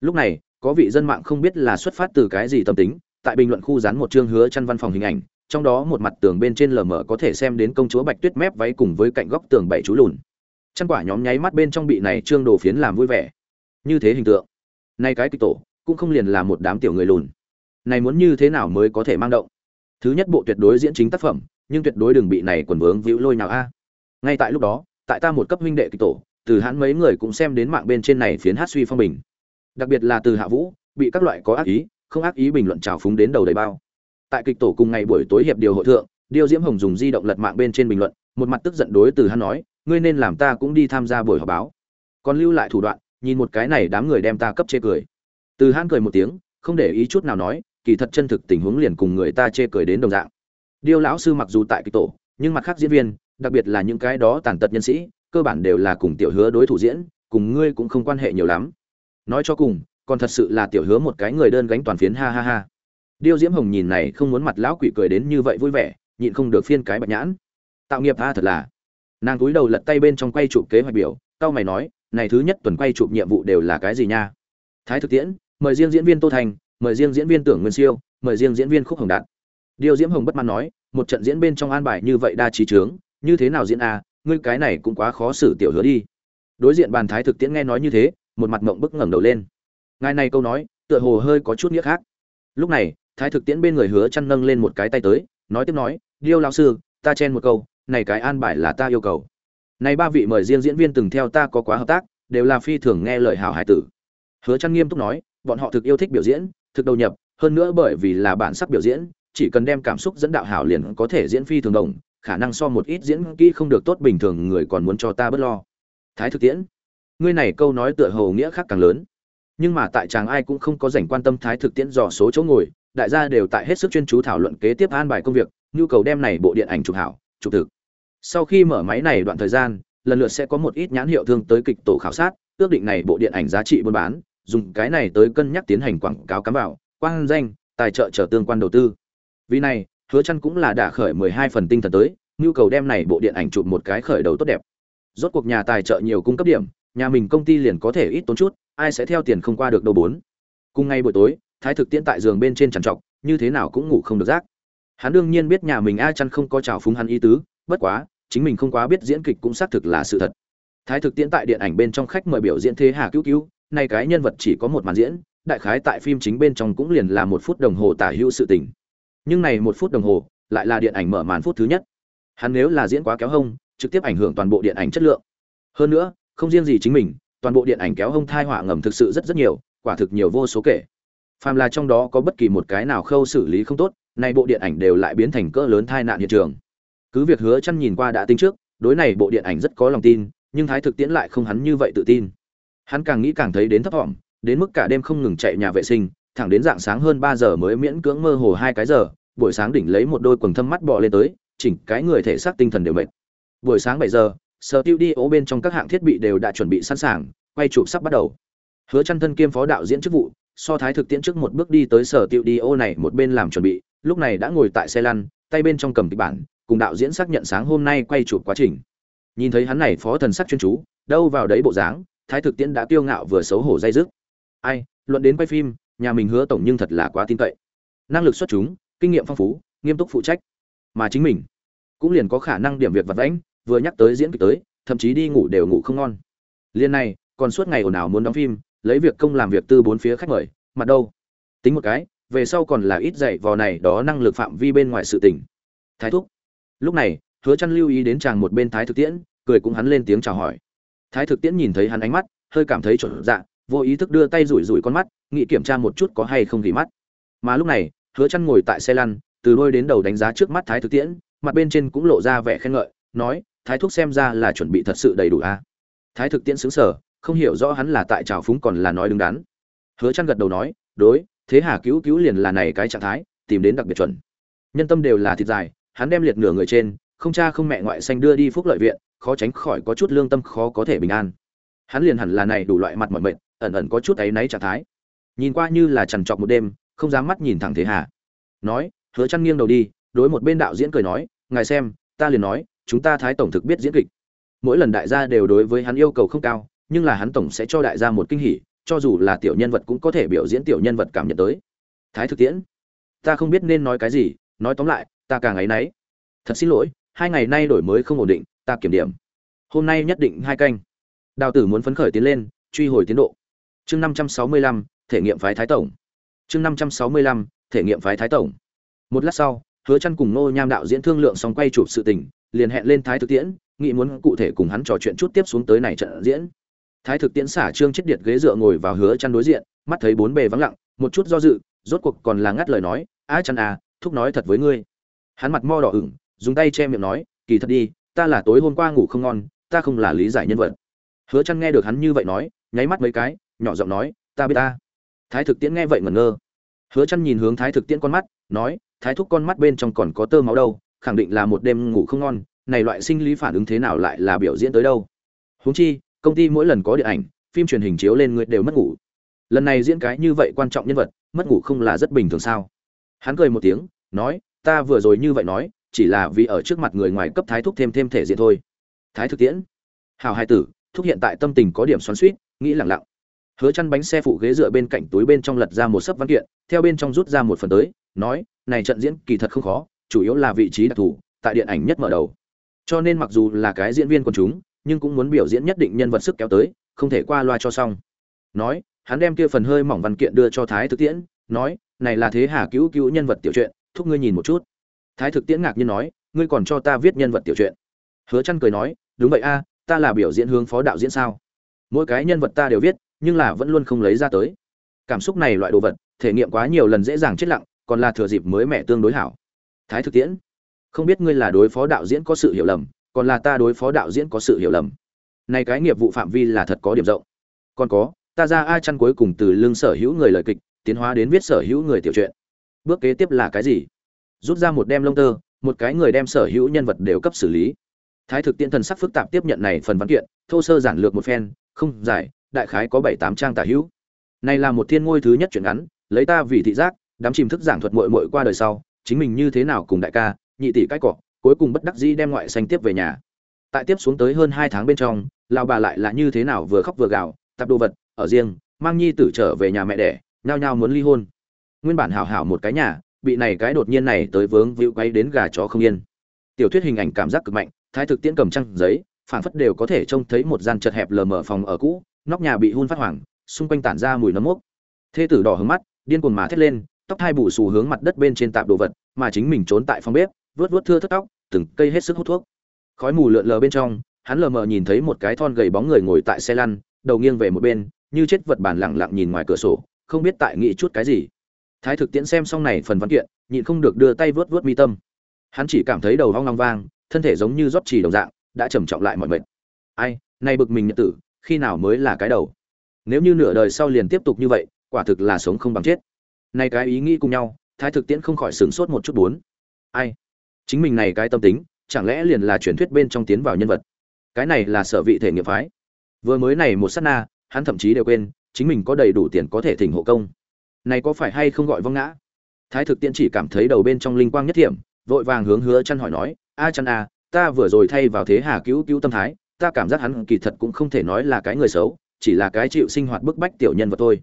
lúc này, có vị dân mạng không biết là xuất phát từ cái gì tâm tính, tại bình luận khu dán một chương hứa chăn văn phòng hình ảnh, trong đó một mặt tường bên trên lờ mờ có thể xem đến công chúa bạch tuyết mép váy cùng với cạnh góc tường bảy chú lùn. Chăn quả nhóm nháy mắt bên trong bị này trương đồ phiến làm vui vẻ. Như thế hình tượng. Nay cái kịch tổ, cũng không liền là một đám tiểu người lùn. Này muốn như thế nào mới có thể mang động? Thứ nhất bộ tuyệt đối diễn chính tác phẩm, nhưng tuyệt đối đừng bị này quần vướng víu lôi nào a. Ngay tại lúc đó, tại ta một cấp huynh đệ kịch tổ, từ hắn mấy người cũng xem đến mạng bên trên này phiến hát suy phong bình đặc biệt là từ hạ vũ, bị các loại có ác ý, không ác ý bình luận trào phúng đến đầu đầy bao. Tại kịch tổ cùng ngày buổi tối hiệp điều hội thượng, điêu diễm hồng dùng di động lật mạng bên trên bình luận, một mặt tức giận đối từ hắn nói, ngươi nên làm ta cũng đi tham gia buổi họp báo. Còn lưu lại thủ đoạn, nhìn một cái này đám người đem ta cấp chê cười. Từ hắn cười một tiếng, không để ý chút nào nói, kỳ thật chân thực tình huống liền cùng người ta chê cười đến đồng dạng. Điêu lão sư mặc dù tại kịch tổ, nhưng mặt khác diễn viên, đặc biệt là những cái đó tàn tật nhân sĩ, cơ bản đều là cùng tiểu hứa đối thủ diễn, cùng ngươi cũng không quan hệ nhiều lắm nói cho cùng, còn thật sự là tiểu hứa một cái người đơn gánh toàn phiến, ha ha ha. Điêu diễm hồng nhìn này không muốn mặt lão quỷ cười đến như vậy vui vẻ, nhịn không được phiên cái bạch nhãn. Tạo nghiệp tha thật là. Nàng túi đầu lật tay bên trong quay chụp kế hoạch biểu tao mày nói, này thứ nhất tuần quay chụp nhiệm vụ đều là cái gì nha? Thái thực tiễn, mời riêng diễn viên tô thành, mời riêng diễn viên tưởng nguyên siêu, mời riêng diễn viên khúc hồng đạt. Điêu diễm hồng bất mãn nói, một trận diễn bên trong an bài như vậy đa trí trướng, như thế nào diễn a ngươi cái này cũng quá khó xử tiểu hứa đi. Đối diện bàn thái thực tiễn nghe nói như thế một mặt mộng bức ngẩng đầu lên. Ngài này câu nói, tựa hồ hơi có chút nghĩa khác. Lúc này, thái thực tiễn bên người hứa chăn nâng lên một cái tay tới, nói tiếp nói, điêu lão sư, ta chen một câu, này cái an bài là ta yêu cầu. Này ba vị mời riêng diễn viên từng theo ta có quá hợp tác, đều là phi thường nghe lời hảo hải tử. Hứa chăn nghiêm túc nói, bọn họ thực yêu thích biểu diễn, thực đầu nhập, hơn nữa bởi vì là bản sắc biểu diễn, chỉ cần đem cảm xúc dẫn đạo hảo liền có thể diễn phi thường đồng, khả năng so một ít diễn kỹ không được tốt bình thường người còn muốn cho ta bớt lo. Thái thực tiễn ngươi này câu nói tựa hồ nghĩa khác càng lớn. Nhưng mà tại chàng ai cũng không có dành quan tâm thái thực tiễn dò số chỗ ngồi, đại gia đều tại hết sức chuyên chú thảo luận kế tiếp an bài công việc, nhu cầu đem này bộ điện ảnh chụp hảo, chụp thực. Sau khi mở máy này đoạn thời gian, lần lượt sẽ có một ít nhãn hiệu thương tới kịch tổ khảo sát, ước định này bộ điện ảnh giá trị buôn bán, dùng cái này tới cân nhắc tiến hành quảng cáo cắm vào quang danh, tài trợ trở tương quan đầu tư. Vì này, hứa chăn cũng là đã khởi 12 phần tinh thần tới, nhu cầu đem này bộ điện ảnh chụp một cái khởi đầu tốt đẹp. Rốt cuộc nhà tài trợ nhiều cung cấp điểm nhà mình công ty liền có thể ít tốn chút, ai sẽ theo tiền không qua được đâu bốn. Cùng ngay buổi tối, thái thực tiễn tại giường bên trên trằn trọc, như thế nào cũng ngủ không được giấc. Hắn đương nhiên biết nhà mình ai chăn không có trào phúng hắn ý tứ, bất quá, chính mình không quá biết diễn kịch cũng xác thực là sự thật. Thái thực tiễn tại điện ảnh bên trong khách mời biểu diễn thế hà cứu cứu, nay cái nhân vật chỉ có một màn diễn, đại khái tại phim chính bên trong cũng liền là một phút đồng hồ tả hữu sự tình. Nhưng này một phút đồng hồ, lại là điện ảnh mở màn phút thứ nhất. Hắn nếu là diễn quá kéo hông, trực tiếp ảnh hưởng toàn bộ điện ảnh chất lượng. Hơn nữa không riêng gì chính mình, toàn bộ điện ảnh kéo hông thai họa ngầm thực sự rất rất nhiều, quả thực nhiều vô số kể. Phàm là trong đó có bất kỳ một cái nào khâu xử lý không tốt, nay bộ điện ảnh đều lại biến thành cỡ lớn tai nạn hiện trường. Cứ việc hứa chăn nhìn qua đã tính trước, đối này bộ điện ảnh rất có lòng tin, nhưng thái thực tiễn lại không hắn như vậy tự tin. Hắn càng nghĩ càng thấy đến thấp thỏm đến mức cả đêm không ngừng chạy nhà vệ sinh, thẳng đến dạng sáng hơn 3 giờ mới miễn cưỡng mơ hồ hai cái giờ, buổi sáng đỉnh lấy một đôi quần thâm mắt bò lên tới, chỉnh cái người thể xác tinh thần đều mệt. Buổi sáng 7 giờ sở tiêu đi ố bên trong các hạng thiết bị đều đã chuẩn bị sẵn sàng, quay chụp sắp bắt đầu. Hứa chăn thân kiêm phó đạo diễn chức vụ, so thái thực tiễn trước một bước đi tới sở tiêu đi ố này một bên làm chuẩn bị, lúc này đã ngồi tại xe lăn, tay bên trong cầm kịch bản, cùng đạo diễn xác nhận sáng hôm nay quay chụp quá trình. Nhìn thấy hắn này phó thần sắc chuyên chú, đâu vào đấy bộ dáng, thái thực tiễn đã tiêu ngạo vừa xấu hổ dây dứt. Ai, luận đến quay phim, nhà mình hứa tổng nhưng thật là quá tin cậy. Năng lực xuất chúng, kinh nghiệm phong phú, nghiêm túc phụ trách. Mà chính mình cũng liền có khả năng điểm việc vật vãnh vừa nhắc tới diễn kịch tới, thậm chí đi ngủ đều ngủ không ngon. Liên này, còn suốt ngày ồn ào muốn đóng phim, lấy việc công làm việc tư bốn phía khách mời, mặt đâu? Tính một cái, về sau còn là ít dạy vò này đó năng lực phạm vi bên ngoài sự tình. Thái thúc. Lúc này, hứa chăn lưu ý đến chàng một bên thái thực tiễn, cười cũng hắn lên tiếng chào hỏi. Thái thực tiễn nhìn thấy hắn ánh mắt, hơi cảm thấy trộn dạ vô ý thức đưa tay rủi rủi con mắt, nghĩ kiểm tra một chút có hay không gỉ mắt. Mà lúc này, hứa chăn ngồi tại xe lăn, từ đôi đến đầu đánh giá trước mắt thái thực tiễn, mặt bên trên cũng lộ ra vẻ khen ngợi, nói thái thuốc xem ra là chuẩn bị thật sự đầy đủ a à? thái thực tiễn xứng sở không hiểu rõ hắn là tại trào phúng còn là nói đứng đắn. Hứa chăn gật đầu nói, đối, thế hà cứu cứu liền là này cái trạng thái, tìm đến đặc biệt chuẩn. Nhân tâm đều là thịt dài, hắn đem liệt nửa người trên, không cha không mẹ ngoại xanh đưa đi phúc lợi viện, khó tránh khỏi có chút lương tâm khó có thể bình an. Hắn liền hẳn là này đủ loại mặt mọi mệt, ẩn ẩn có chút áy náy trạng thái. Nhìn qua như là trằn trọc một đêm, không dám mắt nhìn thẳng thế hà. Nói, hứa chăn nghiêng đầu đi, đối một bên đạo diễn cười nói, ngài xem, ta liền nói chúng ta thái tổng thực biết diễn kịch. Mỗi lần đại gia đều đối với hắn yêu cầu không cao, nhưng là hắn tổng sẽ cho đại gia một kinh hỉ, cho dù là tiểu nhân vật cũng có thể biểu diễn tiểu nhân vật cảm nhận tới. Thái thực tiễn, ta không biết nên nói cái gì, nói tóm lại, ta càng ấy nấy. Thật xin lỗi, hai ngày nay đổi mới không ổn định, ta kiểm điểm. Hôm nay nhất định hai canh. Đào tử muốn phấn khởi tiến lên, truy hồi tiến độ. Chương năm trăm sáu mươi lăm, thể nghiệm phái thái tổng. Chương năm trăm sáu mươi lăm, thể nghiệm phái thái tổng. Một lát sau, hứa chăn cùng nô nham đạo diễn thương lượng xong quay chụp sự tình liền hẹn lên thái thực tiễn, nghĩ muốn cụ thể cùng hắn trò chuyện chút tiếp xuống tới này trận diễn. Thái thực tiễn xả trương chết điệt ghế dựa ngồi vào hứa chăn đối diện, mắt thấy bốn bề vắng lặng, một chút do dự, rốt cuộc còn là ngắt lời nói á chăn à thúc nói thật với ngươi. Hắn mặt mo đỏ ửng, dùng tay che miệng nói, kỳ thật đi, ta là tối hôm qua ngủ không ngon, ta không là lý giải nhân vật. Hứa chăn nghe được hắn như vậy nói, nháy mắt mấy cái, nhỏ giọng nói, ta biết ta. Thái thực tiễn nghe vậy ngẩn ngơ. Hứa chăn nhìn hướng thái thực tiễn con mắt, nói, thái thúc con mắt bên trong còn có tơ máu đâu khẳng định là một đêm ngủ không ngon, này loại sinh lý phản ứng thế nào lại là biểu diễn tới đâu? Huống chi, công ty mỗi lần có điện ảnh, phim truyền hình chiếu lên người đều mất ngủ. Lần này diễn cái như vậy quan trọng nhân vật, mất ngủ không là rất bình thường sao? Hắn cười một tiếng, nói, ta vừa rồi như vậy nói, chỉ là vì ở trước mặt người ngoài cấp thái thúc thêm thêm thể diện thôi. Thái thực tiễn. Hào hai tử, thúc hiện tại tâm tình có điểm xoắn suýt nghĩ lặng lặng. Hứa chăn bánh xe phụ ghế dựa bên cạnh túi bên trong lật ra một sấp văn kiện, theo bên trong rút ra một phần tới, nói, này trận diễn kỳ thật không khó chủ yếu là vị trí đặc thù, tại điện ảnh nhất mở đầu. Cho nên mặc dù là cái diễn viên quần chúng, nhưng cũng muốn biểu diễn nhất định nhân vật sức kéo tới, không thể qua loa cho xong. Nói, hắn đem kia phần hơi mỏng văn kiện đưa cho thái thực tiễn, nói, này là thế hà cứu cứu nhân vật tiểu truyện, thúc ngươi nhìn một chút. Thái thực tiễn ngạc nhiên nói, ngươi còn cho ta viết nhân vật tiểu truyện. Hứa chăn cười nói, đúng vậy a, ta là biểu diễn hướng phó đạo diễn sao? Mỗi cái nhân vật ta đều viết, nhưng là vẫn luôn không lấy ra tới. Cảm xúc này loại đồ vật, thể nghiệm quá nhiều lần dễ dàng chết lặng, còn là thừa dịp mới mẹ tương đối hảo thái thực tiễn. Không biết ngươi là đối phó đạo diễn có sự hiểu lầm, còn là ta đối phó đạo diễn có sự hiểu lầm. Này cái nghiệp vụ phạm vi là thật có điểm rộng. Còn có, ta ra a chăn cuối cùng từ lương sở hữu người lời kịch, tiến hóa đến viết sở hữu người tiểu truyện. Bước kế tiếp là cái gì? Rút ra một đem lông tơ, một cái người đem sở hữu nhân vật đều cấp xử lý. Thái thực tiễn thần sắc phức tạp tiếp nhận này phần văn kiện, thô sơ giản lược một phen, không giải đại khái có bảy tám trang tả hữu. Này là một thiên ngôi thứ nhất chuyện ngắn, lấy ta vì thị giác đám chìm thức giảng thuật muội muội qua đời sau chính mình như thế nào cùng đại ca, nhị tỷ cái cọ, cuối cùng bất đắc dĩ đem ngoại xanh tiếp về nhà. Tại tiếp xuống tới hơn hai tháng bên trong, lão bà lại là như thế nào vừa khóc vừa gào, tập đồ vật, ở riêng, mang nhi tử trở về nhà mẹ đẻ, nhao nhao muốn ly hôn. Nguyên bản hảo hảo một cái nhà, bị này cái đột nhiên này tới vướng víu quay đến gà chó không yên. Tiểu thuyết hình ảnh cảm giác cực mạnh, thái thực tiễn cầm trăng giấy phản phất đều có thể trông thấy một gian chật hẹp lờ mờ phòng ở cũ, nóc nhà bị hun phát hoảng, xung quanh tản ra mùi nấm mốc. Thê tử đỏ hứng mắt, điên cuồng mà thét lên tóc hai bù xù hướng mặt đất bên trên tạp đồ vật, mà chính mình trốn tại phòng bếp vớt vớt thưa thất tóc, từng cây hết sức hút thuốc. Khói mù lượn lờ bên trong, hắn lờ mờ nhìn thấy một cái thon gầy bóng người ngồi tại xe lăn, đầu nghiêng về một bên, như chết vật bản lẳng lặng nhìn ngoài cửa sổ, không biết tại nghĩ chút cái gì. Thái thực tiễn xem xong này phần văn kiện, nhịn không được đưa tay vớt vớt mi tâm. Hắn chỉ cảm thấy đầu hoang long vang, thân thể giống như rót chỉ đồng dạng, đã trầm trọng lại mọi mệt. Ai nay bực mình nhật tử, khi nào mới là cái đầu? Nếu như nửa đời sau liền tiếp tục như vậy, quả thực là sống không bằng chết nay cái ý nghĩ cùng nhau, thái thực tiễn không khỏi sửng sốt một chút bốn. Ai? Chính mình này cái tâm tính, chẳng lẽ liền là truyền thuyết bên trong tiến vào nhân vật? Cái này là sở vị thể nghiệp phái. Vừa mới này một sát na, hắn thậm chí đều quên, chính mình có đầy đủ tiền có thể thỉnh hộ công. Này có phải hay không gọi vong ngã? Thái thực tiễn chỉ cảm thấy đầu bên trong linh quang nhất thiểm, vội vàng hướng hứa chăn hỏi nói, a chăn a ta vừa rồi thay vào thế hà cứu cứu tâm thái, ta cảm giác hắn kỳ thật cũng không thể nói là cái người xấu, chỉ là cái chịu sinh hoạt bức bách tiểu nhân vật thôi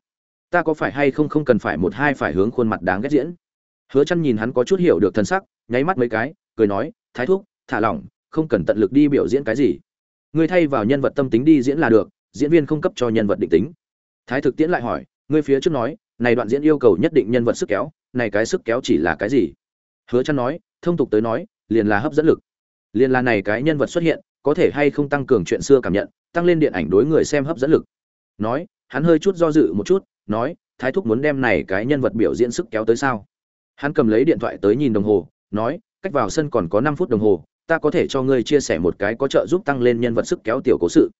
ta có phải hay không không cần phải một hai phải hướng khuôn mặt đáng ghét diễn? Hứa chăn nhìn hắn có chút hiểu được thân sắc, nháy mắt mấy cái, cười nói, thái thúc, thả lỏng, không cần tận lực đi biểu diễn cái gì. Ngươi thay vào nhân vật tâm tính đi diễn là được, diễn viên không cấp cho nhân vật định tính. Thái thực tiễn lại hỏi, ngươi phía trước nói, này đoạn diễn yêu cầu nhất định nhân vật sức kéo, này cái sức kéo chỉ là cái gì? Hứa chăn nói, thông tục tới nói, liền là hấp dẫn lực. Liền là này cái nhân vật xuất hiện, có thể hay không tăng cường chuyện xưa cảm nhận, tăng lên điện ảnh đối người xem hấp dẫn lực. Nói, hắn hơi chút do dự một chút nói, thái thúc muốn đem này cái nhân vật biểu diễn sức kéo tới sao? Hắn cầm lấy điện thoại tới nhìn đồng hồ, nói, cách vào sân còn có năm phút đồng hồ, ta có thể cho ngươi chia sẻ một cái có trợ giúp tăng lên nhân vật sức kéo tiểu cố sự.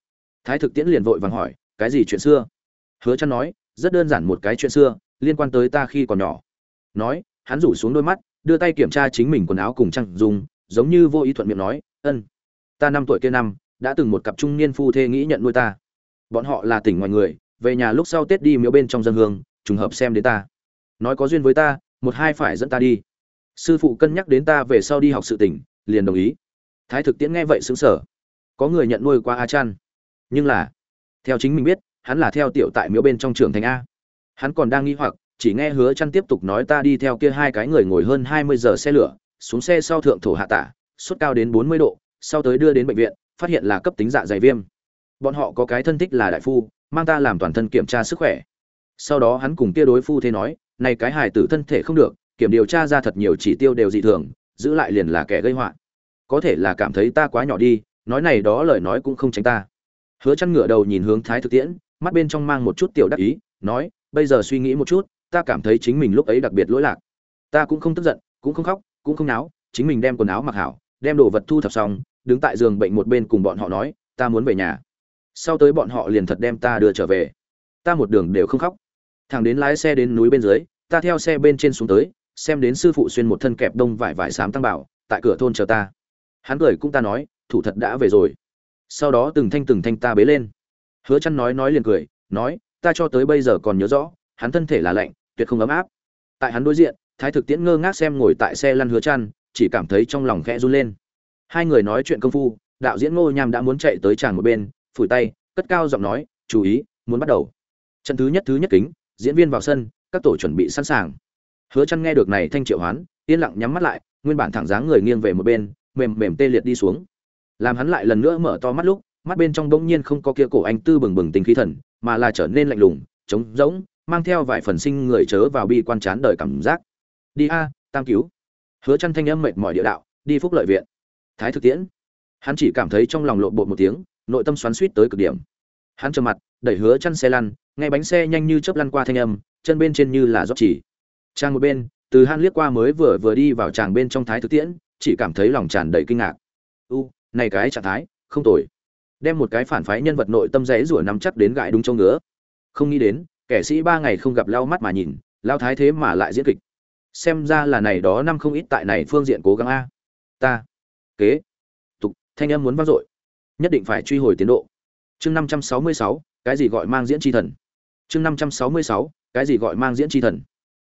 Thái thực tiễn liền vội vàng hỏi, cái gì chuyện xưa? Hứa chăn nói, rất đơn giản một cái chuyện xưa, liên quan tới ta khi còn nhỏ. Nói, hắn rủ xuống đôi mắt, đưa tay kiểm tra chính mình quần áo cùng trang dùng, giống như vô ý thuận miệng nói, ân, ta năm tuổi kia năm, đã từng một cặp trung niên phu thê nghĩ nhận nuôi ta. Bọn họ là tỉnh ngoài người về nhà lúc sau tết đi miếu bên trong dân hương, trùng hợp xem đến ta. Nói có duyên với ta, một hai phải dẫn ta đi. Sư phụ cân nhắc đến ta về sau đi học sự tỉnh liền đồng ý. Thái thực tiễn nghe vậy xứng sở có người nhận nuôi qua a chan. Nhưng là, theo chính mình biết, hắn là theo tiểu tại miếu bên trong trường thành a. Hắn còn đang nghi hoặc, chỉ nghe hứa chăn tiếp tục nói ta đi theo kia hai cái người ngồi hơn 20 giờ xe lửa, xuống xe sau thượng thổ hạ tả, suất cao đến 40 độ, sau tới đưa đến bệnh viện, phát hiện là cấp tính dạ dày viêm. Bọn họ có cái thân thích là đại phu mang ta làm toàn thân kiểm tra sức khỏe. Sau đó hắn cùng kia đối phu thế nói, này cái hài tử thân thể không được, kiểm điều tra ra thật nhiều chỉ tiêu đều dị thường, giữ lại liền là kẻ gây họa. Có thể là cảm thấy ta quá nhỏ đi, nói này đó lời nói cũng không tránh ta. Hứa chăn ngửa đầu nhìn hướng thái thực tiễn, mắt bên trong mang một chút tiểu đắc ý, nói, bây giờ suy nghĩ một chút, ta cảm thấy chính mình lúc ấy đặc biệt lỗi lạc. Ta cũng không tức giận, cũng không khóc, cũng không náo, chính mình đem quần áo mặc hảo, đem đồ vật thu thập xong, đứng tại giường bệnh một bên cùng bọn họ nói, ta muốn về nhà sau tới bọn họ liền thật đem ta đưa trở về. Ta một đường đều không khóc. Thằng đến lái xe đến núi bên dưới, ta theo xe bên trên xuống tới, xem đến sư phụ xuyên một thân kẹp đông vải vải xám tăng bảo, tại cửa thôn chờ ta. Hắn cười cũng ta nói, thủ thật đã về rồi. Sau đó từng thanh từng thanh ta bế lên. Hứa chăn nói nói liền cười, nói, ta cho tới bây giờ còn nhớ rõ, hắn thân thể là lạnh, tuyệt không ấm áp. Tại hắn đối diện, thái thực tiễn ngơ ngác xem ngồi tại xe lăn hứa chăn chỉ cảm thấy trong lòng khẽ run lên. Hai người nói chuyện công phu, đạo diễn ngô nham đã muốn chạy tới chàng một bên phủi tay, cất cao giọng nói, chú ý, muốn bắt đầu. Trận thứ nhất thứ nhất kính, diễn viên vào sân, các tổ chuẩn bị sẵn sàng. Hứa chăn nghe được này thanh triệu hoán, yên lặng nhắm mắt lại, nguyên bản thẳng dáng người nghiêng về một bên, mềm mềm tê liệt đi xuống. Làm hắn lại lần nữa mở to mắt lúc, mắt bên trong bỗng nhiên không có kia cổ anh tư bừng bừng tình khí thần, mà là trở nên lạnh lùng, trống rỗng, mang theo vài phần sinh người chớ vào bi quan chán đời cảm giác. Đi a, tam cứu. Hứa chăn thanh âm mệt mỏi địa đạo, đi phúc lợi viện. Thái thực tiễn. Hắn chỉ cảm thấy trong lòng lộn bộ một tiếng nội tâm xoắn xuýt tới cực điểm. Hắn trầm mặt, đẩy hứa chăn xe lăn, nghe bánh xe nhanh như chớp lăn qua thanh âm, chân bên trên như là rót chỉ. Trang một bên, từ han liếc qua mới vừa vừa đi vào tràng bên trong thái thực tiễn, chỉ cảm thấy lòng tràn đầy kinh ngạc. U, này cái trạng thái, không tồi. Đem một cái phản phái nhân vật nội tâm rẽ rủa nắm chắc đến gãi đúng châu ngứa. Không nghĩ đến, kẻ sĩ ba ngày không gặp lao mắt mà nhìn, lao thái thế mà lại diễn kịch. Xem ra là này đó năm không ít tại này phương diện cố gắng a. Ta, kế. Tục, thanh âm muốn vang dội nhất định phải truy hồi tiến độ. Chương năm trăm sáu mươi sáu, cái gì gọi mang diễn tri thần? Chương năm trăm sáu mươi sáu, cái gì gọi mang diễn tri thần?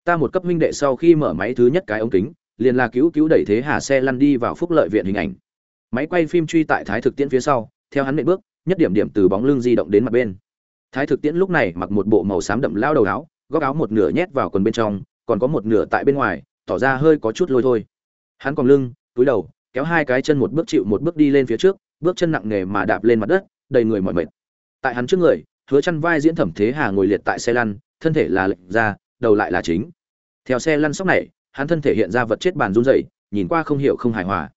Ta một cấp huynh đệ sau khi mở máy thứ nhất cái ống kính, liền là cứu cứu đẩy thế hà xe lăn đi vào phúc lợi viện hình ảnh. Máy quay phim truy tại thái thực tiễn phía sau, theo hắn nện bước, nhất điểm điểm từ bóng lưng di động đến mặt bên. Thái thực tiễn lúc này mặc một bộ màu xám đậm lao đầu áo, góc áo một nửa nhét vào quần bên trong, còn có một nửa tại bên ngoài, tỏ ra hơi có chút lôi thôi. Hắn còn lưng, túi đầu, kéo hai cái chân một bước chịu một bước đi lên phía trước bước chân nặng nề mà đạp lên mặt đất, đầy người mỏi mệt. Tại hắn trước người, hứa chăn vai diễn thẩm thế hà ngồi liệt tại xe lăn, thân thể là lệch ra, đầu lại là chính. Theo xe lăn sóc này, hắn thân thể hiện ra vật chết bàn run rẩy, nhìn qua không hiểu không hài hòa.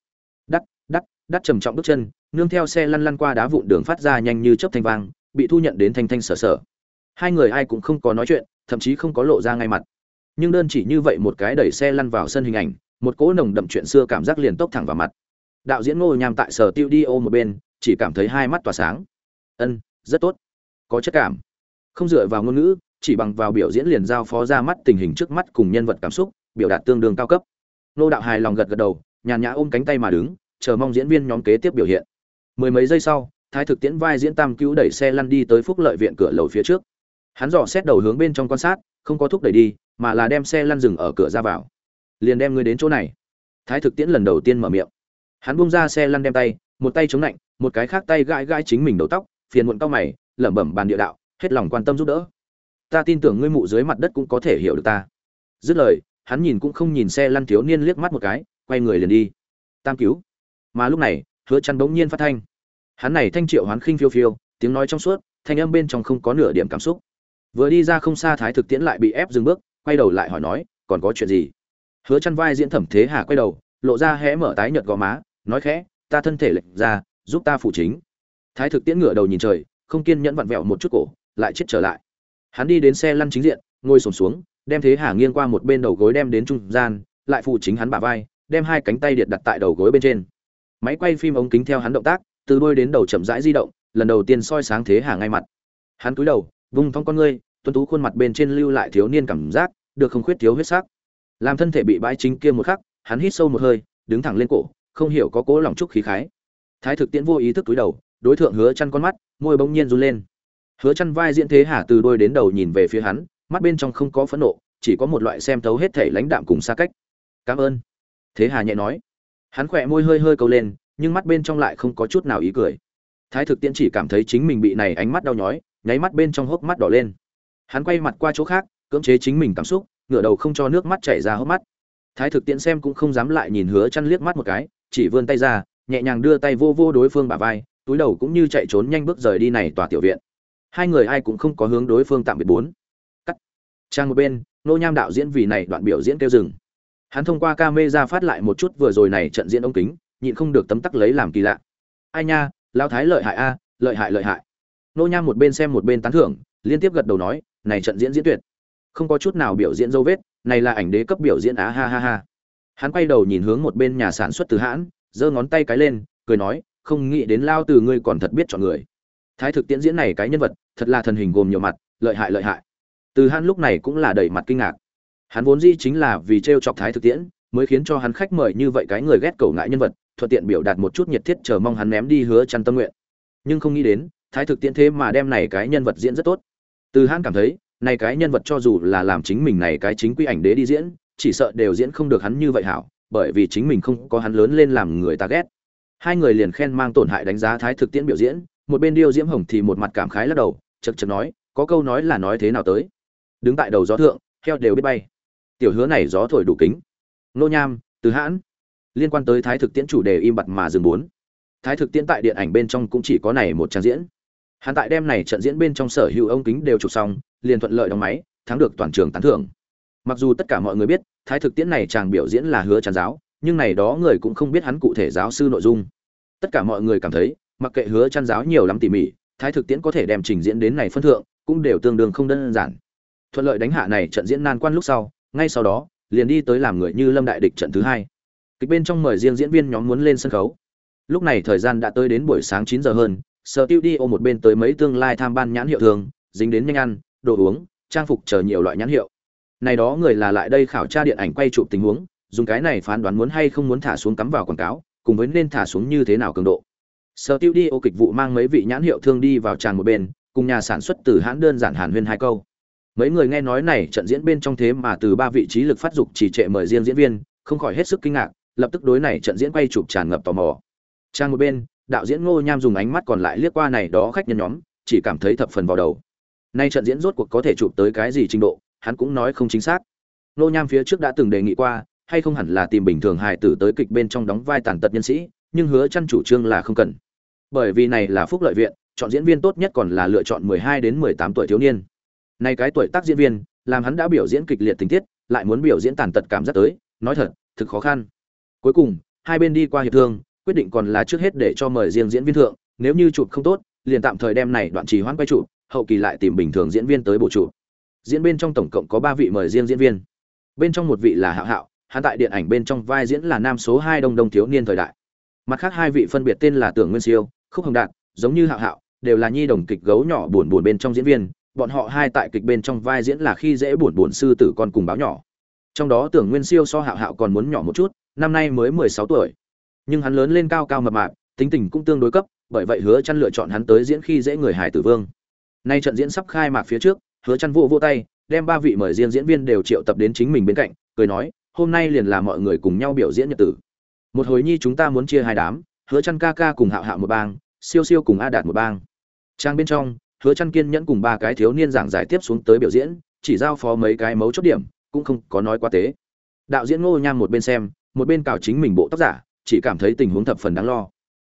Đắt đắt đắt trầm trọng bước chân, nương theo xe lăn lăn qua đá vụn đường phát ra nhanh như chớp thanh vang, bị thu nhận đến thanh thanh sở sở. Hai người ai cũng không có nói chuyện, thậm chí không có lộ ra ngay mặt. Nhưng đơn chỉ như vậy một cái đẩy xe lăn vào sân hình ảnh, một cỗ nồng đậm chuyện xưa cảm giác liền tốc thẳng vào mặt đạo diễn ngô nham tại sở tiêu đi ô một bên, chỉ cảm thấy hai mắt tỏa sáng. Ân, rất tốt. Có chất cảm. Không dựa vào ngôn ngữ, chỉ bằng vào biểu diễn liền giao phó ra mắt tình hình trước mắt cùng nhân vật cảm xúc, biểu đạt tương đương cao cấp. Nô đạo hài lòng gật gật đầu, nhàn nhã ôm cánh tay mà đứng, chờ mong diễn viên nhóm kế tiếp biểu hiện. Mười mấy giây sau, thái thực tiễn vai diễn tam cứu đẩy xe lăn đi tới phúc lợi viện cửa lầu phía trước. Hắn dò xét đầu hướng bên trong quan sát, không có thúc đẩy đi, mà là đem xe lăn dừng ở cửa ra vào. Liền đem ngươi đến chỗ này. Thái thực tiễn lần đầu tiên mở miệng hắn buông ra xe lăn đem tay, một tay chống lạnh một cái khác tay gãi gãi chính mình đầu tóc, phiền muộn cao mày, lẩm bẩm bàn địa đạo, hết lòng quan tâm giúp đỡ. Ta tin tưởng ngươi mụ dưới mặt đất cũng có thể hiểu được ta. Dứt lời, hắn nhìn cũng không nhìn xe lăn thiếu niên liếc mắt một cái, quay người liền đi. Tam cứu. Mà lúc này, hứa chăn bỗng nhiên phát thanh. Hắn này thanh triệu hoán khinh phiêu phiêu, tiếng nói trong suốt, thanh âm bên trong không có nửa điểm cảm xúc. Vừa đi ra không xa thái thực tiễn lại bị ép dừng bước, quay đầu lại hỏi nói, còn có chuyện gì? Hứa chăn vai diễn thẩm thế hà quay đầu, lộ ra hé mở tái nhợt gò má nói khẽ, ta thân thể lệch ra, giúp ta phụ chính. Thái thực tiễn ngửa đầu nhìn trời, không kiên nhẫn vặn vẹo một chút cổ, lại chết trở lại. Hắn đi đến xe lăn chính diện, ngồi sổm xuống, đem thế hà nghiêng qua một bên đầu gối đem đến trung gian, lại phụ chính hắn bả vai, đem hai cánh tay điện đặt tại đầu gối bên trên. Máy quay phim ống kính theo hắn động tác, từ đuôi đến đầu chậm rãi di động, lần đầu tiên soi sáng thế hà ngay mặt. Hắn cúi đầu, vung thong con ngươi, tuấn tú khuôn mặt bên trên lưu lại thiếu niên cảm giác, được không khuyết thiếu huyết sắc. Làm thân thể bị bãi chính kia một khắc, hắn hít sâu một hơi, đứng thẳng lên cổ không hiểu có cố lòng trúc khí khái. Thái thực tiễn vô ý thức cúi đầu, đối tượng hứa chăn con mắt, môi bỗng nhiên run lên. Hứa chăn vai diễn thế hà từ đôi đến đầu nhìn về phía hắn, mắt bên trong không có phẫn nộ, chỉ có một loại xem thấu hết thể lãnh đạm cùng xa cách. Cảm ơn. Thế hà nhẹ nói. Hắn khỏe môi hơi hơi câu lên, nhưng mắt bên trong lại không có chút nào ý cười. Thái thực tiễn chỉ cảm thấy chính mình bị này ánh mắt đau nhói, nháy mắt bên trong hốc mắt đỏ lên. Hắn quay mặt qua chỗ khác, cưỡng chế chính mình cảm xúc, ngửa đầu không cho nước mắt chảy ra hốc mắt. Thái thực tiễn xem cũng không dám lại nhìn hứa chăn liếc mắt một cái chỉ vươn tay ra, nhẹ nhàng đưa tay vô vô đối phương bả vai, túi đầu cũng như chạy trốn nhanh bước rời đi này tòa tiểu viện. Hai người ai cũng không có hướng đối phương tạm biệt bốn. Cắt. Trang một bên, nô nham đạo diễn vì này đoạn biểu diễn kêu dừng. Hắn thông qua camera phát lại một chút vừa rồi này trận diễn ống kính, nhịn không được tấm tắc lấy làm kỳ lạ. Ai nha lao thái lợi hại a, lợi hại lợi hại. Nô nham một bên xem một bên tán thưởng, liên tiếp gật đầu nói, này trận diễn diễn tuyệt. Không có chút nào biểu diễn dấu vết, này là ảnh đế cấp biểu diễn á ha ha ha hắn quay đầu nhìn hướng một bên nhà sản xuất từ hãn, giơ ngón tay cái lên, cười nói, không nghĩ đến lao từ ngươi còn thật biết chọn người. Thái thực tiễn diễn này cái nhân vật, thật là thần hình gồm nhiều mặt, lợi hại lợi hại. Từ hãn lúc này cũng là đầy mặt kinh ngạc. Hắn vốn dĩ chính là vì t r e o chọc thái thực tiễn, mới khiến cho hắn khách mời như vậy cái người ghét cầu ngại nhân vật, thuận tiện biểu đạt một chút nhiệt thiết chờ mong hắn ném đi hứa chăn tâm nguyện. Nhưng không nghĩ đến, thái thực tiễn thế mà đem này cái nhân vật diễn rất tốt. Từ hãn cảm thấy, này cái nhân vật cho dù là làm chính mình này cái chính quy ảnh đế đi diễn chỉ sợ đều diễn không được hắn như vậy hảo, bởi vì chính mình không có hắn lớn lên làm người ta ghét. Hai người liền khen mang tổn hại đánh giá thái thực tiễn biểu diễn, một bên điêu diễm hồng thì một mặt cảm khái lắc đầu chật chật nói, có câu nói là nói thế nào tới. Đứng tại đầu gió thượng, heo đều biết bay. Tiểu hứa này gió thổi đủ kính. Nô nham, từ hãn. Liên quan tới thái thực tiễn chủ đề im bặt mà dừng bốn. Thái thực tiễn tại điện ảnh bên trong cũng chỉ có này một trang diễn. Hắn tại đêm này trận diễn bên trong sở hữu ông kính đều chụp xong, liền thuận lợi đóng máy, thắng được toàn trường tán thưởng mặc dù tất cả mọi người biết, thái thực tiễn này chàng biểu diễn là hứa tràn giáo, nhưng này đó người cũng không biết hắn cụ thể giáo sư nội dung. Tất cả mọi người cảm thấy, mặc kệ hứa tràn giáo nhiều lắm tỉ mỉ, thái thực tiễn có thể đem trình diễn đến này phân thượng, cũng đều tương đương không đơn giản. Thuận lợi đánh hạ này trận diễn nan quan lúc sau, ngay sau đó, liền đi tới làm người như lâm đại địch trận thứ hai. Kịch bên trong mời riêng diễn viên nhóm muốn lên sân khấu. Lúc này thời gian đã tới đến buổi sáng chín giờ hơn, sở tiêu đi ô một bên tới mấy tương lai tham ban nhãn hiệu thường, dính đến nhanh ăn, đồ uống, trang phục chờ nhiều loại nhãn hiệu này đó người là lại đây khảo tra điện ảnh quay chụp tình huống, dùng cái này phán đoán muốn hay không muốn thả xuống cắm vào quảng cáo, cùng với nên thả xuống như thế nào cường độ. Sở tiêu đi ô kịch vụ mang mấy vị nhãn hiệu thương đi vào tràn một bên, cùng nhà sản xuất từ hãn đơn giản hàn huyên hai câu. Mấy người nghe nói này trận diễn bên trong thế mà từ ba vị trí lực phát dục chỉ trệ mời riêng diễn viên, không khỏi hết sức kinh ngạc, lập tức đối này trận diễn quay chụp tràn ngập tò mò. Trang một bên, đạo diễn ngô nham dùng ánh mắt còn lại liếc qua này đó khách nhân nhóm, chỉ cảm thấy thập phần vào đầu. Nay trận diễn rốt cuộc có thể chụp tới cái gì trình độ? Hắn cũng nói không chính xác. Nô nham phía trước đã từng đề nghị qua, hay không hẳn là tìm bình thường hài tử tới kịch bên trong đóng vai tàn tật nhân sĩ, nhưng hứa chăn chủ trương là không cần. Bởi vì này là phúc lợi viện, chọn diễn viên tốt nhất còn là lựa chọn 12 đến 18 tuổi thiếu niên. Nay cái tuổi tác diễn viên, làm hắn đã biểu diễn kịch liệt tình tiết, lại muốn biểu diễn tàn tật cảm giác tới, nói thật, thực khó khăn. Cuối cùng, hai bên đi qua hiệp thương, quyết định còn là trước hết để cho mời riêng diễn viên thượng, nếu như chụp không tốt, liền tạm thời đem này đoạn trì hoãn quay chụp, hậu kỳ lại tìm bình thường diễn viên tới bổ chụp diễn bên trong tổng cộng có ba vị mời riêng diễn viên. Bên trong một vị là hạo hạo, hắn tại điện ảnh bên trong vai diễn là nam số hai đông đông thiếu niên thời đại. Mặt khác hai vị phân biệt tên là tưởng nguyên siêu, khúc hồng đạt, giống như hạo hạo, đều là nhi đồng kịch gấu nhỏ buồn buồn bên trong diễn viên, bọn họ hai tại kịch bên trong vai diễn là khi dễ buồn buồn sư tử con cùng báo nhỏ. Trong đó tưởng nguyên siêu so hạo hạo còn muốn nhỏ một chút, năm nay mới mười sáu tuổi. Nhưng hắn lớn lên cao cao mập mạp, tính tình cũng tương đối cấp, bởi vậy hứa chăn lựa chọn hắn tới diễn khi dễ người hải tử vương. Nay trận diễn sắp khai mạc phía trước hứa chăn vô vô tay, đem ba vị mời riêng diễn viên đều triệu tập đến chính mình bên cạnh, cười nói, hôm nay liền là mọi người cùng nhau biểu diễn nhật tử. Một hồi nhi chúng ta muốn chia hai đám, hứa chăn ca ca cùng hạo hạo một bang, siêu siêu cùng a đạt một bang. Trang bên trong, hứa chăn kiên nhẫn cùng ba cái thiếu niên giảng giải tiếp xuống tới biểu diễn, chỉ giao phó mấy cái mấu chốt điểm, cũng không có nói quá tế. Đạo diễn ngô nham một bên xem, một bên cào chính mình bộ tóc giả, chỉ cảm thấy tình huống thập phần đáng lo.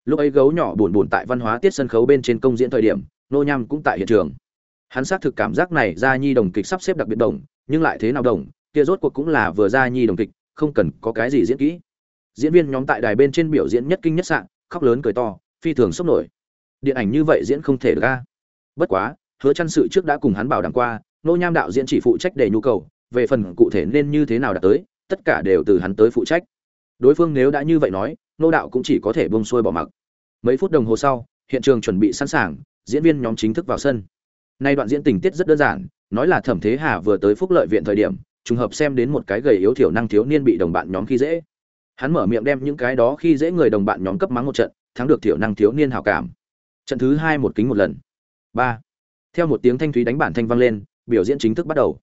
Lúc ấy gấu nhỏ buồn buồn tại văn hóa tiết sân khấu bên trên công diễn thời điểm, ngô nham cũng tại hiện trường hắn xác thực cảm giác này ra nhi đồng kịch sắp xếp đặc biệt đồng, nhưng lại thế nào đồng, kia rốt cuộc cũng là vừa ra nhi đồng kịch, không cần có cái gì diễn kỹ. Diễn viên nhóm tại đài bên trên biểu diễn nhất kinh nhất sạn khóc lớn cười to, phi thường sốc nổi. Điện ảnh như vậy diễn không thể được ra bất quá, hứa chăn sự trước đã cùng hắn bảo đảm qua, nô nham đạo diễn chỉ phụ trách để nhu cầu, về phần cụ thể nên như thế nào đạt tới, tất cả đều từ hắn tới phụ trách. Đối phương nếu đã như vậy nói, nô đạo cũng chỉ có thể buông xuôi bỏ mặc. Mấy phút đồng hồ sau, hiện trường chuẩn bị sẵn sàng, diễn viên nhóm chính thức vào sân. Nay đoạn diễn tình tiết rất đơn giản, nói là Thẩm Thế Hà vừa tới Phúc Lợi viện thời điểm, trùng hợp xem đến một cái gầy yếu thiểu năng thiếu niên bị đồng bạn nhóm khi dễ. Hắn mở miệng đem những cái đó khi dễ người đồng bạn nhóm cấp mắng một trận, thắng được thiểu năng thiếu niên hảo cảm. Trận thứ hai một kính một lần. ba Theo một tiếng thanh thúy đánh bản thanh vang lên, biểu diễn chính thức bắt đầu.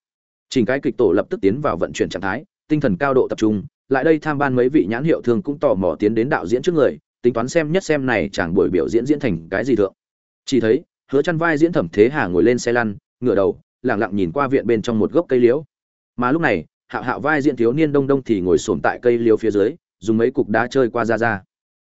Trình cái kịch tổ lập tức tiến vào vận chuyển trạng thái, tinh thần cao độ tập trung, lại đây tham ban mấy vị nhãn hiệu thường cũng tò mò tiến đến đạo diễn trước người, tính toán xem nhất xem này chẳng buổi biểu diễn diễn thành cái gì thượng. Chỉ thấy, hứa chăn vai diễn thẩm thế hà ngồi lên xe lăn, ngửa đầu lặng lặng nhìn qua viện bên trong một gốc cây liễu. Mà lúc này, hạo hạo vai diễn thiếu niên đông đông thì ngồi xổm tại cây liễu phía dưới, dùng mấy cục đá chơi qua ra ra.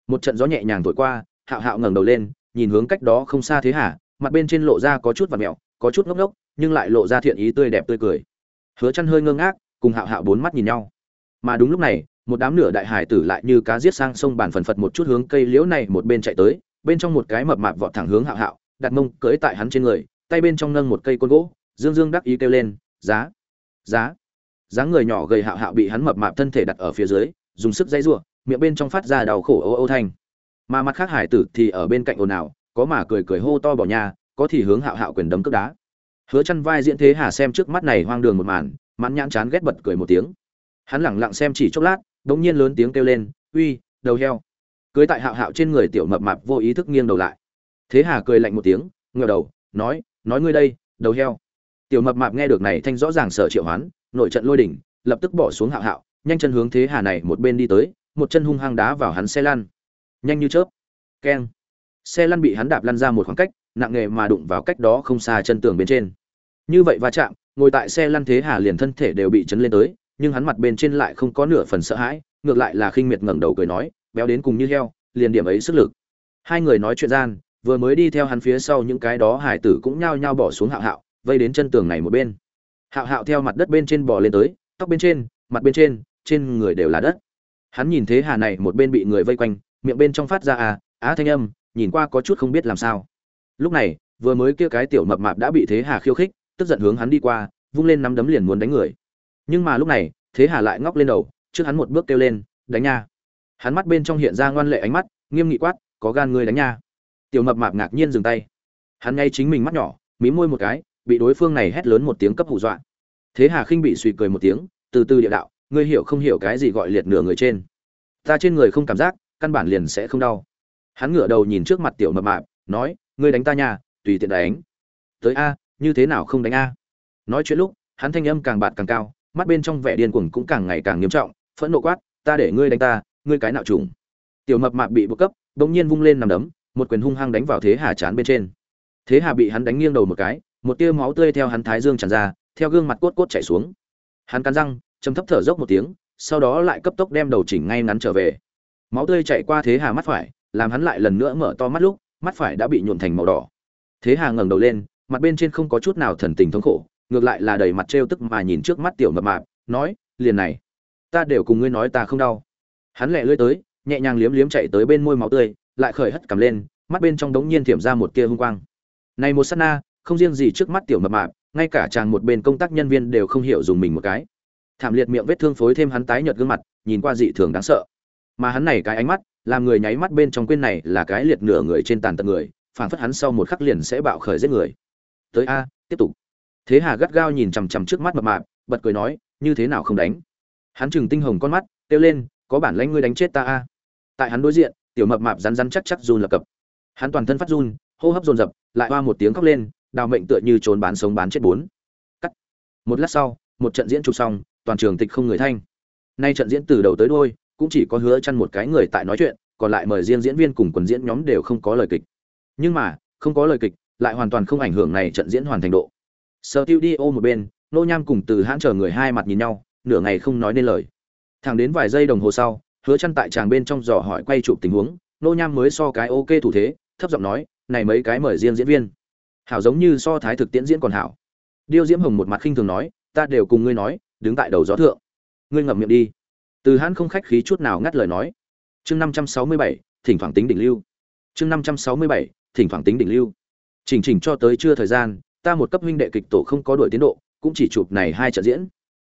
Một trận gió nhẹ nhàng thổi qua, hạo hạo ngẩng đầu lên, nhìn hướng cách đó không xa thế hà, mặt bên trên lộ ra có chút vặn mẹo, có chút ngốc ngốc, nhưng lại lộ ra thiện ý tươi đẹp tươi cười. Hứa chăn hơi ngơ ngác, cùng hạo hạo bốn mắt nhìn nhau. Mà đúng lúc này, một đám nửa đại hải tử lại như cá giết sang sông bản phần phật một chút hướng cây liễu này một bên chạy tới, bên trong một cái mập mạp vọt thẳng hướng hạo hạo đặt mông cưỡi tại hắn trên người, tay bên trong nâng một cây côn gỗ, dương dương đắc ý kêu lên, giá giá. Dáng người nhỏ gầy hạo hạo bị hắn mập mạp thân thể đặt ở phía dưới, dùng sức dây giụa, miệng bên trong phát ra đau khổ ô ô thanh. Mà mặt khác hải tử thì ở bên cạnh ồn ào, có mà cười cười hô to bỏ nhà, có thì hướng hạo hạo quyền đấm cướp đá. Hứa chăn vai diễn thế hà xem trước mắt này hoang đường một màn, mãn nhãn chán ghét bật cười một tiếng. Hắn lẳng lặng xem chỉ chốc lát, đống nhiên lớn tiếng kêu lên, uy, đầu heo. Cưới tại hạo hạo trên người tiểu mập mạp vô ý thức nghiêng đầu lại thế hà cười lạnh một tiếng ngửa đầu, nói nói ngươi đây, đầu heo. Tiểu mập mạp nghe được này thanh rõ ràng sợ triệu hoán, nội trận lôi đỉnh, lập tức bỏ xuống hạo hạo, nhanh chân hướng thế hà này một bên đi tới, một chân hung hăng đá vào hắn xe lăn. Nhanh như chớp. Keng. Xe lăn bị hắn đạp lăn ra một khoảng cách, nặng nghề mà đụng vào cách đó không xa chân tường bên trên. Như vậy va chạm, ngồi tại xe lăn thế hà liền thân thể đều bị chấn lên tới, nhưng hắn mặt bên trên lại không có nửa phần sợ hãi, ngược lại là khinh miệt ngẩng đầu cười nói, béo đến cùng như heo, liền điểm ấy sức lực. Hai người nói chuyện gian vừa mới đi theo hắn phía sau những cái đó hải tử cũng nhao nhao bỏ xuống hạo hạo, vây đến chân tường này một bên. Hạo hạo theo mặt đất bên trên bò lên tới, tóc bên trên, mặt bên trên trên người đều là đất. Hắn nhìn thế hà này một bên bị người vây quanh, miệng bên trong phát ra à á thanh âm, nhìn qua có chút không biết làm sao. Lúc này, vừa mới kia cái tiểu mập mạp đã bị thế hà khiêu khích, tức giận hướng hắn đi qua, vung lên nắm đấm liền muốn đánh người. Nhưng mà lúc này, thế hà lại ngóc lên đầu, trước hắn một bước kêu lên, đánh nha. Hắn mắt bên trong hiện ra ngoan lệ ánh mắt, nghiêm nghị quát, có gan ngươi đánh nha tiểu mập mạp ngạc nhiên dừng tay. Hắn ngay chính mình mắt nhỏ mí môi một cái, bị đối phương này hét lớn một tiếng cấp hù dọa. Thế hà khinh bị suy cười một tiếng, từ từ địa đạo, ngươi hiểu không hiểu cái gì gọi liệt nửa người trên. Ta trên người không cảm giác, căn bản liền sẽ không đau. Hắn ngửa đầu nhìn trước mặt tiểu mập mạp, nói, ngươi đánh ta nha, tùy tiện đánh. Tới a, như thế nào không đánh a? Nói chuyện lúc, hắn thanh âm càng bạt càng cao, mắt bên trong vẻ điên cuồng cũng càng ngày càng nghiêm trọng, phẫn nộ quát, ta để ngươi đánh ta, ngươi cái nào trùng. Tiểu mập mạp bị buộc cấp, bỗng nhiên vung lên nằm đấm một quyền hung hăng đánh vào thế hà chán bên trên. Thế hà bị hắn đánh nghiêng đầu một cái, một tia máu tươi theo hắn thái dương tràn ra, theo gương mặt cốt cốt chảy xuống. Hắn cắn răng chấm thấp thở dốc một tiếng, sau đó lại cấp tốc đem đầu chỉnh ngay ngắn trở về. Máu tươi chạy qua thế hà mắt phải, làm hắn lại lần nữa mở to mắt lúc, mắt phải đã bị nhuộn thành màu đỏ. Thế hà ngẩng đầu lên, mặt bên trên không có chút nào thần tình thống khổ, ngược lại là đầy mặt trêu tức mà nhìn trước mắt tiểu mập mạp, nói, liền này, ta đều cùng ngươi nói ta không đau. Hắn lẹ lưỡi tới, nhẹ nhàng liếm liếm chạy tới bên môi máu tươi lại khởi hất cầm lên, mắt bên trong đống nhiên thiểm ra một tia hung quang. Này một sát na, không riêng gì trước mắt tiểu mập mạp, ngay cả chàng một bên công tác nhân viên đều không hiểu dùng mình một cái. Thảm liệt miệng vết thương phối thêm hắn tái nhợt gương mặt, nhìn qua dị thường đáng sợ. Mà hắn này cái ánh mắt, làm người nháy mắt bên trong quên này là cái liệt nửa người trên tàn tật người, phảng phất hắn sau một khắc liền sẽ bạo khởi giết người. Tới a, tiếp tục. Thế hà gắt gao nhìn chằm chằm trước mắt mập mạp, bật cười nói, như thế nào không đánh? Hắn chừng tinh hồng con mắt, kêu lên, có bản lãnh ngươi đánh chết ta a? Tại hắn đối diện tiểu mập mạp rắn rắn chắc chắc run lập cập. Hắn toàn thân phát run, hô hấp dồn dập, lại hoa một tiếng khóc lên, đào mệnh tựa như trốn bán sống bán chết bốn. Cắt. Một lát sau, một trận diễn chụp xong, toàn trường tịch không người thanh. Nay trận diễn từ đầu tới đôi cũng chỉ có hứa chăn một cái người tại nói chuyện, còn lại mời riêng diễn viên cùng quần diễn nhóm đều không có lời kịch. Nhưng mà, không có lời kịch, lại hoàn toàn không ảnh hưởng này trận diễn hoàn thành độ. Sở tiêu đi ô một bên, nô nham cùng từ hãn chờ người hai mặt nhìn nhau, nửa ngày không nói nên lời. Thẳng đến vài giây đồng hồ sau hứa chăn tại tràng bên trong dò hỏi quay chụp tình huống, nô nham mới so cái ok thủ thế, thấp giọng nói, này mấy cái mời riêng diễn viên. Hảo giống như so thái thực tiễn diễn còn hảo. Điêu diễm hồng một mặt khinh thường nói, ta đều cùng ngươi nói, đứng tại đầu gió thượng. Ngươi ngậm miệng đi. Từ hãn không khách khí chút nào ngắt lời nói. Chương năm trăm sáu mươi bảy, thỉnh thoảng tính đỉnh lưu. Chương năm trăm sáu mươi bảy, thỉnh thoảng tính đỉnh lưu. Chỉnh chỉnh cho tới chưa thời gian, ta một cấp huynh đệ kịch tổ không có đuổi tiến độ, cũng chỉ chụp này hai trận diễn.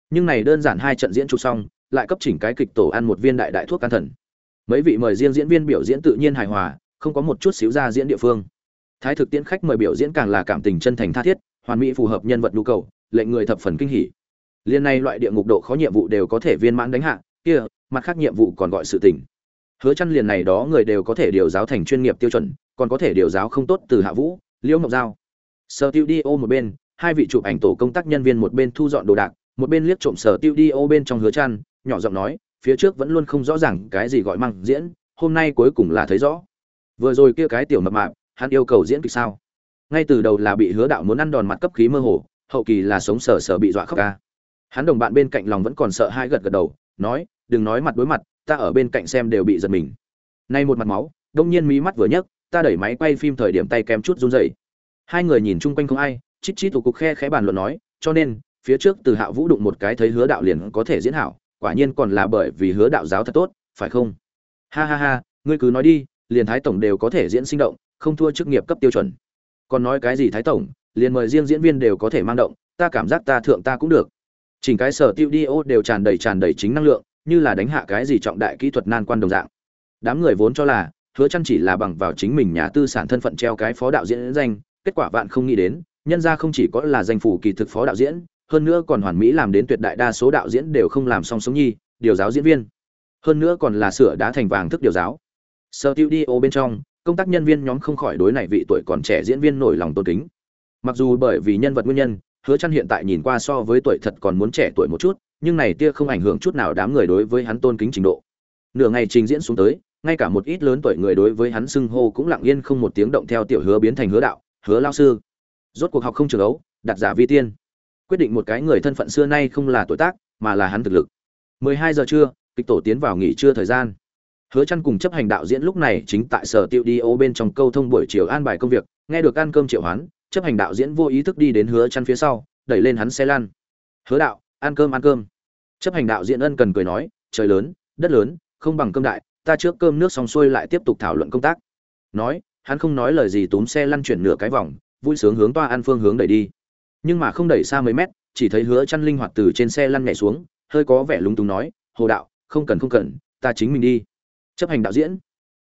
Nhưng này đơn giản hai trận diễn chụp xong lại cấp chỉnh cái kịch tổ ăn một viên đại đại thuốc can thần. Mấy vị mời riêng diễn viên biểu diễn tự nhiên hài hòa, không có một chút xíu ra diễn địa phương. Thái thực tiễn khách mời biểu diễn càng là cảm tình chân thành tha thiết, hoàn mỹ phù hợp nhân vật nhu cầu, lệnh người thập phần kinh hỉ. Liên này loại địa ngục độ khó nhiệm vụ đều có thể viên mãn đánh hạ, kia, mặt khác nhiệm vụ còn gọi sự tình. Hứa chăn liền này đó người đều có thể điều giáo thành chuyên nghiệp tiêu chuẩn, còn có thể điều giáo không tốt từ hạ vũ, liễu ngọc giao. Sở tiêu đi ô một bên, hai vị chụp ảnh tổ công tác nhân viên một bên thu dọn đồ đạc, một bên liếc trộm sở tiêu đi ô bên trong hứa chăn nhỏ giọng nói, phía trước vẫn luôn không rõ ràng cái gì gọi măng diễn, hôm nay cuối cùng là thấy rõ. Vừa rồi kia cái tiểu mập mạp, hắn yêu cầu diễn kịch sao? Ngay từ đầu là bị hứa đạo muốn ăn đòn mặt cấp khí mơ hồ, hậu kỳ là sống sờ sờ bị dọa khóc ca. Hắn đồng bạn bên cạnh lòng vẫn còn sợ hai gật gật đầu, nói, đừng nói mặt đối mặt, ta ở bên cạnh xem đều bị giật mình. Nay một mặt máu, đông nhiên mí mắt vừa nhấc, ta đẩy máy quay phim thời điểm tay kém chút run rẩy. Hai người nhìn chung quanh không ai, chít chít thủ cục khe khẽ bàn luận nói, cho nên, phía trước từ hạ vũ đụng một cái thấy hứa đạo liền có thể diễn hảo quả nhiên còn là bởi vì hứa đạo giáo thật tốt, phải không? Ha ha ha, ngươi cứ nói đi, liền thái tổng đều có thể diễn sinh động, không thua chức nghiệp cấp tiêu chuẩn. Còn nói cái gì thái tổng, liền mời riêng diễn viên đều có thể mang động, ta cảm giác ta thượng ta cũng được. Chỉnh cái sở tiêu đi ô đều tràn đầy tràn đầy chính năng lượng, như là đánh hạ cái gì trọng đại kỹ thuật nan quan đồng dạng. Đám người vốn cho là, hứa chăn chỉ là bằng vào chính mình nhà tư sản thân phận treo cái phó đạo diễn danh, kết quả vạn không nghĩ đến, nhân gia không chỉ có là danh phủ kỳ thực phó đạo diễn hơn nữa còn hoàn mỹ làm đến tuyệt đại đa số đạo diễn đều không làm song sống nhi, điều giáo diễn viên. Hơn nữa còn là sửa đá thành vàng thức điều giáo. Studio tiêu đi ô bên trong, công tác nhân viên nhóm không khỏi đối này vị tuổi còn trẻ diễn viên nổi lòng tôn kính. Mặc dù bởi vì nhân vật nguyên nhân, hứa chăn hiện tại nhìn qua so với tuổi thật còn muốn trẻ tuổi một chút, nhưng này tia không ảnh hưởng chút nào đám người đối với hắn tôn kính trình độ. Nửa ngày trình diễn xuống tới, ngay cả một ít lớn tuổi người đối với hắn xưng hô cũng lặng yên không một tiếng động theo tiểu hứa biến thành hứa đạo, hứa lao sư. Rốt cuộc học không trường ấu, đặt giả vi tiên quyết định một cái người thân phận xưa nay không là tuổi tác, mà là hắn thực lực. 12 giờ trưa, kịch tổ tiến vào nghỉ trưa thời gian. Hứa chăn cùng chấp hành đạo diễn lúc này chính tại sở tiêu đi ô bên trong câu thông buổi chiều an bài công việc, nghe được ăn cơm triệu hoán, chấp hành đạo diễn vô ý thức đi đến hứa chăn phía sau, đẩy lên hắn xe lăn. Hứa đạo, ăn cơm ăn cơm. Chấp hành đạo diễn ân cần cười nói, trời lớn, đất lớn, không bằng cơm đại, ta trước cơm nước xong xuôi lại tiếp tục thảo luận công tác. Nói, hắn không nói lời gì túm xe lăn chuyển nửa cái vòng, vui sướng hướng toa ăn phương hướng đẩy đi nhưng mà không đẩy xa mấy mét, chỉ thấy hứa chăn linh hoạt từ trên xe lăn nhảy xuống, hơi có vẻ lúng túng nói, hồ đạo, không cần không cần, ta chính mình đi. Chấp hành đạo diễn.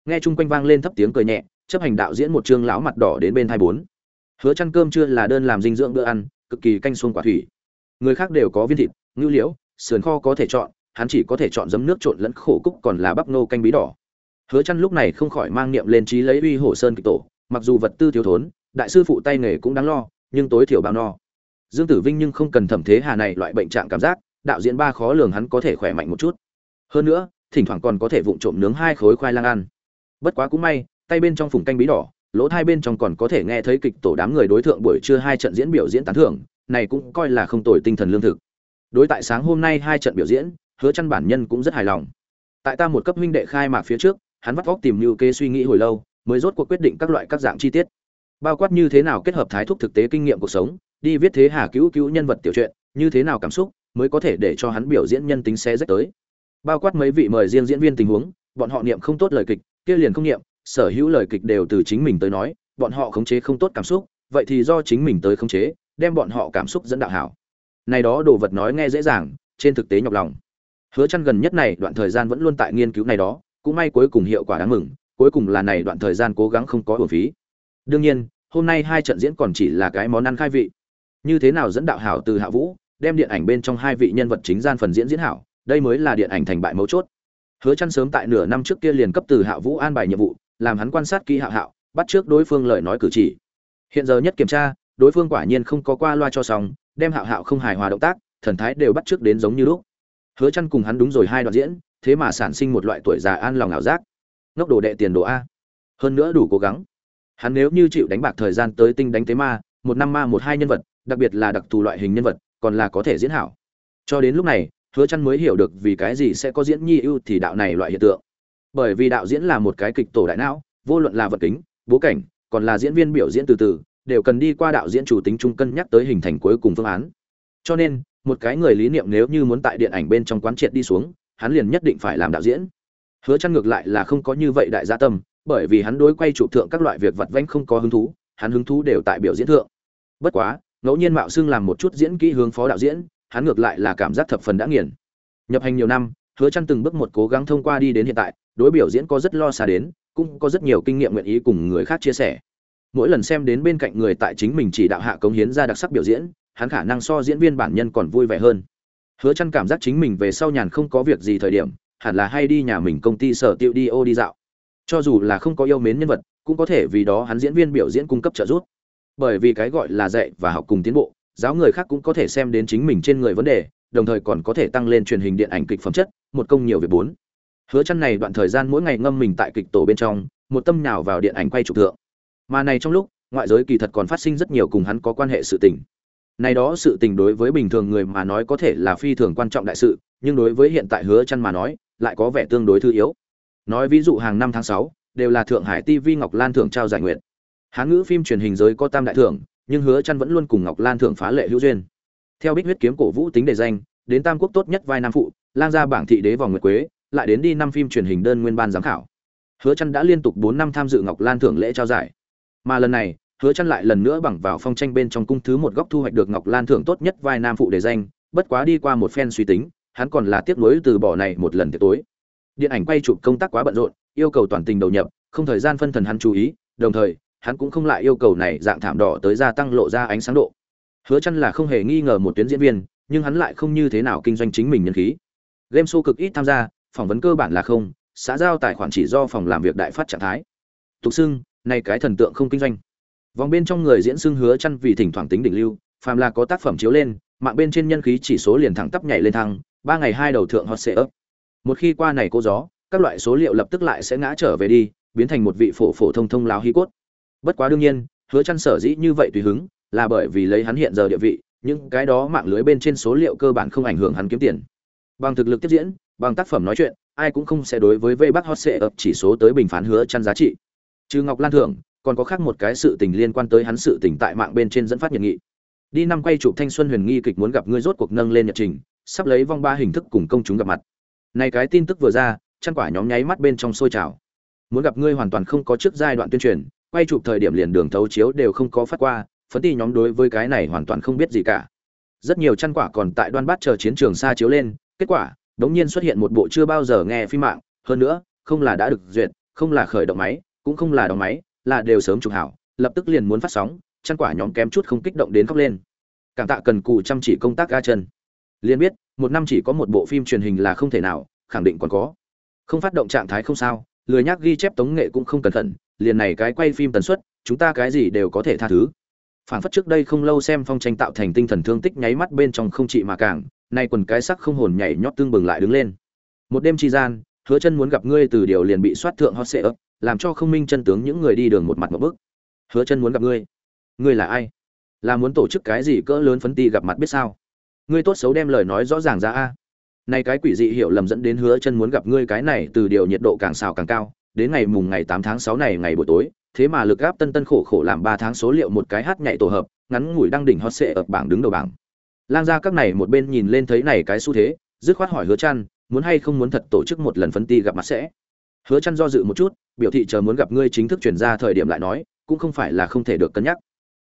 Nghe chung quanh vang lên thấp tiếng cười nhẹ, chấp hành đạo diễn một trương lão mặt đỏ đến bên thai bốn. Hứa chăn cơm chưa là đơn làm dinh dưỡng bữa ăn, cực kỳ canh xuông quả thủy. Người khác đều có viên thịt, ngưu liễu, sườn kho có thể chọn, hắn chỉ có thể chọn giấm nước trộn lẫn khổ cúc còn là bắp nô canh bí đỏ. Hứa chăn lúc này không khỏi mang niệm lên trí lấy uy hổ sơn kịch tổ, mặc dù vật tư thiếu thốn, đại sư phụ tay nghề cũng đáng lo, nhưng tối thiểu bao no dương tử vinh nhưng không cần thẩm thế hà này loại bệnh trạng cảm giác, đạo diễn ba khó lường hắn có thể khỏe mạnh một chút. Hơn nữa, thỉnh thoảng còn có thể vụng trộm nướng hai khối khoai lang ăn. Bất quá cũng may, tay bên trong phùng canh bí đỏ, lỗ hai bên trong còn có thể nghe thấy kịch tổ đám người đối tượng buổi trưa hai trận diễn biểu diễn tán thưởng, này cũng coi là không tồi tinh thần lương thực. Đối tại sáng hôm nay hai trận biểu diễn, hứa chân bản nhân cũng rất hài lòng. Tại ta một cấp huynh đệ khai mạc phía trước, hắn vắt óc tìm lưu kế suy nghĩ hồi lâu, mới rốt cuộc quyết định các loại các dạng chi tiết. Bao quát như thế nào kết hợp thái thúc thực tế kinh nghiệm cuộc sống đi viết thế hà cứu cứu nhân vật tiểu truyện, như thế nào cảm xúc mới có thể để cho hắn biểu diễn nhân tính xe rách tới. Bao quát mấy vị mời riêng diễn viên tình huống, bọn họ niệm không tốt lời kịch, kia liền không niệm, sở hữu lời kịch đều từ chính mình tới nói, bọn họ khống chế không tốt cảm xúc, vậy thì do chính mình tới khống chế, đem bọn họ cảm xúc dẫn đạo hảo. Này đó đồ vật nói nghe dễ dàng, trên thực tế nhọc lòng. Hứa chăn gần nhất này đoạn thời gian vẫn luôn tại nghiên cứu này đó, cũng may cuối cùng hiệu quả đáng mừng, cuối cùng là này đoạn thời gian cố gắng không có uổng phí. Đương nhiên, hôm nay hai trận diễn còn chỉ là cái món ăn khai vị như thế nào dẫn đạo hảo từ hạ vũ, đem điện ảnh bên trong hai vị nhân vật chính gian phần diễn diễn hảo, đây mới là điện ảnh thành bại mấu chốt. Hứa chăn sớm tại nửa năm trước kia liền cấp từ hạ vũ an bài nhiệm vụ, làm hắn quan sát kỹ hạ hạo, bắt trước đối phương lời nói cử chỉ. Hiện giờ nhất kiểm tra, đối phương quả nhiên không có qua loa cho xong, đem hạ hạo không hài hòa động tác, thần thái đều bắt trước đến giống như lúc. Hứa chăn cùng hắn đúng rồi hai đoạn diễn, thế mà sản sinh một loại tuổi già an lòng ảo giác. Ngốc đồ đệ tiền đồ a. Hơn nữa đủ cố gắng. Hắn nếu như chịu đánh bạc thời gian tới tinh đánh tế ma, một năm ma một hai nhân vật đặc biệt là đặc thù loại hình nhân vật, còn là có thể diễn hảo. Cho đến lúc này, hứa chăn mới hiểu được vì cái gì sẽ có diễn nhi ưu thì đạo này loại hiện tượng. Bởi vì đạo diễn là một cái kịch tổ đại não, vô luận là vật kính bố cảnh, còn là diễn viên biểu diễn từ từ, đều cần đi qua đạo diễn chủ tính trung cân nhắc tới hình thành cuối cùng phương án. Cho nên, một cái người lý niệm nếu như muốn tại điện ảnh bên trong quán triệt đi xuống, hắn liền nhất định phải làm đạo diễn. Hứa chăn ngược lại là không có như vậy đại gia tâm, bởi vì hắn đối quay chụp thượng các loại việc vặt vãnh không có hứng thú, hắn hứng thú đều tại biểu diễn thượng. Bất quá ngẫu nhiên mạo xưng làm một chút diễn kỹ hướng phó đạo diễn, hắn ngược lại là cảm giác thập phần đã nghiền. Nhập hành nhiều năm, hứa chăn từng bước một cố gắng thông qua đi đến hiện tại, đối biểu diễn có rất lo xa đến, cũng có rất nhiều kinh nghiệm nguyện ý cùng người khác chia sẻ. Mỗi lần xem đến bên cạnh người tại chính mình chỉ đạo hạ cống hiến ra đặc sắc biểu diễn, hắn khả năng so diễn viên bản nhân còn vui vẻ hơn. Hứa chăn cảm giác chính mình về sau nhàn không có việc gì thời điểm, hẳn là hay đi nhà mình công ty sở tiêu đi ô đi dạo. Cho dù là không có yêu mến nhân vật, cũng có thể vì đó hắn diễn viên biểu diễn cung cấp trợ giúp bởi vì cái gọi là dạy và học cùng tiến bộ giáo người khác cũng có thể xem đến chính mình trên người vấn đề đồng thời còn có thể tăng lên truyền hình điện ảnh kịch phẩm chất một công nhiều việc bốn. Hứa chăn này đoạn thời gian mỗi ngày ngâm mình tại kịch tổ bên trong một tâm nhào vào điện ảnh quay chụp thượng. Mà này trong lúc ngoại giới kỳ thật còn phát sinh rất nhiều cùng hắn có quan hệ sự tình. Này đó sự tình đối với bình thường người mà nói có thể là phi thường quan trọng đại sự nhưng đối với hiện tại hứa chăn mà nói lại có vẻ tương đối thư yếu. Nói ví dụ hàng năm tháng 6, đều là thượng hải tv ngọc lan thưởng trao giải nguyện hán ngữ phim truyền hình giới có tam đại thưởng, nhưng hứa chăn vẫn luôn cùng ngọc lan thưởng phá lệ hữu duyên. Theo bích huyết kiếm cổ vũ tính đề danh, đến tam quốc tốt nhất vai nam phụ, lang gia bảng thị đế vòng nguyệt quế, lại đến đi năm phim truyền hình đơn nguyên ban giám khảo. Hứa chăn đã liên tục 4 năm tham dự ngọc lan thưởng lễ trao giải. Mà lần này, hứa chăn lại lần nữa bằng vào phong tranh bên trong cung thứ một góc thu hoạch được ngọc lan thưởng tốt nhất vai nam phụ đề danh, bất quá đi qua một phen suy tính, hắn còn là tiếc nuối từ bỏ này một lần tiệc tối. Điện ảnh quay chụp công tác quá bận rộn, yêu cầu toàn tình đầu nhập, không thời gian phân thần hắn chú ý, đồng thời hắn cũng không lại yêu cầu này dạng thảm đỏ tới gia tăng lộ ra ánh sáng độ. Hứa chăn là không hề nghi ngờ một tuyến diễn viên, nhưng hắn lại không như thế nào kinh doanh chính mình nhân khí. Game show cực ít tham gia, phỏng vấn cơ bản là không, xã giao tài khoản chỉ do phòng làm việc đại phát trạng thái. Tục xưng, này cái thần tượng không kinh doanh. Vòng bên trong người diễn xưng hứa chăn vì thỉnh thoảng tính đỉnh lưu, phàm là có tác phẩm chiếu lên, mạng bên trên nhân khí chỉ số liền thẳng tắp nhảy lên thăng, ba ngày hai đầu thượng hot sẽ ấp một khi qua này cô gió, các loại số liệu lập tức lại sẽ ngã trở về đi, biến thành một vị phổ phổ thông thông láo hí cốt bất quá đương nhiên, hứa chăn sở dĩ như vậy tùy hứng, là bởi vì lấy hắn hiện giờ địa vị, những cái đó mạng lưới bên trên số liệu cơ bản không ảnh hưởng hắn kiếm tiền. Bằng thực lực tiếp diễn, bằng tác phẩm nói chuyện, ai cũng không sẽ đối với vây bắc hot sẽ ập chỉ số tới bình phán hứa chăn giá trị. Trừ ngọc lan thưởng, còn có khác một cái sự tình liên quan tới hắn sự tình tại mạng bên trên dẫn phát nhiệt nghị. Đi năm quay chụp thanh xuân huyền nghi kịch muốn gặp ngươi rốt cuộc nâng lên nhật trình, sắp lấy vong ba hình thức cùng công chúng gặp mặt. Này cái tin tức vừa ra, chăn quả nhóm nháy mắt bên trong sôi trào. Muốn gặp ngươi hoàn toàn không có trước giai đoạn tuyên truyền quay chụp thời điểm liền đường thấu chiếu đều không có phát qua, phấn ti nhóm đối với cái này hoàn toàn không biết gì cả. Rất nhiều chăn quả còn tại đoan bát chờ chiến trường xa chiếu lên, kết quả, đống nhiên xuất hiện một bộ chưa bao giờ nghe phim mạng. Hơn nữa, không là đã được duyệt, không là khởi động máy, cũng không là đóng máy, là đều sớm chụp hảo, lập tức liền muốn phát sóng, chăn quả nhóm kém chút không kích động đến khóc lên. Cảm tạ cần cù chăm chỉ công tác ga chân. Liền biết, một năm chỉ có một bộ phim truyền hình là không thể nào, khẳng định còn có. Không phát động trạng thái không sao, lười nhác ghi chép tống nghệ cũng không cẩn thận liền này cái quay phim tần suất, chúng ta cái gì đều có thể tha thứ. Phản phất trước đây không lâu xem phong tranh tạo thành tinh thần thương tích nháy mắt bên trong không trị mà càng, nay quần cái sắc không hồn nhảy nhót tương bừng lại đứng lên. Một đêm tri gian, hứa chân muốn gặp ngươi từ điều liền bị soát thượng hot sệ ấp, làm cho không minh chân tướng những người đi đường một mặt một bước. hứa chân muốn gặp ngươi. Ngươi là ai? Là muốn tổ chức cái gì cỡ lớn phấn ti gặp mặt biết sao? Ngươi tốt xấu đem lời nói rõ ràng ra a. Nay cái quỷ dị hiểu lầm dẫn đến hứa chân muốn gặp ngươi cái này từ điều nhiệt độ càng xào càng cao đến ngày mùng ngày 8 tháng 6 này ngày buổi tối thế mà lực gáp tân tân khổ khổ làm 3 tháng số liệu một cái hát nhảy tổ hợp ngắn ngủi đăng đỉnh hot sẽ ở bảng đứng đầu bảng. Lang gia các này một bên nhìn lên thấy này cái xu thế dứt khoát hỏi hứa Chân, muốn hay không muốn thật tổ chức một lần phân ti gặp mặt sẽ? Hứa Chân do dự một chút biểu thị chờ muốn gặp ngươi chính thức truyền ra thời điểm lại nói cũng không phải là không thể được cân nhắc.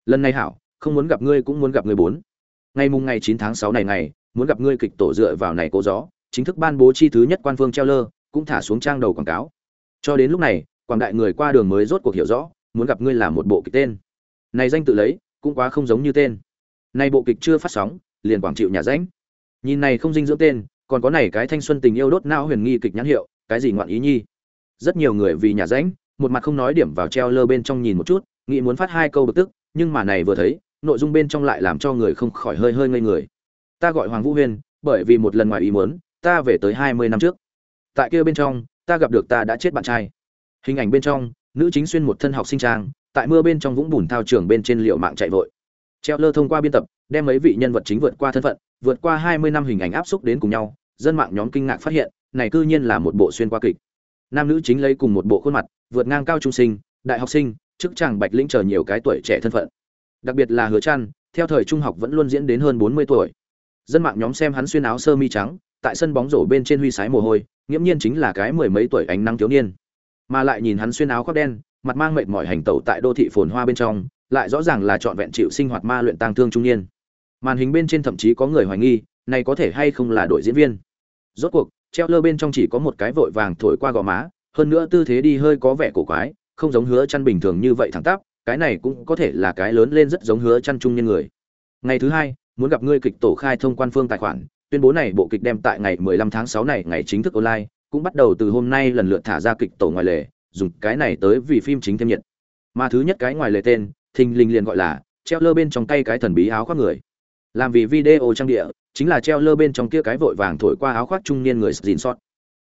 Lần này hảo không muốn gặp ngươi cũng muốn gặp ngươi bốn. Ngày mùng ngày 9 tháng 6 này ngày muốn gặp ngươi kịch tổ dựa vào này cố gió chính thức ban bố chi thứ nhất quan phương treo lơ cũng thả xuống trang đầu quảng cáo cho đến lúc này, quảng đại người qua đường mới rốt cuộc hiểu rõ, muốn gặp ngươi là một bộ kịch tên. Này danh tự lấy, cũng quá không giống như tên. Này bộ kịch chưa phát sóng, liền quảng chịu nhà ránh. Nhìn này không dinh dưỡng tên, còn có này cái thanh xuân tình yêu đốt não huyền nghi kịch nhãn hiệu, cái gì ngoạn ý nhi? Rất nhiều người vì nhà ránh, một mặt không nói điểm vào treo lơ bên trong nhìn một chút, nghĩ muốn phát hai câu bực tức, nhưng mà này vừa thấy, nội dung bên trong lại làm cho người không khỏi hơi hơi ngây người. Ta gọi hoàng vũ huyên, bởi vì một lần ngoài ý muốn, ta về tới hai mươi năm trước. Tại kia bên trong ta gặp được ta đã chết bạn trai. Hình ảnh bên trong, nữ chính xuyên một thân học sinh trang, tại mưa bên trong vũng bùn thao trường bên trên liệu mạng chạy vội. Treo lơ thông qua biên tập, đem mấy vị nhân vật chính vượt qua thân phận, vượt qua hai mươi năm hình ảnh áp xúc đến cùng nhau, dân mạng nhóm kinh ngạc phát hiện, này cư nhiên là một bộ xuyên qua kịch. Nam nữ chính lấy cùng một bộ khuôn mặt, vượt ngang cao trung sinh, đại học sinh, chức chàng bạch lĩnh chờ nhiều cái tuổi trẻ thân phận. Đặc biệt là hứa trăn, theo thời trung học vẫn luôn diễn đến hơn bốn mươi tuổi. Dân mạng nhóm xem hắn xuyên áo sơ mi trắng tại sân bóng rổ bên trên huy sái mồ hôi, nghiễm nhiên chính là cái mười mấy tuổi ánh nắng thiếu niên. Mà lại nhìn hắn xuyên áo khoác đen, mặt mang mệt mỏi hành tẩu tại đô thị phồn hoa bên trong, lại rõ ràng là trọn vẹn chịu sinh hoạt ma luyện tang thương trung niên. Màn hình bên trên thậm chí có người hoài nghi, này có thể hay không là đội diễn viên. Rốt cuộc, treo lơ bên trong chỉ có một cái vội vàng thổi qua gò má, hơn nữa tư thế đi hơi có vẻ cổ quái, không giống hứa chăn bình thường như vậy thẳng tắp, cái này cũng có thể là cái lớn lên rất giống hứa chăn trung niên người. Ngày thứ hai, muốn gặp ngươi kịch tổ khai thông quan phương tài khoản tuyên bố này bộ kịch đem tại ngày 15 tháng 6 này, ngày chính thức online, cũng bắt đầu từ hôm nay lần lượt thả ra kịch tổ ngoài lề, dùng cái này tới vì phim chính thêm nhiệt. Mà thứ nhất cái ngoài lề tên, thình lình liền gọi là treo lơ bên trong tay cái thần bí áo khoác người. Làm vì video trang địa, chính là treo lơ bên trong kia cái vội vàng thổi qua áo khoác trung niên người gìn sót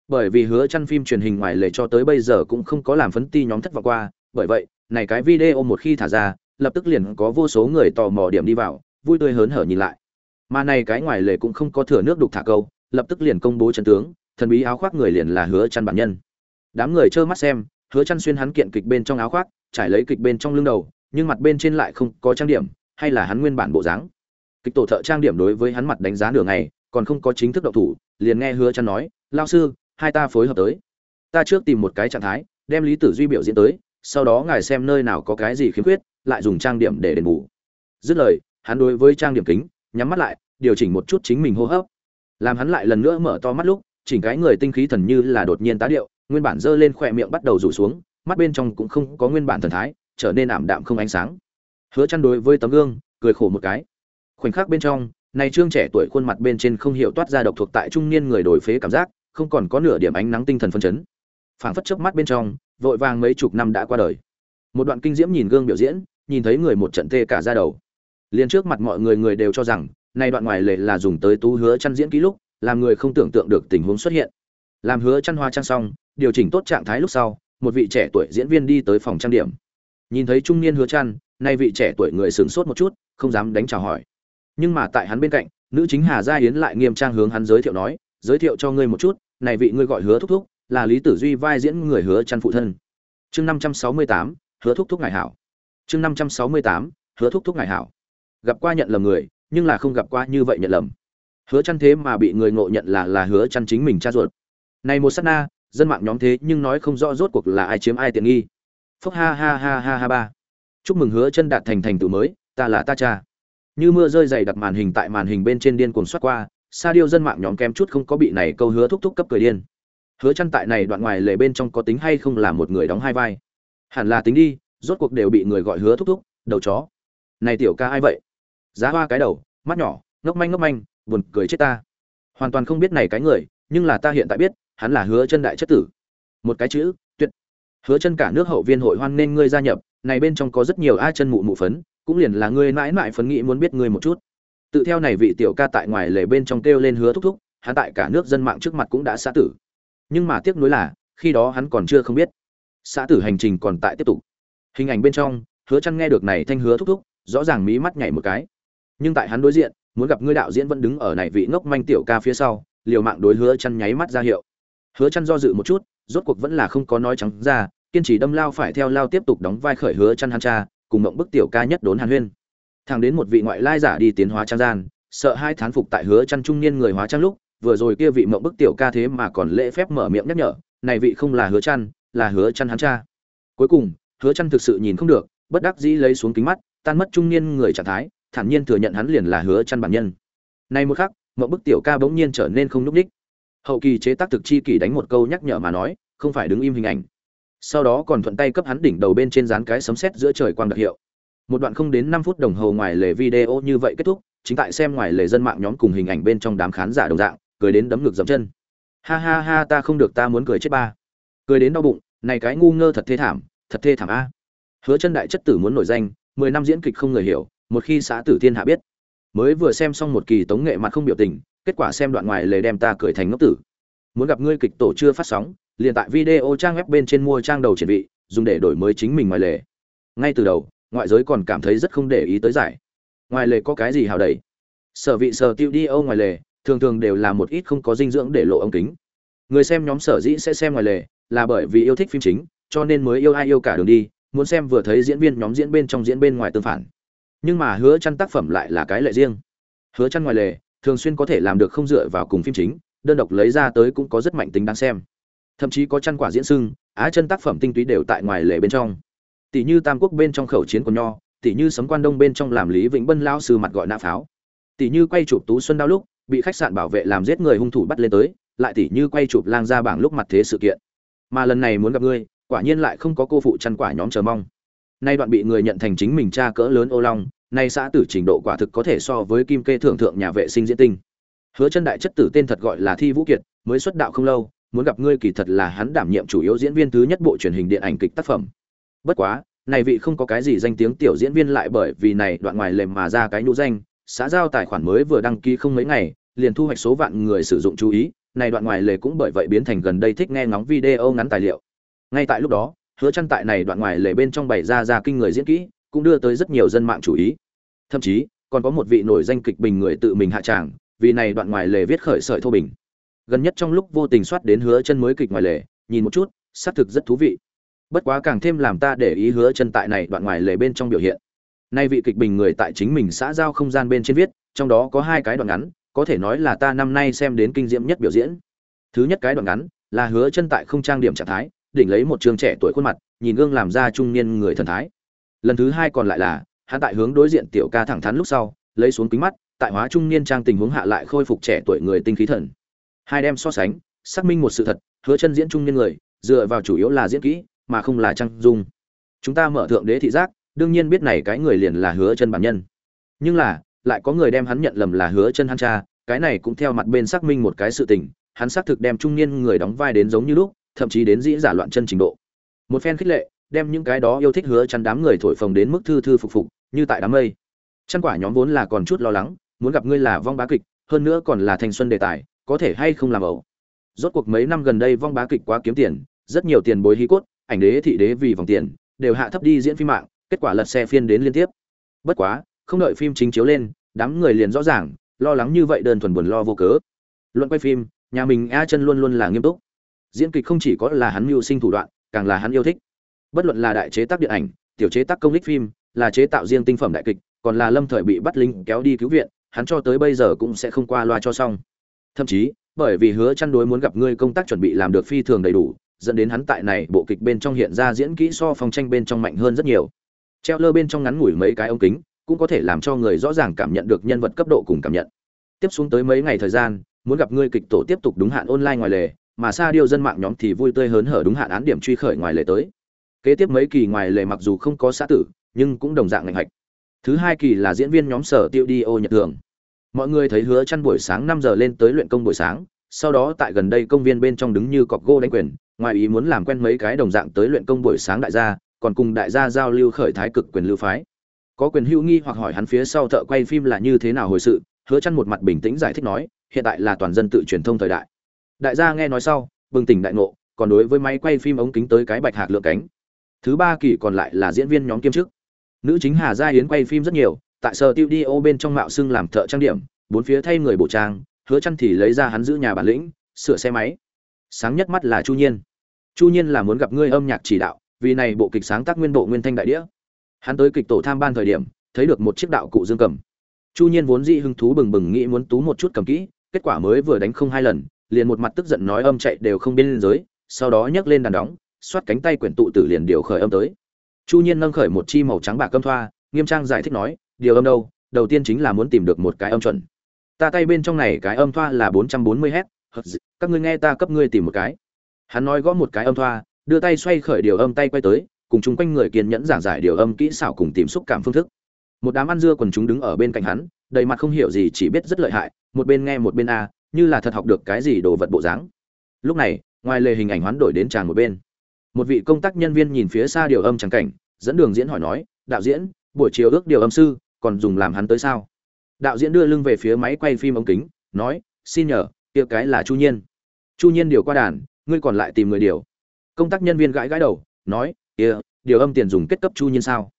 bởi vì hứa chăn phim truyền hình ngoài lề cho tới bây giờ cũng không có làm phấn ti nhóm thất vọng qua, bởi vậy, này cái video một khi thả ra, lập tức liền có vô số người tò mò điểm đi vào, vui tươi hớn hở nhìn lại mà này cái ngoài lề cũng không có thừa nước đục thả câu, lập tức liền công bố chân tướng, thần bí áo khoác người liền là hứa chăn bản nhân. Đám người trơ mắt xem, hứa chăn xuyên hắn kiện kịch bên trong áo khoác, trải lấy kịch bên trong lưng đầu, nhưng mặt bên trên lại không có trang điểm, hay là hắn nguyên bản bộ dáng. Kịch tổ thợ trang điểm đối với hắn mặt đánh giá nửa ngày, còn không có chính thức động thủ, liền nghe hứa chăn nói lao sư, hai ta phối hợp tới. Ta trước tìm một cái trạng thái, đem lý tử duy biểu diễn tới, sau đó ngài xem nơi nào có cái gì khiếm khuyết, lại dùng trang điểm để đền bù. Dứt lời, hắn đối với trang điểm kính nhắm mắt lại, điều chỉnh một chút chính mình hô hấp. Làm hắn lại lần nữa mở to mắt lúc, chỉnh cái người tinh khí thần như là đột nhiên tá điệu, nguyên bản giơ lên khỏe miệng bắt đầu rủ xuống, mắt bên trong cũng không có nguyên bản thần thái, trở nên ảm đạm không ánh sáng. Hứa chăn đối với tấm gương, cười khổ một cái. Khoảnh khắc bên trong, này trương trẻ tuổi khuôn mặt bên trên không hiểu toát ra độc thuộc tại trung niên người đổi phế cảm giác, không còn có nửa điểm ánh nắng tinh thần phân chấn. Phảng phất chớp mắt bên trong, vội vàng mấy chục năm đã qua đời. Một đoạn kinh diễm nhìn gương biểu diễn, nhìn thấy người một trận tê cả da đầu liền trước mặt mọi người người đều cho rằng nay đoạn ngoài lệ là dùng tới tú hứa chăn diễn ký lúc làm người không tưởng tượng được tình huống xuất hiện. Làm hứa chăn hoa trang xong điều chỉnh tốt trạng thái lúc sau một vị trẻ tuổi diễn viên đi tới phòng trang điểm. Nhìn thấy trung niên hứa chăn nay vị trẻ tuổi người sướng sốt một chút không dám đánh chào hỏi. Nhưng mà tại hắn bên cạnh nữ chính hà gia yến lại nghiêm trang hướng hắn giới thiệu nói giới thiệu cho ngươi một chút này vị ngươi gọi hứa thúc thúc là lý tử duy vai diễn người hứa chăn phụ thân. Chương 568, hứa thúc thúc ngài hảo. Chương 568, hứa thúc thúc ngài hảo gặp qua nhận lầm người, nhưng là không gặp qua như vậy nhận lầm. Hứa chăn thế mà bị người ngộ nhận là là hứa chăn chính mình cha ruột. Này một sát na, dân mạng nhóm thế nhưng nói không rõ rốt cuộc là ai chiếm ai tiện nghi. Phúc ha ha ha ha ha ba. Chúc mừng hứa chân đạt thành thành tựu mới, ta là ta cha. Như mưa rơi dày đặt màn hình tại màn hình bên trên điên cuồng xoát qua, sa điêu dân mạng nhóm kém chút không có bị này câu hứa thúc thúc cấp cười điên. Hứa chân tại này đoạn ngoài lề bên trong có tính hay không là một người đóng hai vai? Hẳn là tính đi, rốt cuộc đều bị người gọi hứa thúc thúc, đầu chó. Này tiểu ca ai vậy? Giá hoa cái đầu, mắt nhỏ, ngốc manh ngốc manh, buồn cười chết ta. Hoàn toàn không biết này cái người, nhưng là ta hiện tại biết, hắn là hứa chân đại chất tử. Một cái chữ, tuyệt. Hứa chân cả nước hậu viên hội hoan nên ngươi gia nhập, này bên trong có rất nhiều ai chân mụ mụ phấn, cũng liền là ngươi mãi mãi phấn nghĩ muốn biết ngươi một chút. Tự theo này vị tiểu ca tại ngoài lề bên trong kêu lên hứa thúc thúc, hắn tại cả nước dân mạng trước mặt cũng đã xã tử. Nhưng mà tiếc nuối là, khi đó hắn còn chưa không biết. Xã tử hành trình còn tại tiếp tục. Hình ảnh bên trong, hứa chăn nghe được này thanh hứa thúc thúc, rõ ràng mí mắt nhảy một cái nhưng tại hắn đối diện, muốn gặp ngươi đạo diễn vẫn đứng ở này vị ngốc manh tiểu ca phía sau, liều mạng đối hứa chăn nháy mắt ra hiệu. Hứa chăn do dự một chút, rốt cuộc vẫn là không có nói trắng ra, kiên trì đâm lao phải theo lao tiếp tục đóng vai khởi hứa chăn hắn cha, cùng mộng bức tiểu ca nhất đốn hàn huyên. Thằng đến một vị ngoại lai giả đi tiến hóa trang gian, sợ hai thán phục tại hứa chăn trung niên người hóa trang lúc, vừa rồi kia vị mộng bức tiểu ca thế mà còn lễ phép mở miệng nhắc nhở, này vị không là hứa chăn, là hứa chăn hắn cha. Cuối cùng, hứa chăn thực sự nhìn không được, bất đắc dĩ lấy xuống kính mắt, tan mất trung niên người trạng thái thản nhiên thừa nhận hắn liền là hứa chăn bản nhân. Nay một khắc mộng bức tiểu ca bỗng nhiên trở nên không núp đích hậu kỳ chế tác thực chi kỳ đánh một câu nhắc nhở mà nói, không phải đứng im hình ảnh. Sau đó còn thuận tay cấp hắn đỉnh đầu bên trên dán cái sấm sét giữa trời quang đặc hiệu. Một đoạn không đến 5 phút đồng hồ ngoài lề video như vậy kết thúc, chính tại xem ngoài lề dân mạng nhóm cùng hình ảnh bên trong đám khán giả đồng dạng, cười đến đấm ngực dậm chân. Ha ha ha, ta không được, ta muốn cười chết ba. Cười đến đau bụng, này cái ngu ngơ thật thê thảm, thật thê thảm a. Hứa chân đại chất tử muốn nổi danh 10 năm diễn kịch không người hiểu một khi xã tử thiên hạ biết, mới vừa xem xong một kỳ tống nghệ mặt không biểu tình, kết quả xem đoạn ngoài lề đem ta cười thành ngốc tử. Muốn gặp ngươi kịch tổ chưa phát sóng, liền tại video trang web bên trên mua trang đầu triển vị, dùng để đổi mới chính mình ngoài lề. Ngay từ đầu, ngoại giới còn cảm thấy rất không để ý tới giải. Ngoài lề có cái gì hào đầy sở vị sở tiêu đi âu ngoài lề, thường thường đều là một ít không có dinh dưỡng để lộ ống kính. Người xem nhóm sở dĩ sẽ xem ngoài lề là bởi vì yêu thích phim chính, cho nên mới yêu ai yêu cả đường đi, muốn xem vừa thấy diễn viên nhóm diễn bên trong diễn bên ngoài tương phản nhưng mà hứa chăn tác phẩm lại là cái lệ riêng. Hứa chăn ngoài lề, thường xuyên có thể làm được không dựa vào cùng phim chính, đơn độc lấy ra tới cũng có rất mạnh tính đáng xem. Thậm chí có chăn quả diễn sưng, á chân tác phẩm tinh túy đều tại ngoài lề bên trong. Tỷ như tam quốc bên trong khẩu chiến của nho, tỷ như sấm quan đông bên trong làm lý vĩnh bân lao sư mặt gọi nã pháo. Tỷ như quay chụp tú xuân đao lúc, bị khách sạn bảo vệ làm giết người hung thủ bắt lên tới, lại tỷ như quay chụp lang ra bảng lúc mặt thế sự kiện. Mà lần này muốn gặp ngươi, quả nhiên lại không có cô phụ chăn quả nhóm chờ mong nay đoạn bị người nhận thành chính mình cha cỡ lớn ô long, nay xã tử trình độ quả thực có thể so với kim kê thượng thượng nhà vệ sinh diễn tinh. Hứa chân đại chất tử tên thật gọi là thi vũ kiệt, mới xuất đạo không lâu, muốn gặp ngươi kỳ thật là hắn đảm nhiệm chủ yếu diễn viên thứ nhất bộ truyền hình điện ảnh kịch tác phẩm. Bất quá, này vị không có cái gì danh tiếng tiểu diễn viên lại bởi vì này đoạn ngoài lề mà ra cái nhũ danh, xã giao tài khoản mới vừa đăng ký không mấy ngày, liền thu hoạch số vạn người sử dụng chú ý, này đoạn ngoài lề cũng bởi vậy biến thành gần đây thích nghe ngóng video ngắn tài liệu. Ngay tại lúc đó hứa chân tại này đoạn ngoài lề bên trong bày ra ra kinh người diễn kỹ, cũng đưa tới rất nhiều dân mạng chú ý. Thậm chí, còn có một vị nổi danh kịch bình người tự mình hạ tràng, vì này đoạn ngoài lề viết khởi sợi thô bình. Gần nhất trong lúc vô tình soát đến hứa chân mới kịch ngoài lề, nhìn một chút, xác thực rất thú vị. Bất quá càng thêm làm ta để ý hứa chân tại này đoạn ngoài lề bên trong biểu hiện. Nay vị kịch bình người tại chính mình xã giao không gian bên trên viết, trong đó có hai cái đoạn ngắn, có thể nói là ta năm nay xem đến kinh diễm nhất biểu diễn. Thứ nhất cái đoạn ngắn, là hứa chân tại không trang điểm trạng thái đỉnh lấy một trường trẻ tuổi khuôn mặt, nhìn gương làm ra trung niên người thần thái. Lần thứ hai còn lại là, hắn tại hướng đối diện tiểu ca thẳng thắn lúc sau, lấy xuống kính mắt, tại hóa trung niên trang tình huống hạ lại khôi phục trẻ tuổi người tinh khí thần. Hai đem so sánh, xác minh một sự thật, hứa chân diễn trung niên người, dựa vào chủ yếu là diễn kỹ, mà không là trang dung. Chúng ta mở thượng đế thị giác, đương nhiên biết này cái người liền là hứa chân bản nhân. Nhưng là, lại có người đem hắn nhận lầm là hứa chân hắn cha, cái này cũng theo mặt bên xác minh một cái sự tình, hắn xác thực đem trung niên người đóng vai đến giống như lúc thậm chí đến dĩ giả loạn chân trình độ. Một phen khích lệ, đem những cái đó yêu thích hứa chăn đám người thổi phồng đến mức thư thư phục phục, như tại đám mây. Chăn quả nhóm vốn là còn chút lo lắng, muốn gặp ngươi là vong bá kịch, hơn nữa còn là thanh xuân đề tài, có thể hay không làm ẩu. Rốt cuộc mấy năm gần đây vong bá kịch quá kiếm tiền, rất nhiều tiền bối hí cốt, ảnh đế thị đế vì vòng tiền, đều hạ thấp đi diễn phim mạng, kết quả lật xe phiên đến liên tiếp. Bất quá, không đợi phim chính chiếu lên, đám người liền rõ ràng, lo lắng như vậy đơn thuần buồn lo vô cớ. Luận quay phim, nhà mình a chân luôn luôn là nghiêm túc diễn kịch không chỉ có là hắn mưu sinh thủ đoạn, càng là hắn yêu thích. Bất luận là đại chế tác điện ảnh, tiểu chế tác công lích phim, là chế tạo riêng tinh phẩm đại kịch, còn là lâm thời bị bắt linh kéo đi cứu viện, hắn cho tới bây giờ cũng sẽ không qua loa cho xong. Thậm chí, bởi vì hứa chăn đối muốn gặp ngươi công tác chuẩn bị làm được phi thường đầy đủ, dẫn đến hắn tại này bộ kịch bên trong hiện ra diễn kỹ so phong tranh bên trong mạnh hơn rất nhiều. Treo lơ bên trong ngắn ngủi mấy cái ống kính, cũng có thể làm cho người rõ ràng cảm nhận được nhân vật cấp độ cùng cảm nhận. Tiếp xuống tới mấy ngày thời gian, muốn gặp ngươi kịch tổ tiếp tục đúng hạn online ngoài lề mà xa điều dân mạng nhóm thì vui tươi hớn hở đúng hạn án điểm truy khởi ngoài lệ tới. Kế tiếp mấy kỳ ngoài lệ mặc dù không có xã tử, nhưng cũng đồng dạng ngành hạch. Thứ hai kỳ là diễn viên nhóm sở tiêu đi ô nhật thường. Mọi người thấy hứa chăn buổi sáng 5 giờ lên tới luyện công buổi sáng, sau đó tại gần đây công viên bên trong đứng như cọc gỗ đánh quyền, ngoài ý muốn làm quen mấy cái đồng dạng tới luyện công buổi sáng đại gia, còn cùng đại gia giao lưu khởi thái cực quyền lưu phái. Có quyền hữu nghi hoặc hỏi hắn phía sau thợ quay phim là như thế nào hồi sự, hứa chăn một mặt bình tĩnh giải thích nói, hiện tại là toàn dân tự truyền thông thời đại đại gia nghe nói sau, bừng tỉnh đại ngộ, còn đối với máy quay phim ống kính tới cái bạch hạc lượng cánh. Thứ ba kỳ còn lại là diễn viên nhóm kiêm chức. Nữ chính hà gia yến quay phim rất nhiều, tại sở tiêu đi ô bên trong mạo xưng làm thợ trang điểm, bốn phía thay người bộ trang, hứa chăn thì lấy ra hắn giữ nhà bản lĩnh, sửa xe máy. Sáng nhất mắt là chu nhiên. Chu nhiên là muốn gặp ngươi âm nhạc chỉ đạo, vì này bộ kịch sáng tác nguyên bộ nguyên thanh đại đĩa. Hắn tới kịch tổ tham ban thời điểm, thấy được một chiếc đạo cụ dương cầm. Chu nhiên vốn dĩ hứng thú bừng bừng nghĩ muốn tú một chút cầm kỹ, kết quả mới vừa đánh không hai lần liền một mặt tức giận nói âm chạy đều không biên giới, sau đó nhấc lên đàn đóng, xoát cánh tay quyển tụ tử liền điều khởi âm tới. Chu nhiên nâng khởi một chi màu trắng bạc cơm thoa, nghiêm trang giải thích nói, điều âm đâu? Đầu tiên chính là muốn tìm được một cái âm chuẩn. Ta tay bên trong này cái âm thoa là bốn trăm bốn mươi h các ngươi nghe ta cấp ngươi tìm một cái. Hắn nói gõ một cái âm thoa, đưa tay xoay khởi điều âm tay quay tới, cùng chung quanh người kiên nhẫn giảng giải điều âm kỹ xảo cùng tìm xúc cảm phương thức. Một đám ăn dưa quần chúng đứng ở bên cạnh hắn, đầy mặt không hiểu gì, chỉ biết rất lợi hại, một bên nghe một bên a như là thật học được cái gì đồ vật bộ dáng. Lúc này, ngoài lề hình ảnh hoán đổi đến tràn một bên. Một vị công tác nhân viên nhìn phía xa điều âm chẳng cảnh, dẫn đường diễn hỏi nói, đạo diễn, buổi chiều ước điều âm sư, còn dùng làm hắn tới sao? Đạo diễn đưa lưng về phía máy quay phim ống kính, nói, xin nhờ, kia cái là chu nhiên. Chu nhiên điều qua đàn, ngươi còn lại tìm người điều. Công tác nhân viên gãi gãi đầu, nói, kia, điều âm tiền dùng kết cấp chu nhiên sao?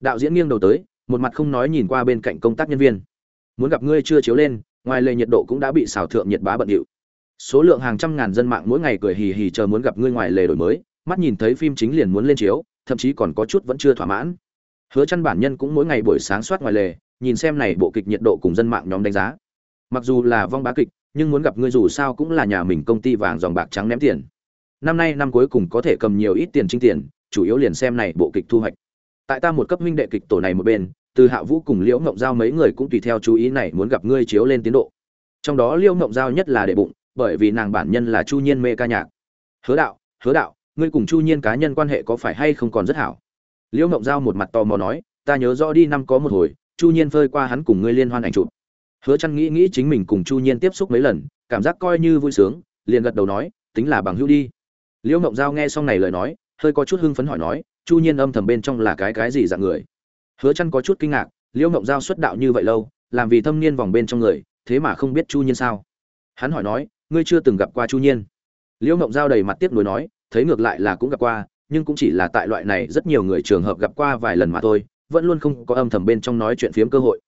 Đạo diễn nghiêng đầu tới, một mặt không nói nhìn qua bên cạnh công tác nhân viên. Muốn gặp ngươi chưa chiếu lên ngoài lề nhiệt độ cũng đã bị xào thượng nhiệt bá bận điệu. Số lượng hàng trăm ngàn dân mạng mỗi ngày cười hì hì chờ muốn gặp ngươi ngoài lề đổi mới, mắt nhìn thấy phim chính liền muốn lên chiếu, thậm chí còn có chút vẫn chưa thỏa mãn. Hứa chăn bản nhân cũng mỗi ngày buổi sáng soát ngoài lề, nhìn xem này bộ kịch nhiệt độ cùng dân mạng nhóm đánh giá. Mặc dù là vong bá kịch, nhưng muốn gặp ngươi dù sao cũng là nhà mình công ty vàng dòng bạc trắng ném tiền. Năm nay năm cuối cùng có thể cầm nhiều ít tiền trinh tiền, chủ yếu liền xem này bộ kịch thu hoạch. Tại ta một cấp minh đệ kịch tổ này một bên từ hạ vũ cùng liễu ngộng giao mấy người cũng tùy theo chú ý này muốn gặp ngươi chiếu lên tiến độ. Trong đó liễu ngộng giao nhất là đệ bụng, bởi vì nàng bản nhân là chu nhiên mê ca nhạc. Hứa đạo hứa đạo, ngươi cùng chu nhiên cá nhân quan hệ có phải hay không còn rất hảo? Liễu ngộng giao một mặt tò mò nói, ta nhớ rõ đi năm có một hồi, chu nhiên phơi qua hắn cùng ngươi liên hoan ảnh chụp. Hứa chăn nghĩ nghĩ chính mình cùng chu nhiên tiếp xúc mấy lần, cảm giác coi như vui sướng, liền gật đầu nói, tính là bằng hữu đi. Liễu ngộng giao nghe xong này lời nói, hơi có chút hưng phấn hỏi nói, chu nhiên âm thầm bên trong là cái cái gì dạng người? Hứa chăn có chút kinh ngạc, liễu ngộng giao xuất đạo như vậy lâu, làm vì thâm niên vòng bên trong người, thế mà không biết chu nhiên sao? Hắn hỏi nói, ngươi chưa từng gặp qua chu nhiên? Liễu ngộng giao đầy mặt tiếc nuối nói, thấy ngược lại là cũng gặp qua, nhưng cũng chỉ là tại loại này rất nhiều người trường hợp gặp qua vài lần mà thôi, vẫn luôn không có âm thầm bên trong nói chuyện phiếm cơ hội.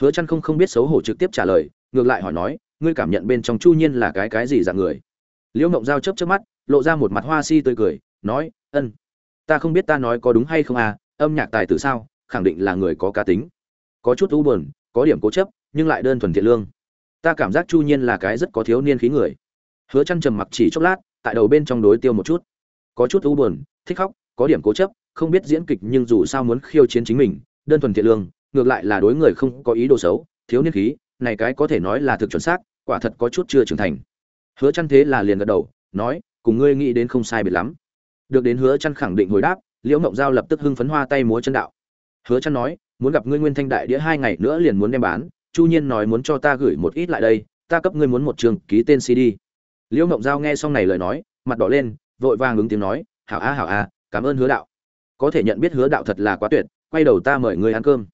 Hứa chăn không không biết xấu hổ trực tiếp trả lời, ngược lại hỏi nói, ngươi cảm nhận bên trong chu nhiên là cái cái gì dạng người? Liễu Ngộng giao chớp chớp mắt, lộ ra một mặt hoa si tươi cười, nói, ân, ta không biết ta nói có đúng hay không à âm nhạc tài tử sao? Khẳng định là người có cá tính. Có chút u buồn, có điểm cố chấp, nhưng lại đơn thuần thiện lương. Ta cảm giác chu nhiên là cái rất có thiếu niên khí người. Hứa chăn trầm mặc chỉ chốc lát, tại đầu bên trong đối tiêu một chút. Có chút u buồn, thích khóc, có điểm cố chấp, không biết diễn kịch nhưng dù sao muốn khiêu chiến chính mình, đơn thuần thiện lương, ngược lại là đối người không có ý đồ xấu, thiếu niên khí, này cái có thể nói là thực chuẩn xác, quả thật có chút chưa trưởng thành. Hứa chăn thế là liền gật đầu, nói, cùng ngươi nghĩ đến không sai biệt lắm. Được đến hứa chăn khẳng định hồi đáp, liễu ngộng giao lập tức hưng phấn hoa tay múa chân đạo hứa chăn nói, muốn gặp ngươi nguyên thanh đại đĩa hai ngày nữa liền muốn đem bán, chu nhiên nói muốn cho ta gửi một ít lại đây, ta cấp ngươi muốn một trường ký tên cd liễu ngộng giao nghe xong này lời nói, mặt đỏ lên, vội vàng ứng tiếng nói, hảo a hảo a, cảm ơn hứa đạo. Có thể nhận biết hứa đạo thật là quá tuyệt, quay đầu ta mời ngươi ăn cơm.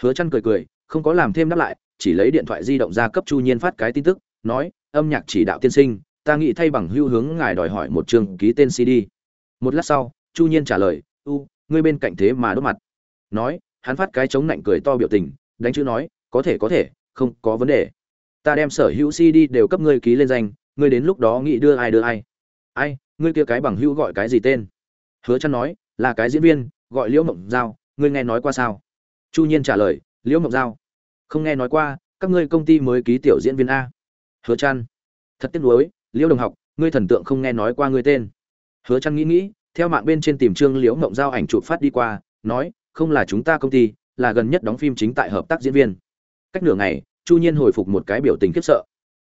Hứa chăn cười cười, không có làm thêm đáp lại, chỉ lấy điện thoại di động ra cấp chu nhiên phát cái tin tức, nói, âm nhạc chỉ đạo tiên sinh, ta nghĩ thay bằng hưu hướng ngài đòi hỏi một trường ký tên cd một lát sau, chu nhiên trả lời, u, ngươi bên cạnh thế mà đốt mặt nói, hắn phát cái chống nạnh cười to biểu tình, đánh chữ nói, có thể có thể, không có vấn đề. Ta đem sở hữu cd đều cấp ngươi ký lên danh, ngươi đến lúc đó nghĩ đưa ai đưa ai. Ai, ngươi kia cái bằng hữu gọi cái gì tên? Hứa chăn nói, là cái diễn viên, gọi liễu mộng giao, ngươi nghe nói qua sao? Chu nhiên trả lời, liễu mộng giao. Không nghe nói qua, các ngươi công ty mới ký tiểu diễn viên a. Hứa chăn thật tiếc nuối, liễu đồng học, ngươi thần tượng không nghe nói qua ngươi tên. Hứa chăn nghĩ nghĩ, theo mạng bên trên tìm trương liễu mộng giao ảnh chụp phát đi qua, nói không là chúng ta công ty, là gần nhất đóng phim chính tại hợp tác diễn viên. Cách nửa ngày, chu nhiên hồi phục một cái biểu tình khiếp sợ.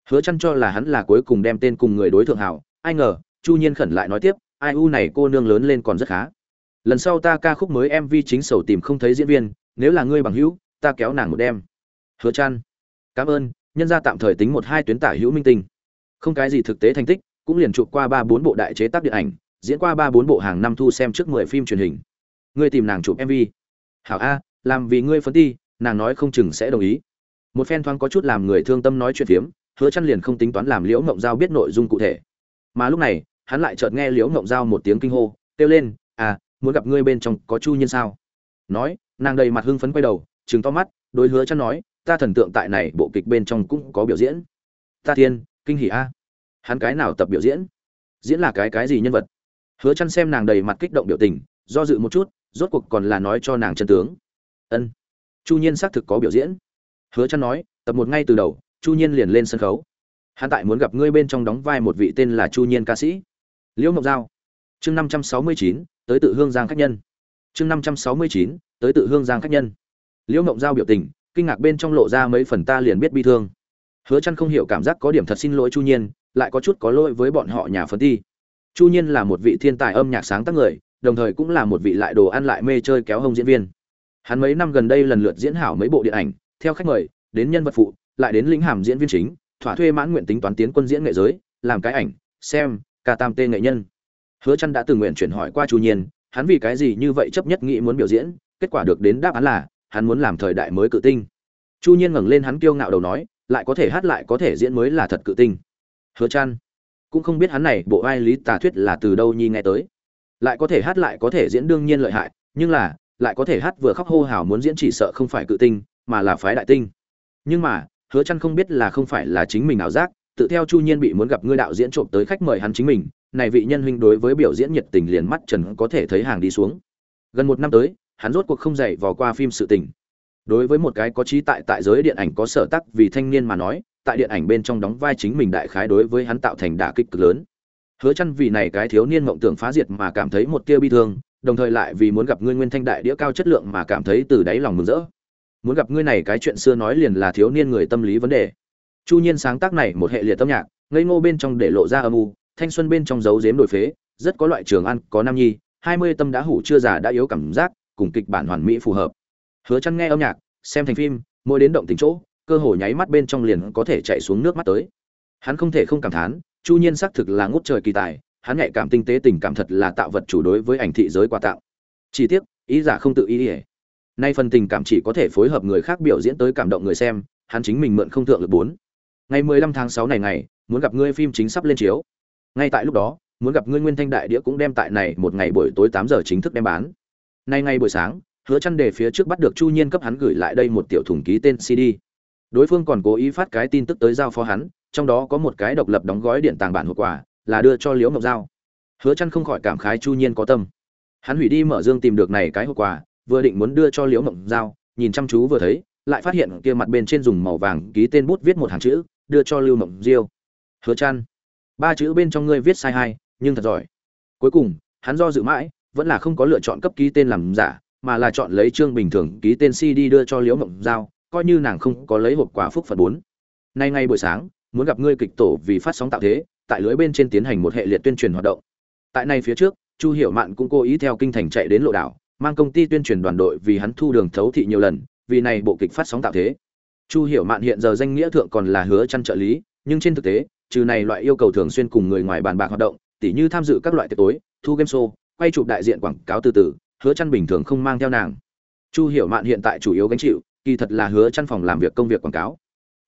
Hứa chăn cho là hắn là cuối cùng đem tên cùng người đối thượng hảo, ai ngờ, chu nhiên khẩn lại nói tiếp, ai u này cô nương lớn lên còn rất khá. Lần sau ta ca khúc mới mv chính sầu tìm không thấy diễn viên, nếu là ngươi bằng hữu, ta kéo nàng một đêm. Hứa chăn cảm ơn, nhân gia tạm thời tính một hai tuyến tả hữu minh tinh. Không cái gì thực tế thành tích, cũng liền chụp qua ba bốn bộ đại chế tác điện ảnh, diễn qua ba bốn bộ hàng năm thu xem trước mười phim truyền hình. Ngươi tìm nàng chụp mv hảo a, làm vì ngươi phấn ti, nàng nói không chừng sẽ đồng ý. Một phen thoáng có chút làm người thương tâm nói chuyện phiếm, hứa chăn liền không tính toán làm liễu ngộng giao biết nội dung cụ thể. Mà lúc này, hắn lại chợt nghe liễu ngộng giao một tiếng kinh hô, kêu lên à muốn gặp ngươi bên trong có chu nhiên sao? Nói, nàng đầy mặt hưng phấn quay đầu, trừng to mắt, đối hứa chăn nói, ta thần tượng tại này bộ kịch bên trong cũng có biểu diễn. Ta thiên, kinh hỉ a. Hắn cái nào tập biểu diễn? Diễn là cái cái gì nhân vật? Hứa chăn xem nàng đầy mặt kích động biểu tình, do dự một chút rốt cuộc còn là nói cho nàng chân tướng. Ân. Chu nhiên xác thực có biểu diễn. Hứa chăn nói tập một ngay từ đầu chu nhiên liền lên sân khấu. Hắn tại muốn gặp ngươi bên trong đóng vai một vị tên là chu nhiên ca sĩ. Liễu ngọc giao. Chương 569, tới tự hương giang khách nhân. Chương 569, tới tự hương giang khách nhân. Liễu ngọc giao biểu tình kinh ngạc bên trong lộ ra mấy phần ta liền biết bi thương. Hứa chăn không hiểu cảm giác có điểm thật xin lỗi chu nhiên lại có chút có lỗi với bọn họ nhà phân ti chu nhiên là một vị thiên tài âm nhạc sáng tác người đồng thời cũng là một vị lại đồ ăn lại mê chơi kéo hông diễn viên. Hắn mấy năm gần đây lần lượt diễn hảo mấy bộ điện ảnh, theo khách mời, đến nhân vật phụ, lại đến lĩnh hàm diễn viên chính, thỏa thuê mãn nguyện tính toán tiến quân diễn nghệ giới, làm cái ảnh, xem ca tam tê nghệ nhân. Hứa chăn đã từng nguyện chuyển hỏi qua chu nhiên, hắn vì cái gì như vậy chấp nhất nghĩ muốn biểu diễn, kết quả được đến đáp án là, hắn muốn làm thời đại mới cự tinh. Chu nhiên ngẩng lên hắn kiêu ngạo đầu nói, lại có thể hát lại có thể diễn mới là thật cự tinh. Hứa chăn cũng không biết hắn này bộ ai lý tà thuyết là từ đâu nhi nghe tới lại có thể hát lại có thể diễn đương nhiên lợi hại, nhưng là, lại có thể hát vừa khóc hô hào muốn diễn chỉ sợ không phải cự tinh, mà là phái đại tinh. Nhưng mà, hứa chăn không biết là không phải là chính mình ảo giác, tự theo chu nhiên bị muốn gặp ngươi đạo diễn trộm tới khách mời hắn chính mình, này vị nhân huynh đối với biểu diễn nhiệt tình liền mắt trần có thể thấy hàng đi xuống. Gần một năm tới, hắn rốt cuộc không dậy vò qua phim sự tình. Đối với một cái có trí tại tại giới điện ảnh có sở tắc vì thanh niên mà nói, tại điện ảnh bên trong đóng vai chính mình đại khái đối với hắn tạo thành đả kích cực lớn hứa chăn vì này cái thiếu niên mộng tưởng phá diệt mà cảm thấy một tia bi thương, đồng thời lại vì muốn gặp ngươi nguyên thanh đại đĩa cao chất lượng mà cảm thấy từ đáy lòng mừng rỡ. Muốn gặp ngươi này cái chuyện xưa nói liền là thiếu niên người tâm lý vấn đề. Chu nhiên sáng tác này một hệ liệt âm nhạc, ngây ngô bên trong để lộ ra âm u, thanh xuân bên trong giấu giếm đổi phế, rất có loại trường ăn, có nam nhi, hai mươi tâm đã hủ chưa già đã yếu cảm giác, cùng kịch bản hoàn mỹ phù hợp. Hứa chăn nghe âm nhạc, xem thành phim, mỗi đến động tình chỗ, cơ hồ nháy mắt bên trong liền có thể chạy xuống nước mắt tới. Hắn không thể không cảm thán chu nhiên xác thực là ngút trời kỳ tài hắn nhạy cảm tinh tế tình cảm thật là tạo vật chủ đối với ảnh thị giới quà tạo Chỉ tiếc, ý giả không tự ý ỉa nay phần tình cảm chỉ có thể phối hợp người khác biểu diễn tới cảm động người xem hắn chính mình mượn không thượng lực bốn. Ngày 15 tháng 6 này ngày muốn gặp ngươi phim chính sắp lên chiếu. Ngay tại lúc đó muốn gặp ngươi nguyên thanh đại đĩa cũng đem tại này một ngày buổi tối 8 giờ chính thức đem bán. Nay ngày buổi sáng hứa chăn để phía trước bắt được chu nhiên cấp hắn gửi lại đây một tiểu thùng ký tên cd đối phương còn cố ý phát cái tin tức tới giao phó hắn trong đó có một cái độc lập đóng gói điện tàng bản hộp quà, là đưa cho liễu ngọc giao. Hứa chăn không khỏi cảm khái chu nhiên có tâm. Hắn hủy đi mở dương tìm được này cái hộp quà, vừa định muốn đưa cho liễu ngọc giao, nhìn chăm chú vừa thấy, lại phát hiện kia mặt bên trên dùng màu vàng ký tên bút viết một hàng chữ, đưa cho lưu mộng diêu. Hứa chăn ba chữ bên trong ngươi viết sai hai, nhưng thật giỏi. Cuối cùng, hắn do dự mãi, vẫn là không có lựa chọn cấp ký tên làm giả, mà là chọn lấy chương bình thường ký tên cd đưa cho liễu mộng giao, coi như nàng không có lấy hộp quà phúc phật bốn. Nay ngay buổi sáng muốn gặp ngươi kịch tổ vì phát sóng tạo thế, tại lưới bên trên tiến hành một hệ liệt tuyên truyền hoạt động. Tại này phía trước, chu hiểu mạn cũng cố ý theo kinh thành chạy đến lộ đảo, mang công ty tuyên truyền đoàn đội vì hắn thu đường thấu thị nhiều lần, vì này bộ kịch phát sóng tạo thế. Chu hiểu mạn hiện giờ danh nghĩa thượng còn là hứa chăn trợ lý, nhưng trên thực tế, trừ này loại yêu cầu thường xuyên cùng người ngoài bàn bạc hoạt động, tỉ như tham dự các loại tiệc tối, thu game show, quay chụp đại diện quảng cáo từ từ, hứa chăn bình thường không mang theo nàng. Chu hiểu mạn hiện tại chủ yếu gánh chịu, kỳ thật là hứa chăn phòng làm việc công việc quảng cáo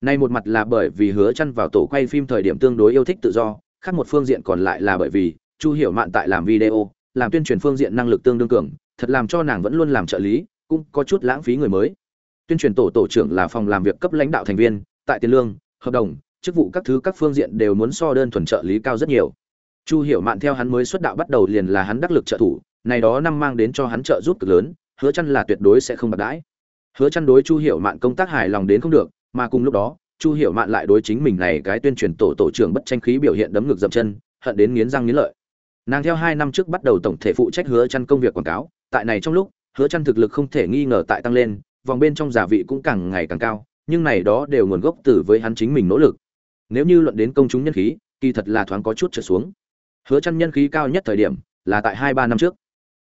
nay một mặt là bởi vì hứa chăn vào tổ quay phim thời điểm tương đối yêu thích tự do, khác một phương diện còn lại là bởi vì, chu hiểu mạn tại làm video, làm tuyên truyền phương diện năng lực tương đương cường, thật làm cho nàng vẫn luôn làm trợ lý, cũng có chút lãng phí người mới. Tuyên truyền tổ tổ trưởng là phòng làm việc cấp lãnh đạo thành viên, tại tiền lương, hợp đồng, chức vụ các thứ các phương diện đều muốn so đơn thuần trợ lý cao rất nhiều. Chu hiểu mạn theo hắn mới xuất đạo bắt đầu liền là hắn đắc lực trợ thủ, này đó năm mang đến cho hắn trợ giúp cực lớn, hứa chăn là tuyệt đối sẽ không bạc đãi. Hứa chăn đối chu hiểu mạn công tác hài lòng đến không được mà cùng lúc đó, chu hiểu mạn lại đối chính mình này cái tuyên truyền tổ tổ trưởng bất tranh khí biểu hiện đấm ngực dậm chân, hận đến nghiến răng nghiến lợi. Nàng theo hai năm trước bắt đầu tổng thể phụ trách hứa chăn công việc quảng cáo, tại này trong lúc, hứa chăn thực lực không thể nghi ngờ tại tăng lên, vòng bên trong giả vị cũng càng ngày càng cao, nhưng này đó đều nguồn gốc từ với hắn chính mình nỗ lực. Nếu như luận đến công chúng nhân khí, kỳ thật là thoáng có chút trở xuống. Hứa chăn nhân khí cao nhất thời điểm là tại hai ba năm trước.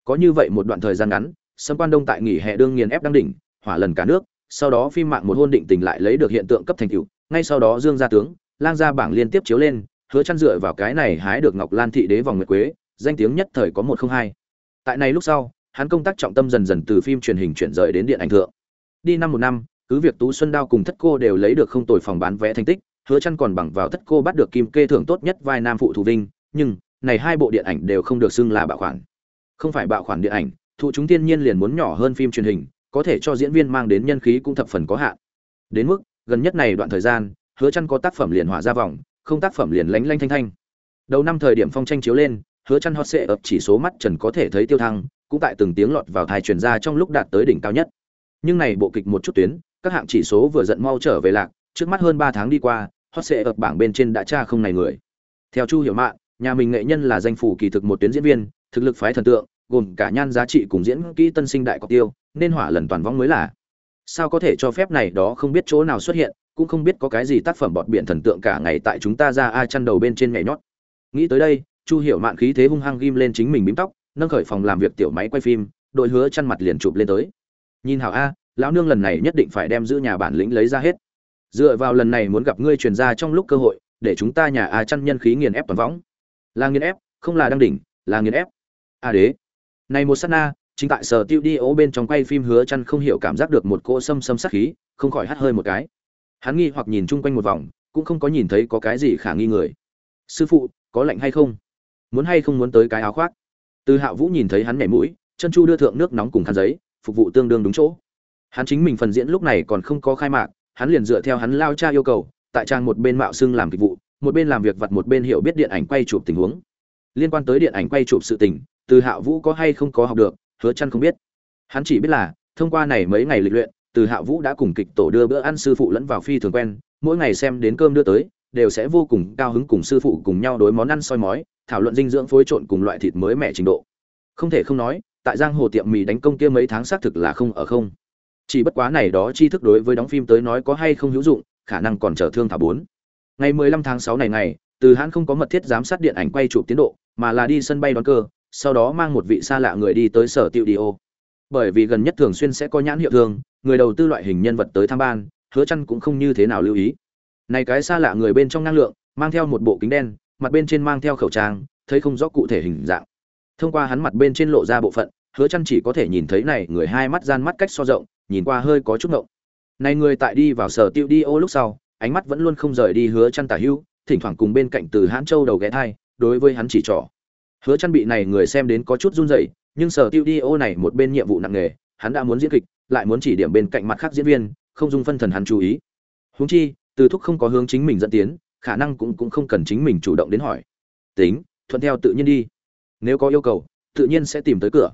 Có như vậy một đoạn thời gian ngắn, sâm quan đông tại nghỉ hè đương nghiền ép đăng đỉnh, hỏa lần cả nước sau đó phim mạng một hôn định tình lại lấy được hiện tượng cấp thành tựu. Ngay sau đó dương gia tướng, lang gia bảng liên tiếp chiếu lên, hứa chăn dựa vào cái này hái được ngọc lan thị đế vòng nguyệt quế, danh tiếng nhất thời có một không hai. Tại này lúc sau, hắn công tác trọng tâm dần dần từ phim truyền hình chuyển rời đến điện ảnh thượng. Đi năm một năm, cứ việc tú xuân đao cùng thất cô đều lấy được không tồi phòng bán vé thành tích, hứa chăn còn bằng vào thất cô bắt được kim kê thưởng tốt nhất vai nam phụ thủ vinh, nhưng này hai bộ điện ảnh đều không được xưng là bạo khoản. Không phải bạo khoản điện ảnh, thụ chúng tiên nhiên liền muốn nhỏ hơn phim truyền hình có thể cho diễn viên mang đến nhân khí cũng thập phần có hạn. Đến mức, gần nhất này đoạn thời gian, hứa Chân có tác phẩm liền hỏa ra vòng, không tác phẩm liền lánh lánh thanh thanh. Đầu năm thời điểm phong tranh chiếu lên, hứa Chân hot sẽ ập chỉ số mắt trần có thể thấy tiêu thăng, cũng tại từng tiếng lọt vào thai truyền ra trong lúc đạt tới đỉnh cao nhất. Nhưng này bộ kịch một chút tuyến, các hạng chỉ số vừa giận mau trở về lạc, trước mắt hơn 3 tháng đi qua, hot sẽ ập bảng bên trên đã tra không này người. Theo chu hiểu mạn, nhà mình nghệ nhân là danh phủ kỳ thực một tuyến diễn viên, thực lực phái thần tượng, gồm cả nhan giá trị cùng diễn kỹ tân sinh đại cọc tiêu nên hỏa lần toàn vong mới là. Sao có thể cho phép này đó không biết chỗ nào xuất hiện, cũng không biết có cái gì tác phẩm bọt biển thần tượng cả ngày tại chúng ta ra a chăn đầu bên trên nhảy nhót. Nghĩ tới đây, chu hiểu mạn khí thế hung hăng ghim lên chính mình bím tóc, nâng khởi phòng làm việc tiểu máy quay phim, đội hứa chăn mặt liền chụp lên tới. Nhìn hảo a, lão nương lần này nhất định phải đem giữ nhà bản lĩnh lấy ra hết. Dựa vào lần này muốn gặp ngươi truyền ra trong lúc cơ hội, để chúng ta nhà a chăn nhân khí nghiền ép toàn võng là nghiền ép, không là đăng đỉnh, là nghiền ép. A đế. Này một sát na chính tại sở tiêu đi ố bên trong quay phim hứa chăn không hiểu cảm giác được một cỗ xâm xâm sát khí, không khỏi hắt hơi một cái. Hắn nghi hoặc nhìn chung quanh một vòng, cũng không có nhìn thấy có cái gì khả nghi người. Sư phụ, có lạnh hay không? Muốn hay không muốn tới cái áo khoác? Từ hạ vũ nhìn thấy hắn nhảy mũi, chân chu đưa thượng nước nóng cùng khăn giấy, phục vụ tương đương đúng chỗ. Hắn chính mình phần diễn lúc này còn không có khai mạc, hắn liền dựa theo hắn lao cha yêu cầu, tại trang một bên mạo xưng làm kịch vụ, một bên làm việc vặt một bên hiểu biết điện ảnh quay chụp tình huống. Liên quan tới điện ảnh quay chụp sự tình, từ hạ vũ có hay không có học được hứa chăn không biết. Hắn chỉ biết là, thông qua này mấy ngày lịch luyện, từ hạ vũ đã cùng kịch tổ đưa bữa ăn sư phụ lẫn vào phi thường quen, mỗi ngày xem đến cơm đưa tới, đều sẽ vô cùng cao hứng cùng sư phụ cùng nhau đối món ăn soi mói, thảo luận dinh dưỡng phối trộn cùng loại thịt mới mẻ trình độ. Không thể không nói, tại giang hồ tiệm mì đánh công kia mấy tháng xác thực là không ở không. Chỉ bất quá này đó tri thức đối với đóng phim tới nói có hay không hữu dụng, khả năng còn trở thương thả bốn. Ngày 15 tháng 6 này ngày, từ hãn không có mật thiết giám sát điện ảnh quay chụp tiến độ, mà là đi sân bay đón cơ sau đó mang một vị xa lạ người đi tới sở tiệu đi ô. Bởi vì gần nhất thường xuyên sẽ có nhãn hiệu thường người đầu tư loại hình nhân vật tới tham ban, hứa chăn cũng không như thế nào lưu ý. Này cái xa lạ người bên trong năng lượng, mang theo một bộ kính đen, mặt bên trên mang theo khẩu trang, thấy không rõ cụ thể hình dạng. Thông qua hắn mặt bên trên lộ ra bộ phận, hứa chăn chỉ có thể nhìn thấy này người hai mắt gian mắt cách so rộng, nhìn qua hơi có chút ngộng. Này người tại đi vào sở tiệu đi ô lúc sau, ánh mắt vẫn luôn không rời đi hứa chăn tả hưu, thỉnh thoảng cùng bên cạnh từ hãn châu đầu ghé thai, đối với hắn chỉ trỏ hứa chăn bị này người xem đến có chút run rẩy, nhưng sở tiêu đi ô này một bên nhiệm vụ nặng nghề hắn đã muốn diễn kịch, lại muốn chỉ điểm bên cạnh mặt khác diễn viên, không dung phân thần hắn chú ý. Huống chi, từ thúc không có hướng chính mình dẫn tiến, khả năng cũng cũng không cần chính mình chủ động đến hỏi. Tính, thuận theo tự nhiên đi. Nếu có yêu cầu, tự nhiên sẽ tìm tới cửa.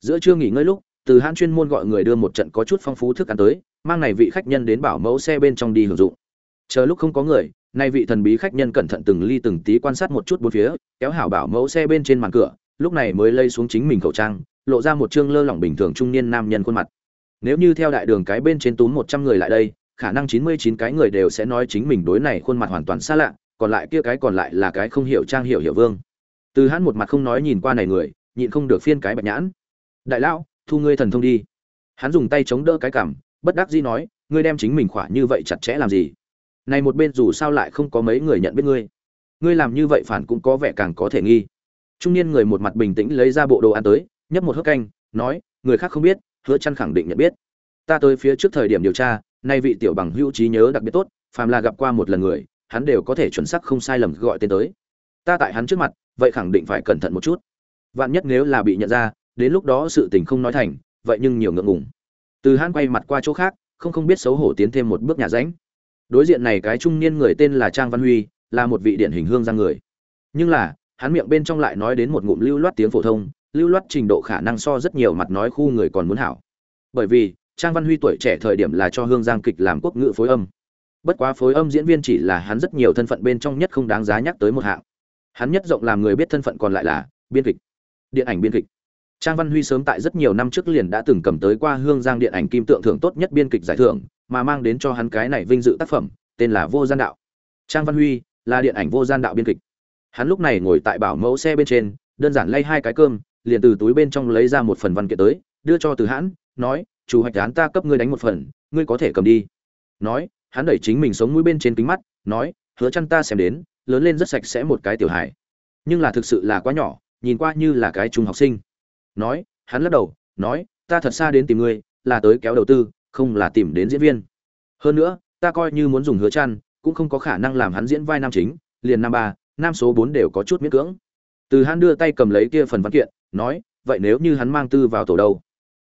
Giữa trưa nghỉ ngơi lúc, từ hãn chuyên môn gọi người đưa một trận có chút phong phú thức ăn tới, mang này vị khách nhân đến bảo mẫu xe bên trong đi hưởng dụng. Chờ lúc không có người nay vị thần bí khách nhân cẩn thận từng ly từng tí quan sát một chút bốn phía, kéo hảo bảo mẫu xe bên trên màn cửa, lúc này mới lây xuống chính mình khẩu trang, lộ ra một trương lơ lỏng bình thường trung niên nam nhân khuôn mặt. Nếu như theo đại đường cái bên trên túm một trăm người lại đây, khả năng chín mươi chín cái người đều sẽ nói chính mình đối này khuôn mặt hoàn toàn xa lạ, còn lại kia cái còn lại là cái không hiểu trang hiểu hiểu vương. Từ hắn một mặt không nói nhìn qua này người, nhịn không được phiên cái bạch nhãn. Đại lão, thu ngươi thần thông đi. Hắn dùng tay chống đỡ cái cảm bất đắc dĩ nói, ngươi đem chính mình khỏa như vậy chặt chẽ làm gì? Này một bên dù sao lại không có mấy người nhận biết ngươi. Ngươi làm như vậy phản cũng có vẻ càng có thể nghi. Trung niên người một mặt bình tĩnh lấy ra bộ đồ ăn tới, nhấp một hớp canh, nói, người khác không biết, hứa chăn khẳng định nhận biết. Ta tới phía trước thời điểm điều tra, nay vị tiểu bằng hữu trí nhớ đặc biệt tốt, phàm là gặp qua một lần người, hắn đều có thể chuẩn xác không sai lầm gọi tên tới. Ta tại hắn trước mặt, vậy khẳng định phải cẩn thận một chút. Vạn nhất nếu là bị nhận ra, đến lúc đó sự tình không nói thành, vậy nhưng nhiều ngượng ngùng. Từ hắn quay mặt qua chỗ khác, không không biết xấu hổ tiến thêm một bước nhà ránh đối diện này cái trung niên người tên là trang văn huy, là một vị điển hình hương giang người. Nhưng là, hắn miệng bên trong lại nói đến một ngụm lưu loát tiếng phổ thông, lưu loát trình độ khả năng so rất nhiều mặt nói khu người còn muốn hảo. Bởi vì, trang văn huy tuổi trẻ thời điểm là cho hương giang kịch làm quốc ngữ phối âm. Bất quá phối âm diễn viên chỉ là hắn rất nhiều thân phận bên trong nhất không đáng giá nhắc tới một hạng. Hắn nhất rộng làm người biết thân phận còn lại là biên kịch, điện ảnh biên kịch. Trang văn huy sớm tại rất nhiều năm trước liền đã từng cầm tới qua hương giang điện ảnh kim tượng thưởng tốt nhất biên kịch giải thưởng mà mang đến cho hắn cái này vinh dự tác phẩm, tên là vô gian đạo. Trang văn huy là điện ảnh vô gian đạo biên kịch. Hắn lúc này ngồi tại bảo mẫu xe bên trên, đơn giản lay hai cái cơm, liền từ túi bên trong lấy ra một phần văn kiện tới, đưa cho từ hãn, nói, chủ hoạch án ta cấp ngươi đánh một phần, ngươi có thể cầm đi. Nói, hắn đẩy chính mình sống mũi bên trên kính mắt, nói, hứa chăn ta xem đến, lớn lên rất sạch sẽ một cái tiểu hài. Nhưng là thực sự là quá nhỏ, nhìn qua như là cái trung học sinh. Nói, hắn lắc đầu, nói, ta thật xa đến tìm ngươi, là tới kéo đầu tư không là tìm đến diễn viên. Hơn nữa, ta coi như muốn dùng hứa chăn, cũng không có khả năng làm hắn diễn vai nam chính, liền Nam ba, nam số bốn đều có chút miễn cưỡng. Từ hắn đưa tay cầm lấy kia phần văn kiện, nói, vậy nếu như hắn mang tư vào tổ đâu?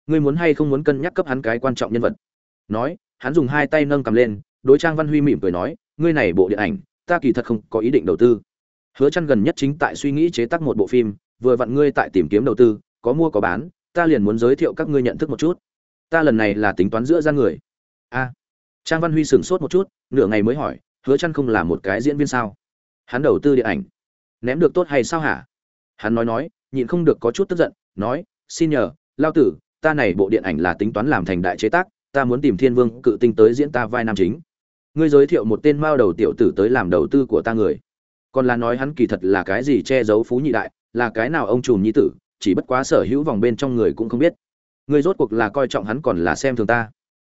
Ngươi muốn hay không muốn cân nhắc cấp hắn cái quan trọng nhân vật? Nói, hắn dùng hai tay nâng cầm lên, đối trang văn huy mỉm cười nói, ngươi này bộ điện ảnh, ta kỳ thật không có ý định đầu tư. Hứa chăn gần nhất chính tại suy nghĩ chế tác một bộ phim, vừa vặn ngươi tại tìm kiếm đầu tư, có mua có bán, ta liền muốn giới thiệu các ngươi nhận thức một chút ta lần này là tính toán giữa ra người. A. Trang văn huy sửng sốt một chút, nửa ngày mới hỏi, hứa chăn không là một cái diễn viên sao? Hắn đầu tư điện ảnh. Ném được tốt hay sao hả? Hắn nói nói, nhịn không được có chút tức giận, nói, xin nhờ, lao tử, ta này bộ điện ảnh là tính toán làm thành đại chế tác, ta muốn tìm thiên vương cự tinh tới diễn ta vai nam chính. Ngươi giới thiệu một tên mao đầu tiểu tử tới làm đầu tư của ta người. Còn là nói hắn kỳ thật là cái gì che giấu phú nhị đại, là cái nào ông trùm nhi tử, chỉ bất quá sở hữu vòng bên trong người cũng không biết ngươi rốt cuộc là coi trọng hắn còn là xem thường ta.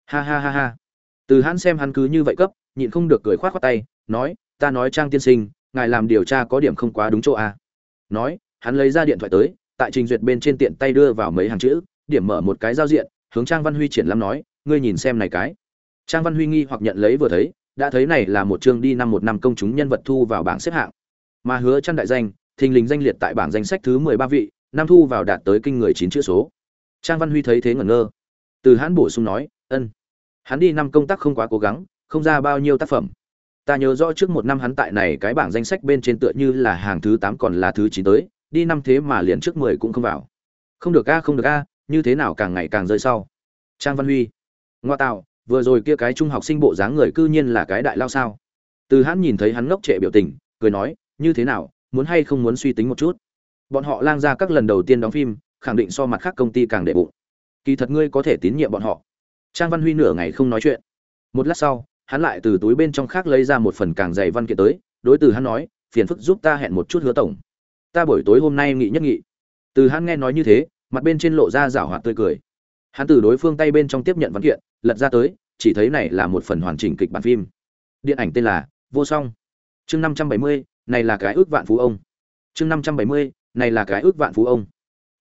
Ha ha ha ha. Từ hắn xem hắn cứ như vậy cấp, nhịn không được cười khoát khoát tay, nói, ta nói trang tiên sinh, ngài làm điều tra có điểm không quá đúng chỗ à. nói, hắn lấy ra điện thoại tới, tại trình duyệt bên trên tiện tay đưa vào mấy hàng chữ, điểm mở một cái giao diện, hướng trang văn huy triển lãm nói, ngươi nhìn xem này cái. Trang văn huy nghi hoặc nhận lấy vừa thấy, đã thấy này là một chương đi năm một năm công chúng nhân vật thu vào bảng xếp hạng. Mà hứa chăn đại danh, thình lình danh liệt tại bảng danh sách thứ mười ba vị, năm thu vào đạt tới kinh người chín chữ số trang văn huy thấy thế ngẩn ngơ. Từ hãn bổ sung nói, ân, hắn đi năm công tác không quá cố gắng, không ra bao nhiêu tác phẩm. Ta nhớ rõ trước một năm hắn tại này cái bảng danh sách bên trên tựa như là hàng thứ tám còn là thứ chín tới, đi năm thế mà liền trước mười cũng không vào. Không được a, không được a, như thế nào càng ngày càng rơi sau. Trang văn huy, ngoa tạo, vừa rồi kia cái trung học sinh bộ dáng người cư nhiên là cái đại lao sao? Từ hắn nhìn thấy hắn ngốc trệ biểu tình, cười nói, như thế nào, muốn hay không muốn suy tính một chút? Bọn họ lang ra các lần đầu tiên đóng phim khẳng định so mặt khác công ty càng đệ bụng. Kỳ thật ngươi có thể tín nhiệm bọn họ. Trang văn huy nửa ngày không nói chuyện. Một lát sau, hắn lại từ túi bên trong khác lấy ra một phần càng dày văn kiện tới, đối từ hắn nói, phiền phức giúp ta hẹn một chút hứa tổng. Ta buổi tối hôm nay nghị nhất nghị từ hắn nghe nói như thế, mặt bên trên lộ ra rảo hoạt tươi cười. Hắn từ đối phương tay bên trong tiếp nhận văn kiện, lật ra tới, chỉ thấy này là một phần hoàn chỉnh kịch bản phim. Điện ảnh tên là vô song. Chương năm trăm bảy mươi, này là cái ước vạn phú ông. Chương năm trăm bảy mươi, này là cái ước vạn phú ông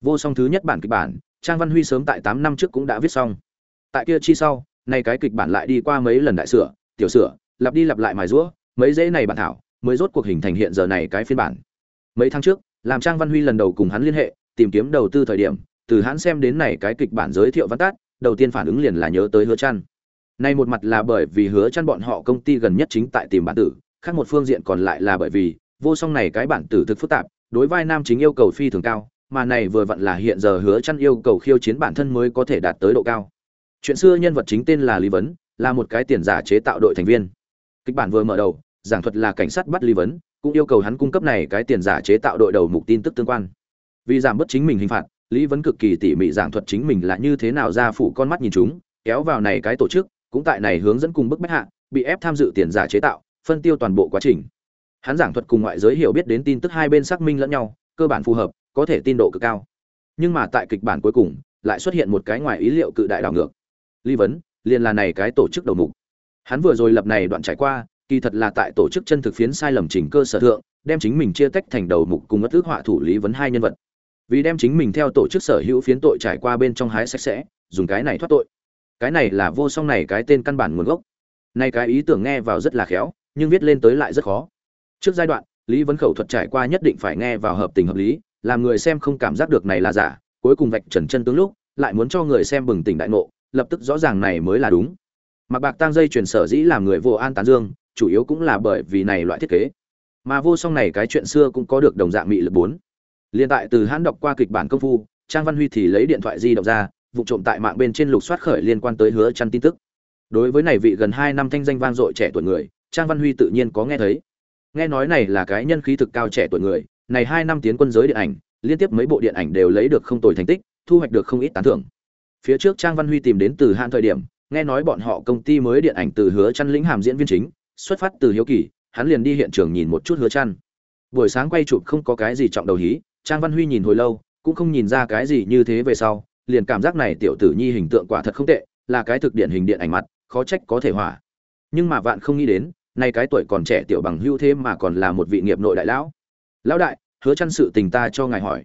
vô song thứ nhất bản kịch bản, trang văn huy sớm tại tám năm trước cũng đã viết xong. Tại kia chi sau, nay cái kịch bản lại đi qua mấy lần đại sửa, tiểu sửa, lặp đi lặp lại mài rũa, mấy dễ này bản thảo, mới rốt cuộc hình thành hiện giờ này cái phiên bản. Mấy tháng trước, làm trang văn huy lần đầu cùng hắn liên hệ, tìm kiếm đầu tư thời điểm, từ hắn xem đến này cái kịch bản giới thiệu văn tát đầu tiên phản ứng liền là nhớ tới hứa chăn. Nay một mặt là bởi vì hứa chăn bọn họ công ty gần nhất chính tại tìm bản tử, khác một phương diện còn lại là bởi vì, vô song này cái bản tử thực phức tạp, đối vai nam chính yêu cầu phi thường cao mà này vừa vặn là hiện giờ hứa chăn yêu cầu khiêu chiến bản thân mới có thể đạt tới độ cao. Chuyện xưa nhân vật chính tên là lý vấn, là một cái tiền giả chế tạo đội thành viên. Kịch bản vừa mở đầu, giảng thuật là cảnh sát bắt lý vấn, cũng yêu cầu hắn cung cấp này cái tiền giả chế tạo đội đầu mục tin tức tương quan. Vì giảm bớt chính mình hình phạt, lý vấn cực kỳ tỉ mỉ giảng thuật chính mình là như thế nào ra phụ con mắt nhìn chúng, kéo vào này cái tổ chức, cũng tại này hướng dẫn cùng bức bách hạ, bị ép tham dự tiền giả chế tạo, phân tiêu toàn bộ quá trình. Hắn giảng thuật cùng ngoại giới hiểu biết đến tin tức hai bên xác minh lẫn nhau, cơ bản phù hợp có thể tin độ cực cao. Nhưng mà tại kịch bản cuối cùng, lại xuất hiện một cái ngoài ý liệu cự đại đảo ngược. Lý vấn, liền là này cái tổ chức đầu mục. Hắn vừa rồi lập này đoạn trải qua, kỳ thật là tại tổ chức chân thực phiến sai lầm chỉnh cơ sở thượng, đem chính mình chia tách thành đầu mục cùng ất ước họa thủ lý vấn hai nhân vật. Vì đem chính mình theo tổ chức sở hữu phiến tội trải qua bên trong hái sạch sẽ, dùng cái này thoát tội. Cái này là vô song này cái tên căn bản nguồn gốc. Nay cái ý tưởng nghe vào rất là khéo, nhưng viết lên tới lại rất khó. Trước giai đoạn, lý vấn khẩu thuật trải qua nhất định phải nghe vào hợp tình hợp lý làm người xem không cảm giác được này là giả, cuối cùng vạch trần chân tướng lúc, lại muốn cho người xem bừng tỉnh đại ngộ, lập tức rõ ràng này mới là đúng. Mặc bạc tang dây chuyển sở dĩ làm người vô an tán dương, chủ yếu cũng là bởi vì này loại thiết kế. Mà vô song này cái chuyện xưa cũng có được đồng dạng mị lực bốn. Liên tại từ hãn đọc qua kịch bản công phu, trang văn huy thì lấy điện thoại di động ra, vụ trộm tại mạng bên trên lục soát khởi liên quan tới hứa chăn tin tức. Đối với này vị gần hai năm thanh danh vang dội trẻ tuổi người, trang văn huy tự nhiên có nghe thấy. Nghe nói này là cái nhân khí thực cao trẻ tuổi người này hai năm tiến quân giới điện ảnh, liên tiếp mấy bộ điện ảnh đều lấy được không tồi thành tích, thu hoạch được không ít tán thưởng. Phía trước trang văn huy tìm đến từ hạn thời điểm, nghe nói bọn họ công ty mới điện ảnh từ hứa chăn lĩnh hàm diễn viên chính, xuất phát từ hiếu kỳ, hắn liền đi hiện trường nhìn một chút hứa chăn. Buổi sáng quay chụp không có cái gì trọng đầu hí, trang văn huy nhìn hồi lâu, cũng không nhìn ra cái gì như thế về sau, liền cảm giác này tiểu tử nhi hình tượng quả thật không tệ, là cái thực điển hình điện ảnh mặt, khó trách có thể hỏa nhưng mà vạn không nghĩ đến, nay cái tuổi còn trẻ tiểu bằng hưu thế mà còn là một vị nghiệp nội đại lão lão đại, hứa chăn sự tình ta cho ngài hỏi.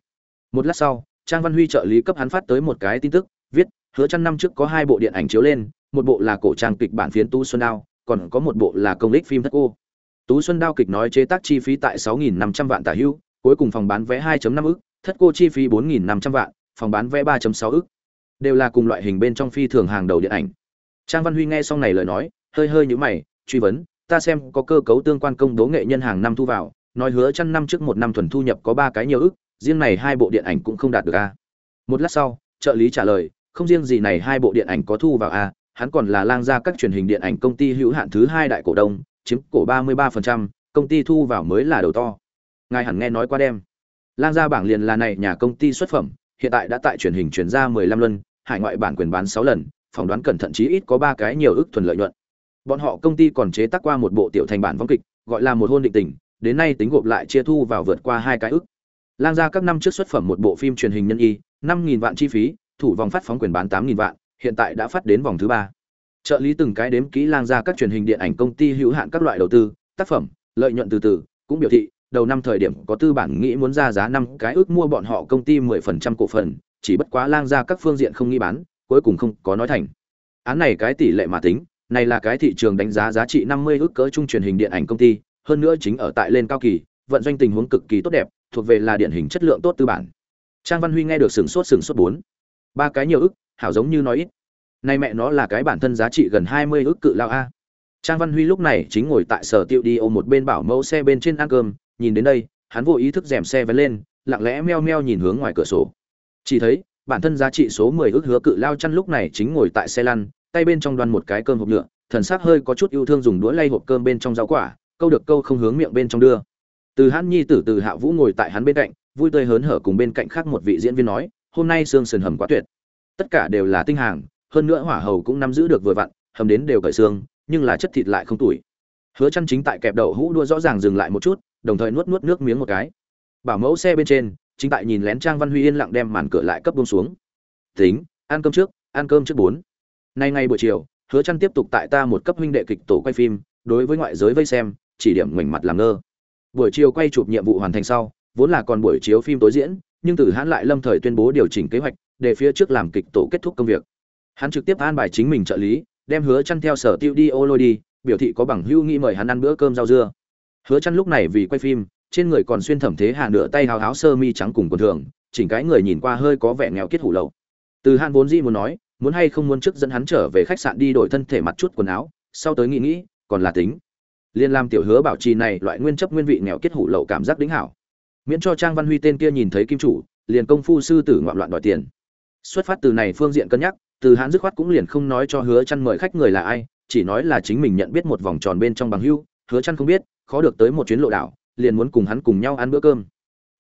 Một lát sau, trang văn huy trợ lý cấp hắn phát tới một cái tin tức, viết, hứa chăn năm trước có hai bộ điện ảnh chiếu lên, một bộ là cổ trang kịch bản phiến tu xuân đao, còn có một bộ là công lịch phim thất cô. Tú xuân đao kịch nói chế tác chi phí tại 6.500 vạn tả hưu, cuối cùng phòng bán vé 2.5 ức, thất cô chi phí 4.500 vạn, phòng bán vé 3.6 ức. Đều là cùng loại hình bên trong phi thường hàng đầu điện ảnh. Trang văn huy nghe xong này lời nói, hơi hơi nhíu mày, truy vấn, ta xem có cơ cấu tương quan công bố nghệ nhân hàng năm thu vào nói hứa chăn năm trước một năm thuần thu nhập có ba cái nhiều ức riêng này hai bộ điện ảnh cũng không đạt được a. Một lát sau trợ lý trả lời không riêng gì này hai bộ điện ảnh có thu vào a hắn còn là lang gia các truyền hình điện ảnh công ty hữu hạn thứ hai đại cổ đông chiếm cổ 33%, công ty thu vào mới là đầu to. Ngài hẳn nghe nói qua đêm lang gia bảng liền là này nhà công ty xuất phẩm hiện tại đã tại truyền hình chuyển ra 15 lần, hải ngoại bản quyền bán 6 lần phỏng đoán cẩn thận chí ít có ba cái nhiều ức thuần lợi nhuận. Bọn họ công ty còn chế tác qua một bộ tiểu thành bản vong kịch gọi là một hôn định tình đến nay tính gộp lại chia thu vào vượt qua hai cái ức. Lang gia các năm trước xuất phẩm một bộ phim truyền hình nhân y năm nghìn vạn chi phí thủ vòng phát phóng quyền bán tám nghìn vạn hiện tại đã phát đến vòng thứ ba. Trợ lý từng cái đếm kỹ lang gia các truyền hình điện ảnh công ty hữu hạn các loại đầu tư tác phẩm lợi nhuận từ từ cũng biểu thị đầu năm thời điểm có tư bản nghĩ muốn ra giá năm cái ước mua bọn họ công ty mười phần trăm cổ phần chỉ bất quá lang gia các phương diện không nghĩ bán cuối cùng không có nói thành. Án này cái tỷ lệ mà tính này là cái thị trường đánh giá giá trị 50 ước cỡ trung truyền hình điện ảnh công ty, hơn nữa chính ở tại lên cao kỳ, vận doanh tình huống cực kỳ tốt đẹp, thuộc về là điển hình chất lượng tốt tư bản. Trang Văn Huy nghe được sừng sốt sừng sốt bốn, ba cái nhiều ức, hảo giống như nói ít. nay mẹ nó là cái bản thân giá trị gần 20 ức cự lao a. Trang Văn Huy lúc này chính ngồi tại sở tiêu đi ô một bên bảo mẫu xe bên trên ăn cơm, nhìn đến đây, hắn vô ý thức rèm xe vén lên, lặng lẽ meo meo nhìn hướng ngoài cửa sổ. Chỉ thấy, bản thân giá trị số 10 ức hứa cự lao chăn lúc này chính ngồi tại xe lăn, tay bên trong đoan một cái cơm hộp nhựa thần sắc hơi có chút yêu thương dùng đũa lay hộp cơm bên trong rau quả câu được câu không hướng miệng bên trong đưa. Từ hãn nhi tử từ hạ vũ ngồi tại hắn bên cạnh vui tươi hớn hở cùng bên cạnh khác một vị diễn viên nói hôm nay xương sườn hầm quá tuyệt. Tất cả đều là tinh hàng hơn nữa hỏa hầu cũng nắm giữ được vừa vặn hầm đến đều cởi xương nhưng là chất thịt lại không tủi. Hứa chăn chính tại kẹp đậu hũ đua rõ ràng dừng lại một chút đồng thời nuốt nuốt nước miếng một cái. Bảo mẫu xe bên trên chính tại nhìn lén trang văn huy yên lặng đem màn cửa lại cấp buông xuống. Tính ăn cơm trước ăn cơm trước bốn. Nay ngày buổi chiều, Hứa Chân tiếp tục tại ta một cấp huynh đệ kịch tổ quay phim, đối với ngoại giới vây xem, chỉ điểm ngoảnh mặt làm ngơ. Buổi chiều quay chụp nhiệm vụ hoàn thành sau, vốn là còn buổi chiếu phim tối diễn, nhưng từ Hãn lại lâm thời tuyên bố điều chỉnh kế hoạch, để phía trước làm kịch tổ kết thúc công việc. Hắn trực tiếp an bài chính mình trợ lý, đem Hứa Chân theo sở tiêu đi ô lôi đi, biểu thị có bằng hữu nghĩ mời hắn ăn bữa cơm rau dưa. Hứa Chân lúc này vì quay phim, trên người còn xuyên thẩm thế hà nửa tay hào áo sơ mi trắng cùng quần thường, chỉnh cái người nhìn qua hơi có vẻ nghèo kiết hủ lậu từ hãn vốn dĩ muốn nói muốn hay không muốn trước dẫn hắn trở về khách sạn đi đổi thân thể mặt chút quần áo sau tới nghĩ nghĩ còn là tính liên lam tiểu hứa bảo trì này loại nguyên chấp nguyên vị nghèo kết hủ lậu cảm giác đính hảo. Miễn cho trang văn huy tên kia nhìn thấy kim chủ, liền công phu sư tử ngoạn loạn đòi tiền. Xuất phát từ này phương diện cân nhắc, từ hãn dứt khoát cũng liền không nói cho hứa chăn mời khách người là ai, chỉ nói là chính mình nhận biết một vòng tròn bên trong bằng hưu, hứa chăn không biết, khó được tới một chuyến lộ đảo, liền muốn cùng hắn cùng nhau ăn bữa cơm.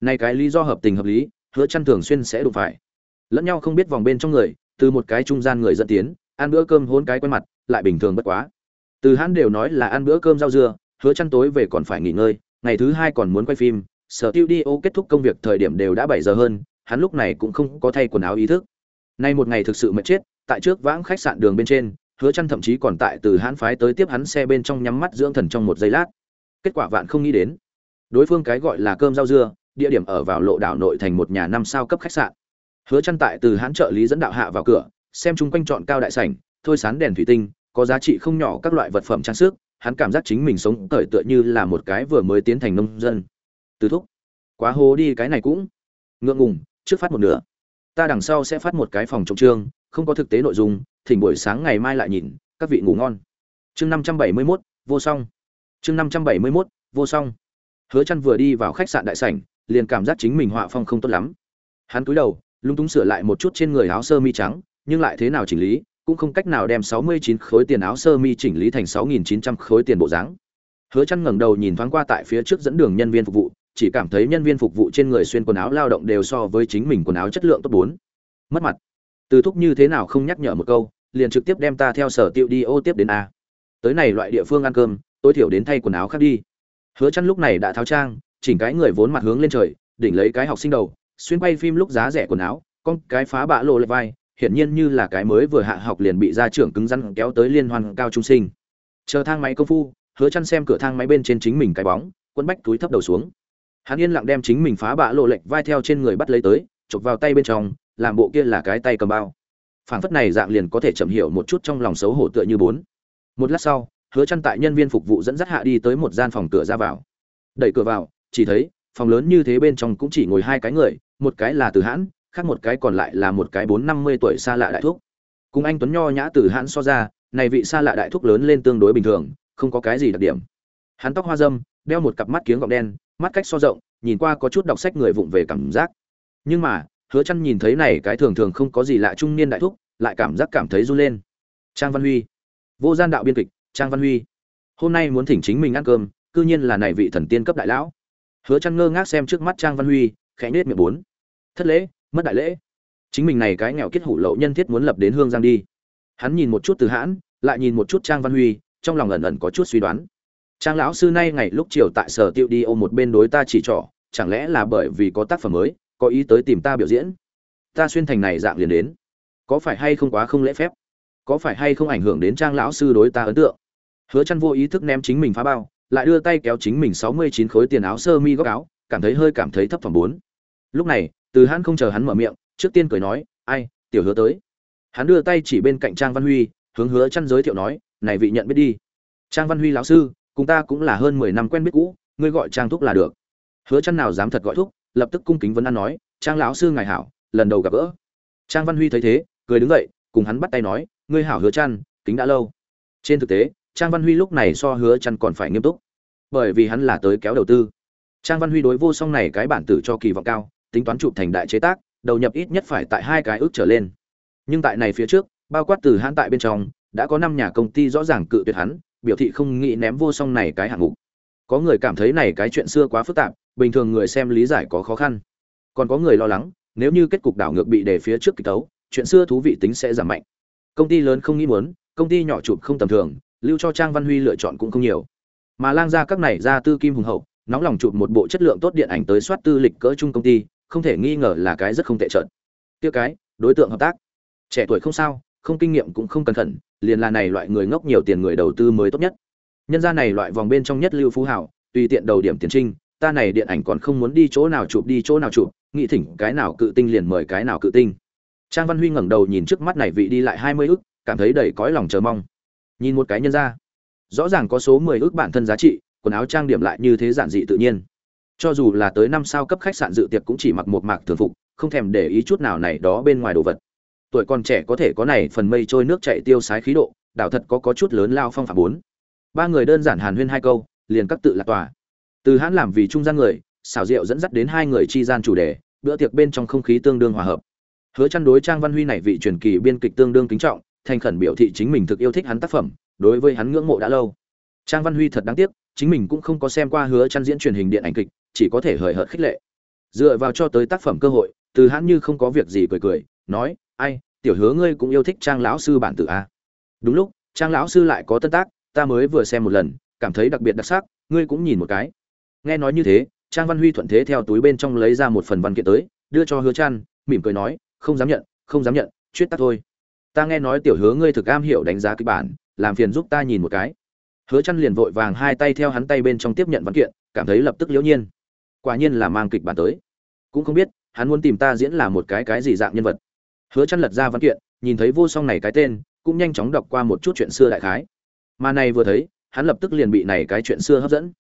Này cái lý do hợp tình hợp lý, hứa chăn thường xuyên sẽ đụng phải. Lẫn nhau không biết vòng bên trong người, từ một cái trung gian người dẫn tiến, ăn bữa cơm hôn cái quen mặt, lại bình thường bất quá từ hắn đều nói là ăn bữa cơm rau dưa, hứa chăn tối về còn phải nghỉ ngơi, ngày thứ hai còn muốn quay phim, sở tiêu đi ô kết thúc công việc thời điểm đều đã 7 giờ hơn, hắn lúc này cũng không có thay quần áo ý thức. Nay một ngày thực sự mệt chết, tại trước vãng khách sạn đường bên trên, hứa chăn thậm chí còn tại từ hắn phái tới tiếp hắn xe bên trong nhắm mắt dưỡng thần trong một giây lát. Kết quả vạn không nghĩ đến. Đối phương cái gọi là cơm rau dưa, địa điểm ở vào lộ đảo nội thành một nhà năm sao cấp khách sạn. Hứa chăn tại từ hắn trợ lý dẫn đạo hạ vào cửa, xem chung quanh chọn cao đại sảnh, thôi sán đèn thủy tinh có giá trị không nhỏ các loại vật phẩm trang sức hắn cảm giác chính mình sống cởi tựa như là một cái vừa mới tiến thành nông dân. Từ thúc quá hố đi cái này cũng. Ngượng ngùng trước phát một nửa. Ta đằng sau sẽ phát một cái phòng trọng trương không có thực tế nội dung thỉnh buổi sáng ngày mai lại nhìn các vị ngủ ngon. Chương năm trăm bảy mươi 571, vô song. Chương năm trăm bảy mươi 571, vô song. Hứa chăn vừa đi vào khách sạn đại sảnh liền cảm giác chính mình họa phong không tốt lắm. Hắn cúi đầu lung túng sửa lại một chút trên người áo sơ mi trắng nhưng lại thế nào chỉnh lý cũng không cách nào đem 69 khối tiền áo sơ mi chỉnh lý thành 6900 khối tiền bộ dáng. Hứa Chân ngẩng đầu nhìn thoáng qua tại phía trước dẫn đường nhân viên phục vụ, chỉ cảm thấy nhân viên phục vụ trên người xuyên quần áo lao động đều so với chính mình quần áo chất lượng tốt bốn. Mất mặt. Từ thúc như thế nào không nhắc nhở một câu, liền trực tiếp đem ta theo sở tiêu đi ô tiếp đến a. Tới này loại địa phương ăn cơm, tối thiểu đến thay quần áo khác đi. Hứa Chân lúc này đã tháo trang, chỉnh cái người vốn mặt hướng lên trời, đỉnh lấy cái học sinh đầu, xuyên quay phim lúc giá rẻ quần áo, con cái phá bạ lộ lệ vai, hiển nhiên như là cái mới vừa hạ học liền bị gia trưởng cứng rắn kéo tới liên hoan cao trung sinh. Chờ thang máy công phu, Hứa chăn xem cửa thang máy bên trên chính mình cái bóng, quân bách túi thấp đầu xuống. Hắn yên lặng đem chính mình phá bạ lộ lệch vai theo trên người bắt lấy tới, chụp vào tay bên trong, làm bộ kia là cái tay cầm bao. Phảng phất này dạng liền có thể chậm hiểu một chút trong lòng xấu hổ tựa như bốn. Một lát sau, Hứa chăn tại nhân viên phục vụ dẫn dắt hạ đi tới một gian phòng cửa ra vào. Đẩy cửa vào, chỉ thấy, phòng lớn như thế bên trong cũng chỉ ngồi hai cái người, một cái là Từ Hãn, khác một cái còn lại là một cái bốn năm mươi tuổi xa lạ đại thúc. Cùng anh tuấn nho nhã từ hãn so ra, này vị xa lạ đại thúc lớn lên tương đối bình thường, không có cái gì đặc điểm. Hắn tóc hoa dâm, đeo một cặp mắt kiếng gọng đen, mắt cách so rộng, nhìn qua có chút đọc sách người vụng về cảm giác. Nhưng mà, hứa chăn nhìn thấy này cái thường thường không có gì lạ trung niên đại thúc, lại cảm giác cảm thấy run lên. Trang văn huy. Vô gian đạo biên kịch, trang văn huy. Hôm nay muốn thỉnh chính mình ăn cơm, cư nhiên là này vị thần tiên cấp đại lão. Hứa chăn ngơ ngác xem trước mắt trang văn huy, khẽ nết miệng bốn. Thất lễ mất đại lễ. Chính mình này cái nghèo kết hủ lậu nhân thiết muốn lập đến hương giang đi. Hắn nhìn một chút từ hãn, lại nhìn một chút trang văn huy, trong lòng ẩn ẩn có chút suy đoán. Trang lão sư nay ngày lúc chiều tại sở tiêu đi ôm một bên đối ta chỉ trỏ, chẳng lẽ là bởi vì có tác phẩm mới, có ý tới tìm ta biểu diễn? Ta xuyên thành này dạng liền đến. Có phải hay không quá không lễ phép? Có phải hay không ảnh hưởng đến trang lão sư đối ta ấn tượng? Hứa chăn vô ý thức ném chính mình phá bao, lại đưa tay kéo chính mình 69 khối tiền áo sơ mi góc áo, cảm thấy hơi cảm thấy thấp phẩm bốn. Lúc này từ hắn không chờ hắn mở miệng, trước tiên cười nói, ai, tiểu hứa tới. Hắn đưa tay chỉ bên cạnh trang văn huy, hướng hứa chăn giới thiệu nói, này vị nhận biết đi. Trang văn huy lão sư, cùng ta cũng là hơn mười năm quen biết cũ, ngươi gọi trang thúc là được. Hứa chăn nào dám thật gọi thúc, lập tức cung kính vấn an nói, trang lão sư ngài hảo, lần đầu gặp gỡ. Trang văn huy thấy thế, cười đứng dậy, cùng hắn bắt tay nói, ngươi hảo hứa chăn, kính đã lâu. Trên thực tế, trang văn huy lúc này so hứa chăn còn phải nghiêm túc, bởi vì hắn là tới kéo đầu tư. Trang văn huy đối vô song này cái bản tử cho kỳ vọng cao tính toán chụp thành đại chế tác, đầu nhập ít nhất phải tại hai cái ước trở lên. Nhưng tại này phía trước, bao quát từ hãn tại bên trong, đã có năm nhà công ty rõ ràng cự tuyệt hắn, biểu thị không nghĩ ném vô song này cái hạng mục. Có người cảm thấy này cái chuyện xưa quá phức tạp, bình thường người xem lý giải có khó khăn. Còn có người lo lắng, nếu như kết cục đảo ngược bị để phía trước kịch tấu, chuyện xưa thú vị tính sẽ giảm mạnh. Công ty lớn không nghĩ muốn, công ty nhỏ chụp không tầm thường, lưu cho Trang Văn Huy lựa chọn cũng không nhiều. Mà lang gia các này ra tư kim hùng hậu, nóng lòng chụp một bộ chất lượng tốt điện ảnh tới soát tư lịch cỡ trung công ty, không thể nghi ngờ là cái rất không tệ trận Tiêu cái, đối tượng hợp tác. Trẻ tuổi không sao, không kinh nghiệm cũng không cẩn thận, liền là này loại người ngốc nhiều tiền người đầu tư mới tốt nhất. Nhân gia này loại vòng bên trong nhất lưu phú hảo, tùy tiện đầu điểm tiền trinh, ta này điện ảnh còn không muốn đi chỗ nào chụp đi chỗ nào chụp, nghĩ thỉnh cái nào cự tinh liền mời cái nào cự tinh. Trang văn huy ngẩng đầu nhìn trước mắt này vị đi lại hai mươi ức, cảm thấy đầy cõi lòng chờ mong. Nhìn một cái nhân ra rõ ràng có số mười ức bản thân giá trị, quần áo trang điểm lại như thế giản dị tự nhiên cho dù là tới năm sao cấp khách sạn dự tiệc cũng chỉ mặc một mạc thường phục, không thèm để ý chút nào này đó bên ngoài đồ vật. Tuổi còn trẻ có thể có này phần mây trôi nước chạy tiêu sái khí độ, đảo thật có có chút lớn lao phong phạm bốn. Ba người đơn giản hàn huyên hai câu, liền các tự lạc tòa. Từ hãn làm vì trung gian người, xảo diệu dẫn dắt đến hai người chi gian chủ đề, bữa tiệc bên trong không khí tương đương hòa hợp. Hứa chăn đối trang văn huy này vị truyền kỳ biên kịch tương đương kính trọng, thành khẩn biểu thị chính mình thực yêu thích hắn tác phẩm, đối với hắn ngưỡng mộ đã lâu. Trang văn huy thật đáng tiếc, chính mình cũng không có xem qua hứa chăn diễn truyền hình điện ảnh kịch chỉ có thể hời hợt khích lệ. Dựa vào cho tới tác phẩm cơ hội từ hãn như không có việc gì cười cười nói ai tiểu hứa ngươi cũng yêu thích trang lão sư bản tử a đúng lúc trang lão sư lại có tân tác ta mới vừa xem một lần cảm thấy đặc biệt đặc sắc ngươi cũng nhìn một cái. Nghe nói như thế trang văn huy thuận thế theo túi bên trong lấy ra một phần văn kiện tới đưa cho hứa Trăn, mỉm cười nói không dám nhận không dám nhận chuyết tắt thôi. Ta nghe nói tiểu hứa ngươi thực am hiểu đánh giá kịch bản làm phiền giúp ta nhìn một cái. Hứa Trăn liền vội vàng hai tay theo hắn tay bên trong tiếp nhận văn kiện cảm thấy lập tức liễu nhiên quả nhiên là mang kịch bản tới. Cũng không biết, hắn muốn tìm ta diễn là một cái cái gì dạng nhân vật. Hứa chăn lật ra văn kiện, nhìn thấy vô song này cái tên, cũng nhanh chóng đọc qua một chút chuyện xưa đại khái. Mà này vừa thấy, hắn lập tức liền bị này cái chuyện xưa hấp dẫn.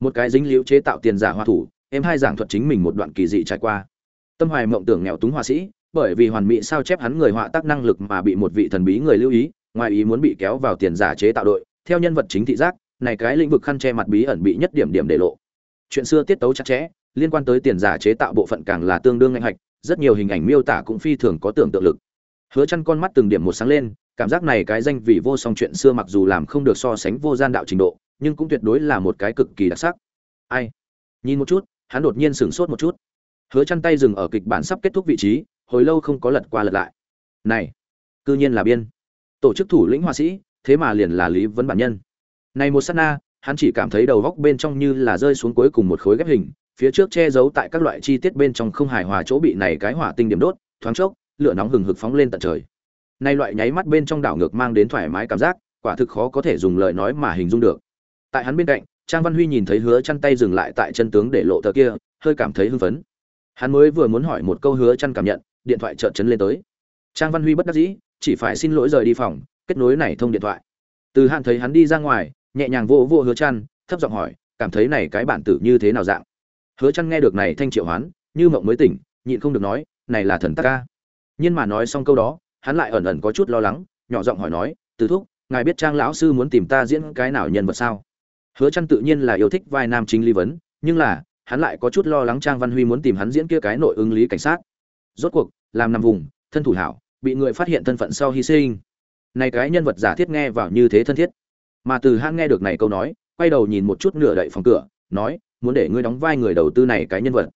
Một cái dính liễu chế tạo tiền giả hoa thủ, em hai giảng thuật chính mình một đoạn kỳ dị trải qua. Tâm hoài mộng tưởng nghèo túng họa sĩ, bởi vì hoàn mỹ sao chép hắn người họa tác năng lực mà bị một vị thần bí người lưu ý, ngoài ý muốn bị kéo vào tiền giả chế tạo đội, theo nhân vật chính thị giác, này cái lĩnh vực khăn che mặt bí ẩn bị nhất điểm điểm để lộ chuyện xưa tiết tấu chặt chẽ, liên quan tới tiền giả chế tạo bộ phận càng là tương đương ngạnh hạch, rất nhiều hình ảnh miêu tả cũng phi thường có tưởng tượng lực. Hứa chăn con mắt từng điểm một sáng lên, cảm giác này cái danh vị vô song chuyện xưa mặc dù làm không được so sánh vô gian đạo trình độ, nhưng cũng tuyệt đối là một cái cực kỳ đặc sắc. Ai? Nhìn một chút, hắn đột nhiên sửng sốt một chút. Hứa chăn tay dừng ở kịch bản sắp kết thúc vị trí, hồi lâu không có lật qua lật lại. Này, cư nhiên là biên. Tổ chức thủ lĩnh họa sĩ, thế mà liền là lý vấn bản nhân. Này một sát na hắn chỉ cảm thấy đầu góc bên trong như là rơi xuống cuối cùng một khối ghép hình, phía trước che giấu tại các loại chi tiết bên trong không hài hòa chỗ bị này cái hỏa tinh điểm đốt, thoáng chốc, lửa nóng hừng hực phóng lên tận trời. Nay loại nháy mắt bên trong đảo ngược mang đến thoải mái cảm giác, quả thực khó có thể dùng lời nói mà hình dung được. Tại hắn bên cạnh, trang văn huy nhìn thấy hứa chăn tay dừng lại tại chân tướng để lộ tờ kia, hơi cảm thấy hưng phấn. Hắn mới vừa muốn hỏi một câu hứa chăn cảm nhận, điện thoại chợt chấn lên tới. Trang văn huy bất đắc dĩ, chỉ phải xin lỗi rời đi phòng, kết nối này thông điện thoại. Từ hạn thấy hắn đi ra ngoài nhẹ nhàng vô vô hứa chăn, thấp giọng hỏi, cảm thấy này cái bản tử như thế nào dạng? Hứa chăn nghe được này thanh triệu hoán, như mộng mới tỉnh, nhịn không được nói, này là thần tắc ca. Nhưng mà nói xong câu đó, hắn lại ẩn ẩn có chút lo lắng, nhỏ giọng hỏi nói, từ thúc, ngài biết trang lão sư muốn tìm ta diễn cái nào nhân vật sao? Hứa chăn tự nhiên là yêu thích vai nam chính lý vấn, nhưng là, hắn lại có chút lo lắng trang văn huy muốn tìm hắn diễn kia cái nội ứng lý cảnh sát. Rốt cuộc, làm nằm vùng, thân thủ hảo, bị người phát hiện thân phận sau hy sinh. Này cái nhân vật giả thiết nghe vào như thế thân thiết mà từ hãn nghe được này câu nói, quay đầu nhìn một chút nửa đậy phòng cửa, nói, muốn để ngươi đóng vai người đầu tư này cái nhân vật.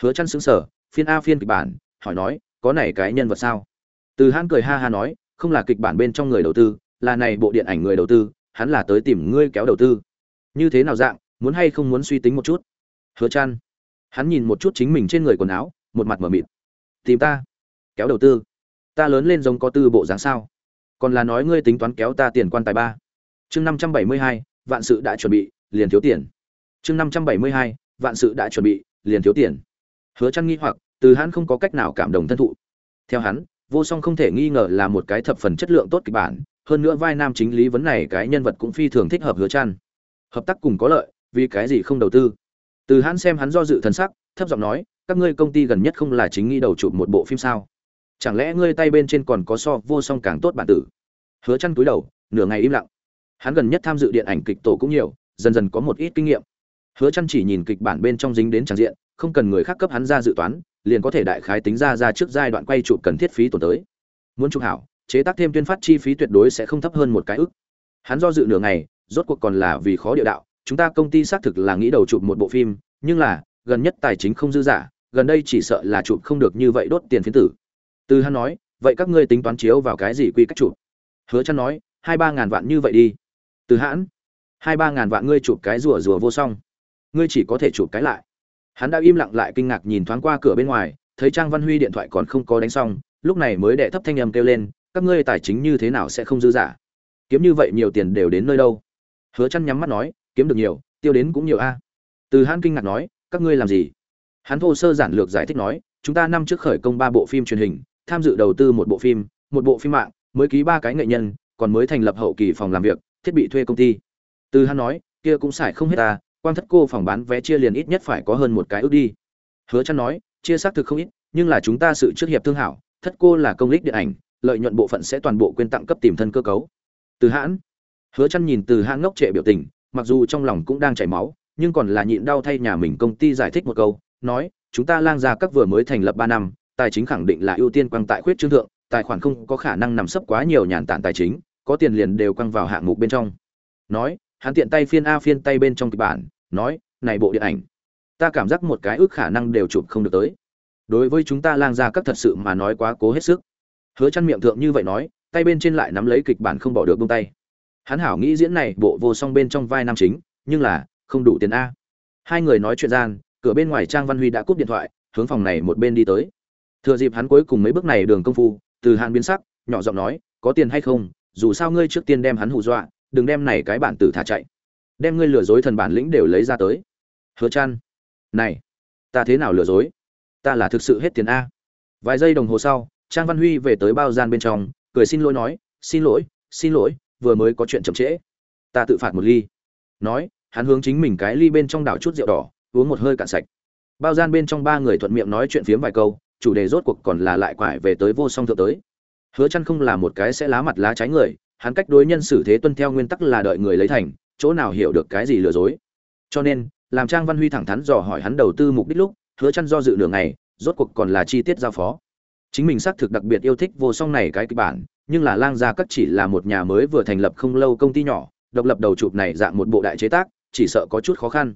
Hứa chăn sững sờ, phiên a phiên kịch bản, hỏi nói, có này cái nhân vật sao? Từ hãn cười ha ha nói, không là kịch bản bên trong người đầu tư, là này bộ điện ảnh người đầu tư, hắn là tới tìm ngươi kéo đầu tư. Như thế nào dạng, muốn hay không muốn suy tính một chút? Hứa chăn, hắn nhìn một chút chính mình trên người quần áo, một mặt mở mịt. Tìm ta, kéo đầu tư? Ta lớn lên giống có tư bộ dáng sao? Còn là nói ngươi tính toán kéo ta tiền quan tài ba chương năm trăm bảy mươi hai, vạn sự đã chuẩn bị, liền thiếu tiền. Chương năm trăm bảy mươi hai, vạn sự đã chuẩn bị, liền thiếu tiền. Hứa chăn nghi hoặc, từ hắn không có cách nào cảm động thân thụ. Theo hắn, vô song không thể nghi ngờ là một cái thập phần chất lượng tốt kịch bản, hơn nữa vai nam chính lý vấn này cái nhân vật cũng phi thường thích hợp hứa chăn hợp tác cùng có lợi, vì cái gì không đầu tư? Từ hắn xem hắn do dự thần sắc, thấp giọng nói, các ngươi công ty gần nhất không là chính nghi đầu chụp một bộ phim sao? Chẳng lẽ ngươi tay bên trên còn có so vô song càng tốt bản tử? Hứa chăn túi đầu, nửa ngày im lặng hắn gần nhất tham dự điện ảnh kịch tổ cũng nhiều, dần dần có một ít kinh nghiệm. Hứa chăn chỉ nhìn kịch bản bên trong dính đến tràng diện, không cần người khác cấp hắn ra dự toán, liền có thể đại khái tính ra ra trước giai đoạn quay chụp cần thiết phí tổn tới. Muốn chụp hảo, chế tác thêm tuyên phát chi phí tuyệt đối sẽ không thấp hơn một cái ức. Hắn do dự nửa ngày, rốt cuộc còn là vì khó địa đạo, chúng ta công ty xác thực là nghĩ đầu chụp một bộ phim, nhưng là, gần nhất tài chính không dư giả, gần đây chỉ sợ là chụp không được như vậy đốt tiền phiến tử. Từ hắn nói, vậy các ngươi tính toán chiếu vào cái gì quy cách chụp? Hứa chăn nói, hai ba ngàn vạn như vậy đi từ hãn. Hai ba ngàn vạn ngươi chụp cái rùa rùa vô song. Ngươi chỉ có thể chụp cái lại. Hắn đã im lặng lại kinh ngạc nhìn thoáng qua cửa bên ngoài, thấy trang văn huy điện thoại còn không có đánh xong, lúc này mới đệ thấp thanh âm kêu lên, các ngươi tài chính như thế nào sẽ không dư giả kiếm như vậy nhiều tiền đều đến nơi đâu? Hứa chăn nhắm mắt nói, kiếm được nhiều, tiêu đến cũng nhiều a. Từ Hãn kinh ngạc nói, các ngươi làm gì? Hắn thô sơ giản lược giải thích nói, chúng ta năm trước khởi công ba bộ phim truyền hình, tham dự đầu tư một bộ phim, một bộ phim mạng, mới ký ba cái nghệ nhân, còn mới thành lập hậu kỳ phòng làm việc thiết bị thuê công ty. Từ hắn nói, kia cũng xài không hết à, ta quan thất cô phòng bán vé chia liền ít nhất phải có hơn một cái ước đi. Hứa chăn nói, chia xác thực không ít, nhưng là chúng ta sự trước hiệp thương hảo, thất cô là công lích điện ảnh, lợi nhuận bộ phận sẽ toàn bộ quyên tặng cấp tìm thân cơ cấu. Từ hãn, hứa chăn nhìn từ hãn ngốc trệ biểu tình, mặc dù trong lòng cũng đang chảy máu, nhưng còn là nhịn đau thay nhà mình công ty giải thích một câu, nói, chúng ta lang ra các vừa mới thành lập 3 năm, tài chính khẳng định là ưu tiên quang tại khuyết trương thượng, tài khoản không có khả năng nằm sấp quá nhiều nhàn tản tài chính có tiền liền đều quăng vào hạng mục bên trong. Nói, hắn tiện tay phiên a phiên tay bên trong kịch bản, nói, này bộ điện ảnh, ta cảm giác một cái ước khả năng đều chụp không được tới. Đối với chúng ta lang ra các thật sự mà nói quá cố hết sức. Hứa chăn miệng thượng như vậy nói, tay bên trên lại nắm lấy kịch bản không bỏ được buông tay. Hắn hảo nghĩ diễn này bộ vô song bên trong vai nam chính, nhưng là, không đủ tiền a. Hai người nói chuyện gian, cửa bên ngoài trang văn huy đã cúp điện thoại, hướng phòng này một bên đi tới. Thừa dịp hắn cuối cùng mấy bước này đường công phu, từ hàn biến sắc, nhỏ giọng nói, có tiền hay không dù sao ngươi trước tiên đem hắn hù dọa, đừng đem này cái bản tử thả chạy. Đem ngươi lừa dối thần bản lĩnh đều lấy ra tới. Hứa chăn này, ta thế nào lừa dối? Ta là thực sự hết tiền a. Vài giây đồng hồ sau, trang văn huy về tới bao gian bên trong, cười xin lỗi nói, xin lỗi xin lỗi, vừa mới có chuyện chậm trễ. Ta tự phạt một ly. Nói, hắn hướng chính mình cái ly bên trong đảo chút rượu đỏ, uống một hơi cạn sạch. Bao gian bên trong ba người thuận miệng nói chuyện phiếm vài câu, chủ đề rốt cuộc còn là lại quải về tới vô song thượng tới hứa chăn không là một cái sẽ lá mặt lá trái người, hắn cách đối nhân xử thế tuân theo nguyên tắc là đợi người lấy thành, chỗ nào hiểu được cái gì lừa dối. Cho nên, làm trang văn huy thẳng thắn dò hỏi hắn đầu tư mục đích lúc, hứa chăn do dự nửa ngày, rốt cuộc còn là chi tiết giao phó. Chính mình xác thực đặc biệt yêu thích vô song này cái kịch bản, nhưng là lang gia các chỉ là một nhà mới vừa thành lập không lâu công ty nhỏ, độc lập đầu chụp này dạng một bộ đại chế tác, chỉ sợ có chút khó khăn.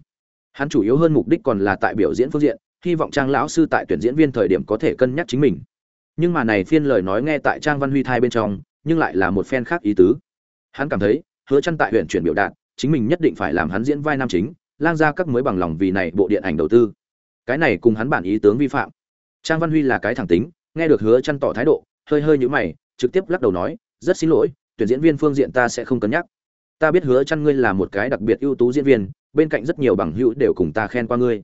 Hắn chủ yếu hơn mục đích còn là tại biểu diễn phương diện, hy vọng trang lão sư tại tuyển diễn viên thời điểm có thể cân nhắc chính mình nhưng mà này phiên lời nói nghe tại trang văn huy thai bên trong, nhưng lại là một phen khác ý tứ. Hắn cảm thấy, hứa chăn tại huyện chuyển biểu đạt, chính mình nhất định phải làm hắn diễn vai nam chính, lang ra các mới bằng lòng vì này bộ điện ảnh đầu tư. Cái này cùng hắn bản ý tướng vi phạm. Trang văn huy là cái thẳng tính, nghe được hứa chăn tỏ thái độ, hơi hơi nhũ mày, trực tiếp lắc đầu nói, rất xin lỗi, tuyển diễn viên phương diện ta sẽ không cân nhắc. Ta biết hứa chăn ngươi là một cái đặc biệt ưu tú diễn viên, bên cạnh rất nhiều bằng hữu đều cùng ta khen qua ngươi.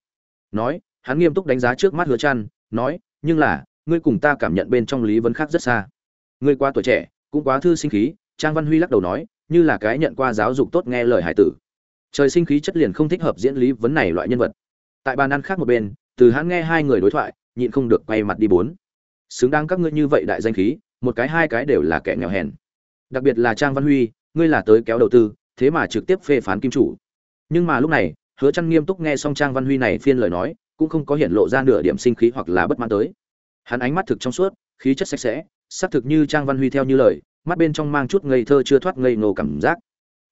Nói, hắn nghiêm túc đánh giá trước mắt hứa chăn, nói, nhưng là ngươi cùng ta cảm nhận bên trong lý vấn khác rất xa. Ngươi quá tuổi trẻ, cũng quá thư sinh khí, trang văn huy lắc đầu nói, như là cái nhận qua giáo dục tốt nghe lời hải tử. Trời sinh khí chất liền không thích hợp diễn lý vấn này loại nhân vật. Tại bàn ăn khác một bên, từ hắn nghe hai người đối thoại, nhịn không được quay mặt đi bốn. Xứng đáng các ngươi như vậy đại danh khí, một cái hai cái đều là kẻ nghèo hèn. Đặc biệt là trang văn huy, ngươi là tới kéo đầu tư, thế mà trực tiếp phê phán kim chủ. Nhưng mà lúc này, hứa chăn nghiêm túc nghe xong trang văn huy này phiên lời nói, cũng không có hiện lộ ra nửa điểm sinh khí hoặc là bất mãn tới hắn ánh mắt thực trong suốt, khí chất sạch sẽ xác thực như trang văn huy theo như lời, mắt bên trong mang chút ngây thơ chưa thoát ngây ngô cảm giác.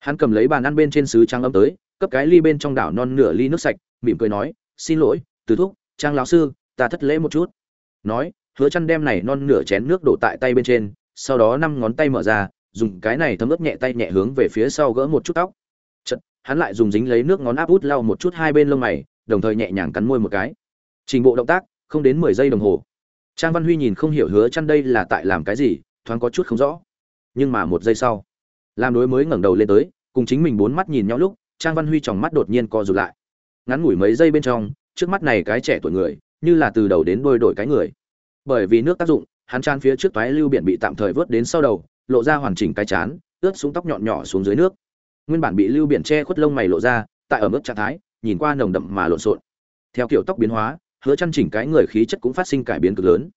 Hắn cầm lấy bàn ăn bên trên sứ trang âm tới, cấp cái ly bên trong đảo non nửa ly nước sạch, mỉm cười nói, xin lỗi, từ thúc, trang lão sư, ta thất lễ một chút. Nói, hứa chăn đem này non nửa chén nước đổ tại tay bên trên, sau đó năm ngón tay mở ra, dùng cái này thấm ướt nhẹ tay nhẹ hướng về phía sau gỡ một chút tóc. Chật hắn lại dùng dính lấy nước ngón áp út lau một chút hai bên lông mày, đồng thời nhẹ nhàng cắn môi một cái. Trình bộ động tác, không đến mười giây đồng hồ trang văn huy nhìn không hiểu hứa chăn đây là tại làm cái gì, thoáng có chút không rõ. Nhưng mà một giây sau làm đối mới ngẩng đầu lên tới, cùng chính mình bốn mắt nhìn nhau lúc, trang văn huy tròng mắt đột nhiên co rụt lại. Ngắn ngủi mấy giây bên trong, trước mắt này cái trẻ tuổi người, như là từ đầu đến đôi đổi cái người. Bởi vì nước tác dụng, hắn chan phía trước toái lưu biển bị tạm thời vớt đến sau đầu, lộ ra hoàn chỉnh cái chán, ướt xuống tóc nhọn nhỏ xuống dưới nước. Nguyên bản bị lưu biển che khuất lông mày lộ ra, tại ở mức trạng thái, nhìn qua nồng đậm mà lộn xộn. Theo kiểu tóc biến hóa hứa chăn chỉnh cái người khí chất cũng phát sinh cải biến cực lớn.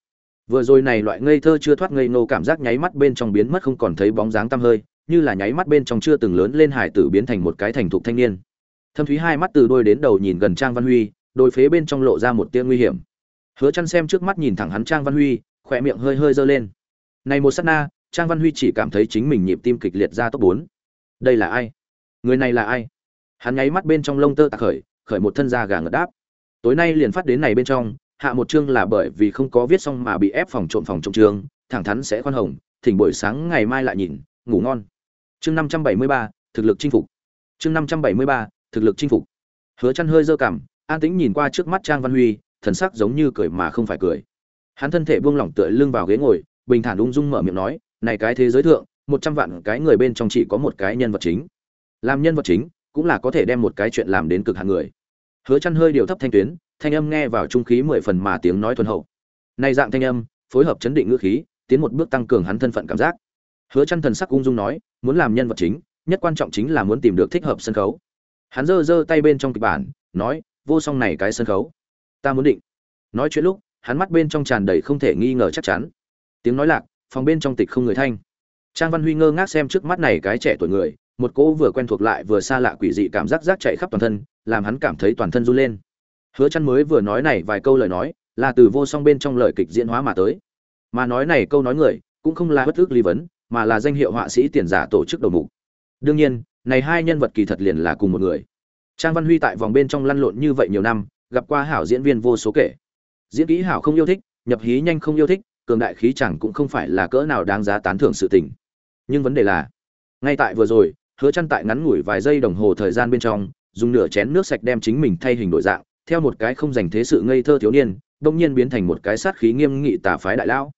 Vừa rồi này loại ngây thơ chưa thoát ngây ngô cảm giác nháy mắt bên trong biến mất không còn thấy bóng dáng tăm hơi, như là nháy mắt bên trong chưa từng lớn lên hải tử biến thành một cái thành thục thanh niên. Thâm thúy hai mắt từ đôi đến đầu nhìn gần trang văn huy, đôi phế bên trong lộ ra một tia nguy hiểm. Hứa chăn xem trước mắt nhìn thẳng hắn trang văn huy khoe miệng hơi hơi dơ lên. Này một sát na, trang văn huy chỉ cảm thấy chính mình nhịp tim kịch liệt ra tốc bốn. Đây là ai? Người này là ai? Hắn nháy mắt bên trong lông tơ tạc khởi khởi một thân da gà ngật đáp tối nay liền phát đến này bên trong, hạ một chương là bởi vì không có viết xong mà bị ép phòng trộm phòng trộm chương thẳng thắn sẽ khoan hồng, thỉnh buổi sáng ngày mai lại nhìn, ngủ ngon. Chương năm trăm bảy mươi ba, thực lực chinh phục. Chương năm trăm bảy mươi ba, thực lực chinh phục. Hứa chăn hơi dơ cảm an tĩnh nhìn qua trước mắt trang văn huy, thần sắc giống như cười mà không phải cười. Hắn thân thể buông lỏng tựa lưng vào ghế ngồi, bình thản ung dung mở miệng nói, này cái thế giới thượng, một trăm vạn cái người bên trong chỉ có một cái nhân vật chính. Làm nhân vật chính cũng là có thể đem một cái chuyện làm đến cực hạn người hứa chăn hơi điều thấp thanh tuyến, thanh âm nghe vào trung khí mười phần mà tiếng nói thuần hậu. Này dạng thanh âm, phối hợp chấn định ngữ khí, tiến một bước tăng cường hắn thân phận cảm giác. Hứa chăn thần sắc ung dung nói, muốn làm nhân vật chính, nhất quan trọng chính là muốn tìm được thích hợp sân khấu. Hắn giơ giơ tay bên trong kịch bản, nói, vô song này cái sân khấu. Ta muốn định. Nói chuyện lúc, hắn mắt bên trong tràn đầy không thể nghi ngờ chắc chắn. Tiếng nói lạc, phòng bên trong tịch không người thanh. Trang văn huy ngơ ngác xem trước mắt này cái trẻ tuổi người, một cỗ vừa quen thuộc lại vừa xa lạ quỷ dị cảm giác rác chạy khắp toàn thân làm hắn cảm thấy toàn thân run lên. Hứa chăn mới vừa nói này vài câu lời nói, là từ vô song bên trong lời kịch diễn hóa mà tới. Mà nói này câu nói người, cũng không là bất ước ly vấn, mà là danh hiệu họa sĩ tiền giả tổ chức đầu mục. Đương nhiên, này hai nhân vật kỳ thật liền là cùng một người. Trang văn huy tại vòng bên trong lăn lộn như vậy nhiều năm, gặp qua hảo diễn viên vô số kể. Diễn kỹ hảo không yêu thích, nhập hí nhanh không yêu thích, cường đại khí chẳng cũng không phải là cỡ nào đáng giá tán thưởng sự tình. Nhưng vấn đề là, ngay tại vừa rồi, hứa chăn tại ngắn ngủi vài giây đồng hồ thời gian bên trong dùng nửa chén nước sạch đem chính mình thay hình đổi dạng, theo một cái không dành thế sự ngây thơ thiếu niên, đông nhiên biến thành một cái sát khí nghiêm nghị tà phái đại lão.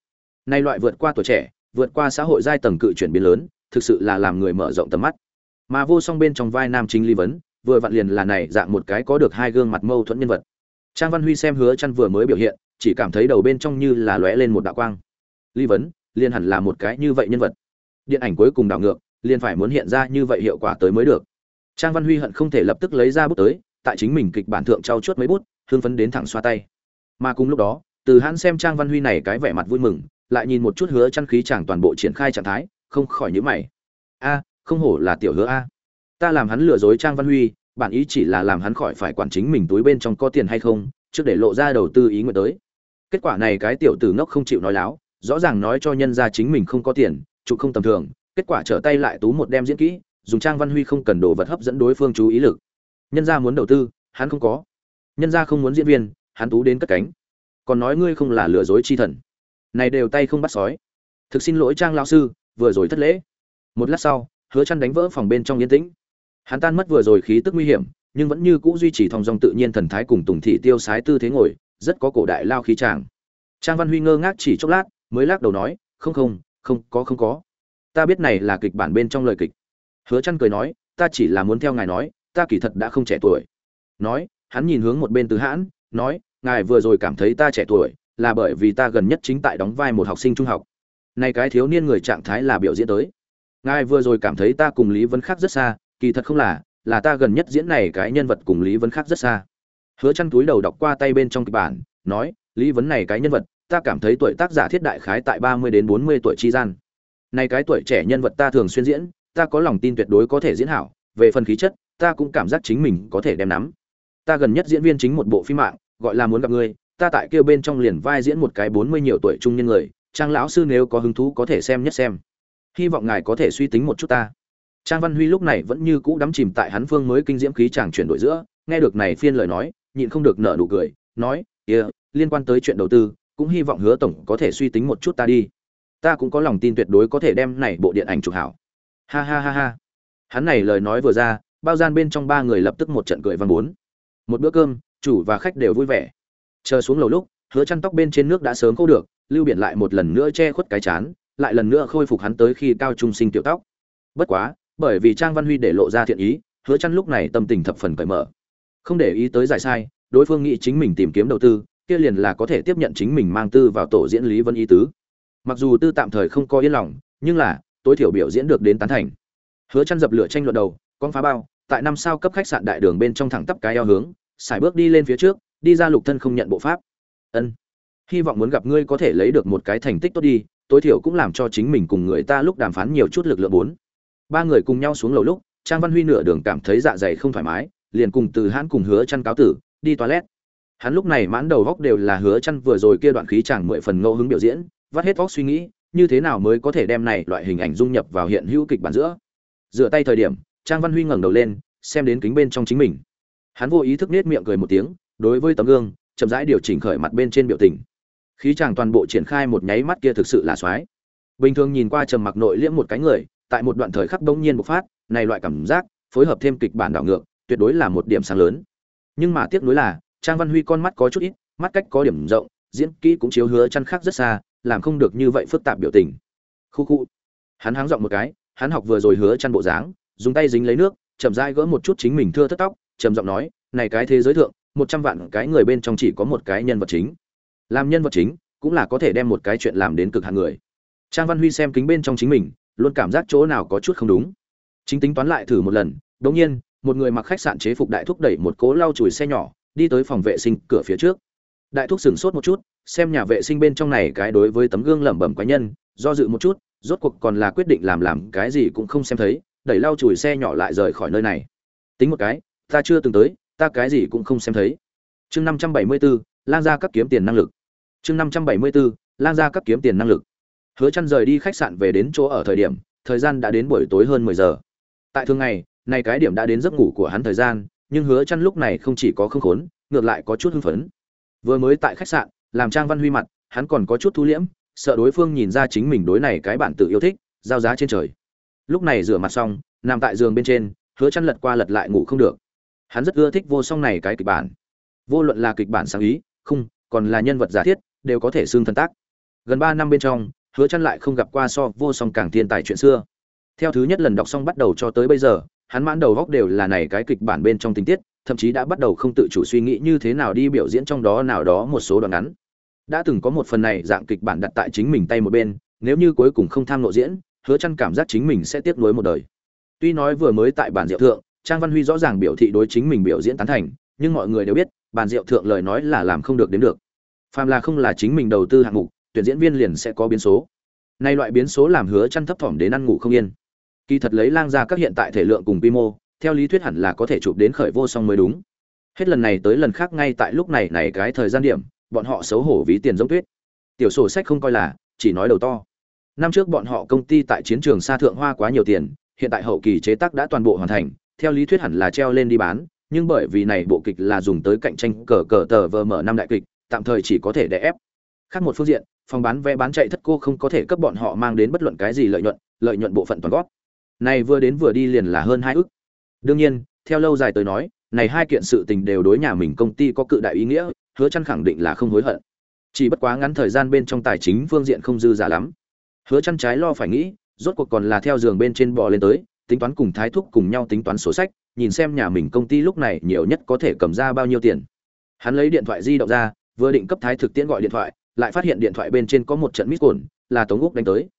Nay loại vượt qua tuổi trẻ, vượt qua xã hội giai tầng cự chuyển biến lớn, thực sự là làm người mở rộng tầm mắt. Mà vô song bên trong vai nam chính Lý vấn, vừa vặn liền là này dạng một cái có được hai gương mặt mâu thuẫn nhân vật. Trang văn huy xem hứa chăn vừa mới biểu hiện, chỉ cảm thấy đầu bên trong như là lóe lên một đạo quang. Lý vấn, liền hẳn là một cái như vậy nhân vật. Điện ảnh cuối cùng đảo ngược, liền phải muốn hiện ra như vậy hiệu quả tới mới được trang văn huy hận không thể lập tức lấy ra bút tới, tại chính mình kịch bản thượng trao chuốt mấy bút hương phấn đến thẳng xoa tay. Mà cùng lúc đó, từ hắn xem trang văn huy này cái vẻ mặt vui mừng, lại nhìn một chút hứa chăn khí chẳng toàn bộ triển khai trạng thái, không khỏi nhíu mày. A, không hổ là tiểu hứa a. Ta làm hắn lừa dối trang văn huy, bản ý chỉ là làm hắn khỏi phải quản chính mình túi bên trong có tiền hay không, trước để lộ ra đầu tư ý nguyện tới. Kết quả này cái tiểu tử ngốc không chịu nói láo, rõ ràng nói cho nhân ra chính mình không có tiền chủ không tầm thường, kết quả trở tay lại tú một đem diễn kỹ dùng trang văn huy không cần đồ vật hấp dẫn đối phương chú ý lực. Nhân gia muốn đầu tư, hắn không có. Nhân gia không muốn diễn viên, hắn tú đến cất cánh. Còn nói ngươi không là lừa dối chi thần. Này đều tay không bắt sói. Thực xin lỗi trang lão sư, vừa rồi thất lễ. Một lát sau, hứa chăn đánh vỡ phòng bên trong yên tĩnh. Hắn tan mất vừa rồi khí tức nguy hiểm, nhưng vẫn như cũ duy trì thong dong tự nhiên thần thái cùng tùng thị tiêu sái tư thế ngồi, rất có cổ đại lao khí tràng trang văn huy ngơ ngác chỉ chốc lát, mới lắc đầu nói, không không không có không có. Ta biết này là kịch bản bên trong lời kịch hứa chăn cười nói, ta chỉ là muốn theo ngài nói, ta kỳ thật đã không trẻ tuổi. Nói, hắn nhìn hướng một bên từ hãn, nói, ngài vừa rồi cảm thấy ta trẻ tuổi, là bởi vì ta gần nhất chính tại đóng vai một học sinh trung học. Nay cái thiếu niên người trạng thái là biểu diễn tới. Ngài vừa rồi cảm thấy ta cùng lý vấn khác rất xa, kỳ thật không là là ta gần nhất diễn này cái nhân vật cùng lý vấn khác rất xa. Hứa chăn túi đầu đọc qua tay bên trong kịch bản, nói, lý vấn này cái nhân vật, ta cảm thấy tuổi tác giả thiết đại khái tại 30 đến 40 tuổi chi gian. Này cái tuổi trẻ nhân vật ta thường xuyên diễn ta có lòng tin tuyệt đối có thể diễn hảo về phần khí chất ta cũng cảm giác chính mình có thể đem nắm. Ta gần nhất diễn viên chính một bộ phim mạng gọi là muốn gặp ngươi ta tại kêu bên trong liền vai diễn một cái bốn mươi nhiều tuổi trung niên người trang lão sư nếu có hứng thú có thể xem nhất xem. Hy vọng ngài có thể suy tính một chút ta. Trang văn huy lúc này vẫn như cũ đắm chìm tại hắn phương mới kinh diễm khí chàng chuyển đổi giữa nghe được này phiên lời nói nhịn không được nở nụ cười nói kia、yeah, liên quan tới chuyện đầu tư cũng hy vọng hứa tổng có thể suy tính một chút ta đi. Ta cũng có lòng tin tuyệt đối có thể đem này bộ điện ảnh chụp hảo ha ha ha ha. Hắn này lời nói vừa ra, bao gian bên trong ba người lập tức một trận cười văn bốn. Một bữa cơm, chủ và khách đều vui vẻ. Chờ xuống lầu lúc, hứa chăn tóc bên trên nước đã sớm khô được, lưu biển lại một lần nữa che khuất cái chán, lại lần nữa khôi phục hắn tới khi cao trung sinh tiểu tóc. Bất quá, bởi vì trang văn huy để lộ ra thiện ý, hứa chăn lúc này tâm tình thập phần cởi mở. Không để ý tới giải sai, đối phương nghĩ chính mình tìm kiếm đầu tư, kia liền là có thể tiếp nhận chính mình mang tư vào tổ diễn lý vân ý tứ. Mặc dù tư tạm thời không có yên lòng, nhưng là tối thiểu biểu diễn được đến tán thành. Hứa chăn dập lửa tranh luận đầu, con phá bao, tại năm sao cấp khách sạn đại đường bên trong thẳng tắp cái eo hướng xài bước đi lên phía trước, đi ra lục thân không nhận bộ pháp. Ân, hy vọng muốn gặp ngươi có thể lấy được một cái thành tích tốt đi, tối thiểu cũng làm cho chính mình cùng người ta lúc đàm phán nhiều chút lực lượng bốn. Ba người cùng nhau xuống lầu lúc, trang văn huy nửa đường cảm thấy dạ dày không thoải mái, liền cùng từ hãn cùng hứa chăn cáo tử, đi toilet. Hắn lúc này mãn đầu góc đều là hứa chăn vừa rồi kia đoạn khí chàng mười phần ngẫu hứng biểu diễn, vắt hết óc suy nghĩ như thế nào mới có thể đem này loại hình ảnh dung nhập vào hiện hữu kịch bản giữa? Dựa tay thời điểm, trang văn huy ngẩng đầu lên, xem đến kính bên trong chính mình. Hắn vô ý thức nết miệng cười một tiếng, đối với tấm gương, chậm rãi điều chỉnh khởi mặt bên trên biểu tình. Khí chàng toàn bộ triển khai một nháy mắt kia thực sự là soái bình thường nhìn qua trầm mặc nội liễm một cái người, tại một đoạn thời khắc bỗng nhiên bộc phát, này loại cảm giác, phối hợp thêm kịch bản đảo ngược, tuyệt đối là một điểm sáng lớn. Nhưng mà tiếc nuối là, trang văn huy con mắt có chút ít, mắt cách có điểm rộng, diễn kỹ cũng chiếu hứa chăn khác rất xa làm không được như vậy phức tạp biểu tình. Khu khu. Hắn háng giọng một cái, hắn học vừa rồi hứa chăn bộ dáng, dùng tay dính lấy nước, chậm rãi gỡ một chút chính mình thưa thất tóc, trầm giọng nói, này cái thế giới thượng, một trăm vạn cái người bên trong chỉ có một cái nhân vật chính. Làm nhân vật chính, cũng là có thể đem một cái chuyện làm đến cực hạn người. Trang văn huy xem kính bên trong chính mình, luôn cảm giác chỗ nào có chút không đúng. Chính tính toán lại thử một lần đống nhiên, một người mặc khách sạn chế phục đại thúc đẩy một cố lau chùi xe nhỏ, đi tới phòng vệ sinh cửa phía trước. Đại thúc sửng sốt một chút xem nhà vệ sinh bên trong này cái đối với tấm gương lẩm bẩm quái nhân, do dự một chút, rốt cuộc còn là quyết định làm làm cái gì cũng không xem thấy, đẩy lau chùi xe nhỏ lại rời khỏi nơi này. Tính một cái, ta chưa từng tới, ta cái gì cũng không xem thấy. Chương năm trăm bảy mươi bốn lang gia cấp kiếm tiền năng lực. Chương năm trăm bảy mươi bốn lang gia cấp kiếm tiền năng lực. Hứa chăn rời đi khách sạn về đến chỗ ở thời điểm, thời gian đã đến buổi tối hơn mười giờ. Tại thường ngày, này cái điểm đã đến giấc ngủ của hắn thời gian, nhưng hứa chăn lúc này không chỉ có không khốn, ngược lại có chút hưng phấn. Vừa mới tại khách sạn làm trang văn huy mặt, hắn còn có chút thu liễm, sợ đối phương nhìn ra chính mình đối này cái bản tự yêu thích, giao giá trên trời. Lúc này rửa mặt xong, nằm tại giường bên trên, hứa chăn lật qua lật lại ngủ không được. Hắn rất ưa thích vô song này cái kịch bản. Vô luận là kịch bản sáng ý không còn là nhân vật giả thiết, đều có thể xương thần tác. Gần ba năm bên trong, hứa chăn lại không gặp qua so vô song càng thiên tài chuyện xưa. Theo thứ nhất lần đọc xong bắt đầu cho tới bây giờ, hắn mãn đầu góc đều là này cái kịch bản bên trong tình tiết, thậm chí đã bắt đầu không tự chủ suy nghĩ như thế nào đi biểu diễn trong đó nào đó một số đoạn ngắn đã từng có một phần này dạng kịch bản đặt tại chính mình tay một bên, nếu như cuối cùng không tham nộ diễn, hứa chăn cảm giác chính mình sẽ tiếc nuối một đời. Tuy nói vừa mới tại bản diệu thượng, trang văn huy rõ ràng biểu thị đối chính mình biểu diễn tán thành, nhưng mọi người đều biết, bản diệu thượng lời nói là làm không được đến được. Phàm là không là chính mình đầu tư hạng mục, tuyển diễn viên liền sẽ có biến số. Nay loại biến số làm hứa chăn thấp thỏm đến ăn ngủ không yên. Kỳ thật lấy lang ra các hiện tại thể lượng cùng quy mô, theo lý thuyết hẳn là có thể chụp đến khởi vô song mới đúng. Hết lần này tới lần khác ngay tại lúc này này cái thời gian điểm bọn họ xấu hổ ví tiền giống tuyết. Tiểu sổ sách không coi là, chỉ nói đầu to. Năm trước bọn họ công ty tại chiến trường xa thượng hoa quá nhiều tiền, hiện tại hậu kỳ chế tác đã toàn bộ hoàn thành, theo lý thuyết hẳn là treo lên đi bán, nhưng bởi vì này bộ kịch là dùng tới cạnh tranh cờ cờ tờ vờ mở năm đại kịch, tạm thời chỉ có thể đè ép. Khác một phương diện, phòng bán vé bán chạy thất cô không có thể cấp bọn họ mang đến bất luận cái gì lợi nhuận lợi nhuận bộ phận toàn gót này vừa đến vừa đi liền là hơn hai ức. Đương nhiên, theo lâu dài tới nói, này hai kiện sự tình đều đối nhà mình công ty có cự đại ý nghĩa hứa chăn khẳng định là không hối hận. Chỉ bất quá ngắn thời gian bên trong tài chính phương diện không dư giả lắm. Hứa chăn trái lo phải nghĩ, rốt cuộc còn là theo giường bên trên bò lên tới, tính toán cùng thái thúc cùng nhau tính toán sổ sách, nhìn xem nhà mình công ty lúc này nhiều nhất có thể cầm ra bao nhiêu tiền. Hắn lấy điện thoại di động ra, vừa định cấp thái thực tiễn gọi điện thoại, lại phát hiện điện thoại bên trên có một trận mít cồn, là tống úc đánh tới.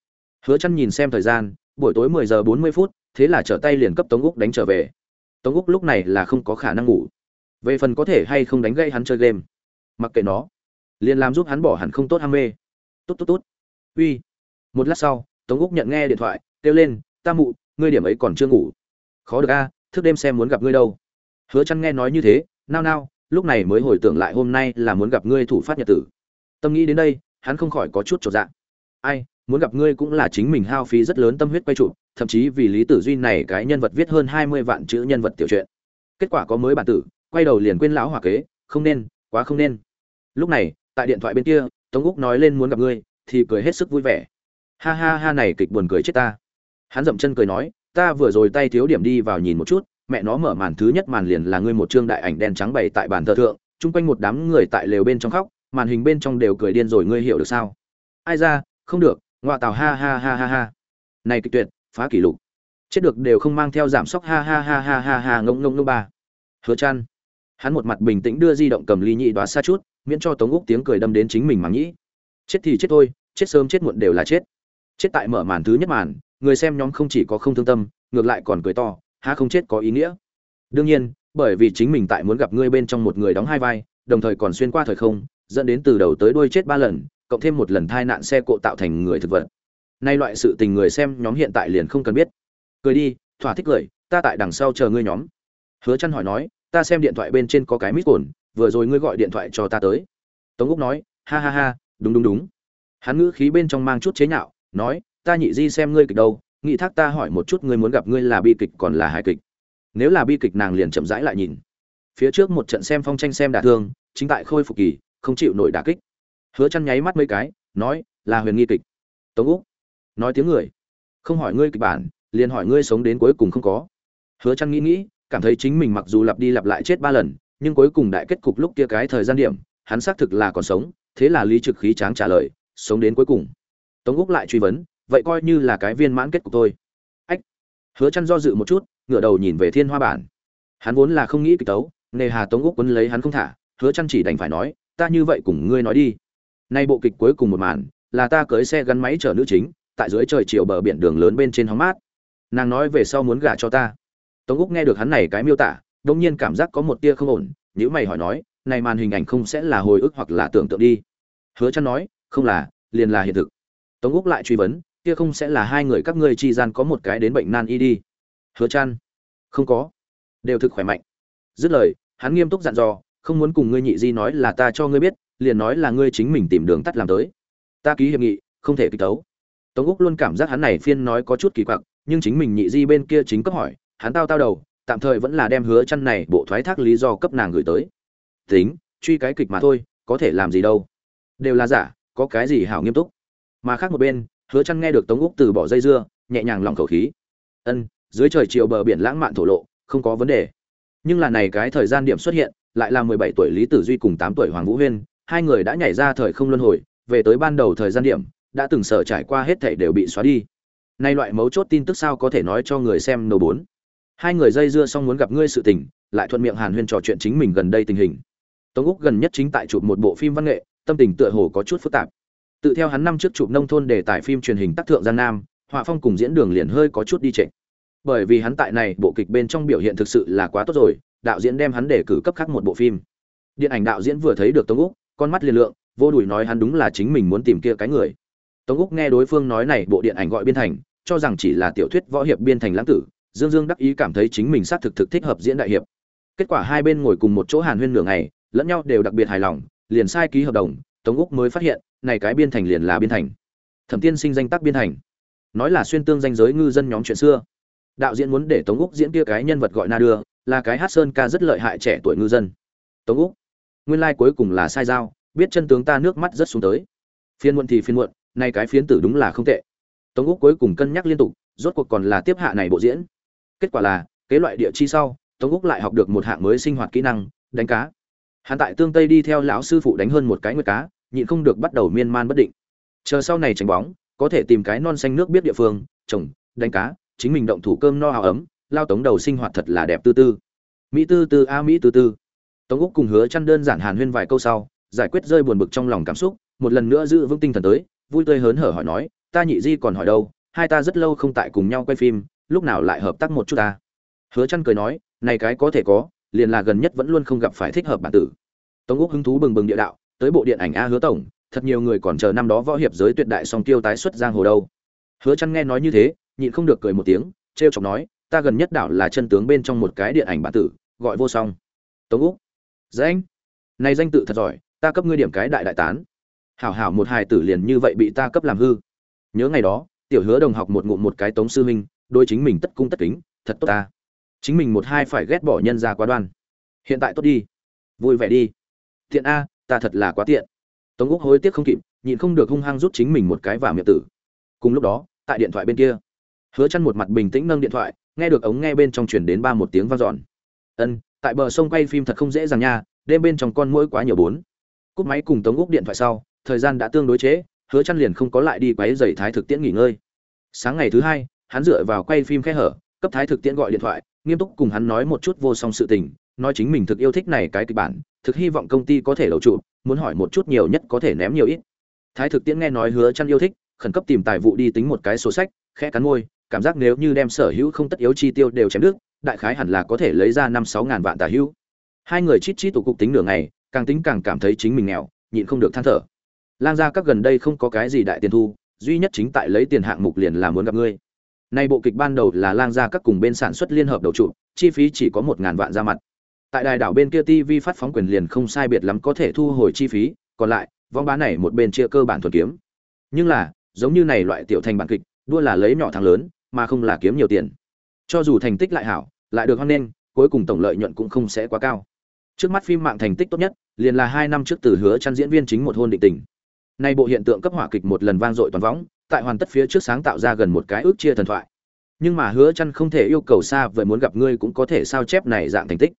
Hứa chăn nhìn xem thời gian, buổi tối 10 giờ 40 phút, thế là trở tay liền cấp tống úc đánh trở về. Tống úc lúc này là không có khả năng ngủ. Về phần có thể hay không đánh gây hắn chơi game mặc kệ nó, liền làm giúp hắn bỏ hẳn không tốt ham mê. Tốt tốt tốt uy. Một lát sau, tống úc nhận nghe điện thoại, kêu lên, ta mụ, ngươi điểm ấy còn chưa ngủ. Khó được a, thức đêm xem muốn gặp ngươi đâu. Hứa chăn nghe nói như thế, nao nao, lúc này mới hồi tưởng lại hôm nay là muốn gặp ngươi thủ phát nhật tử. Tâm nghĩ đến đây, hắn không khỏi có chút trở dạ. Ai, muốn gặp ngươi cũng là chính mình hao phí rất lớn tâm huyết quay chủ thậm chí vì lý tử duy này cái nhân vật viết hơn hai mươi vạn chữ nhân vật tiểu truyện. Kết quả có mới bản tử, quay đầu liền quên lão hỏa kế, không nên, quá không nên lúc này, tại điện thoại bên kia, tống úc nói lên muốn gặp ngươi, thì cười hết sức vui vẻ. Ha ha ha này kịch buồn cười chết ta. Hắn dậm chân cười nói, ta vừa rồi tay thiếu điểm đi vào nhìn một chút, mẹ nó mở màn thứ nhất màn liền là ngươi một chương đại ảnh đen trắng bày tại bàn thờ thượng, chung quanh một đám người tại lều bên trong khóc, màn hình bên trong đều cười điên rồi, ngươi hiểu được sao? Ai ra, không được ngoại tào ha ha ha ha ha. Này kịch tuyệt, phá kỷ lục. Chết được đều không mang theo giảm sốc ha ha ha ha ha ha, ngông ngông ngông ba. Hứa chăn hắn một mặt bình tĩnh đưa di động cầm ly nhị đoá xa chút miễn cho tống úc tiếng cười đâm đến chính mình mà nghĩ. Chết thì chết thôi, chết sớm chết muộn đều là chết. Chết tại mở màn thứ nhất màn, người xem nhóm không chỉ có không thương tâm, ngược lại còn cười to ha không chết có ý nghĩa. Đương nhiên, bởi vì chính mình tại muốn gặp ngươi bên trong một người đóng hai vai, đồng thời còn xuyên qua thời không, dẫn đến từ đầu tới đuôi chết ba lần, cộng thêm một lần thai nạn xe cộ tạo thành người thực vật. Nay loại sự tình người xem nhóm hiện tại liền không cần biết. Cười đi, thỏa thích cười ta tại đằng sau chờ ngươi nhóm. Hứa chăn hỏi nói, ta xem điện thoại bên trên có cái mít cồn vừa rồi ngươi gọi điện thoại cho ta tới. Tống úc nói, ha ha ha, đúng đúng đúng. Hắn ngữ khí bên trong mang chút chế nhạo, nói, ta nhị di xem ngươi kịch đâu nghị thác ta hỏi một chút ngươi muốn gặp ngươi là bi kịch còn là hài kịch. Nếu là bi kịch nàng liền chậm rãi lại nhìn. Phía trước một trận xem phong tranh xem đả thương, chính tại khôi phục kỳ, không chịu nổi đả kích. Hứa chăn nháy mắt mấy cái, nói, là huyền nghi kịch. Tống úc, nói tiếng người. Không hỏi ngươi kịch bản, liền hỏi ngươi sống đến cuối cùng không có. Hứa chăn nghĩ nghĩ, cảm thấy chính mình mặc dù lặp đi lặp lại chết ba lần nhưng cuối cùng đại kết cục lúc kia cái thời gian điểm, hắn xác thực là còn sống, thế là lý trực khí tráng trả lời, sống đến cuối cùng. Tống úc lại truy vấn, vậy coi như là cái viên mãn kết cục thôi. Ách. Hứa chăn do dự một chút, ngửa đầu nhìn về thiên hoa bản. Hắn vốn là không nghĩ kịch tấu, nề hà tống úc quấn lấy hắn không thả, hứa chăn chỉ đành phải nói, ta như vậy cùng ngươi nói đi. Nay bộ kịch cuối cùng một màn, là ta cưới xe gắn máy chở nữ chính, tại dưới trời chiều bờ biển đường lớn bên trên hóng mát. Nàng nói về sau muốn gả cho ta. Tống úc nghe được hắn này cái miêu tả đông nhiên cảm giác có một tia không ổn nếu mày hỏi nói, này màn hình ảnh không sẽ là hồi ức hoặc là tưởng tượng đi? Hứa chăn nói, không là, liền là hiện thực. Tống úc lại truy vấn, kia không sẽ là hai người các ngươi chi gian có một cái đến bệnh nan y đi? Hứa chăn không có. Đều thực khỏe mạnh. Dứt lời, hắn nghiêm túc dặn dò, không muốn cùng ngươi nhị di nói là ta cho ngươi biết, liền nói là ngươi chính mình tìm đường tắt làm tới. Ta ký hiệp nghị, không thể kịch tấu. Tống úc luôn cảm giác hắn này phiên nói có chút kỳ quặc, nhưng chính mình nhị di bên kia chính cấp hỏi, hắn tao tao đầu tạm thời vẫn là đem hứa chăn này bộ thoái thác lý do cấp nàng gửi tới. Tính, truy cái kịch mà thôi, có thể làm gì đâu. Đều là giả, có cái gì hảo nghiêm túc. Mà khác một bên, hứa chăn nghe được tống úc từ bỏ dây dưa, nhẹ nhàng lòng khẩu khí. Ân, dưới trời chiều bờ biển lãng mạn thổ lộ, không có vấn đề. Nhưng là này cái thời gian điểm xuất hiện, lại là 17 tuổi lý tử duy cùng 8 tuổi hoàng vũ huyên, hai người đã nhảy ra thời không luân hồi, về tới ban đầu thời gian điểm, đã từng sở trải qua hết thảy đều bị xóa đi. Nay loại mấu chốt tin tức sao có thể nói cho người xem nổ bốn? Hai người dây dưa xong muốn gặp ngươi sự tình, lại thuận miệng hàn huyên trò chuyện chính mình gần đây tình hình. Tống úc gần nhất chính tại chụp một bộ phim văn nghệ, tâm tình tựa hồ có chút phức tạp. Tự theo hắn năm trước chụp nông thôn đề tài phim truyền hình tác thượng gian nam, họa phong cùng diễn đường liền hơi có chút đi trệ. Bởi vì hắn tại này, bộ kịch bên trong biểu hiện thực sự là quá tốt rồi, đạo diễn đem hắn để cử cấp khác một bộ phim. Điện ảnh đạo diễn vừa thấy được tống úc, con mắt liền lượng, vô đùi nói hắn đúng là chính mình muốn tìm kia cái người. Tống úc nghe đối phương nói này, bộ điện ảnh gọi biên thành, cho rằng chỉ là tiểu thuyết võ hiệp biên thành lãng tử dương dương đắc ý cảm thấy chính mình xác thực thực thích hợp diễn đại hiệp. Kết quả hai bên ngồi cùng một chỗ hàn huyên nửa ngày, lẫn nhau đều đặc biệt hài lòng, liền sai ký hợp đồng, tống úc mới phát hiện, này cái biên thành liền là biên thành. Thẩm tiên sinh danh tác biên thành. Nói là xuyên tương danh giới ngư dân nhóm chuyện xưa. Đạo diễn muốn để tống úc diễn kia cái nhân vật gọi na đưa, là cái hát sơn ca rất lợi hại trẻ tuổi ngư dân. Tống úc, nguyên lai cuối cùng là sai dao biết chân tướng ta nước mắt rất xuống tới. Phiên muộn thì phiên muộn này cái phiến tử đúng là không tệ. Tống úc cuối cùng cân nhắc liên tục, rốt cuộc còn là tiếp hạ này bộ diễn kết quả là, kế loại địa chi sau, tống úc lại học được một hạng mới sinh hoạt kỹ năng, đánh cá. Hắn tại tương tây đi theo lão sư phụ đánh hơn một cái nguyệt cá, nhịn không được bắt đầu miên man bất định. Chờ sau này tránh bóng, có thể tìm cái non xanh nước biết địa phương, trồng, đánh cá, chính mình động thủ cơm no hào ấm, lao tống đầu sinh hoạt thật là đẹp tư tư. Mỹ tư tư a, mỹ tư tư. Tống úc cùng hứa chăn đơn giản hàn huyên vài câu sau, giải quyết rơi buồn bực trong lòng cảm xúc, một lần nữa giữ vững tinh thần tới, vui tươi hớn hở hỏi nói, ta nhị di còn hỏi đâu, hai ta rất lâu không tại cùng nhau quay phim lúc nào lại hợp tác một chút ta? Hứa chăn cười nói, này cái có thể có, liền là gần nhất vẫn luôn không gặp phải thích hợp bản tử. Tống úc hứng thú bừng bừng địa đạo, tới bộ điện ảnh a hứa tổng, thật nhiều người còn chờ năm đó võ hiệp giới tuyệt đại song tiêu tái xuất giang hồ đâu. Hứa chăn nghe nói như thế, nhịn không được cười một tiếng treo chọc nói, ta gần nhất đảo là chân tướng bên trong một cái điện ảnh bản tử, gọi vô song. Tống úc danh? Này danh tự thật giỏi, ta cấp ngươi điểm cái đại đại tán. Hảo hảo một hài tử liền như vậy bị ta cấp làm hư. Nhớ ngày đó, tiểu hứa đồng học một ngụm một cái tống sư minh đôi chính mình tất cung tất kính, thật tốt ta. Chính mình một hai phải ghét bỏ nhân ra quá đoan. Hiện tại tốt đi. Vui vẻ đi. Tiện a, ta thật là quá tiện. Tống úc hối tiếc không kịp, nhịn không được hung hăng rút chính mình một cái vào miệng tử. Cùng lúc đó, tại điện thoại bên kia, hứa chăn một mặt bình tĩnh nâng điện thoại, nghe được ống nghe bên trong truyền đến ba một tiếng vang dọn. Ân, tại bờ sông quay phim thật không dễ dàng nha, đêm bên trong con mũi quá nhiều bốn. Cúp máy cùng tống úc điện thoại sau, thời gian đã tương đối chế hứa chăn liền không có lại đi quấy giày thái thực tiễn nghỉ ngơi. Sáng ngày thứ hai hắn dựa vào quay phim khe hở, cấp thái thực tiễn gọi điện thoại, nghiêm túc cùng hắn nói một chút vô song sự tình, nói chính mình thực yêu thích này cái kịch bản, thực hy vọng công ty có thể đầu trụ, muốn hỏi một chút nhiều nhất có thể ném nhiều ít. Thái thực tiễn nghe nói hứa chăn yêu thích, khẩn cấp tìm tài vụ đi tính một cái sổ sách, khẽ cắn môi, cảm giác nếu như đem sở hữu không tất yếu chi tiêu đều chém đứt, đại khái hẳn là có thể lấy ra năm sáu ngàn vạn tà hữu. Hai người chít chít tụ cục tính nửa ngày, càng tính càng cảm thấy chính mình nghèo, nhịn không được than thở. Lang gia các gần đây không có cái gì đại tiền thu, duy nhất chính tại lấy tiền hạng mục liền là muốn gặp ngươi nay bộ kịch ban đầu là lang gia các cùng bên sản xuất liên hợp đầu trụ chi phí chỉ có một ngàn vạn ra mặt. Tại đài đảo bên kia tv phát phóng quyền liền không sai biệt lắm có thể thu hồi chi phí còn lại vong bán này một bên chia cơ bản thuần kiếm. Nhưng là giống như này loại tiểu thành bản kịch đua là lấy nhỏ thắng lớn mà không là kiếm nhiều tiền. Cho dù thành tích lại hảo lại được hơn nên, cuối cùng tổng lợi nhuận cũng không sẽ quá cao. Trước mắt phim mạng thành tích tốt nhất liền là hai năm trước từ hứa chăn diễn viên chính một hôn định tình nay bộ hiện tượng cấp hỏa kịch một lần vang dội toàn võng, tại hoàn tất phía trước sáng tạo ra gần một cái ước chia thần thoại. Nhưng mà hứa Chân không thể yêu cầu xa vậy muốn gặp ngươi cũng có thể sao chép này dạng thành tích.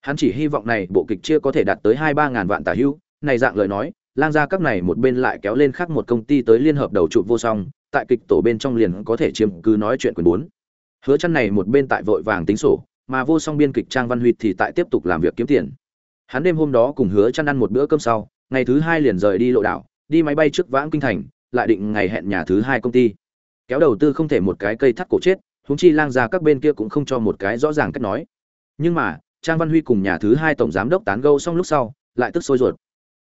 Hắn chỉ hy vọng này bộ kịch chia có thể đạt tới hai ba ngàn vạn tả hữu này dạng lời nói, lang ra các này một bên lại kéo lên khác một công ty tới liên hợp đầu trụ vô song, tại kịch tổ bên trong liền có thể chiếm cứ nói chuyện quyền bốn. Hứa Chân này một bên tại vội vàng tính sổ, mà vô song biên kịch trang văn huy thì tại tiếp tục làm việc kiếm tiền. Hắn đêm hôm đó cùng hứa Chân ăn một bữa cơm sau, ngày thứ hai liền rời đi lộ đảo đi máy bay trước vãng kinh thành, lại định ngày hẹn nhà thứ hai công ty. Kéo đầu tư không thể một cái cây thắt cổ chết, huống chi lang ra các bên kia cũng không cho một cái rõ ràng cách nói. Nhưng mà, trang văn huy cùng nhà thứ hai tổng giám đốc tán gẫu xong lúc sau, lại tức sôi ruột.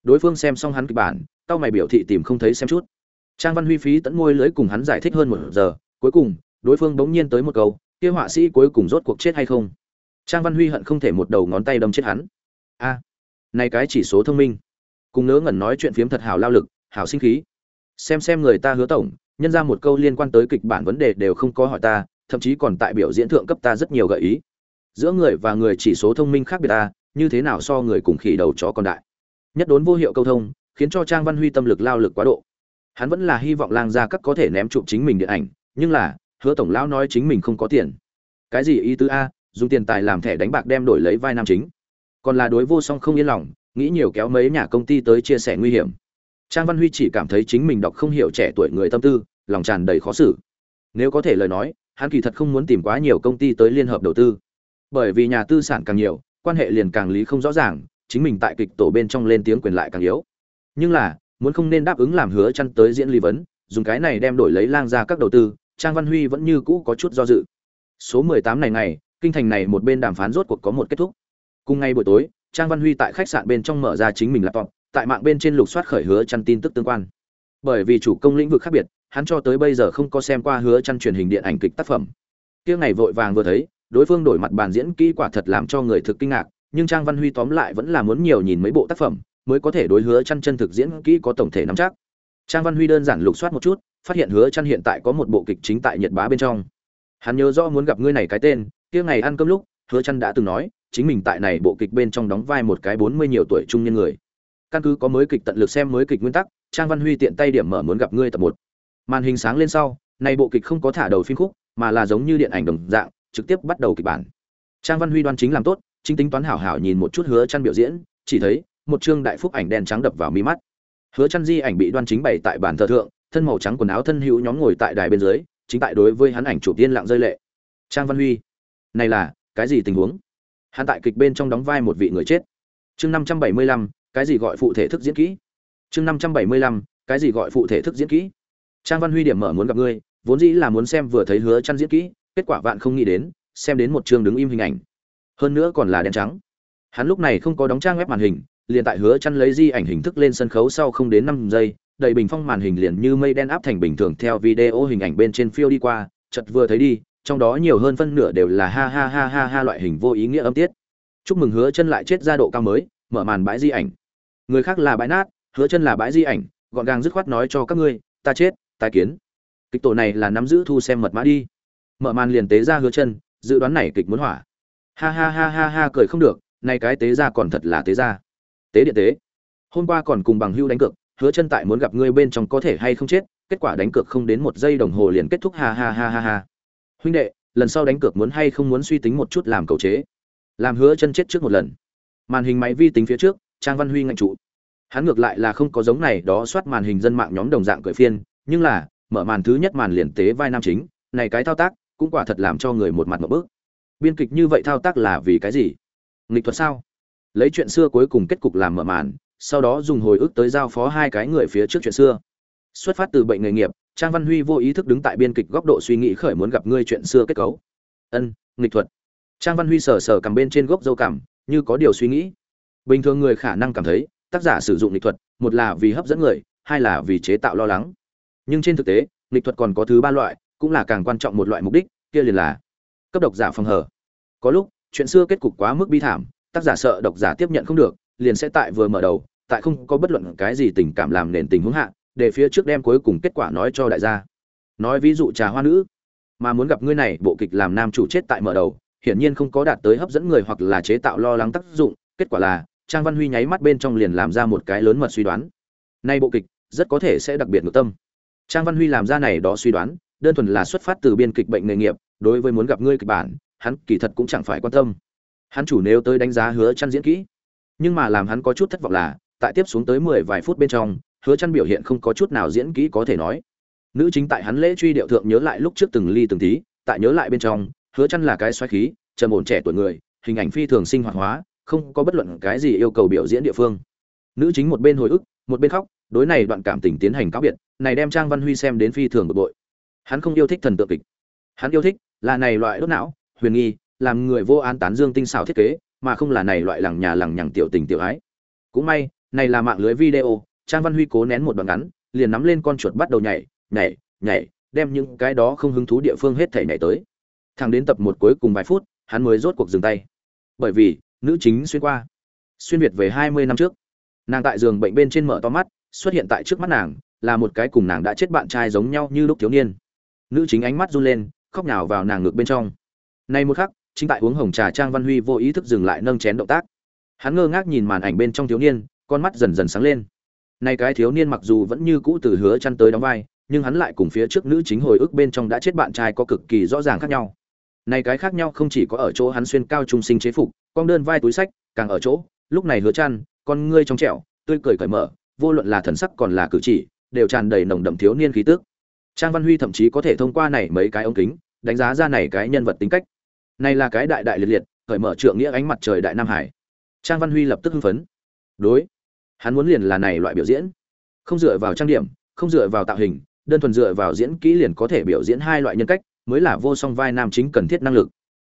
Đối phương xem xong hắn kịch bản, tao mày biểu thị tìm không thấy xem chút. Trang văn huy phí tẫn môi lưới cùng hắn giải thích hơn một giờ, cuối cùng, đối phương bỗng nhiên tới một câu, kia họa sĩ cuối cùng rốt cuộc chết hay không? Trang văn huy hận không thể một đầu ngón tay đâm chết hắn. A, này cái chỉ số thông minh cùng ngớ ngẩn nói chuyện phiếm thật hào lao lực, hào sinh khí. Xem xem người ta hứa tổng, nhân ra một câu liên quan tới kịch bản vấn đề đều không có hỏi ta, thậm chí còn tại biểu diễn thượng cấp ta rất nhiều gợi ý. Giữa người và người chỉ số thông minh khác biệt ta, như thế nào so người cùng khỉ đầu chó còn đại. Nhất đốn vô hiệu câu thông, khiến cho trang văn huy tâm lực lao lực quá độ. Hắn vẫn là hy vọng lang gia các có thể ném chụp chính mình điện ảnh, nhưng là, hứa tổng lão nói chính mình không có tiền. Cái gì ý tứ a, dùng tiền tài làm thẻ đánh bạc đem đổi lấy vai nam chính. Còn là đối vô song không yên lòng nghĩ nhiều kéo mấy nhà công ty tới chia sẻ nguy hiểm. Trang văn huy chỉ cảm thấy chính mình đọc không hiểu trẻ tuổi người tâm tư, lòng tràn đầy khó xử. Nếu có thể lời nói, hắn kỳ thật không muốn tìm quá nhiều công ty tới liên hợp đầu tư. Bởi vì nhà tư sản càng nhiều, quan hệ liền càng lý không rõ ràng, chính mình tại kịch tổ bên trong lên tiếng quyền lại càng yếu. Nhưng là, muốn không nên đáp ứng làm hứa chăn tới diễn lý vấn, dùng cái này đem đổi lấy lang ra các đầu tư, trang văn huy vẫn như cũ có chút do dự. Số 18 này ngày, kinh thành này một bên đàm phán rốt cuộc có một kết thúc. Cùng ngay buổi tối trang văn huy tại khách sạn bên trong mở ra chính mình laptop, tại mạng bên trên lục soát khởi hứa chăn tin tức tương quan. Bởi vì chủ công lĩnh vực khác biệt, hắn cho tới bây giờ không có xem qua hứa chăn truyền hình điện ảnh kịch tác phẩm. Kia ngày vội vàng vừa thấy, đối phương đổi mặt bàn diễn kỹ quả thật làm cho người thực kinh ngạc, nhưng trang văn huy tóm lại vẫn là muốn nhiều nhìn mấy bộ tác phẩm, mới có thể đối hứa chăn chân thực diễn kỹ có tổng thể nắm chắc. Trang văn huy đơn giản lục soát một chút, phát hiện hứa chăn hiện tại có một bộ kịch chính tại nhật bá bên trong. Hắn nhớ rõ muốn gặp ngươi này cái tên, kia ngày ăn cơm lúc, hứa chăn đã từng nói chính mình tại này bộ kịch bên trong đóng vai một cái bốn mươi nhiều tuổi trung niên người. Căn cứ có mới kịch tận lực xem mới kịch nguyên tắc, trang văn huy tiện tay điểm mở muốn gặp ngươi tập một. Màn hình sáng lên sau, này bộ kịch không có thả đầu phim khúc, mà là giống như điện ảnh đồng dạng, trực tiếp bắt đầu kịch bản. Trang văn huy đoan chính làm tốt, chính tính toán hảo hảo nhìn một chút hứa chăn biểu diễn, chỉ thấy, một chương đại phúc ảnh đen trắng đập vào mi mắt. Hứa chăn di ảnh bị đoan chính bày tại bàn thờ thượng, thân màu trắng quần áo thân hữu nhóm ngồi tại đài bên dưới, chính tại đối với hắn ảnh chụp tiên lặng rơi lệ. Trang văn huy, này là, cái gì tình huống? Hắn tại kịch bên trong đóng vai một vị người chết. Chương 575, cái gì gọi phụ thể thức diễn kỹ? Chương 575, cái gì gọi phụ thể thức diễn kỹ? Trang văn huy điểm mở muốn gặp ngươi vốn dĩ là muốn xem vừa thấy hứa chăn diễn kỹ kết quả vạn không nghĩ đến xem đến một chương đứng im hình ảnh. Hơn nữa còn là đen trắng. Hắn lúc này không có đóng trang web màn hình liền tại hứa chăn lấy di ảnh hình thức lên sân khấu sau không đến năm giây đầy bình phong màn hình liền như mây đen áp thành bình thường theo video hình ảnh bên trên phiêu đi qua chợt vừa thấy đi trong đó nhiều hơn phân nửa đều là ha ha ha ha ha loại hình vô ý nghĩa âm tiết chúc mừng hứa chân lại chết ra độ cao mới mở màn bãi di ảnh người khác là bãi nát hứa chân là bãi di ảnh gọn gàng dứt khoát nói cho các ngươi ta chết tai kiến kịch tổ này là nắm giữ thu xem mật mã đi mở màn liền tế ra hứa chân dự đoán này kịch muốn hỏa ha ha ha ha ha cười không được nay cái tế ra còn thật là tế ra tế điện tế hôm qua còn cùng bằng hưu đánh cược hứa chân tại muốn gặp ngươi bên trong có thể hay không chết kết quả đánh cược không đến một giây đồng hồ liền kết thúc ha ha ha ha ha huynh đệ, lần sau đánh cược muốn hay không muốn suy tính một chút làm cầu chế. Làm hứa chân chết trước một lần. Màn hình máy vi tính phía trước, trang văn huy ngạnh trụ. Hắn ngược lại là không có giống này đó soát màn hình dân mạng nhóm đồng dạng cởi phiên, nhưng là, mở màn thứ nhất màn liền tế vai nam chính, này cái thao tác cũng quả thật làm cho người một mặt một bước. Biên kịch như vậy thao tác là vì cái gì? Nghịch thuật sao? Lấy chuyện xưa cuối cùng kết cục làm mở màn, sau đó dùng hồi ức tới giao phó hai cái người phía trước chuyện xưa. Xuất phát từ bệnh nghề nghiệp trang văn huy vô ý thức đứng tại biên kịch góc độ suy nghĩ khởi muốn gặp ngươi chuyện xưa kết cấu. Ân, nghịch thuật. Trang văn huy sờ sờ cầm bên trên gốc dâu cảm, như có điều suy nghĩ. Bình thường người khả năng cảm thấy, tác giả sử dụng nghịch thuật, một là vì hấp dẫn người, hai là vì chế tạo lo lắng. Nhưng trên thực tế, nghịch thuật còn có thứ ba loại, cũng là càng quan trọng một loại mục đích, kia liền là cấp độc giả phòng hở có lúc, chuyện xưa kết cục quá mức bi thảm, tác giả sợ độc giả tiếp nhận không được, liền sẽ tại vừa mở đầu, tại không có bất luận cái gì tình cảm làm nền tình huống hạ để phía trước đem cuối cùng kết quả nói cho đại gia. Nói ví dụ trà hoa nữ, mà muốn gặp ngươi này, bộ kịch làm nam chủ chết tại mở đầu, hiển nhiên không có đạt tới hấp dẫn người hoặc là chế tạo lo lắng tác dụng, kết quả là, trang văn huy nháy mắt bên trong liền làm ra một cái lớn mật suy đoán. Nay bộ kịch rất có thể sẽ đặc biệt ngược tâm. Trang văn huy làm ra này đó suy đoán, đơn thuần là xuất phát từ biên kịch bệnh nghề nghiệp, đối với muốn gặp ngươi kịch bản, hắn kỳ thật cũng chẳng phải quan tâm. Hắn chủ nếu tới đánh giá hứa chăn diễn kỹ, nhưng mà làm hắn có chút thất vọng là, tại tiếp xuống tới mười vài phút bên trong hứa chăn biểu hiện không có chút nào diễn kỹ có thể nói. Nữ chính tại hắn lễ truy điệu thượng nhớ lại lúc trước từng ly từng tí, tại nhớ lại bên trong, hứa chăn là cái xoáy khí, trầm ổn trẻ tuổi người, hình ảnh phi thường sinh hoạt hóa, không có bất luận cái gì yêu cầu biểu diễn địa phương. Nữ chính một bên hồi ức, một bên khóc, đối này đoạn cảm tình tiến hành cáo biệt, này đem trang văn huy xem đến phi thường bực bội. Hắn không yêu thích thần tượng kịch. Hắn yêu thích là này loại đốt não, huyền nghi, làm người vô an tán dương tinh xảo thiết kế, mà không là này loại lằng nhà lằng nhằng tiểu tình tiểu ái. Cũng may, này là mạng lưới video trang văn huy cố nén một đoạn ngắn, liền nắm lên con chuột bắt đầu nhảy nhảy nhảy, đem những cái đó không hứng thú địa phương hết thảy nhảy tới. Thằng đến tập một cuối cùng vài phút, hắn mới rốt cuộc dừng tay. Bởi vì, nữ chính xuyên qua, xuyên việt về hai mươi năm trước. Nàng tại giường bệnh bên trên mở to mắt, xuất hiện tại trước mắt nàng, là một cái cùng nàng đã chết bạn trai giống nhau như lúc thiếu niên. Nữ chính ánh mắt run lên, khóc nhào vào nàng ngực bên trong. Nay một khắc, chính tại uống hồng trà trang văn huy vô ý thức dừng lại nâng chén động tác. Hắn ngơ ngác nhìn màn ảnh bên trong thiếu niên, con mắt dần dần sáng lên nay cái thiếu niên mặc dù vẫn như cũ từ hứa chăn tới đóng vai, nhưng hắn lại cùng phía trước nữ chính hồi ức bên trong đã chết bạn trai có cực kỳ rõ ràng khác nhau. Này cái khác nhau không chỉ có ở chỗ hắn xuyên cao trung sinh chế phục, con đơn vai túi sách, càng ở chỗ, lúc này hứa chăn, con ngươi trong trẻo, tươi cười cởi mở, vô luận là thần sắc còn là cử chỉ, đều tràn đầy nồng đậm thiếu niên khí tức. Trang văn huy thậm chí có thể thông qua này mấy cái ống kính, đánh giá ra này cái nhân vật tính cách. Này là cái đại đại liệt liệt, cởi mở trượng nghĩa ánh mặt trời đại nam hải. Trang văn huy lập tức hưng phấn. Đối hắn muốn liền là này loại biểu diễn. Không dựa vào trang điểm, không dựa vào tạo hình, đơn thuần dựa vào diễn kỹ liền có thể biểu diễn hai loại nhân cách, mới là vô song vai nam chính cần thiết năng lực.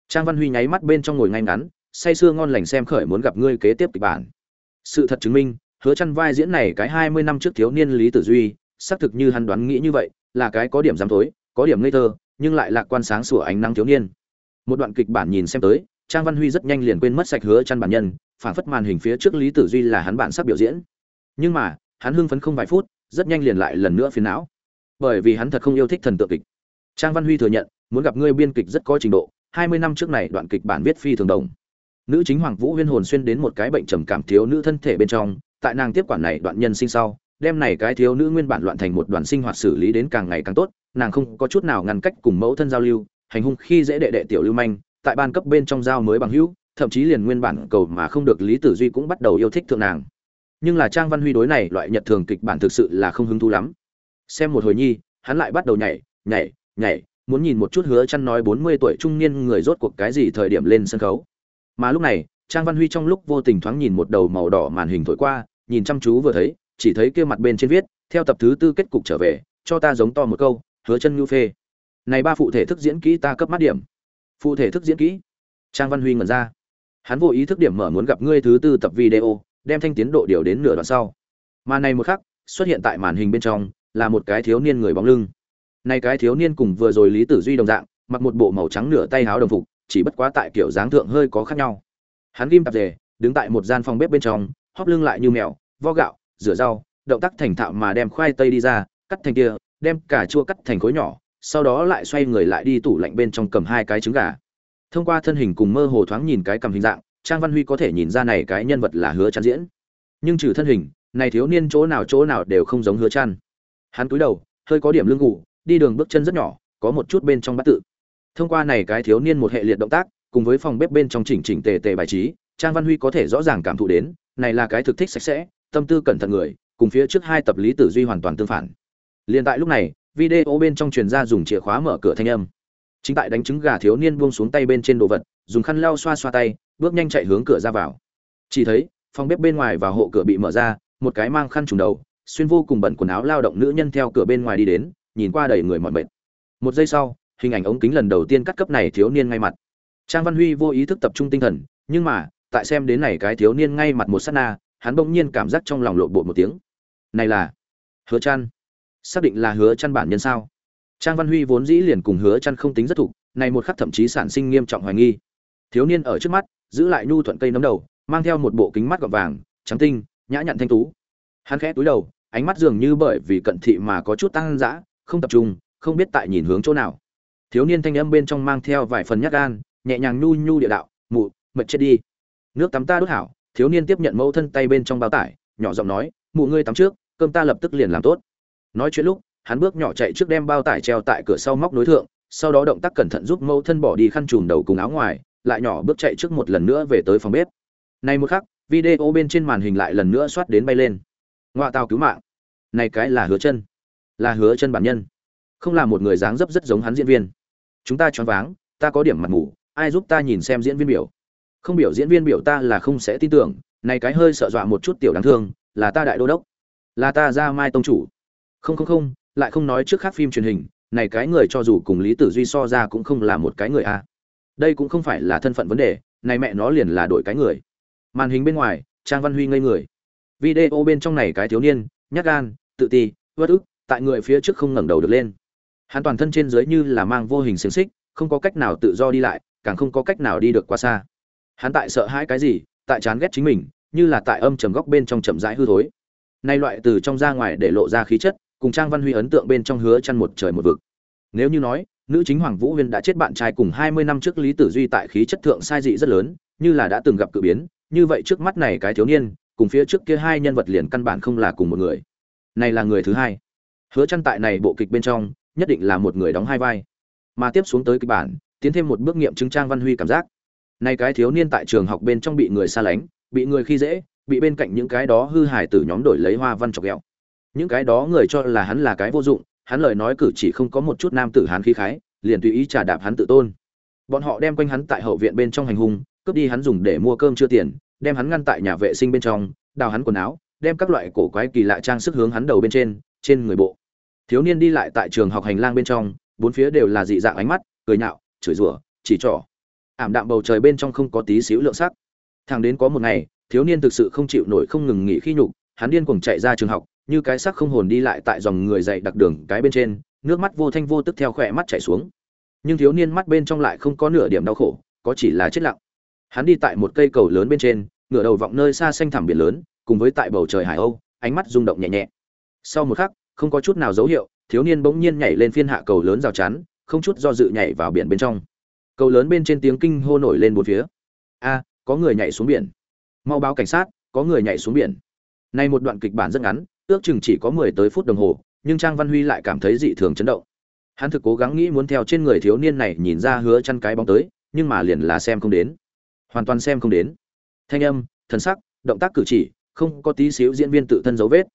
Trang văn huy nháy mắt bên trong ngồi ngay ngắn, say sưa ngon lành xem khởi muốn gặp ngươi kế tiếp kịch bản. Sự thật chứng minh, hứa chăn vai diễn này cái 20 năm trước thiếu niên lý tử duy, xác thực như hắn đoán nghĩ như vậy, là cái có điểm dám tối có điểm ngây thơ, nhưng lại lạc quan sáng sủa ánh nắng thiếu niên. Một đoạn kịch bản nhìn xem tới trang văn huy rất nhanh liền quên mất sạch hứa chăn bản nhân phản phất màn hình phía trước lý tử duy là hắn bản sắp biểu diễn. Nhưng mà, hắn hưng phấn không vài phút, rất nhanh liền lại lần nữa phiền não. Bởi vì hắn thật không yêu thích thần tượng kịch. Trang văn huy thừa nhận, muốn gặp ngươi biên kịch rất có trình độ, hai mươi năm trước này đoạn kịch bản viết phi thường đồng. Nữ chính hoàng vũ huyên hồn xuyên đến một cái bệnh trầm cảm thiếu nữ thân thể bên trong, tại nàng tiếp quản này đoạn nhân sinh sau, đem này cái thiếu nữ nguyên bản loạn thành một đoàn sinh hoạt xử lý đến càng ngày càng tốt, nàng không có chút nào ngăn cách cùng mẫu thân giao lưu, hành hung khi dễ đệ đệ tiểu lưu manh tại ban cấp bên trong giao mới bằng hữu, thậm chí liền nguyên bản cầu mà không được lý tử duy cũng bắt đầu yêu thích thượng nàng. Nhưng là trang văn huy đối này loại nhật thường kịch bản thực sự là không hứng thú lắm. Xem một hồi nhi, hắn lại bắt đầu nhảy nhảy nhảy, muốn nhìn một chút hứa chăn nói 40 tuổi trung niên người rốt cuộc cái gì thời điểm lên sân khấu. Mà lúc này, trang văn huy trong lúc vô tình thoáng nhìn một đầu màu đỏ màn hình thổi qua, nhìn chăm chú vừa thấy, chỉ thấy kia mặt bên trên viết, theo tập thứ tư kết cục trở về, cho ta giống to một câu, hứa chân nhu phê. Này ba phụ thể thức diễn kỹ ta cấp mắt điểm phụ thể thức diễn kỹ. Trang văn huy ngẩn ra. Hắn vô ý thức điểm mở muốn gặp ngươi thứ tư tập video, đem thanh tiến độ điều đến nửa đoạn sau. Mà này một khắc, xuất hiện tại màn hình bên trong, là một cái thiếu niên người bóng lưng. Này cái thiếu niên cùng vừa rồi lý tử duy đồng dạng, mặc một bộ màu trắng nửa tay áo đồng phục, chỉ bất quá tại kiểu dáng thượng hơi có khác nhau. Hắn ghim tạp dề, đứng tại một gian phòng bếp bên trong, hóp lưng lại như mèo, vo gạo, rửa rau, động tác thành thạo mà đem khoai tây đi ra, cắt thành kia, đem cà chua cắt thành khối nhỏ sau đó lại xoay người lại đi tủ lạnh bên trong cầm hai cái trứng gà. Thông qua thân hình cùng mơ hồ thoáng nhìn cái cầm hình dạng, trang văn huy có thể nhìn ra này cái nhân vật là hứa chăn diễn. Nhưng trừ thân hình, này thiếu niên chỗ nào chỗ nào đều không giống hứa chăn. Hắn cúi đầu, hơi có điểm lưng ngủ, đi đường bước chân rất nhỏ, có một chút bên trong bát tự. Thông qua này cái thiếu niên một hệ liệt động tác, cùng với phòng bếp bên trong chỉnh chỉnh tề tề bài trí, trang văn huy có thể rõ ràng cảm thụ đến, này là cái thực thích sạch sẽ, tâm tư cẩn thận người, cùng phía trước hai tập lý tử duy hoàn toàn tương phản. Liền tại lúc này video bên trong truyền ra dùng chìa khóa mở cửa thanh âm. Chính tại đánh trứng gà thiếu niên buông xuống tay bên trên đồ vật, dùng khăn lau xoa xoa tay, bước nhanh chạy hướng cửa ra vào. Chỉ thấy, phòng bếp bên ngoài và hộ cửa bị mở ra, một cái mang khăn trùng đầu, xuyên vô cùng bẩn quần áo lao động nữ nhân theo cửa bên ngoài đi đến, nhìn qua đầy người mỏi mệt. Một giây sau, hình ảnh ống kính lần đầu tiên cắt cấp này thiếu niên ngay mặt. Trang văn huy vô ý thức tập trung tinh thần, nhưng mà, tại xem đến này cái thiếu niên ngay mặt một sát na, hắn bỗng nhiên cảm giác trong lòng lộ bộ một tiếng. Này là, hứa chăn xác định là hứa chăn bản nhân sao? Trang văn huy vốn dĩ liền cùng hứa chăn không tính rất thủ này một khắc thậm chí sản sinh nghiêm trọng hoài nghi. Thiếu niên ở trước mắt, giữ lại nhu thuận cây nấm đầu, mang theo một bộ kính mắt gọt vàng, trắng tinh, nhã nhặn thanh tú. Hắn khẽ túi đầu, ánh mắt dường như bởi vì cận thị mà có chút tăng dã, không tập trung, không biết tại nhìn hướng chỗ nào. Thiếu niên thanh âm bên trong mang theo vài phần nhát gan, nhẹ nhàng nhu nhu địa đạo, mụ, mệt chết đi. Nước tắm ta đốt hảo, thiếu niên tiếp nhận mẫu thân tay bên trong bao tải, nhỏ giọng nói, mụ ngươi tắm trước, cơm ta lập tức liền làm tốt nói chuyện lúc, hắn bước nhỏ chạy trước đem bao tải treo tại cửa sau móc đối thượng, sau đó động tác cẩn thận giúp mẫu thân bỏ đi khăn trùm đầu cùng áo ngoài, lại nhỏ bước chạy trước một lần nữa về tới phòng bếp. Này một khắc, video bên trên màn hình lại lần nữa xoát đến bay lên. Ngoại tàu cứu mạng. Này cái là hứa chân. Là hứa chân bản nhân. Không là một người dáng dấp rất giống hắn diễn viên. Chúng ta choáng váng, ta có điểm mặt mù, ai giúp ta nhìn xem diễn viên biểu? Không biểu diễn viên biểu ta là không sẽ tin tưởng, này cái hơi sợ dọa một chút tiểu đáng thương, là ta đại đô đốc. Là ta ra mai tông chủ không không không, lại không nói trước khác phim truyền hình, này cái người cho dù cùng lý tử duy so ra cũng không là một cái người a. Đây cũng không phải là thân phận vấn đề, này mẹ nó liền là đổi cái người. Màn hình bên ngoài, trang văn huy ngây người. Video bên trong này cái thiếu niên, nhát gan, tự ti, uất ức, tại người phía trước không ngẩng đầu được lên. Hắn toàn thân trên dưới như là mang vô hình xiềng xích, không có cách nào tự do đi lại, càng không có cách nào đi được quá xa. Hắn tại sợ hãi cái gì, tại chán ghét chính mình, như là tại âm trầm góc bên trong chậm rãi hư thối. Nay loại từ trong ra ngoài để lộ ra khí chất cùng trang văn huy ấn tượng bên trong hứa chăn một trời một vực. Nếu như nói, nữ chính hoàng vũ huyên đã chết bạn trai cùng 20 năm trước lý tử duy tại khí chất thượng sai dị rất lớn, như là đã từng gặp cự biến, như vậy trước mắt này cái thiếu niên, cùng phía trước kia hai nhân vật liền căn bản không là cùng một người. Này là người thứ hai. Hứa chăn tại này bộ kịch bên trong, nhất định là một người đóng hai vai. Mà tiếp xuống tới kịch bản, tiến thêm một bước nghiệm chứng trang văn huy cảm giác. Này cái thiếu niên tại trường học bên trong bị người xa lánh, bị người khi dễ, bị bên cạnh những cái đó hư hài tử nhóm đổi lấy hoa văn chọc ghẹo những cái đó người cho là hắn là cái vô dụng, hắn lời nói cử chỉ không có một chút nam tử hắn khí khái, liền tùy ý trả đạp hắn tự tôn. Bọn họ đem quanh hắn tại hậu viện bên trong hành hung, cướp đi hắn dùng để mua cơm chưa tiền, đem hắn ngăn tại nhà vệ sinh bên trong, đào hắn quần áo, đem các loại cổ quái kỳ lạ trang sức hướng hắn đầu bên trên trên người bộ. Thiếu niên đi lại tại trường học hành lang bên trong, bốn phía đều là dị dạng ánh mắt, cười nhạo, chửi rủa, chỉ trỏ. Ảm đạm bầu trời bên trong không có tí xíu lượng sắc. Thằng đến có một ngày, thiếu niên thực sự không chịu nổi không ngừng nghỉ khi nhục, hắn điên cuồng chạy ra trường học như cái xác không hồn đi lại tại dòng người dậy đặc đường cái bên trên, nước mắt vô thanh vô tức theo khỏe mắt chảy xuống. Nhưng thiếu niên mắt bên trong lại không có nửa điểm đau khổ, có chỉ là chết lặng. Hắn đi tại một cây cầu lớn bên trên, ngửa đầu vọng nơi xa xanh thẳm biển lớn, cùng với tại bầu trời hải âu, ánh mắt rung động nhẹ nhẹ. Sau một khắc, không có chút nào dấu hiệu, thiếu niên bỗng nhiên nhảy lên phiên hạ cầu lớn rào chắn, không chút do dự nhảy vào biển bên trong. Cầu lớn bên trên tiếng kinh hô nổi lên bốn phía. A, có người nhảy xuống biển. Mau báo cảnh sát, có người nhảy xuống biển. Nay một đoạn kịch bản rất ngắn ước chừng chỉ có mười tới phút đồng hồ, nhưng trang văn huy lại cảm thấy dị thường chấn động hắn thực cố gắng nghĩ muốn theo trên người thiếu niên này nhìn ra hứa chăn cái bóng tới, nhưng mà liền là xem không đến hoàn toàn xem không đến thanh âm, thần sắc, động tác cử chỉ, không có tí xíu diễn viên tự thân dấu vết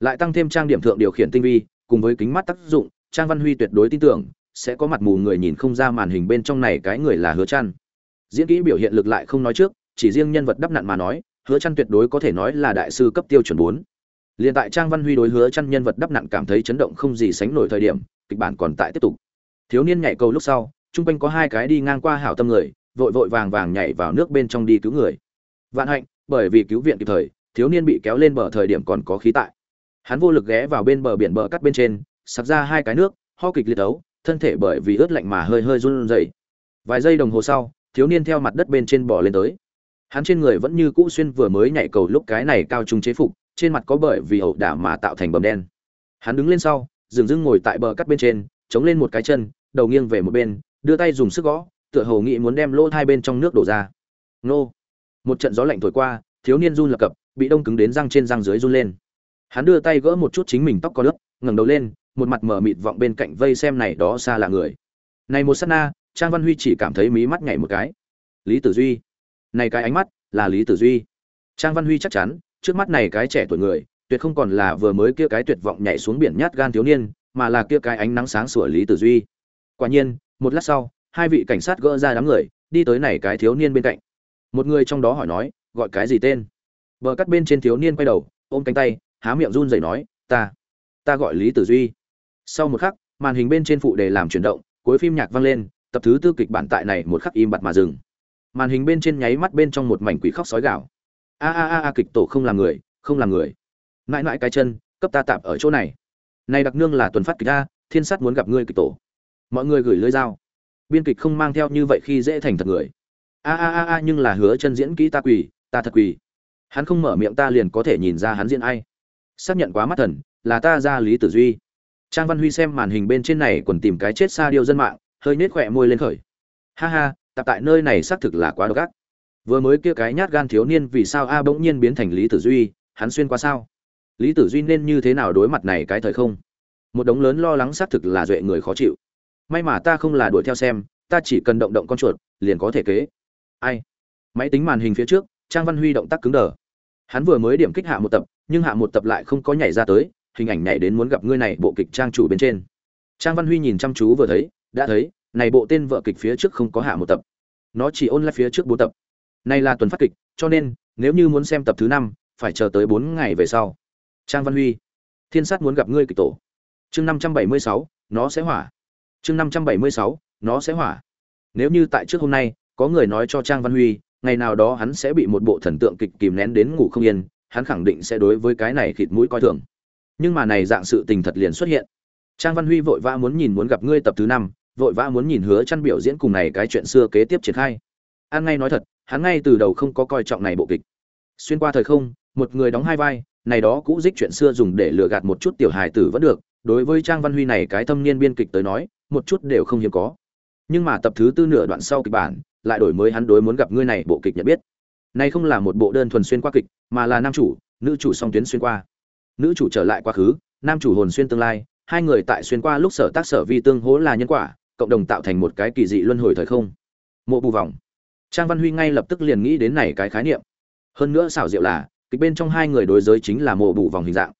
lại tăng thêm trang điểm thượng điều khiển tinh vi, cùng với kính mắt tác dụng, trang văn huy tuyệt đối tin tưởng, sẽ có mặt mù người nhìn không ra màn hình bên trong này cái người là hứa Chân. diễn kỹ biểu hiện lực lại không nói trước, chỉ riêng nhân vật đắp nặn mà nói, hứa Chân tuyệt đối có thể nói là đại sư cấp tiêu chuẩn 4. Liên tại Trang Văn Huy đối hứa chăn nhân vật đắp nặng cảm thấy chấn động không gì sánh nổi thời điểm, kịch bản còn tại tiếp tục. Thiếu niên nhảy cầu lúc sau, trung quanh có hai cái đi ngang qua hảo tâm người, vội vội vàng vàng nhảy vào nước bên trong đi cứu người. Vạn hạnh, bởi vì cứu viện kịp thời, thiếu niên bị kéo lên bờ thời điểm còn có khí tại. Hắn vô lực ghé vào bên bờ biển bờ cắt bên trên, sặc ra hai cái nước, ho kịch liệt ấu, thân thể bởi vì ướt lạnh mà hơi hơi run rẩy. Vài giây đồng hồ sau, thiếu niên theo mặt đất bên trên bò lên tới hắn trên người vẫn như cũ xuyên vừa mới nhảy cầu lúc cái này cao trung chế phục trên mặt có bởi vì ẩu đả mà tạo thành bầm đen. Hắn đứng lên sau, dừng dưng ngồi tại bờ cắt bên trên, chống lên một cái chân, đầu nghiêng về một bên, đưa tay dùng sức gõ, tựa hồ nghĩ muốn đem lỗ hai bên trong nước đổ ra. Nô! Một trận gió lạnh thổi qua, thiếu niên run lập cập, bị đông cứng đến răng trên răng dưới run lên. Hắn đưa tay gỡ một chút chính mình tóc có nước ngẩng đầu lên, một mặt mở mịt vọng bên cạnh vây xem này đó xa là người. Này một sát na, trang văn huy chỉ cảm thấy mí mắt nhảy một cái. Lý tử duy. Này cái ánh mắt là lý tử duy. Trang văn huy chắc chắn trước mắt này cái trẻ tuổi người, tuyệt không còn là vừa mới kia cái tuyệt vọng nhảy xuống biển nhát gan thiếu niên, mà là kia cái ánh nắng sáng sủa lý tử duy. Quả nhiên, một lát sau, hai vị cảnh sát gỡ ra đám người, đi tới này cái thiếu niên bên cạnh. Một người trong đó hỏi nói, gọi cái gì tên? Bờ cắt bên trên thiếu niên quay đầu, ôm cánh tay, há miệng run rẩy nói, ta ta gọi lý tử duy. Sau một khắc, màn hình bên trên phụ đề làm chuyển động, cuối phim nhạc vang lên, tập thứ tư kịch bản tại này một khắc im bặt mà dừng. Màn hình bên trên nháy mắt bên trong một mảnh quỷ khóc sói gạo a a a a, kịch tổ không làm người, không làm người. Mãi mãi cái chân, cấp ta tạm ở chỗ này. Này đặc nương là tuần phát kịch a, thiên sát muốn gặp ngươi kịch tổ. Mọi người gửi lưới dao. Biên kịch không mang theo như vậy khi dễ thành thật người. A a a a, nhưng là hứa chân diễn kỹ ta quỳ, ta thật quỳ. Hắn không mở miệng ta liền có thể nhìn ra hắn diễn ai. Xác nhận quá mắt thần, là ta ra lý tử duy. Trang văn huy xem màn hình bên trên này còn tìm cái chết xa điêu dân mạng, hơi nết khỏe môi lên khởi. Ha ha, tạp tại nơi này xác thực là quá độc ác vừa mới kia cái nhát gan thiếu niên vì sao a bỗng nhiên biến thành lý tử duy, hắn xuyên qua sao? Lý tử duy nên như thế nào đối mặt này cái thời không? Một đống lớn lo lắng xác thực là duệ người khó chịu. May mà ta không là đuổi theo xem, ta chỉ cần động động con chuột, liền có thể kế. Ai? Máy tính màn hình phía trước, trang văn huy động tác cứng đờ. Hắn vừa mới điểm kích hạ một tập, nhưng hạ một tập lại không có nhảy ra tới, hình ảnh nhảy đến muốn gặp ngươi này bộ kịch trang chủ bên trên. Trang văn huy nhìn chăm chú vừa thấy, đã thấy, này bộ tên vợ kịch phía trước không có hạ một tập. Nó chỉ ôn lại phía trước bốn tập này là tuần phát kịch, cho nên, nếu như muốn xem tập thứ năm, phải chờ tới bốn ngày về sau. Trang văn huy, thiên sát muốn gặp ngươi kịch tổ. Chương năm trăm bảy mươi sáu, nó sẽ hỏa. Chương năm trăm bảy mươi sáu, nó sẽ hỏa. Nếu như tại trước hôm nay, có người nói cho trang văn huy, ngày nào đó hắn sẽ bị một bộ thần tượng kịch kìm nén đến ngủ không yên, hắn khẳng định sẽ đối với cái này khịt mũi coi thường. Nhưng mà này dạng sự tình thật liền xuất hiện. Trang văn huy vội vã muốn nhìn muốn gặp ngươi tập thứ năm, vội vã muốn nhìn hứa chăn biểu diễn cùng này cái chuyện xưa kế tiếp triển khai an ngay nói thật, hắn ngay từ đầu không có coi trọng này bộ kịch. Xuyên qua thời không, một người đóng hai vai, này đó cũ dích chuyện xưa dùng để lừa gạt một chút tiểu hài tử vẫn được, đối với trang văn huy này cái thâm niên biên kịch tới nói, một chút đều không hiếm có. Nhưng mà tập thứ tư nửa đoạn sau kịch bản, lại đổi mới hắn đối muốn gặp ngươi này bộ kịch nhận biết. Này không là một bộ đơn thuần xuyên qua kịch, mà là nam chủ, nữ chủ song tuyến xuyên qua. Nữ chủ trở lại quá khứ, nam chủ hồn xuyên tương lai, hai người tại xuyên qua lúc sở tác sở vi tương hỗ là nhân quả, cộng đồng tạo thành một cái kỳ dị luân hồi thời không. Mộ bù vòng trang văn huy ngay lập tức liền nghĩ đến này cái khái niệm. Hơn nữa xảo diệu là, kịch bên trong hai người đối giới chính là mộ bù vòng hình dạng.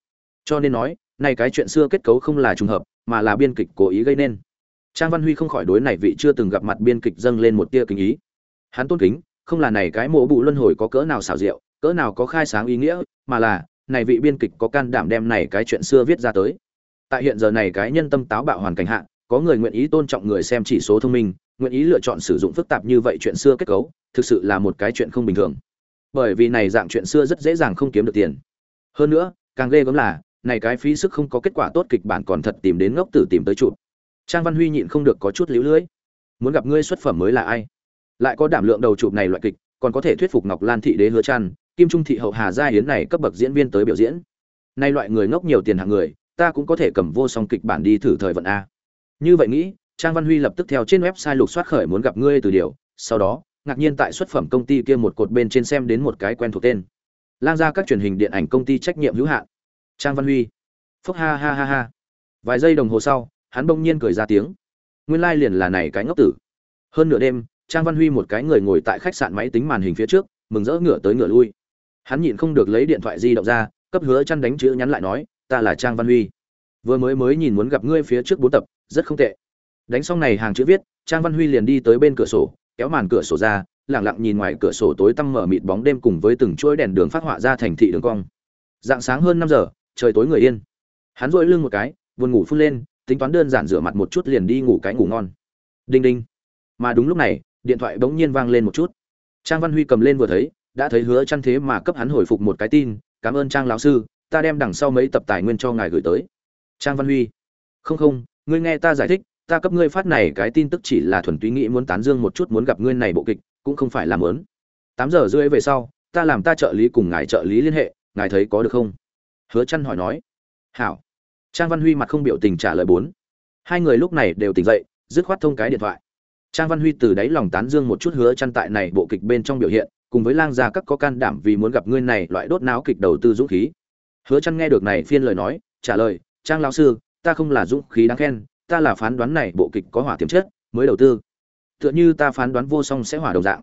Cho nên nói, này cái chuyện xưa kết cấu không là trùng hợp, mà là biên kịch cố ý gây nên. Trang văn huy không khỏi đối này vị chưa từng gặp mặt biên kịch dâng lên một tia kính ý. Hắn tôn kính, không là này cái mộ bù luân hồi có cỡ nào xảo diệu, cỡ nào có khai sáng ý nghĩa, mà là, này vị biên kịch có can đảm đem này cái chuyện xưa viết ra tới. Tại hiện giờ này cái nhân tâm táo bạo hoàn cảnh hạ, có người nguyện ý tôn trọng người xem chỉ số thông minh nguyện ý lựa chọn sử dụng phức tạp như vậy chuyện xưa kết cấu, thực sự là một cái chuyện không bình thường. Bởi vì này dạng chuyện xưa rất dễ dàng không kiếm được tiền. Hơn nữa, càng ghê gớm là, này cái phí sức không có kết quả tốt kịch bản còn thật tìm đến ngốc tử tìm tới chụp. Trang văn huy nhịn không được có chút liễu lưỡi muốn gặp ngươi xuất phẩm mới là ai? Lại có đảm lượng đầu chụp này loại kịch, còn có thể thuyết phục ngọc lan thị đế hứa trăn kim trung thị hậu hà gia hiến này cấp bậc diễn viên tới biểu diễn. Nay loại người ngốc nhiều tiền hạng người, ta cũng có thể cầm vô song kịch bản đi thử thời vận a. Như vậy nghĩ trang văn huy lập tức theo trên website lục soát khởi muốn gặp ngươi từ điều, sau đó, ngạc nhiên tại xuất phẩm công ty kia một cột bên trên xem đến một cái quen thuộc tên. Lang ra các truyền hình điện ảnh công ty trách nhiệm hữu hạn. Trang văn huy. Phúc ha ha ha ha. Vài giây đồng hồ sau, hắn bỗng nhiên cười ra tiếng. Nguyên lai liền là này cái ngốc tử. Hơn nửa đêm, trang văn huy một cái người ngồi tại khách sạn máy tính màn hình phía trước, mừng rỡ ngửa tới ngửa lui. Hắn nhịn không được lấy điện thoại di động ra, cấp hứa chăn đánh chữ nhắn lại nói, ta là trang văn huy. Vừa mới mới nhìn muốn gặp ngươi phía trước bốn tập, rất không tệ đánh xong này hàng chữ viết, trang văn huy liền đi tới bên cửa sổ, kéo màn cửa sổ ra, lặng lặng nhìn ngoài cửa sổ tối tăm mở mịt bóng đêm cùng với từng chuỗi đèn đường phát họa ra thành thị đường cong. Dạng sáng hơn năm giờ, trời tối người yên. Hắn dội lưng một cái, buồn ngủ phun lên, tính toán đơn giản rửa mặt một chút liền đi ngủ cái ngủ ngon. Đinh đinh. Mà đúng lúc này, điện thoại bỗng nhiên vang lên một chút. Trang văn huy cầm lên vừa thấy, đã thấy hứa chăn thế mà cấp hắn hồi phục một cái tin, cảm ơn trang lão sư, ta đem đằng sau mấy tập tài nguyên cho ngài gửi tới. Trang văn huy. Không không, ngươi nghe ta giải thích ta cấp ngươi phát này cái tin tức chỉ là thuần túy nghĩ muốn tán dương một chút muốn gặp ngươi này bộ kịch, cũng không phải là muốn. Tám giờ rưỡi về sau, ta làm ta trợ lý cùng ngài trợ lý liên hệ, ngài thấy có được không? Hứa Chân hỏi nói. Hảo. Trang văn huy mặt không biểu tình trả lời bốn. Hai người lúc này đều tỉnh dậy, dứt khoát thông cái điện thoại. Trang văn huy từ đáy lòng tán dương một chút hứa chăn tại này bộ kịch bên trong biểu hiện, cùng với lang gia các có can đảm vì muốn gặp ngươi này loại đốt não kịch đầu tư dũng khí. Hứa Chân nghe được này phiên lời nói, trả lời, trang lão sư, ta không là dũng khí đáng khen ta là phán đoán này bộ kịch có hỏa tiềm chất, mới đầu tư. Tựa như ta phán đoán vô song sẽ hỏa đồng dạng.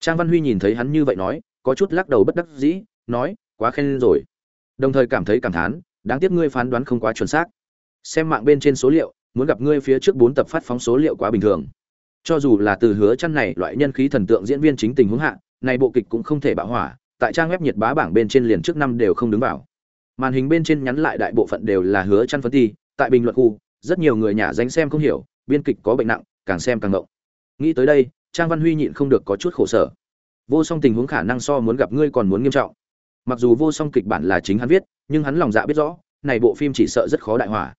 Trang văn huy nhìn thấy hắn như vậy nói, có chút lắc đầu bất đắc dĩ, nói, quá khen rồi. Đồng thời cảm thấy cảm thán, đáng tiếc ngươi phán đoán không quá chuẩn xác. Xem mạng bên trên số liệu, muốn gặp ngươi phía trước bốn tập phát phóng số liệu quá bình thường. Cho dù là từ hứa chăn này loại nhân khí thần tượng diễn viên chính tình huống hạ, này bộ kịch cũng không thể bạo hỏa, tại trang web nhiệt bá bảng bên trên liền trước năm đều không đứng vào. Màn hình bên trên nhắn lại đại bộ phận đều là hứa chăn phân thi tại bình luận khu rất nhiều người nhà danh xem không hiểu, biên kịch có bệnh nặng, càng xem càng ngộng. Nghĩ tới đây, trang văn huy nhịn không được có chút khổ sở. Vô song tình huống khả năng so muốn gặp ngươi còn muốn nghiêm trọng. Mặc dù vô song kịch bản là chính hắn viết, nhưng hắn lòng dạ biết rõ, này bộ phim chỉ sợ rất khó đại hỏa.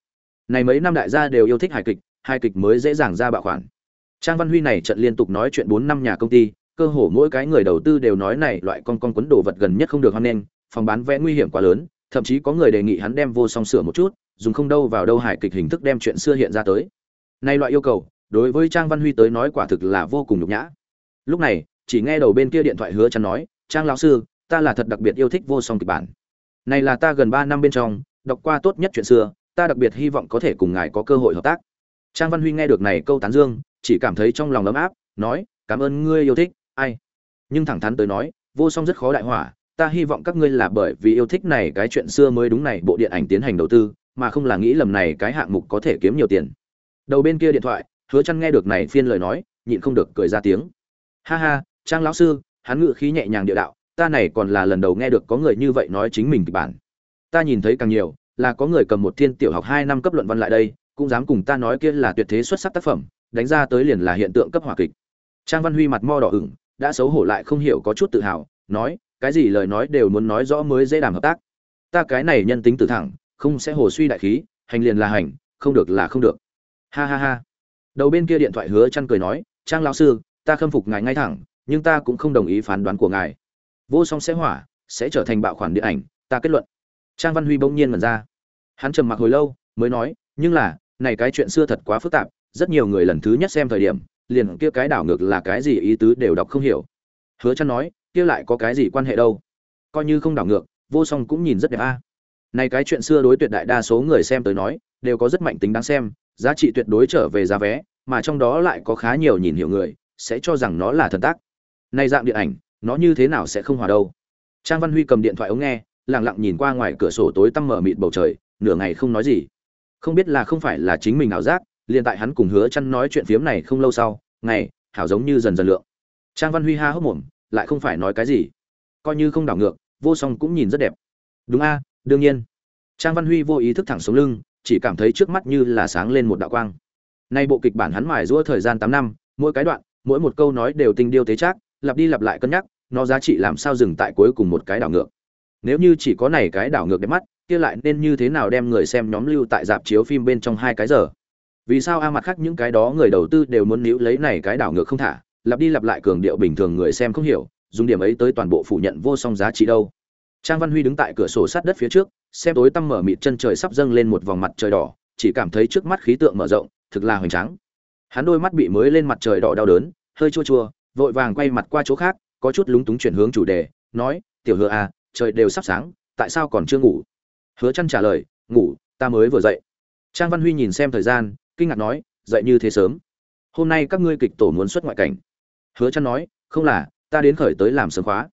Này mấy năm đại gia đều yêu thích hài kịch hài kịch mới dễ dàng ra bạo khoản. Trang văn huy này trận liên tục nói chuyện bốn năm nhà công ty, cơ hồ mỗi cái người đầu tư đều nói này loại con con quấn đồ vật gần nhất không được hoan nghênh, phòng bán vé nguy hiểm quá lớn, thậm chí có người đề nghị hắn đem vô song sửa một chút dùng không đâu vào đâu hài kịch hình thức đem chuyện xưa hiện ra tới. Nay loại yêu cầu, đối với trang văn huy tới nói quả thực là vô cùng nhục nhã. Lúc này, chỉ nghe đầu bên kia điện thoại hứa chắn nói, trang lão sư, ta là thật đặc biệt yêu thích vô song kịch bản. Này là ta gần ba năm bên trong, đọc qua tốt nhất chuyện xưa, ta đặc biệt hy vọng có thể cùng ngài có cơ hội hợp tác. Trang văn huy nghe được này câu tán dương, chỉ cảm thấy trong lòng ấm áp, nói, cảm ơn ngươi yêu thích, ai? Nhưng thẳng thắn tới nói, vô song rất khó đại hỏa, ta hy vọng các ngươi là bởi vì yêu thích này cái chuyện xưa mới đúng này bộ điện ảnh tiến hành đầu tư mà không là nghĩ lầm này cái hạng mục có thể kiếm nhiều tiền. Đầu bên kia điện thoại, hứa chăn nghe được này phiên lời nói, nhịn không được cười ra tiếng. Ha ha, trang lão sư, hắn ngự khí nhẹ nhàng địa đạo, ta này còn là lần đầu nghe được có người như vậy nói chính mình kịch bản. Ta nhìn thấy càng nhiều, là có người cầm một thiên tiểu học hai năm cấp luận văn lại đây, cũng dám cùng ta nói kia là tuyệt thế xuất sắc tác phẩm, đánh ra tới liền là hiện tượng cấp hỏa kịch. Trang văn huy mặt mo đỏ ửng, đã xấu hổ lại không hiểu có chút tự hào, nói, cái gì lời nói đều muốn nói rõ mới dễ đàm hợp tác. Ta cái này nhân tính từ thẳng không sẽ hồ suy đại khí, hành liền là hành, không được là không được. Ha ha ha. Đầu bên kia điện thoại hứa chăn cười nói, trang lão sư, ta khâm phục ngài ngay thẳng, nhưng ta cũng không đồng ý phán đoán của ngài. Vô song sẽ hỏa, sẽ trở thành bạo khoản điện ảnh, ta kết luận. Trang văn huy bỗng nhiên mẩn ra. Hắn trầm mặc hồi lâu, mới nói, nhưng là, này cái chuyện xưa thật quá phức tạp, rất nhiều người lần thứ nhất xem thời điểm, liền kia cái đảo ngược là cái gì ý tứ đều đọc không hiểu. Hứa chăn nói, kia lại có cái gì quan hệ đâu? Coi như không đảo ngược, vô song cũng nhìn rất đẹp a này cái chuyện xưa đối tuyệt đại đa số người xem tới nói, đều có rất mạnh tính đáng xem, giá trị tuyệt đối trở về giá vé, mà trong đó lại có khá nhiều nhìn hiểu người, sẽ cho rằng nó là thần tác. Này dạng điện ảnh, nó như thế nào sẽ không hòa đâu? Trang văn huy cầm điện thoại ống nghe, lặng lặng nhìn qua ngoài cửa sổ tối tăm mở mịt bầu trời, nửa ngày không nói gì. Không biết là không phải là chính mình ảo giác, liền tại hắn cùng hứa chăn nói chuyện phiếm này không lâu sau, ngày, hảo giống như dần dần lượng. Trang văn huy ha hốc mồm, lại không phải nói cái gì. Coi như không đảo ngược, vô song cũng nhìn rất đẹp. Đúng a đương nhiên, trang văn huy vô ý thức thẳng xuống lưng, chỉ cảm thấy trước mắt như là sáng lên một đạo quang. Nay bộ kịch bản hắn mài giũa thời gian tám năm, mỗi cái đoạn, mỗi một câu nói đều tinh điêu tế trác, lặp đi lặp lại cân nhắc, nó giá trị làm sao dừng tại cuối cùng một cái đảo ngược. Nếu như chỉ có này cái đảo ngược đẹp mắt, kia lại nên như thế nào đem người xem nhóm lưu tại dạp chiếu phim bên trong hai cái giờ? Vì sao a mặt khác những cái đó người đầu tư đều muốn níu lấy này cái đảo ngược không thả, lặp đi lặp lại cường điệu bình thường người xem không hiểu, dùng điểm ấy tới toàn bộ phủ nhận vô song giá trị đâu? Trang văn huy đứng tại cửa sổ sát đất phía trước, xem tối tăm mở mịt chân trời sắp dâng lên một vòng mặt trời đỏ, chỉ cảm thấy trước mắt khí tượng mở rộng, thực là hoành tráng. Hắn đôi mắt bị mới lên mặt trời đỏ đau đớn, hơi chua chua, vội vàng quay mặt qua chỗ khác, có chút lúng túng chuyển hướng chủ đề, nói, tiểu hứa à trời đều sắp sáng, tại sao còn chưa ngủ? Hứa Chân trả lời, ngủ, ta mới vừa dậy. Trang văn huy nhìn xem thời gian, kinh ngạc nói, dậy như thế sớm? Hôm nay các ngươi kịch tổ muốn xuất ngoại cảnh. Hứa Chân nói, không là, ta đến khởi tới làm sớm khóa.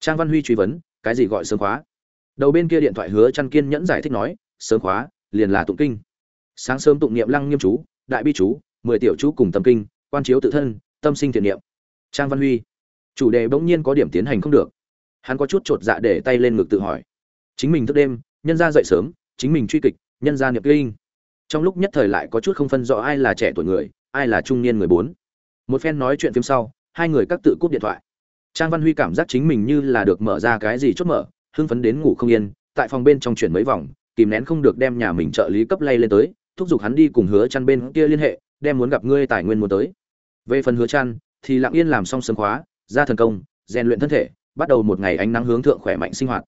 Trang văn huy truy vấn cái gì gọi sớm khóa? Đầu bên kia điện thoại hứa chăn kiên nhẫn giải thích nói, sớm khóa, liền là tụng kinh. Sáng sớm tụng niệm lăng nghiêm chú, đại bi chú, mười tiểu chú cùng tâm kinh, quan chiếu tự thân, tâm sinh thiện niệm. Trang văn huy. Chủ đề bỗng nhiên có điểm tiến hành không được. Hắn có chút trột dạ để tay lên ngực tự hỏi. Chính mình thức đêm, nhân ra dậy sớm, chính mình truy kịch, nhân ra niệm kinh. Trong lúc nhất thời lại có chút không phân rõ ai là trẻ tuổi người, ai là trung niên người bốn. Một phen nói chuyện phim sau, hai người các tự cúp điện thoại trang văn huy cảm giác chính mình như là được mở ra cái gì chốt mở, hưng phấn đến ngủ không yên, tại phòng bên trong chuyển mấy vòng, kìm nén không được đem nhà mình trợ lý cấp lay lên tới, thúc giục hắn đi cùng hứa chăn bên kia liên hệ, đem muốn gặp ngươi tài nguyên muốn tới. Về phần hứa chăn, thì lặng yên làm xong sớm khóa, ra thần công, rèn luyện thân thể, bắt đầu một ngày ánh nắng hướng thượng khỏe mạnh sinh hoạt.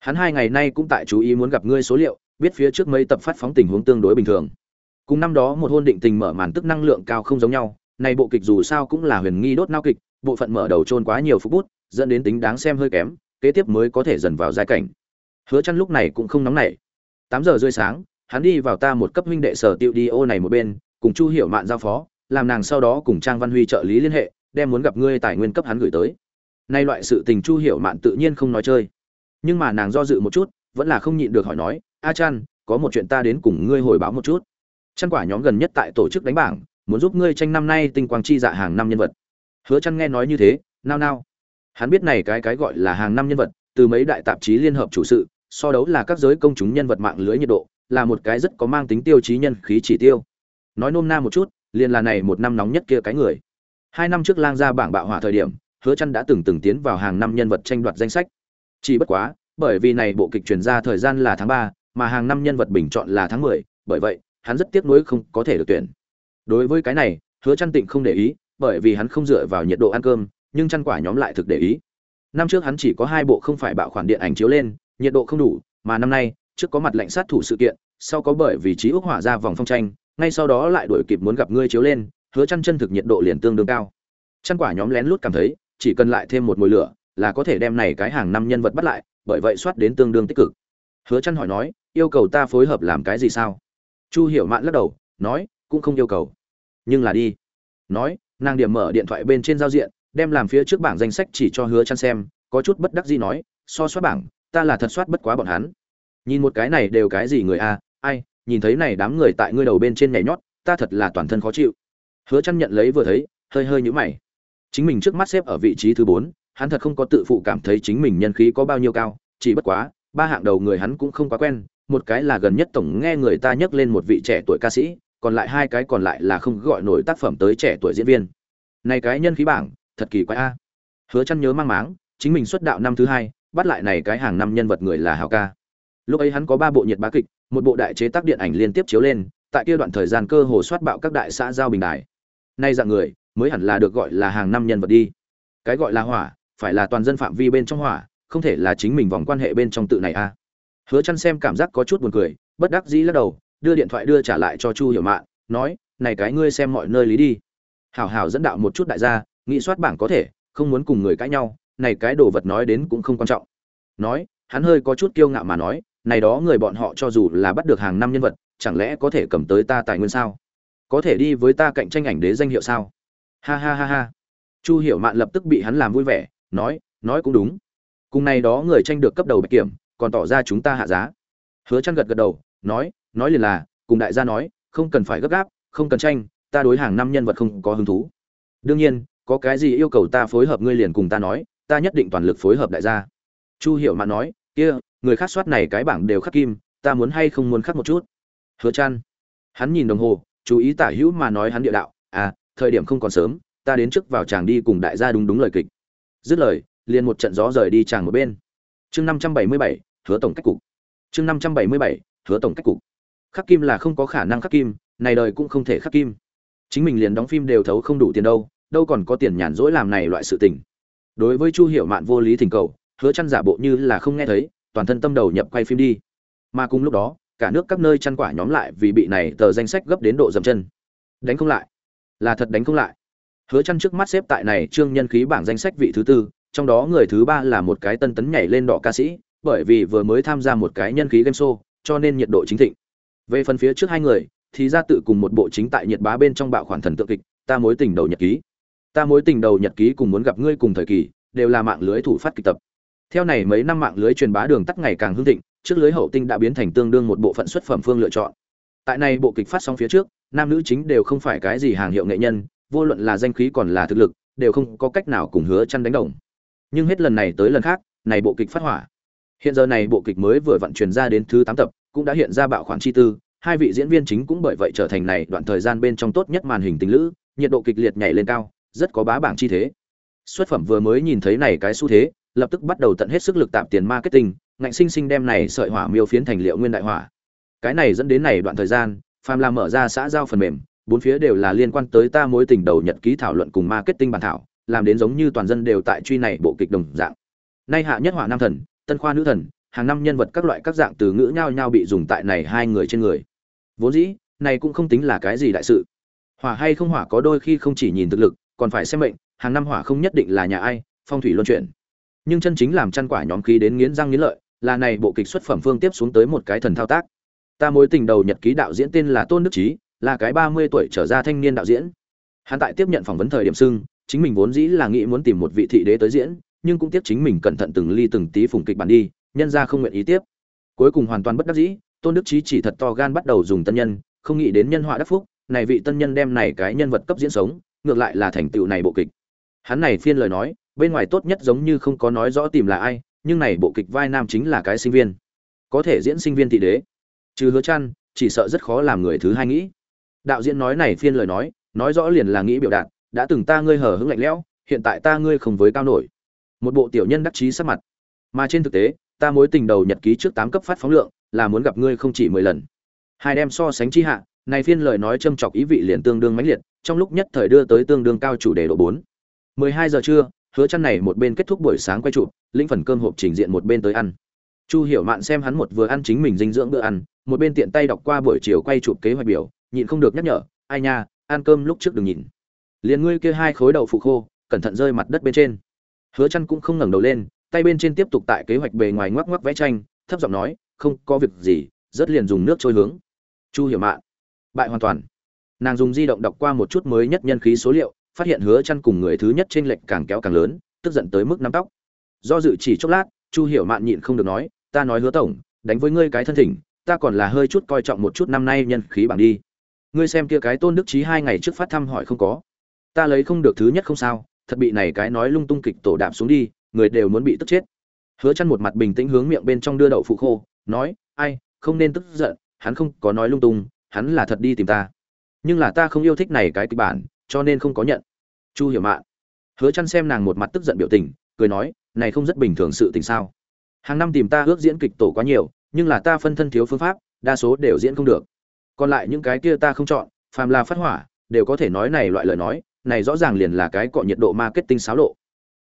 Hắn hai ngày nay cũng tại chú ý muốn gặp ngươi số liệu, biết phía trước mấy tập phát phóng tình huống tương đối bình thường. Cùng năm đó một hôn định tình mở màn tức năng lượng cao không giống nhau, này bộ kịch dù sao cũng là huyền nghi đốt nao kịch bộ phận mở đầu trôn quá nhiều phút bút, dẫn đến tính đáng xem hơi kém, kế tiếp mới có thể dần vào giai cảnh. Hứa chăn lúc này cũng không nóng nảy. Tám giờ rưỡi sáng, hắn đi vào ta một cấp huynh đệ sở tiêu đi ô này một bên, cùng chu hiểu mạn giao phó, làm nàng sau đó cùng trang văn huy trợ lý liên hệ, đem muốn gặp ngươi tài nguyên cấp hắn gửi tới. Nay loại sự tình chu hiểu mạn tự nhiên không nói chơi. Nhưng mà nàng do dự một chút, vẫn là không nhịn được hỏi nói, a chan, có một chuyện ta đến cùng ngươi hồi báo một chút. Chăn quả nhóm gần nhất tại tổ chức đánh bảng, muốn giúp ngươi tranh năm nay tinh quang chi dạ hàng năm nhân vật hứa chăn nghe nói như thế nao nao. Hắn biết này cái cái gọi là hàng năm nhân vật từ mấy đại tạp chí liên hợp chủ sự so đấu là các giới công chúng nhân vật mạng lưới nhiệt độ là một cái rất có mang tính tiêu chí nhân khí chỉ tiêu. Nói nôm na một chút liền là này một năm nóng nhất kia cái người. Hai năm trước lang ra bảng bạo hỏa thời điểm hứa chăn đã từng từng tiến vào hàng năm nhân vật tranh đoạt danh sách. Chỉ bất quá bởi vì này bộ kịch truyền ra thời gian là tháng 3, mà hàng năm nhân vật bình chọn là tháng 10, bởi vậy hắn rất tiếc nuối không có thể được tuyển. Đối với cái này hứa chăn tịnh không để ý bởi vì hắn không dựa vào nhiệt độ ăn cơm, nhưng chăn quả nhóm lại thực để ý. Năm trước hắn chỉ có hai bộ không phải bạo khoản điện ảnh chiếu lên, nhiệt độ không đủ, mà năm nay, trước có mặt lệnh sát thủ sự kiện, sau có bởi vì trí ước hỏa ra vòng phong tranh, ngay sau đó lại đuổi kịp muốn gặp ngươi chiếu lên, hứa chăn chân thực nhiệt độ liền tương đương cao. Chăn quả nhóm lén lút cảm thấy, chỉ cần lại thêm một mùi lửa, là có thể đem này cái hàng năm nhân vật bắt lại, bởi vậy soát đến tương đương tích cực. Hứa chăn hỏi nói, yêu cầu ta phối hợp làm cái gì sao? Chu hiểu mạn lắc đầu, nói, cũng không yêu cầu. Nhưng là đi. Nói nàng điểm mở điện thoại bên trên giao diện đem làm phía trước bảng danh sách chỉ cho hứa chăn xem có chút bất đắc dĩ nói so soát bảng ta là thật soát bất quá bọn hắn. Nhìn một cái này đều cái gì người a ai nhìn thấy này đám người tại ngươi đầu bên trên nhảy nhót ta thật là toàn thân khó chịu. Hứa chăn nhận lấy vừa thấy hơi hơi nhũ mày. Chính mình trước mắt xếp ở vị trí thứ 4, hắn thật không có tự phụ cảm thấy chính mình nhân khí có bao nhiêu cao chỉ bất quá ba hạng đầu người hắn cũng không quá quen một cái là gần nhất tổng nghe người ta nhắc lên một vị trẻ tuổi ca sĩ còn lại hai cái còn lại là không gọi nổi tác phẩm tới trẻ tuổi diễn viên. Này cái nhân khí bảng, thật kỳ quái a. Hứa chăn nhớ mang máng, chính mình xuất đạo năm thứ hai, bắt lại này cái hàng năm nhân vật người là hào ca. Lúc ấy hắn có ba bộ nhiệt bá kịch, một bộ đại chế tác điện ảnh liên tiếp chiếu lên, tại kia đoạn thời gian cơ hồ soát bạo các đại xã giao bình đài. Nay dạng người, mới hẳn là được gọi là hàng năm nhân vật đi. Cái gọi là hỏa, phải là toàn dân phạm vi bên trong hỏa, không thể là chính mình vòng quan hệ bên trong tự này a. Hứa chăn xem cảm giác có chút buồn cười, bất đắc dĩ lắc đầu đưa điện thoại đưa trả lại cho chu hiểu mạn, nói, này cái ngươi xem mọi nơi lý đi. Hảo hảo dẫn đạo một chút đại gia nghĩ soát bảng có thể, không muốn cùng người cãi nhau, này cái đồ vật nói đến cũng không quan trọng. Nói, hắn hơi có chút kiêu ngạo mà nói, này đó người bọn họ cho dù là bắt được hàng năm nhân vật, chẳng lẽ có thể cầm tới ta tài nguyên sao? Có thể đi với ta cạnh tranh ảnh đế danh hiệu sao? Ha ha ha ha. Chu hiểu mạn lập tức bị hắn làm vui vẻ, nói nói cũng đúng. Cùng này đó người tranh được cấp đầu bạch kiểm, còn tỏ ra chúng ta hạ giá. Hứa chăn gật gật đầu, nói nói liền là, cùng đại gia nói, không cần phải gấp gáp, không cần tranh, ta đối hàng năm nhân vật không có hứng thú. Đương nhiên, có cái gì yêu cầu ta phối hợp ngươi liền cùng ta nói, ta nhất định toàn lực phối hợp đại gia. Chu hiểu mạn nói, kia, người khác soát này cái bảng đều khắc kim, ta muốn hay không muốn khắc một chút? Hứa chan. Hắn nhìn đồng hồ, chú ý tả hữu mà nói hắn địa đạo à thời điểm không còn sớm, ta đến trước vào chàng đi cùng đại gia đúng đúng lời kịch. Dứt lời, liền một trận gió rời đi chàng một bên. Chương năm trăm bảy mươi bảy, hứa tổng cách cục. Chương năm trăm bảy mươi bảy, hứa tổng cách cục khắc kim là không có khả năng khắc kim, này đời cũng không thể khắc kim. Chính mình liền đóng phim đều thấu không đủ tiền đâu đâu còn có tiền nhàn rỗi làm này loại sự tình. Đối với chu hiểu mạn vô lý thỉnh cầu, hứa chăn giả bộ như là không nghe thấy, toàn thân tâm đầu nhập quay phim đi. Mà cùng lúc đó, cả nước các nơi chăn quả nhóm lại vì bị này tờ danh sách gấp đến độ dầm chân. Đánh không lại. Là thật đánh không lại. Hứa chăn trước mắt xếp tại này trương nhân khí bảng danh sách vị thứ tư, trong đó người thứ ba là một cái tân tấn nhảy lên đỏ ca sĩ, bởi vì vừa mới tham gia một cái nhân khí game show, cho nên nhiệt độ chính thịnh về phần phía trước hai người, thì ra tự cùng một bộ chính tại nhiệt bá bên trong bạo khoản thần tượng kịch, ta mối tình đầu nhật ký. Ta mối tình đầu nhật ký cùng muốn gặp ngươi cùng thời kỳ, đều là mạng lưới thủ phát kịch tập. Theo này mấy năm mạng lưới truyền bá đường tắt ngày càng hưng thịnh, trước lưới hậu tinh đã biến thành tương đương một bộ phận xuất phẩm phương lựa chọn. Tại này bộ kịch phát sóng phía trước, nam nữ chính đều không phải cái gì hàng hiệu nghệ nhân, vô luận là danh khí còn là thực lực, đều không có cách nào cùng hứa chăn đánh đồng. Nhưng hết lần này tới lần khác, này bộ kịch phát hỏa. Hiện giờ này bộ kịch mới vừa vận chuyển ra đến thứ 8 tập cũng đã hiện ra bạo khoản chi tư, hai vị diễn viên chính cũng bởi vậy trở thành này đoạn thời gian bên trong tốt nhất màn hình tình lữ, nhiệt độ kịch liệt nhảy lên cao, rất có bá bảng chi thế. Xuất phẩm vừa mới nhìn thấy này cái xu thế, lập tức bắt đầu tận hết sức lực tạm tiền marketing, ngạnh sinh sinh đem này sợi hỏa miêu phiến thành liệu nguyên đại hỏa. Cái này dẫn đến này đoạn thời gian phàm làm mở ra xã giao phần mềm, bốn phía đều là liên quan tới ta mối tình đầu nhật ký thảo luận cùng marketing bản thảo, làm đến giống như toàn dân đều tại truy này bộ kịch đồng dạng. Nay hạ nhất hỏa nam thần, tân khoa nữ thần hàng năm nhân vật các loại các dạng từ ngữ nhau nhau bị dùng tại này hai người trên người. Vốn dĩ, này cũng không tính là cái gì đại sự. Hỏa hay không hỏa có đôi khi không chỉ nhìn thực lực, còn phải xem mệnh, hàng năm hỏa không nhất định là nhà ai, phong thủy luân chuyển. Nhưng chân chính làm chăn quả nhóm khí đến nghiến răng nghiến lợi, là này bộ kịch xuất phẩm phương tiếp xuống tới một cái thần thao tác. Ta mối tình đầu nhật ký đạo diễn tên là tôn đức trí là cái ba mươi tuổi trở ra thanh niên đạo diễn. Hắn tại tiếp nhận phỏng vấn thời điểm xưng, chính mình vốn dĩ là nghĩ muốn tìm một vị thị đế tới diễn, nhưng cũng tiếp chính mình cẩn thận từng ly từng tí phùng kịch bản đi nhân ra không nguyện ý tiếp. Cuối cùng hoàn toàn bất đắc dĩ, tôn đức trí chỉ thật to gan bắt đầu dùng tân nhân, không nghĩ đến nhân họa đắc phúc, này vị tân nhân đem này cái nhân vật cấp diễn sống, ngược lại là thành tựu này bộ kịch. Hắn này phiên lời nói, bên ngoài tốt nhất giống như không có nói rõ tìm là ai, nhưng này bộ kịch vai nam chính là cái sinh viên. Có thể diễn sinh viên thị đế. Trừ hứa chăn, chỉ sợ rất khó làm người thứ hai nghĩ. Đạo diễn nói này phiên lời nói nói rõ liền là nghĩ biểu đạt, đã từng ta ngươi hở hững lạnh lẽo, hiện tại ta ngươi không với cao nổi. Một bộ tiểu nhân đắc chí sắc mặt. Mà trên thực tế ta mối tình đầu nhật ký trước tám cấp phát phóng lượng, là muốn gặp ngươi không chỉ mười lần. Hai đem so sánh chi hạ, này phiên lời nói châm chọc ý vị liền tương đương mãnh liệt, trong lúc nhất thời đưa tới tương đương cao chủ đề độ bốn. Mười hai giờ trưa, hứa chăn này một bên kết thúc buổi sáng quay chụp lĩnh phần cơm hộp trình diện một bên tới ăn. Chu hiểu mạn xem hắn một vừa ăn chính mình dinh dưỡng bữa ăn, một bên tiện tay đọc qua buổi chiều quay chụp kế hoạch biểu, nhịn không được nhắc nhở, ai nha, ăn cơm lúc trước đừng nhìn. Liền ngươi kia hai khối đậu phụ khô, cẩn thận rơi mặt đất bên trên. Hứa chân cũng không ngẩng đầu lên tay bên trên tiếp tục tại kế hoạch bề ngoài ngoắc ngoắc vẽ tranh, thấp giọng nói, không có việc gì, rất liền dùng nước trôi hướng. Chu hiểu mạn, bại hoàn toàn. Nàng dùng di động đọc qua một chút mới nhất nhân khí số liệu, phát hiện hứa chăn cùng người thứ nhất trên lệnh càng kéo càng lớn, tức giận tới mức nắm tóc. Do dự chỉ chốc lát, chu hiểu mạn nhịn không được nói, ta nói hứa tổng, đánh với ngươi cái thân thỉnh, ta còn là hơi chút coi trọng một chút năm nay nhân khí bảng đi. Ngươi xem kia cái tôn đức trí hai ngày trước phát thăm hỏi không có? Ta lấy không được thứ nhất không sao, thật bị này cái nói lung tung kịch tổ đạp xuống đi người đều muốn bị tức chết. Hứa chăn một mặt bình tĩnh hướng miệng bên trong đưa đậu phụ khô, nói, ai, không nên tức giận, hắn không có nói lung tung, hắn là thật đi tìm ta. Nhưng là ta không yêu thích này cái kịch bản, cho nên không có nhận. Chu hiểu mạn. Hứa chăn xem nàng một mặt tức giận biểu tình, cười nói, này không rất bình thường sự tình sao? Hàng năm tìm ta ước diễn kịch tổ quá nhiều, nhưng là ta phân thân thiếu phương pháp, đa số đều diễn không được. Còn lại những cái kia ta không chọn, phàm là phát hỏa, đều có thể nói này loại lời nói, này rõ ràng liền là cái cọ nhiệt độ marketing xáo lộ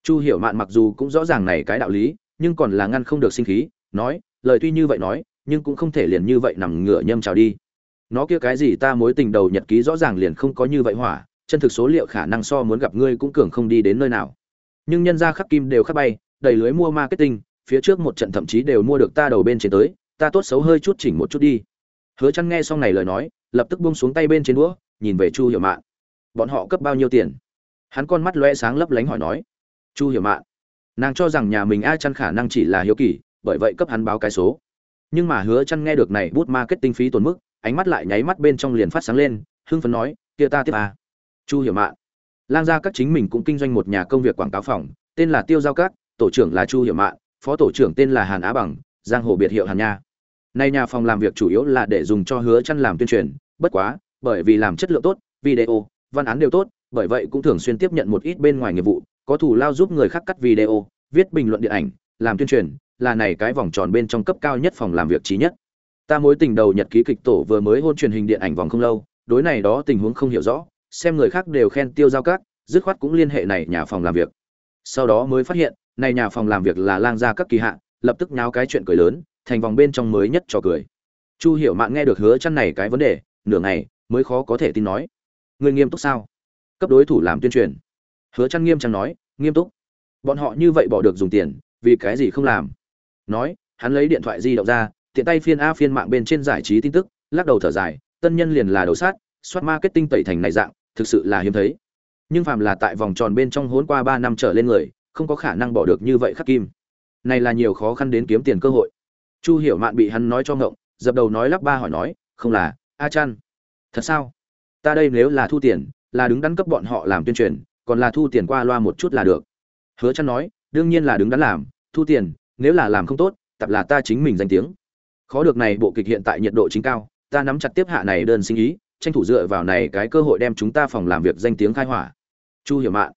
chu hiểu mạn mặc dù cũng rõ ràng này cái đạo lý, nhưng còn là ngăn không được sinh khí, nói, lời tuy như vậy nói, nhưng cũng không thể liền như vậy nằm ngửa nhâm trào đi. Nó kia cái gì ta mối tình đầu nhật ký rõ ràng liền không có như vậy hỏa, chân thực số liệu khả năng so muốn gặp ngươi cũng cường không đi đến nơi nào. Nhưng nhân ra khắc kim đều khắc bay, đầy lưới mua marketing, phía trước một trận thậm chí đều mua được ta đầu bên trên tới, ta tốt xấu hơi chút chỉnh một chút đi. Hứa chăn nghe xong này lời nói, lập tức buông xuống tay bên trên đũa, nhìn về chu hiểu mạn. Bọn họ cấp bao nhiêu tiền? Hắn con mắt lóe sáng lấp lánh hỏi nói chu hiểu mạn. Nàng cho rằng nhà mình a chăn khả năng chỉ là hiếu kỳ, bởi vậy cấp hắn báo cái số. Nhưng mà hứa chăn nghe được này bút marketing phí tổn mức, ánh mắt lại nháy mắt bên trong liền phát sáng lên, hưng phấn nói, kia ta tiếp à. chu hiểu mạn. Lang gia các chính mình cũng kinh doanh một nhà công việc quảng cáo phòng, tên là tiêu giao cát tổ trưởng là chu hiểu mạn, phó tổ trưởng tên là hàn á bằng, giang hồ biệt hiệu hàn nha. Nay nhà phòng làm việc chủ yếu là để dùng cho hứa chăn làm tuyên truyền, bất quá, bởi vì làm chất lượng tốt, video, văn án đều tốt, bởi vậy cũng thường xuyên tiếp nhận một ít bên ngoài nghiệp vụ có thủ lao giúp người khác cắt video, viết bình luận điện ảnh, làm tuyên truyền, là này cái vòng tròn bên trong cấp cao nhất phòng làm việc trí nhất. Ta mối tình đầu nhật ký kịch tổ vừa mới hôn truyền hình điện ảnh vòng không lâu, đối này đó tình huống không hiểu rõ, xem người khác đều khen tiêu giao các, dứt khoát cũng liên hệ này nhà phòng làm việc. Sau đó mới phát hiện, này nhà phòng làm việc là lang gia các kỳ hạ, lập tức nháo cái chuyện cười lớn, thành vòng bên trong mới nhất cho cười. Chu hiểu mạn nghe được hứa chăn này cái vấn đề, nửa ngày, mới khó có thể tin nói. Người nghiêm túc sao? Cấp đối thủ làm tuyên truyền hứa trăn nghiêm trang nói, nghiêm túc. Bọn họ như vậy bỏ được dùng tiền, vì cái gì không làm? Nói, hắn lấy điện thoại di động ra, tiện tay phiên a phiên mạng bên trên giải trí tin tức, lắc đầu thở dài, tân nhân liền là đầu sát, soát marketing tẩy thành này dạng, thực sự là hiếm thấy. Nhưng phàm là tại vòng tròn bên trong hốn qua ba năm trở lên người, không có khả năng bỏ được như vậy khắc kim. Này là nhiều khó khăn đến kiếm tiền cơ hội. Chu hiểu mạn bị hắn nói cho ngộng, dập đầu nói lắp ba hỏi nói, không là, a chăn thật sao? Ta đây nếu là thu tiền, là đứng đắn cấp bọn họ làm tuyên truyền còn là thu tiền qua loa một chút là được. Hứa chăn nói, đương nhiên là đứng đắn làm, thu tiền, nếu là làm không tốt, tập là ta chính mình danh tiếng. Khó được này bộ kịch hiện tại nhiệt độ chính cao, ta nắm chặt tiếp hạ này đơn sinh ý, tranh thủ dựa vào này cái cơ hội đem chúng ta phòng làm việc danh tiếng khai hỏa. Chu hiểu mạn.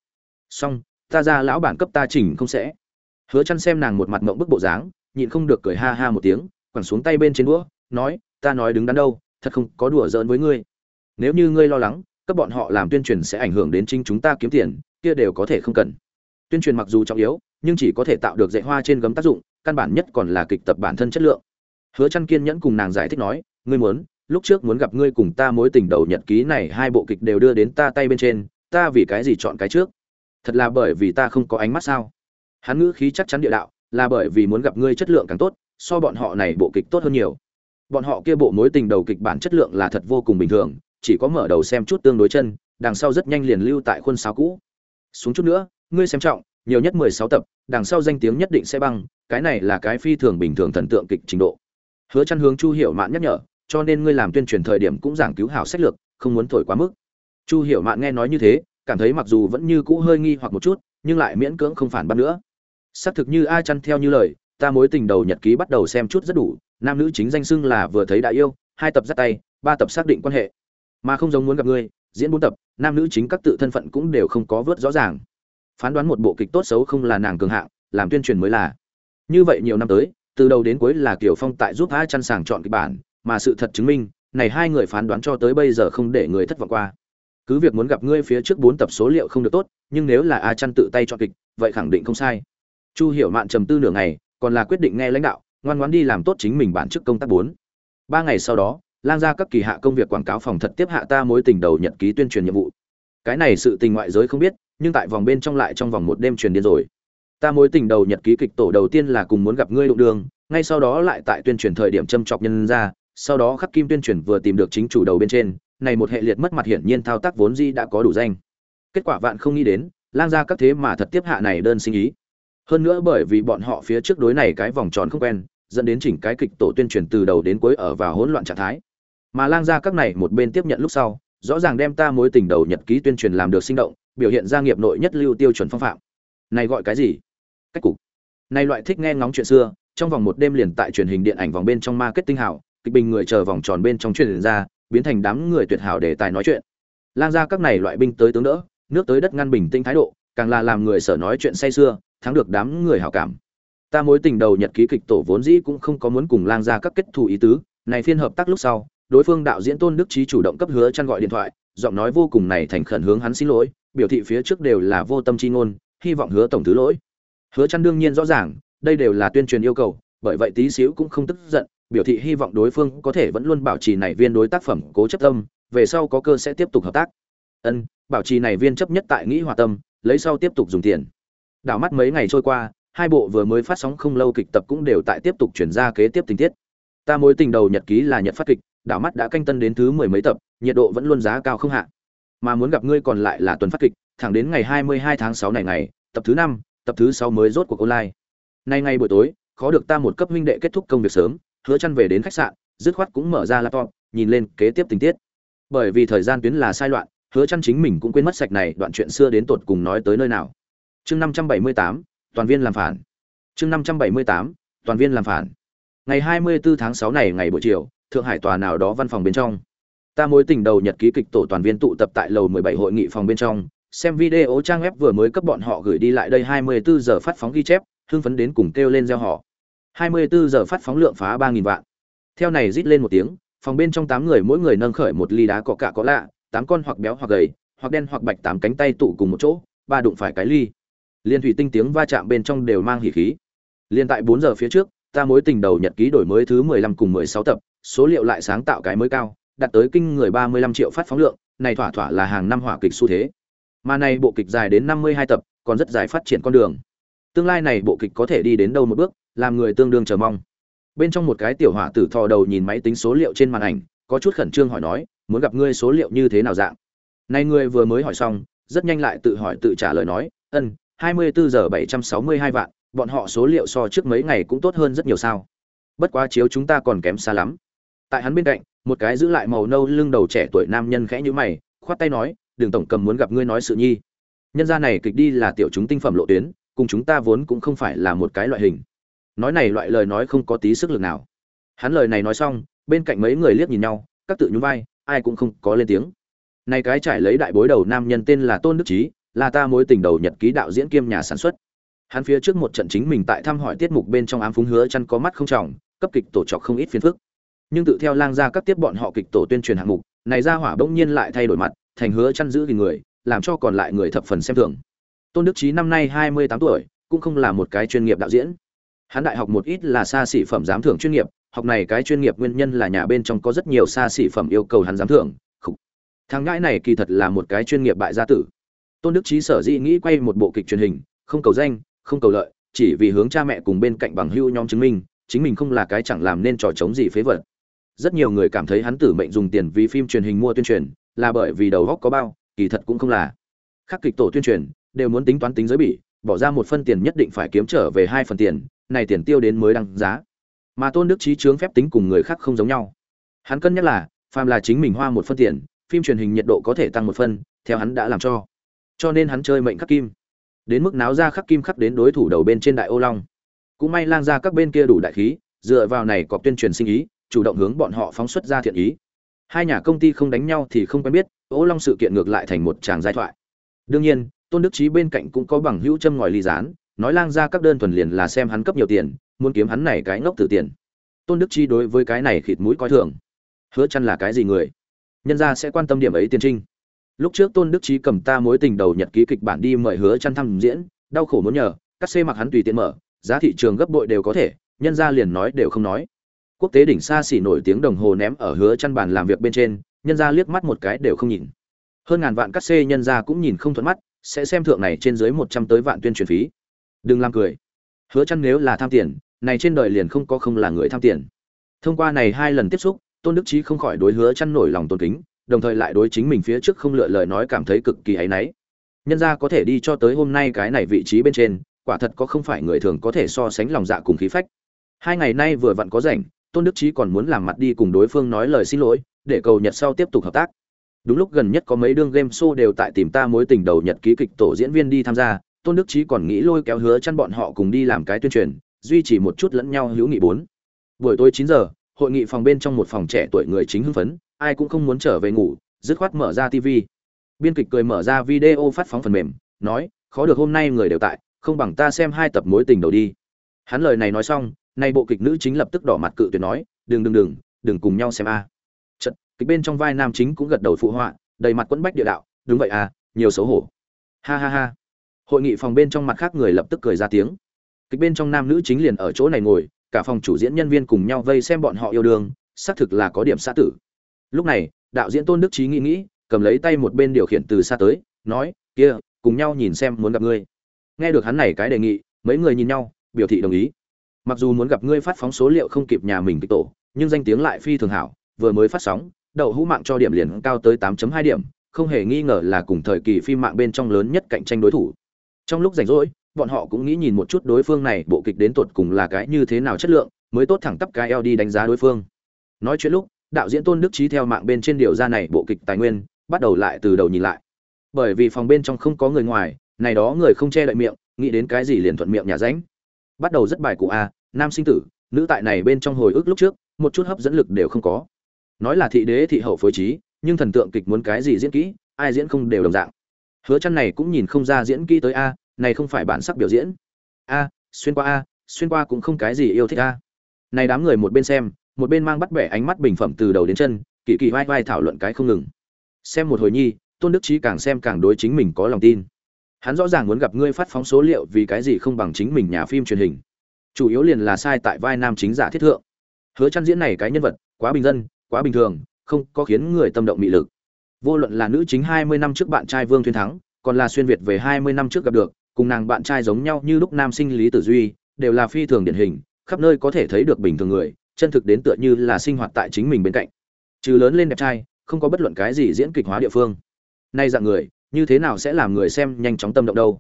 Xong, ta ra lão bản cấp ta chỉnh không sẽ. Hứa chăn xem nàng một mặt ngậm bức bộ dáng, nhịn không được cười ha ha một tiếng, quẳng xuống tay bên trên đũa, nói, ta nói đứng đắn đâu, thật không có đùa giỡn với ngươi. Nếu như ngươi lo lắng các bọn họ làm tuyên truyền sẽ ảnh hưởng đến chính chúng ta kiếm tiền, kia đều có thể không cần. Tuyên truyền mặc dù trọng yếu, nhưng chỉ có thể tạo được dạy hoa trên gấm tác dụng, căn bản nhất còn là kịch tập bản thân chất lượng. Hứa chăn kiên nhẫn cùng nàng giải thích nói, ngươi muốn, lúc trước muốn gặp ngươi cùng ta mối tình đầu nhật ký này hai bộ kịch đều đưa đến ta tay bên trên, ta vì cái gì chọn cái trước? Thật là bởi vì ta không có ánh mắt sao? Hắn ngữ khí chắc chắn địa đạo, là bởi vì muốn gặp ngươi chất lượng càng tốt, so bọn họ này bộ kịch tốt hơn nhiều. Bọn họ kia bộ mối tình đầu kịch bản chất lượng là thật vô cùng bình thường chỉ có mở đầu xem chút tương đối chân, đằng sau rất nhanh liền lưu tại khuôn sáo cũ. Xuống chút nữa, ngươi xem trọng, nhiều nhất mười sáu tập, đằng sau danh tiếng nhất định sẽ băng, cái này là cái phi thường bình thường thần tượng kịch trình độ. Hứa chăn hướng chu hiểu mạn nhắc nhở, cho nên ngươi làm tuyên truyền thời điểm cũng giảng cứu hảo sách lược, không muốn thổi quá mức. Chu hiểu mạn nghe nói như thế, cảm thấy mặc dù vẫn như cũ hơi nghi hoặc một chút, nhưng lại miễn cưỡng không phản bác nữa. Xác thực như ai chăn theo như lời, ta mối tình đầu nhật ký bắt đầu xem chút rất đủ, nam nữ chính danh xưng là vừa thấy đã yêu, hai tập dắt tay, ba tập xác định quan hệ mà không giống muốn gặp ngươi diễn bốn tập nam nữ chính các tự thân phận cũng đều không có vớt rõ ràng phán đoán một bộ kịch tốt xấu không là nàng cường hạng làm tuyên truyền mới là như vậy nhiều năm tới từ đầu đến cuối là Kiều Phong tại giúp A chăn sàng chọn kịch bản, mà sự thật chứng minh, này hai người phán đoán cho tới bây giờ không để người thất vọng qua. Cứ việc muốn gặp ngươi phía trước bốn tập số liệu không được tốt, nhưng nếu là A chăn tự tay chọn kịch, vậy khẳng định không sai. Chu Hiểu Mạn trầm tư nửa ngày, còn là quyết định nghe lãnh đạo, ngoan ngoãn đi làm tốt chính mình bản chức công tác bốn. Ba ngày sau đó, lang ra các kỳ hạ công việc quảng cáo phòng thật tiếp hạ ta mối tình đầu nhật ký tuyên truyền nhiệm vụ. Cái này sự tình ngoại giới không biết, nhưng tại vòng bên trong lại trong vòng một đêm truyền điên rồi. Ta mối tình đầu nhật ký kịch tổ đầu tiên là cùng muốn gặp ngươi đụng đường ngay sau đó lại tại tuyên truyền thời điểm châm chọc nhân ra sau đó khắc kim tuyên truyền vừa tìm được chính chủ đầu bên trên này một hệ liệt mất mặt hiển nhiên thao tác vốn di đã có đủ danh. Kết quả vạn không nghĩ đến lang ra các thế mà thật tiếp hạ này đơn sinh ý. Hơn nữa bởi vì bọn họ phía trước đối này cái vòng tròn không quen dẫn đến chỉnh cái kịch tổ tuyên truyền từ đầu đến cuối ở vào hỗn loạn trạng thái mà lang gia các này một bên tiếp nhận lúc sau, rõ ràng đem ta mối tình đầu nhật ký tuyên truyền làm được sinh động, biểu hiện gia nghiệp nội nhất lưu tiêu chuẩn phong phạm. Này gọi cái gì? Cách cục. Này loại thích nghe ngóng chuyện xưa, trong vòng một đêm liền tại truyền hình điện ảnh vòng bên trong marketing hảo, kịch bình người chờ vòng tròn bên trong truyền ra, biến thành đám người tuyệt hảo để tài nói chuyện. Lang gia các này loại binh tới tướng đỡ, nước tới đất ngăn bình tĩnh thái độ, càng là làm người sở nói chuyện say xưa, thắng được đám người hảo cảm. Ta mối tình đầu nhật ký kịch tổ vốn dĩ cũng không có muốn cùng lang gia các kết thù ý tứ, này phiên hợp tác lúc sau đối phương đạo diễn tôn đức trí chủ động cấp hứa chăn gọi điện thoại, giọng nói vô cùng này thành khẩn hướng hắn xin lỗi, biểu thị phía trước đều là vô tâm chi ngôn, hy vọng hứa tổng thứ lỗi. Hứa chăn đương nhiên rõ ràng, đây đều là tuyên truyền yêu cầu, bởi vậy tí xíu cũng không tức giận, biểu thị hy vọng đối phương có thể vẫn luôn bảo trì này viên đối tác phẩm cố chấp tâm, về sau có cơ sẽ tiếp tục hợp tác. Ân, bảo trì này viên chấp nhất tại nghĩ hòa tâm, lấy sau tiếp tục dùng tiền. Đảo mắt mấy ngày trôi qua, hai bộ vừa mới phát sóng không lâu kịch tập cũng đều tại tiếp tục chuyển ra kế tiếp tình tiết. Ta mối tình đầu nhật ký là nhật phát kịch đảo mắt đã canh tân đến thứ mười mấy tập nhiệt độ vẫn luôn giá cao không hạ. Mà muốn gặp ngươi còn lại là tuần phát kịch thẳng đến ngày hai mươi hai tháng sáu này ngày tập thứ năm tập thứ sáu mới rốt cuộc online. Nay ngày buổi tối khó được ta một cấp huynh đệ kết thúc công việc sớm hứa chăn về đến khách sạn dứt khoát cũng mở ra laptop nhìn lên kế tiếp tình tiết. Bởi vì thời gian tuyến là sai loạn hứa chăn chính mình cũng quên mất sạch này đoạn chuyện xưa đến tột cùng nói tới nơi nào. Chương 578, toàn viên làm phản. Chương 578, toàn viên làm phản. Ngày 24 tháng 6 này ngày buổi chiều thượng hải tòa nào đó văn phòng bên trong. Ta mối tình đầu nhật ký kịch tổ toàn viên tụ tập tại lầu 17 hội nghị phòng bên trong, xem video trang web vừa mới cấp bọn họ gửi đi lại đây 24 giờ phát phóng ghi chép, hưng phấn đến cùng kêu lên gieo họ 24 giờ phát phóng lượng phá 3.000 vạn. Theo này rít lên một tiếng, phòng bên trong tám người mỗi người nâng khởi một ly đá có cả có lạ, tám con hoặc béo hoặc gầy, hoặc đen hoặc bạch tám cánh tay tụ cùng một chỗ, ba đụng phải cái ly. Liên thủy tinh tiếng va chạm bên trong đều mang hỉ khí. Liên tại 4 giờ phía trước, ta mối tình đầu nhật ký đổi mới thứ 15 cùng 16 tập số liệu lại sáng tạo cái mới cao đạt tới kinh người 35 triệu phát phóng lượng này thỏa thỏa là hàng năm hỏa kịch xu thế. Mà này bộ kịch dài đến 52 tập còn rất dài phát triển con đường. Tương lai này bộ kịch có thể đi đến đâu một bước làm người tương đương chờ mong. Bên trong một cái tiểu hỏa tử thò đầu nhìn máy tính số liệu trên màn ảnh có chút khẩn trương hỏi nói muốn gặp ngươi số liệu như thế nào dạng? Này ngươi vừa mới hỏi xong rất nhanh lại tự hỏi tự trả lời nói "Ừm, 24 giờ 762 vạn bọn họ số liệu so trước mấy ngày cũng tốt hơn rất nhiều sao. Bất quá chiếu chúng ta còn kém xa lắm tại hắn bên cạnh, một cái giữ lại màu nâu lưng đầu trẻ tuổi nam nhân khẽ nhữ mày, khoát tay nói, đường tổng cầm muốn gặp ngươi nói sự nhi. Nhân gia này kịch đi là tiểu chúng tinh phẩm lộ tuyến, cùng chúng ta vốn cũng không phải là một cái loại hình. Nói này loại lời nói không có tí sức lực nào. Hắn lời này nói xong, bên cạnh mấy người liếc nhìn nhau, các tự nhún vai, ai cũng không có lên tiếng. Này cái trải lấy đại bối đầu nam nhân tên là tôn đức trí là ta mối tình đầu nhật ký đạo diễn kiêm nhà sản xuất. Hắn phía trước một trận chính mình tại thăm hỏi tiết mục bên trong ám phúng hứa chăn có mắt không trọng, cấp kịch tổ trọc không ít phiền phức nhưng tự theo lang gia các tiếp bọn họ kịch tổ tuyên truyền hạng mục, này ra hỏa bỗng nhiên lại thay đổi mặt, thành hứa chăn giữ gìn người, làm cho còn lại người thập phần xem thường. Tôn đức trí năm nay 28 tuổi, cũng không là một cái chuyên nghiệp đạo diễn. Hắn đại học một ít là xa xỉ phẩm giám thưởng chuyên nghiệp, học này cái chuyên nghiệp nguyên nhân là nhà bên trong có rất nhiều xa xỉ phẩm yêu cầu hắn giám thưởng. Khủ. thằng ngãi này kỳ thật là một cái chuyên nghiệp bại gia tử. Tôn đức trí sở dĩ nghĩ quay một bộ kịch truyền hình, không cầu danh, không cầu lợi, chỉ vì hướng cha mẹ cùng bên cạnh bằng hưu nhóm chứng minh, chính mình không là cái chẳng làm nên trò chống gì phế vật rất nhiều người cảm thấy hắn tử mệnh dùng tiền vì phim truyền hình mua tuyên truyền, là bởi vì đầu góc có bao, kỳ thật cũng không là. Khắc kịch tổ tuyên truyền, đều muốn tính toán tính giới bỉ bỏ ra một phân tiền nhất định phải kiếm trở về hai phần tiền, này tiền tiêu đến mới đăng giá. Mà tôn đức trí chướng phép tính cùng người khác không giống nhau. Hắn cân nhắc là, phàm là chính mình hoa một phân tiền, phim truyền hình nhiệt độ có thể tăng một phân, theo hắn đã làm cho. Cho nên hắn chơi mệnh khắc kim. Đến mức náo ra khắc kim khắc đến đối thủ đầu bên trên đại ô long. Cũng may lang ra các bên kia đủ đại khí, dựa vào này cọp tuyên truyền sinh ý chủ động hướng bọn họ phóng xuất ra thiện ý. Hai nhà công ty không đánh nhau thì không quen biết, ô long sự kiện ngược lại thành một tràng giai thoại. Đương nhiên, tôn đức trí bên cạnh cũng có bằng hữu châm ngòi ly gián, nói lang ra các đơn thuần liền là xem hắn cấp nhiều tiền, muốn kiếm hắn này cái ngốc tử tiền. Tôn đức chi đối với cái này khịt mũi coi thường. Hứa chăn là cái gì người? Nhân gia sẽ quan tâm điểm ấy tiền trinh. Lúc trước tôn đức chi cầm ta mối tình đầu nhật ký kịch bản đi mời hứa chăn thăm diễn, đau khổ muốn nhờ cắt xê mặc hắn tùy tiện mở, giá thị trường gấp bội đều có thể, nhân gia liền nói đều không nói quốc tế đỉnh xa xỉ nổi tiếng đồng hồ ném ở hứa chăn bàn làm việc bên trên, nhân gia liếc mắt một cái đều không nhìn. Hơn ngàn vạn cắt xê nhân gia cũng nhìn không thuận mắt, sẽ xem thượng này trên dưới một trăm tới vạn tuyên truyền phí. Đừng làm cười. Hứa chăn nếu là tham tiền, này trên đời liền không có không là người tham tiền. Thông qua này hai lần tiếp xúc, tôn đức trí không khỏi đối hứa chăn nổi lòng tôn kính, đồng thời lại đối chính mình phía trước không lựa lời nói cảm thấy cực kỳ ấy nấy nhân gia có thể đi cho tới hôm nay cái này vị trí bên trên, quả thật có không phải người thường có thể so sánh lòng dạ cùng khí phách. Hai ngày nay vừa vặn có rảnh tôn đức trí còn muốn làm mặt đi cùng đối phương nói lời xin lỗi, để cầu nhật sau tiếp tục hợp tác. Đúng lúc gần nhất có mấy đương game show đều tại tìm ta mối tình đầu nhật ký kịch tổ diễn viên đi tham gia, tôn đức trí còn nghĩ lôi kéo hứa chăn bọn họ cùng đi làm cái tuyên truyền, duy trì một chút lẫn nhau hữu nghị bốn. Buổi tối 9 giờ, hội nghị phòng bên trong một phòng trẻ tuổi người chính hưng phấn, ai cũng không muốn trở về ngủ, dứt khoát mở ra tv biên kịch cười mở ra video phát phóng phần mềm, nói, khó được hôm nay người đều tại, không bằng ta xem hai tập mối tình đầu đi. Hắn lời này nói xong nay bộ kịch nữ chính lập tức đỏ mặt cự tuyệt nói, đừng đừng đừng đừng cùng nhau xem a. À. trận kịch bên trong vai nam chính cũng gật đầu phụ họa, đầy mặt quẫn bách địa đạo, đúng vậy à nhiều xấu hổ. Ha ha ha. Hội nghị phòng bên trong mặt khác người lập tức cười ra tiếng. Kịch bên trong nam nữ chính liền ở chỗ này ngồi, cả phòng chủ diễn nhân viên cùng nhau vây xem bọn họ yêu đương, xác thực là có điểm xã tử. Lúc này, đạo diễn tôn đức trí nghĩ nghĩ, cầm lấy tay một bên điều khiển từ xa tới, nói, kia, cùng nhau nhìn xem muốn gặp ngươi. Nghe được hắn này cái đề nghị, mấy người nhìn nhau, biểu thị đồng ý mặc dù muốn gặp ngươi phát phóng số liệu không kịp nhà mình kịch tổ, nhưng danh tiếng lại phi thường hảo, vừa mới phát sóng, đậu hũ mạng cho điểm liền cao tới 8.2 điểm, không hề nghi ngờ là cùng thời kỳ phim mạng bên trong lớn nhất cạnh tranh đối thủ. Trong lúc rảnh rỗi, bọn họ cũng nghĩ nhìn một chút đối phương này, bộ kịch đến tột cùng là cái như thế nào chất lượng, mới tốt thẳng tắp cái eo đi đánh giá đối phương. Nói chuyện lúc, đạo diễn tôn đức trí theo mạng bên trên điều ra này bộ kịch tài nguyên, bắt đầu lại từ đầu nhìn lại. Bởi vì phòng bên trong không có người ngoài, này đó người không che đậy miệng, nghĩ đến cái gì liền thuận miệng nhà ránh bắt đầu rất bài cụ a à, nam sinh tử, nữ tại này bên trong hồi ức lúc trước, một chút hấp dẫn lực đều không có. Nói là thị đế thị hậu phối trí, nhưng thần tượng kịch muốn cái gì diễn kỹ, ai diễn không đều đồng dạng. Hứa chăn này cũng nhìn không ra diễn kỹ tới a, này không phải bản sắc biểu diễn. A, xuyên qua a, xuyên qua cũng không cái gì yêu thích a. Này đám người một bên xem, một bên mang bắt bẻ ánh mắt bình phẩm từ đầu đến chân, kỳ kỳ vai vai thảo luận cái không ngừng. Xem một hồi nhi, tôn đức trí càng xem càng đối chính mình có lòng tin hắn rõ ràng muốn gặp ngươi phát phóng số liệu vì cái gì không bằng chính mình nhà phim truyền hình. Chủ yếu liền là sai tại vai nam chính giả thiết thượng. Hứa chăn diễn này cái nhân vật, quá bình dân, quá bình thường, không có khiến người tâm động mị lực. Vô luận là nữ chính 20 năm trước bạn trai vương thuyên thắng, còn là xuyên việt về 20 năm trước gặp được, cùng nàng bạn trai giống nhau như lúc nam sinh lý tử duy, đều là phi thường điển hình, khắp nơi có thể thấy được bình thường người, chân thực đến tựa như là sinh hoạt tại chính mình bên cạnh. Trừ lớn lên đẹp trai, không có bất luận cái gì diễn kịch hóa địa phương. Nay dạng người như thế nào sẽ làm người xem nhanh chóng tâm động đâu?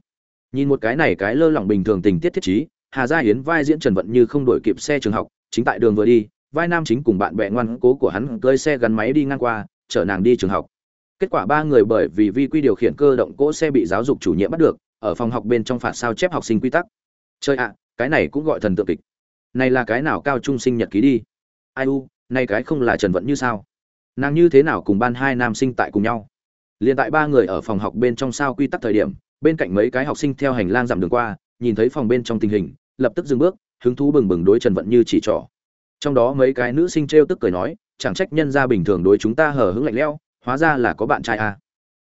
Nhìn một cái này cái lơ lỏng bình thường tình tiết thiết trí, hà gia hiến vai diễn trần vận như không đổi kịp xe trường học, chính tại đường vừa đi, vai nam chính cùng bạn bè ngoan cố của hắn cơi xe gắn máy đi ngang qua, chở nàng đi trường học. Kết quả ba người bởi vì vi quy điều khiển cơ động cỗ xe bị giáo dục chủ nhiệm bắt được, ở phòng học bên trong phạt sao chép học sinh quy tắc. Chơi ạ, cái này cũng gọi thần tượng kịch. Này là cái nào cao trung sinh nhật ký đi? Ai u, này cái không là trần vận như sao? Nàng như thế nào cùng ban hai nam sinh tại cùng nhau? Liền tại ba người ở phòng học bên trong sao quy tắc thời điểm, bên cạnh mấy cái học sinh theo hành lang giảm đường qua, nhìn thấy phòng bên trong tình hình, lập tức dừng bước, hứng thú bừng bừng đối trần vận như chỉ trỏ. Trong đó mấy cái nữ sinh trêu tức cười nói, chẳng trách nhân gia bình thường đối chúng ta hờ hững lạnh lẽo, hóa ra là có bạn trai à.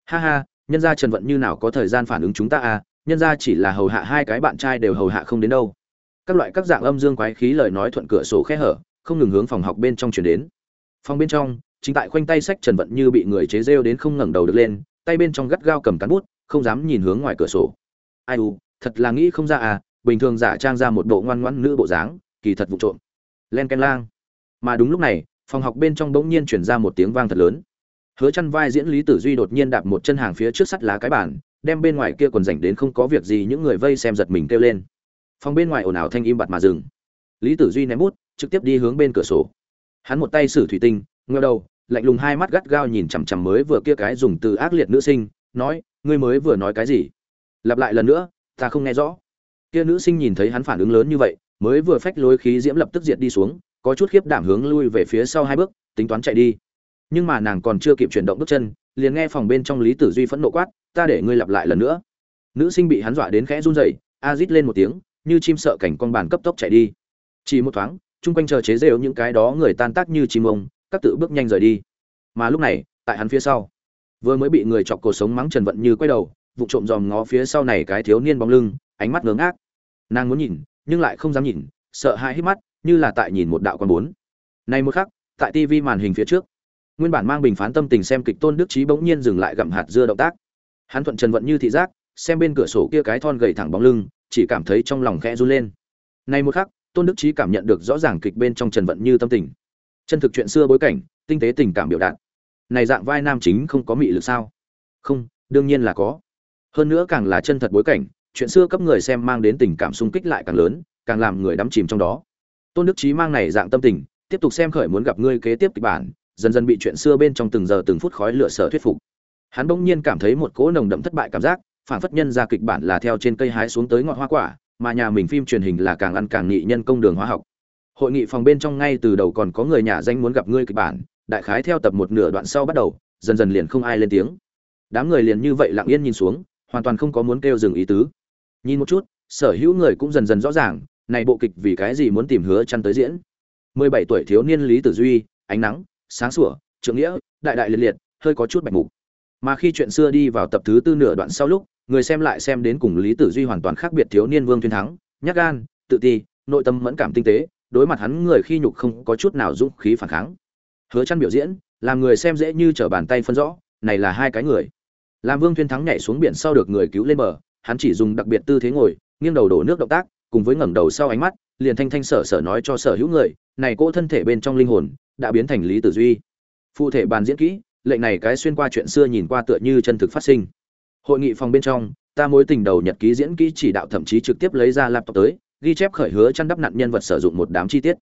ha ha, nhân gia trần vận như nào có thời gian phản ứng chúng ta à nhân gia chỉ là hầu hạ hai cái bạn trai đều hầu hạ không đến đâu. Các loại các dạng âm dương quái khí lời nói thuận cửa sổ khe hở, không ngừng hướng phòng học bên trong chuyển đến. Phòng bên trong chính tại khoanh tay sách trần vận như bị người chế rêu đến không ngẩng đầu được lên, tay bên trong gắt gao cầm cán bút, không dám nhìn hướng ngoài cửa sổ. Ai u, thật là nghĩ không ra à bình thường giả trang ra một bộ ngoan ngoãn nữ bộ dáng, kỳ thật vụ trộm. Len ken lang. Mà đúng lúc này, phòng học bên trong bỗng nhiên chuyển ra một tiếng vang thật lớn. Hứa chăn vai diễn lý tử duy đột nhiên đạp một chân hàng phía trước sắt lá cái bàn, đem bên ngoài kia quần rảnh đến không có việc gì những người vây xem giật mình kêu lên. Phòng bên ngoài ồn ào thanh im bặt mà dừng. Lý tử duy ném bút, trực tiếp đi hướng bên cửa sổ. Hắn một tay sử thủy tinh ngeo đầu lạnh lùng hai mắt gắt gao nhìn chằm chằm mới vừa kia cái dùng từ ác liệt nữ sinh, nói, ngươi mới vừa nói cái gì? Lặp lại lần nữa, ta không nghe rõ. Kia nữ sinh nhìn thấy hắn phản ứng lớn như vậy, mới vừa phách lối khí diễm lập tức diệt đi xuống, có chút khiếp đảm hướng lui về phía sau hai bước, tính toán chạy đi. Nhưng mà nàng còn chưa kịp chuyển động bước chân, liền nghe phòng bên trong lý tử duy phẫn nộ quát, ta để ngươi lặp lại lần nữa. Nữ sinh bị hắn dọa đến khẽ run rẩy, a rít lên một tiếng, như chim sợ cảnh con bàn cấp tốc chạy đi. Chỉ một thoáng, chung quanh chờ chế giễu những cái đó người tan tác như chim ông các tự bước nhanh rời đi. Mà lúc này, tại hắn phía sau, vừa mới bị người chọc cổ sống mắng trần vận như quay đầu, vụ trộm dòm ngó phía sau này cái thiếu niên bóng lưng, ánh mắt ngớ ngác. Nàng muốn nhìn, nhưng lại không dám nhìn, sợ hãi hít mắt, như là tại nhìn một đạo quan bốn. Này một khắc, tại tivi màn hình phía trước, nguyên bản mang bình phán tâm tình xem kịch tôn đức trí bỗng nhiên dừng lại gặm hạt dưa động tác. Hắn thuận trần vận như thị giác, xem bên cửa sổ kia cái thon gầy thẳng bóng lưng, chỉ cảm thấy trong lòng khẽ run lên. Này một khắc, tôn đức trí cảm nhận được rõ ràng kịch bên trong trần vận như tâm tình chân thực chuyện xưa bối cảnh, tinh tế tình cảm biểu đạt. Này dạng vai nam chính không có mị lực sao? Không, đương nhiên là có. Hơn nữa càng là chân thật bối cảnh, chuyện xưa cấp người xem mang đến tình cảm sung kích lại càng lớn, càng làm người đắm chìm trong đó. Tôn đức trí mang này dạng tâm tình, tiếp tục xem khởi muốn gặp ngươi kế tiếp kịch bản, dần dần bị chuyện xưa bên trong từng giờ từng phút khói lửa sở thuyết phục. Hắn bỗng nhiên cảm thấy một cỗ nồng đậm thất bại cảm giác phản phất nhân ra kịch bản là theo trên cây hái xuống tới ngọn hoa quả, mà nhà mình phim truyền hình là càng ăn càng nghị nhân công đường hóa học hội nghị phòng bên trong ngay từ đầu còn có người nhà danh muốn gặp ngươi kịch bản, đại khái theo tập một nửa đoạn sau bắt đầu, dần dần liền không ai lên tiếng. Đám người liền như vậy lặng yên nhìn xuống, hoàn toàn không có muốn kêu dừng ý tứ. Nhìn một chút, sở hữu người cũng dần dần rõ ràng, này bộ kịch vì cái gì muốn tìm hứa chăn tới diễn. 17 tuổi thiếu niên lý tử duy, ánh nắng, sáng sủa, trưởng nghĩa, đại đại liệt liệt, hơi có chút bạch mục. Mà khi chuyện xưa đi vào tập thứ tư nửa đoạn sau lúc, người xem lại xem đến cùng lý tử duy hoàn toàn khác biệt thiếu niên vương thiên thắng, nhát gan, tự ti, nội tâm mẫn cảm tinh tế đối mặt hắn người khi nhục không có chút nào dũng khí phản kháng. Hứa chăn biểu diễn, làm người xem dễ như trở bàn tay phân rõ, này là hai cái người. Làm vương Thiên thắng nhảy xuống biển sau được người cứu lên bờ, hắn chỉ dùng đặc biệt tư thế ngồi, nghiêng đầu đổ nước động tác, cùng với ngẩng đầu sau ánh mắt, liền thanh thanh sở sở nói cho sở hữu người, này cô thân thể bên trong linh hồn, đã biến thành lý tử duy. Phụ thể bàn diễn kỹ, lệnh này cái xuyên qua chuyện xưa nhìn qua tựa như chân thực phát sinh. Hội nghị phòng bên trong, ta mối tình đầu nhật ký diễn kỹ chỉ đạo thậm chí trực tiếp lấy ra laptop tới ghi chép khởi hứa chăn đắp nặn nhân vật sử dụng một đám chi tiết.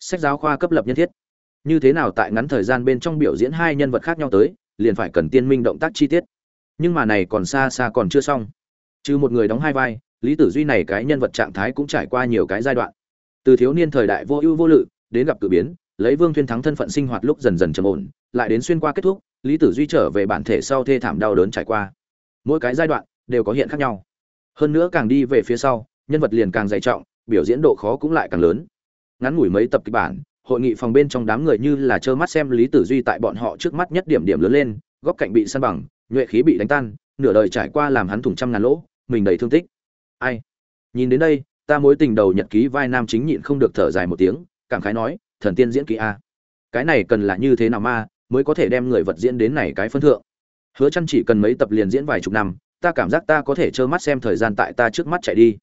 Sách giáo khoa cấp lập nhân thiết. Như thế nào tại ngắn thời gian bên trong biểu diễn hai nhân vật khác nhau tới, liền phải cần tiên minh động tác chi tiết. Nhưng mà này còn xa xa còn chưa xong. Trừ một người đóng hai vai, lý tử duy này cái nhân vật trạng thái cũng trải qua nhiều cái giai đoạn. Từ thiếu niên thời đại vô ưu vô lự, đến gặp cử biến, lấy vương thuyên thắng thân phận sinh hoạt lúc dần dần trầm ổn, lại đến xuyên qua kết thúc, lý tử duy trở về bản thể sau thê thảm đau đớn trải qua. Mỗi cái giai đoạn đều có hiện khác nhau. Hơn nữa càng đi về phía sau nhân vật liền càng dày trọng, biểu diễn độ khó cũng lại càng lớn. Ngắn ngủi mấy tập kịch bản, hội nghị phòng bên trong đám người như là trơ mắt xem lý tử duy tại bọn họ trước mắt nhất điểm điểm lớn lên, góc cạnh bị săn bằng, nhuệ khí bị đánh tan, nửa đời trải qua làm hắn thủng trăm ngàn lỗ, mình đầy thương tích. Ai? Nhìn đến đây, ta mối tình đầu nhật ký vai nam chính nhịn không được thở dài một tiếng, cảm khái nói, thần tiên diễn kỹ a. Cái này cần là như thế nào ma, mới có thể đem người vật diễn đến này cái phân thượng? Hứa chăn chỉ cần mấy tập liền diễn vài chục năm, ta cảm giác ta có thể trơ mắt xem thời gian tại ta trước mắt chạy đi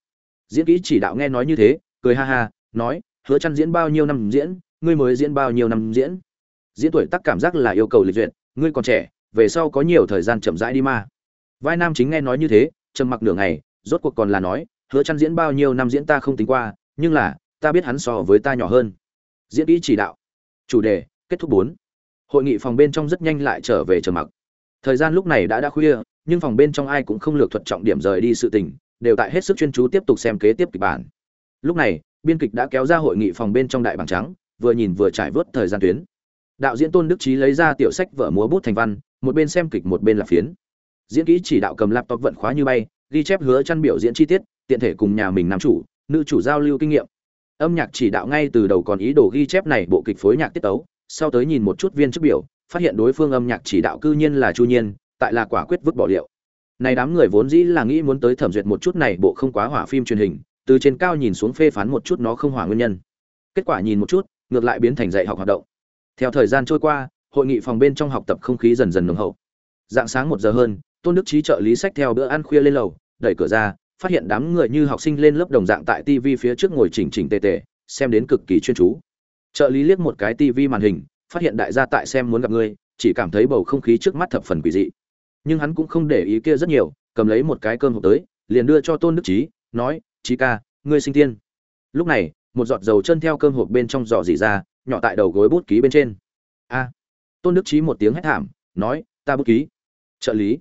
diễn kỹ chỉ đạo nghe nói như thế, cười ha ha, nói, hứa chăn diễn bao nhiêu năm diễn, ngươi mới diễn bao nhiêu năm diễn? Diễn tuổi tác cảm giác là yêu cầu lịch duyệt, ngươi còn trẻ, về sau có nhiều thời gian chậm rãi đi mà. Vai nam chính nghe nói như thế, trầm mặc nửa ngày, rốt cuộc còn là nói, hứa chăn diễn bao nhiêu năm diễn ta không tính qua, nhưng là, ta biết hắn so với ta nhỏ hơn. Diễn kỹ chỉ đạo. Chủ đề, kết thúc bốn. Hội nghị phòng bên trong rất nhanh lại trở về trầm mặc. Thời gian lúc này đã đã khuya, nhưng phòng bên trong ai cũng không lược thuật trọng điểm rời đi sự tình đều tại hết sức chuyên chú tiếp tục xem kế tiếp kịch bản. Lúc này, biên kịch đã kéo ra hội nghị phòng bên trong đại bảng trắng, vừa nhìn vừa trải vớt thời gian tuyến. Đạo diễn tôn đức trí lấy ra tiểu sách vở múa bút thành văn, một bên xem kịch một bên là phiến. Diễn kỹ chỉ đạo cầm laptop vận khóa như bay, ghi chép hứa chăn biểu diễn chi tiết, tiện thể cùng nhà mình nam chủ, nữ chủ giao lưu kinh nghiệm. Âm nhạc chỉ đạo ngay từ đầu còn ý đồ ghi chép này bộ kịch phối nhạc tiết tấu, sau tới nhìn một chút viên chức biểu, phát hiện đối phương âm nhạc chỉ đạo cư nhiên là chu nhiên, tại là quả quyết vứt bỏ liệu này đám người vốn dĩ là nghĩ muốn tới thẩm duyệt một chút này bộ không quá hỏa phim truyền hình, từ trên cao nhìn xuống phê phán một chút nó không hỏa nguyên nhân. Kết quả nhìn một chút, ngược lại biến thành dạy học hoạt động. Theo thời gian trôi qua, hội nghị phòng bên trong học tập không khí dần dần nồng hậu. Dạng sáng một giờ hơn, tôn đức trí trợ lý sách theo bữa ăn khuya lên lầu, đẩy cửa ra, phát hiện đám người như học sinh lên lớp đồng dạng tại tv phía trước ngồi chỉnh chỉnh tề tề, xem đến cực kỳ chuyên chú. Trợ lý liếc một cái tv màn hình, phát hiện đại gia tại xem muốn gặp ngươi chỉ cảm thấy bầu không khí trước mắt thập phần quỷ dị nhưng hắn cũng không để ý kia rất nhiều, cầm lấy một cái cơm hộp tới, liền đưa cho tôn đức trí nói trí ca, ngươi sinh tiên. Lúc này, một giọt dầu chân theo cơm hộp bên trong giỏ dỉ ra, nhỏ tại đầu gối bút ký bên trên. A. Tôn đức trí một tiếng hét thảm, nói, ta bút ký. Trợ lý.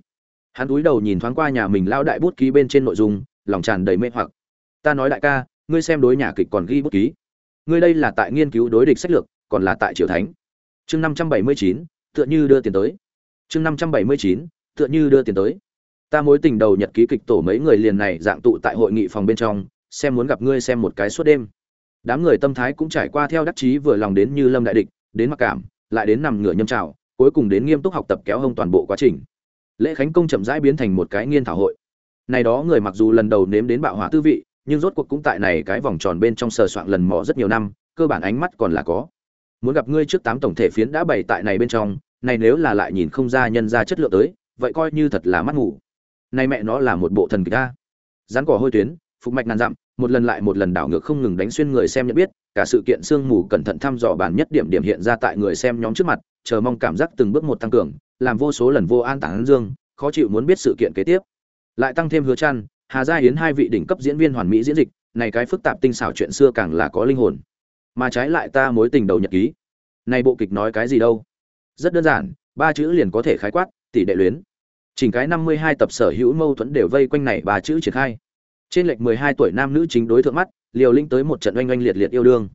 Hắn cúi đầu nhìn thoáng qua nhà mình lao đại bút ký bên trên nội dung, lòng tràn đầy mê hoặc. Ta nói đại ca, ngươi xem đối nhà kịch còn ghi bút ký. Ngươi đây là tại nghiên cứu đối địch sách lược, còn là tại triều thánh. Chương năm trăm bảy mươi chín, tựa như đưa tiền tới. Chương năm trăm bảy mươi chín tựa như đưa tiền tới. Ta mối tình đầu nhật ký kịch tổ mấy người liền này dạng tụ tại hội nghị phòng bên trong, xem muốn gặp ngươi xem một cái suốt đêm. Đám người tâm thái cũng trải qua theo đắc chí vừa lòng đến như lâm đại địch, đến mặc cảm, lại đến nằm ngửa nhâm trào, cuối cùng đến nghiêm túc học tập kéo hông toàn bộ quá trình. Lễ khánh công chậm rãi biến thành một cái nghiên thảo hội. Này đó người mặc dù lần đầu nếm đến bạo hỏa tư vị, nhưng rốt cuộc cũng tại này cái vòng tròn bên trong sờ soạn lần mò rất nhiều năm, cơ bản ánh mắt còn là có. Muốn gặp ngươi trước tám tổng thể phiến đã bày tại này bên trong, này nếu là lại nhìn không ra nhân ra chất lượng tới vậy coi như thật là mắt ngủ. Này mẹ nó là một bộ thần kịch ta rắn cỏ hôi tuyến, phục mạch ngàn dặm, một lần lại một lần đảo ngược không ngừng đánh xuyên người xem nhận biết, cả sự kiện sương mù cẩn thận thăm dò bản nhất điểm điểm hiện ra tại người xem nhóm trước mặt, chờ mong cảm giác từng bước một tăng cường, làm vô số lần vô an tản dương, khó chịu muốn biết sự kiện kế tiếp. Lại tăng thêm hứa chăn, hà gia hiến hai vị đỉnh cấp diễn viên hoàn mỹ diễn dịch, này cái phức tạp tinh xảo chuyện xưa càng là có linh hồn. Mà trái lại ta mối tình đầu nhật ký. Này bộ kịch nói cái gì đâu? Rất đơn giản, ba chữ liền có thể khái quát tỷ đệ luyến. Chỉnh cái 52 tập sở hữu mâu thuẫn đều vây quanh này bà chữ triển khai. Trên lệch 12 tuổi nam nữ chính đối thượng mắt, liều linh tới một trận oanh oanh liệt liệt yêu đương.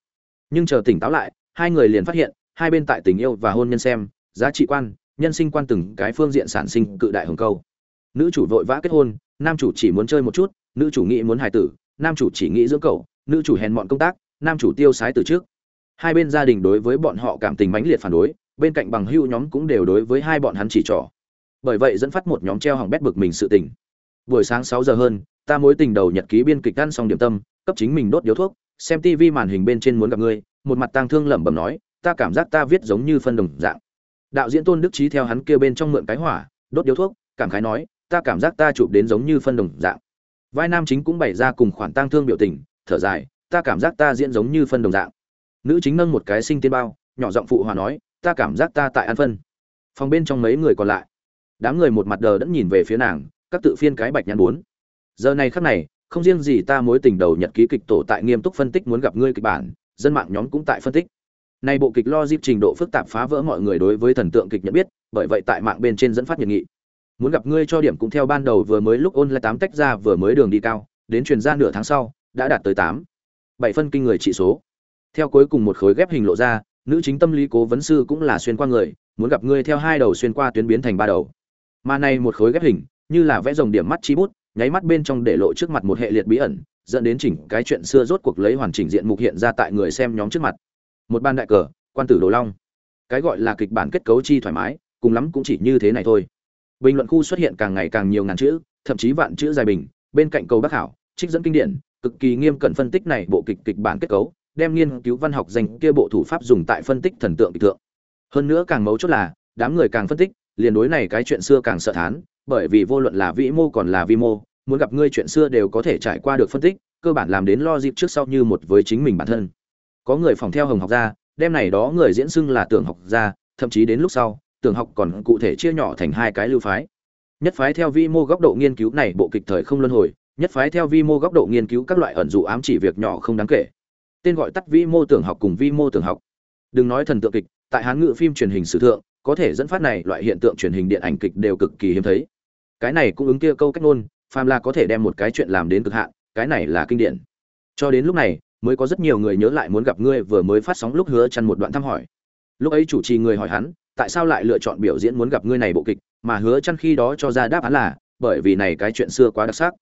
Nhưng chờ tỉnh táo lại, hai người liền phát hiện, hai bên tại tình yêu và hôn nhân xem, giá trị quan, nhân sinh quan từng cái phương diện sản sinh cự đại hồng câu. Nữ chủ vội vã kết hôn, nam chủ chỉ muốn chơi một chút, nữ chủ nghĩ muốn hài tử, nam chủ chỉ nghĩ dưỡng cậu, nữ chủ hèn mọn công tác, nam chủ tiêu sái từ trước. Hai bên gia đình đối với bọn họ cảm tình mãnh liệt phản đối, bên cạnh bằng hưu nhóm cũng đều đối với hai bọn hắn chỉ trỏ bởi vậy dẫn phát một nhóm treo hỏng bét bực mình sự tình. Buổi sáng sáu giờ hơn, ta mối tình đầu nhật ký biên kịch ăn xong điểm tâm, cấp chính mình đốt điếu thuốc, xem tivi màn hình bên trên muốn gặp ngươi, một mặt tang thương lẩm bẩm nói, ta cảm giác ta viết giống như phân đồng dạng. Đạo diễn tôn đức trí theo hắn kêu bên trong mượn cái hỏa, đốt điếu thuốc, cảm khái nói, ta cảm giác ta chụp đến giống như phân đồng dạng. Vai nam chính cũng bày ra cùng khoản tang thương biểu tình, thở dài, ta cảm giác ta diễn giống như phân đồng dạng. Nữ chính nâng một cái sinh tiên bao, nhỏ giọng phụ hòa nói, ta cảm giác ta tại ăn phân. Phòng bên trong mấy người còn lại đám người một mặt đờ đẫn nhìn về phía nàng, các tự phiên cái bạch nhãn bốn. Giờ này khắc này, không riêng gì ta mối tình đầu nhật ký kịch tổ tại nghiêm túc phân tích muốn gặp ngươi kịch bản, dân mạng nhóm cũng tại phân tích. Nay bộ kịch lo dịp trình độ phức tạp phá vỡ mọi người đối với thần tượng kịch nhận biết, bởi vậy tại mạng bên trên dẫn phát nhiệt nghị. Muốn gặp ngươi cho điểm cũng theo ban đầu vừa mới lúc ôn lại tám tách ra vừa mới đường đi cao, đến truyền ra nửa tháng sau, đã đạt tới tám. Bảy phân kinh người trị số. Theo cuối cùng một khối ghép hình lộ ra, nữ chính tâm lý cố vấn sư cũng là xuyên qua người, muốn gặp ngươi theo hai đầu xuyên qua tuyến biến thành ba đầu mà này một khối ghép hình, như là vẽ rồng điểm mắt chi bút, nháy mắt bên trong để lộ trước mặt một hệ liệt bí ẩn, dẫn đến chỉnh cái chuyện xưa rốt cuộc lấy hoàn chỉnh diện mục hiện ra tại người xem nhóm trước mặt. Một ban đại cờ, quan tử đồ long. Cái gọi là kịch bản kết cấu chi thoải mái, cùng lắm cũng chỉ như thế này thôi. Bình luận khu xuất hiện càng ngày càng nhiều ngàn chữ, thậm chí vạn chữ dài bình, bên cạnh cầu bác hảo, trích dẫn kinh điển, cực kỳ nghiêm cẩn phân tích này bộ kịch kịch bản kết cấu, đem nghiên cứu văn học dành kia bộ thủ pháp dùng tại phân tích thần tượng kịch tượng hơn nữa càng mấu chốt là, đám người càng phân tích liền đối này cái chuyện xưa càng sợ thán, bởi vì vô luận là vĩ mô còn là vi mô, muốn gặp ngươi chuyện xưa đều có thể trải qua được phân tích, cơ bản làm đến lo dịp trước sau như một với chính mình bản thân. Có người phòng theo hồng học gia đem này đó người diễn xưng là tưởng học gia, thậm chí đến lúc sau, tưởng học còn cụ thể chia nhỏ thành hai cái lưu phái. Nhất phái theo vi mô góc độ nghiên cứu này bộ kịch thời không luân hồi, nhất phái theo vi mô góc độ nghiên cứu các loại ẩn dụ ám chỉ việc nhỏ không đáng kể. Tên gọi tắt vi mô tưởng học cùng vi mô tưởng học. Đừng nói thần tượng kịch, tại hán ngữ phim truyền hình sử thượng có thể dẫn phát này loại hiện tượng truyền hình điện ảnh kịch đều cực kỳ hiếm thấy. Cái này cũng ứng kia câu cách ngôn, phàm là có thể đem một cái chuyện làm đến cực hạn, cái này là kinh điển. Cho đến lúc này, mới có rất nhiều người nhớ lại muốn gặp ngươi vừa mới phát sóng lúc hứa chăn một đoạn thăm hỏi. Lúc ấy chủ trì người hỏi hắn, tại sao lại lựa chọn biểu diễn muốn gặp ngươi này bộ kịch, mà hứa chăn khi đó cho ra đáp án là, bởi vì này cái chuyện xưa quá đặc sắc.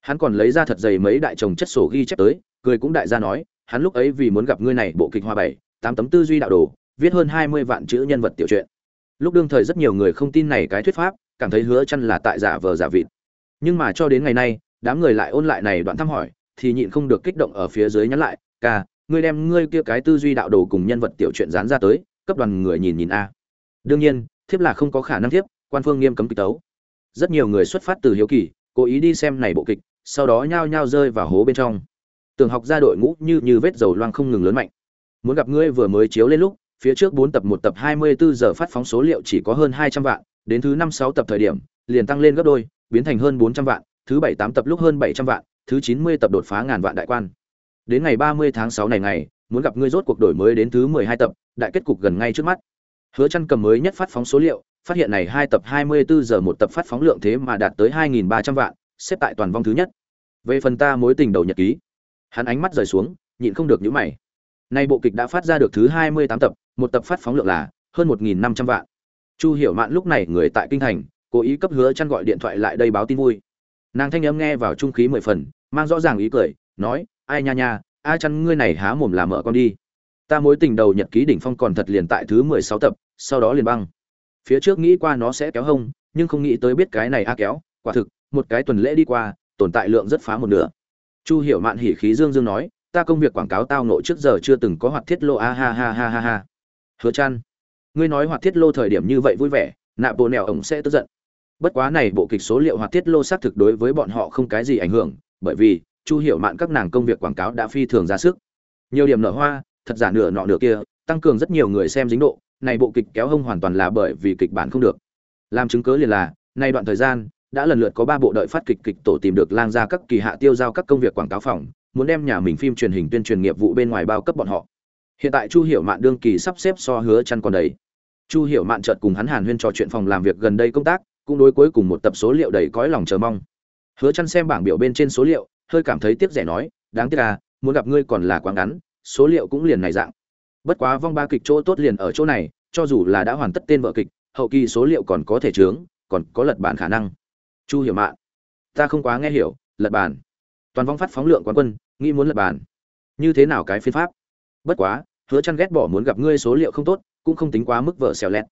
Hắn còn lấy ra thật dày mấy đại chồng chất sổ ghi chép tới, cười cũng đại gia nói, hắn lúc ấy vì muốn gặp ngươi này bộ kịch hoa bảy, tám tấm tư duy đạo đồ, viết hơn 20 vạn chữ nhân vật tiểu truyện lúc đương thời rất nhiều người không tin này cái thuyết pháp, cảm thấy hứa chăn là tại giả vờ giả vịt. Nhưng mà cho đến ngày nay, đám người lại ôn lại này đoạn thăm hỏi, thì nhịn không được kích động ở phía dưới nhắn lại, ca, ngươi đem ngươi kia cái tư duy đạo đồ cùng nhân vật tiểu truyện dán ra tới, cấp đoàn người nhìn nhìn a. Đương nhiên, thiếp là không có khả năng thiếp, quan phương nghiêm cấm kịch tấu. Rất nhiều người xuất phát từ hiếu kỳ, cố ý đi xem này bộ kịch, sau đó nhao nhao rơi vào hố bên trong. Tường học ra đội ngũ như như vết dầu loang không ngừng lớn mạnh. Muốn gặp ngươi vừa mới chiếu lên lúc phía trước bốn tập một tập hai mươi bốn giờ phát phóng số liệu chỉ có hơn hai trăm vạn, đến thứ năm sáu tập thời điểm, liền tăng lên gấp đôi, biến thành hơn bốn trăm vạn, thứ bảy tám tập lúc hơn bảy trăm vạn, thứ chín mươi tập đột phá ngàn vạn đại quan. Đến ngày ba mươi tháng sáu này ngày, muốn gặp ngươi rốt cuộc đổi mới đến thứ mười hai tập, đại kết cục gần ngay trước mắt. Hứa chân cầm mới nhất phát phóng số liệu, phát hiện này hai tập hai mươi bốn giờ một tập phát phóng lượng thế mà đạt tới hai nghìn ba trăm vạn, xếp tại toàn vong thứ nhất. Về phần ta mối tình đầu nhật ký. Hắn ánh mắt rời xuống, nhịn không được nhíu mày. Nay bộ kịch đã phát ra được thứ hai mươi tám tập một tập phát phóng lượng là hơn một nghìn năm trăm vạn. Chu hiểu mạn lúc này người tại kinh thành, cố ý cấp hứa chăn gọi điện thoại lại đây báo tin vui. Nàng thanh âm nghe vào trung khí mười phần, mang rõ ràng ý cười, nói, ai nha nha ai chăn ngươi này há mồm làm mở con đi. Ta mối tình đầu nhật ký đỉnh phong còn thật liền tại thứ mười sáu tập, sau đó liền băng. Phía trước nghĩ qua nó sẽ kéo hông, nhưng không nghĩ tới biết cái này a kéo, quả thực, một cái tuần lễ đi qua, tồn tại lượng rất phá một nửa. Chu hiểu mạn hỉ khí dương dương nói, ta công việc quảng cáo tao nộ trước giờ chưa từng có hoạt thiết lộ a ha ha ha ha ha hứa chăn ngươi nói hoạt thiết lô thời điểm như vậy vui vẻ nạp bộ nẻo ổng sẽ tức giận. Bất quá này bộ kịch số liệu hoạt thiết lô xác thực đối với bọn họ không cái gì ảnh hưởng, bởi vì chu hiểu mạn các nàng công việc quảng cáo đã phi thường ra sức. Nhiều điểm nở hoa, thật giả nửa nọ nửa kia, tăng cường rất nhiều người xem dính độ, này bộ kịch kéo hông hoàn toàn là bởi vì kịch bản không được. Làm chứng cớ liền là nay đoạn thời gian, đã lần lượt có ba bộ đợi phát kịch kịch tổ tìm được lang ra các kỳ hạ tiêu giao các công việc quảng cáo phòng, muốn đem nhà mình phim truyền hình tuyên truyền nghiệp vụ bên ngoài bao cấp bọn họ hiện tại chu hiểu mạn đương kỳ sắp xếp so hứa chăn còn đấy chu hiểu mạn chợt cùng hắn hàn huyên trò chuyện phòng làm việc gần đây công tác, cũng đối cuối cùng một tập số liệu đầy cõi lòng chờ mong. Hứa chăn xem bảng biểu bên trên số liệu, hơi cảm thấy tiếc rẻ nói, đáng tiếc à muốn gặp ngươi còn là quá ngắn, số liệu cũng liền này dạng. Bất quá vong ba kịch chỗ tốt liền ở chỗ này, cho dù là đã hoàn tất tên vợ kịch, hậu kỳ số liệu còn có thể trướng còn có lật bản khả năng. Chu hiểu mạn, ta không quá nghe hiểu, lật bản. Toàn vong phát phóng lượng quán quân, nghĩ muốn lật bản. Như thế nào cái phiên pháp? Bất quá, hứa chăn ghét bỏ muốn gặp ngươi số liệu không tốt, cũng không tính quá mức vợ xèo lẹt.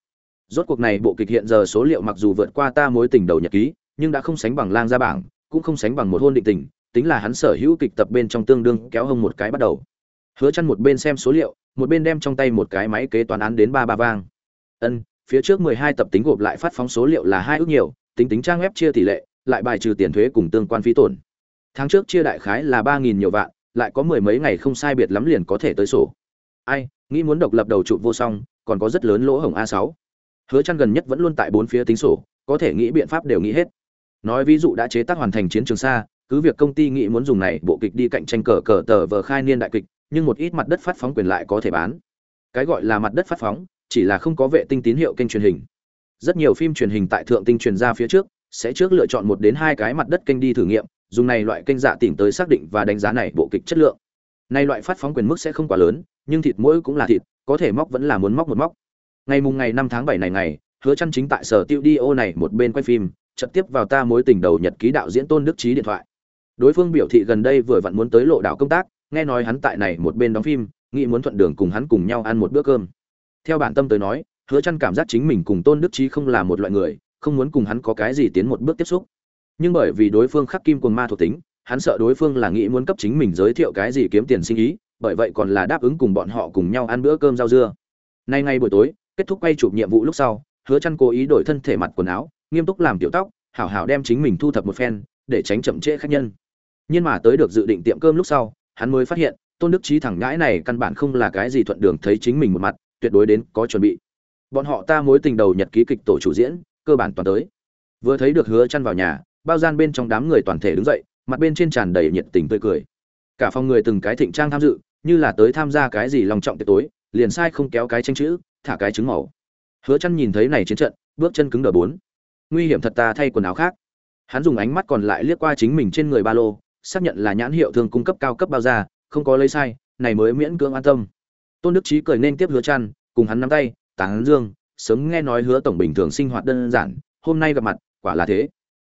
Rốt cuộc này bộ kịch hiện giờ số liệu mặc dù vượt qua ta mối tình đầu nhật ký, nhưng đã không sánh bằng lang gia bảng, cũng không sánh bằng một hôn định tình, tính là hắn sở hữu kịch tập bên trong tương đương kéo hông một cái bắt đầu. Hứa chăn một bên xem số liệu, một bên đem trong tay một cái máy kế toán án đến ba ba vang. Ân, phía trước 12 tập tính gộp lại phát phóng số liệu là hai ước nhiều, tính tính trang web chia tỷ lệ, lại bài trừ tiền thuế cùng tương quan phí tổn. Tháng trước chia đại khái là ba nghìn nhiều vạn lại có mười mấy ngày không sai biệt lắm liền có thể tới sổ. Ai, nghĩ muốn độc lập đầu trụ vô song, còn có rất lớn lỗ hổng a 6 hứa chăn gần nhất vẫn luôn tại bốn phía tính sổ, có thể nghĩ biện pháp đều nghĩ hết. Nói ví dụ đã chế tác hoàn thành chiến trường xa, cứ việc công ty nghĩ muốn dùng này bộ kịch đi cạnh tranh cờ cờ tờ vờ khai niên đại kịch, nhưng một ít mặt đất phát phóng quyền lại có thể bán. Cái gọi là mặt đất phát phóng, chỉ là không có vệ tinh tín hiệu kênh truyền hình. Rất nhiều phim truyền hình tại thượng tinh truyền ra phía trước, sẽ trước lựa chọn một đến hai cái mặt đất kênh đi thử nghiệm dùng này loại kênh dạ tìm tới xác định và đánh giá này bộ kịch chất lượng. Nay loại phát phóng quyền mức sẽ không quá lớn, nhưng thịt mỗi cũng là thịt, có thể móc vẫn là muốn móc một móc. Ngày mùng ngày năm tháng bảy này ngày, hứa chăn chính tại sở tiêu đi ô này một bên quay phim trực tiếp vào ta mối tình đầu nhật ký đạo diễn tôn đức trí điện thoại. Đối phương biểu thị gần đây vừa vặn muốn tới lộ đảo công tác, nghe nói hắn tại này một bên đóng phim, nghĩ muốn thuận đường cùng hắn cùng nhau ăn một bữa cơm. Theo bản tâm tới nói, hứa chăn cảm giác chính mình cùng tôn đức trí không là một loại người, không muốn cùng hắn có cái gì tiến một bước tiếp xúc nhưng bởi vì đối phương khắc kim cuồng ma thuộc tính, hắn sợ đối phương là nghĩ muốn cấp chính mình giới thiệu cái gì kiếm tiền sinh ý, bởi vậy còn là đáp ứng cùng bọn họ cùng nhau ăn bữa cơm rau dưa. Nay ngay buổi tối, kết thúc quay chụp nhiệm vụ lúc sau, hứa chăn cố ý đổi thân thể mặt quần áo, nghiêm túc làm tiểu tóc, hảo hảo đem chính mình thu thập một phen, để tránh chậm trễ khách nhân. Nhưng mà tới được dự định tiệm cơm lúc sau, hắn mới phát hiện, tôn đức trí thẳng ngãi này căn bản không là cái gì thuận đường thấy chính mình một mặt, tuyệt đối đến có chuẩn bị. Bọn họ ta mối tình đầu nhật ký kịch tổ chủ diễn, cơ bản toàn tới. Vừa thấy được hứa chăn vào nhà bao gian bên trong đám người toàn thể đứng dậy, mặt bên trên tràn đầy nhiệt tình tươi cười. Cả phòng người từng cái thịnh trang tham dự, như là tới tham gia cái gì lòng trọng tiệc tối, liền sai không kéo cái tranh chữ, thả cái trứng màu. Hứa chăn nhìn thấy này chiến trận, bước chân cứng đờ bốn. Nguy hiểm thật ta thay quần áo khác. Hắn dùng ánh mắt còn lại liếc qua chính mình trên người ba lô, xác nhận là nhãn hiệu thường cung cấp cao cấp bao da, không có lấy sai, này mới miễn cưỡng an tâm. Tôn đức trí cười nên tiếp hứa chăn cùng hắn nắm tay tán dương, sớm nghe nói hứa tổng bình thường sinh hoạt đơn giản, hôm nay gặp mặt, quả là thế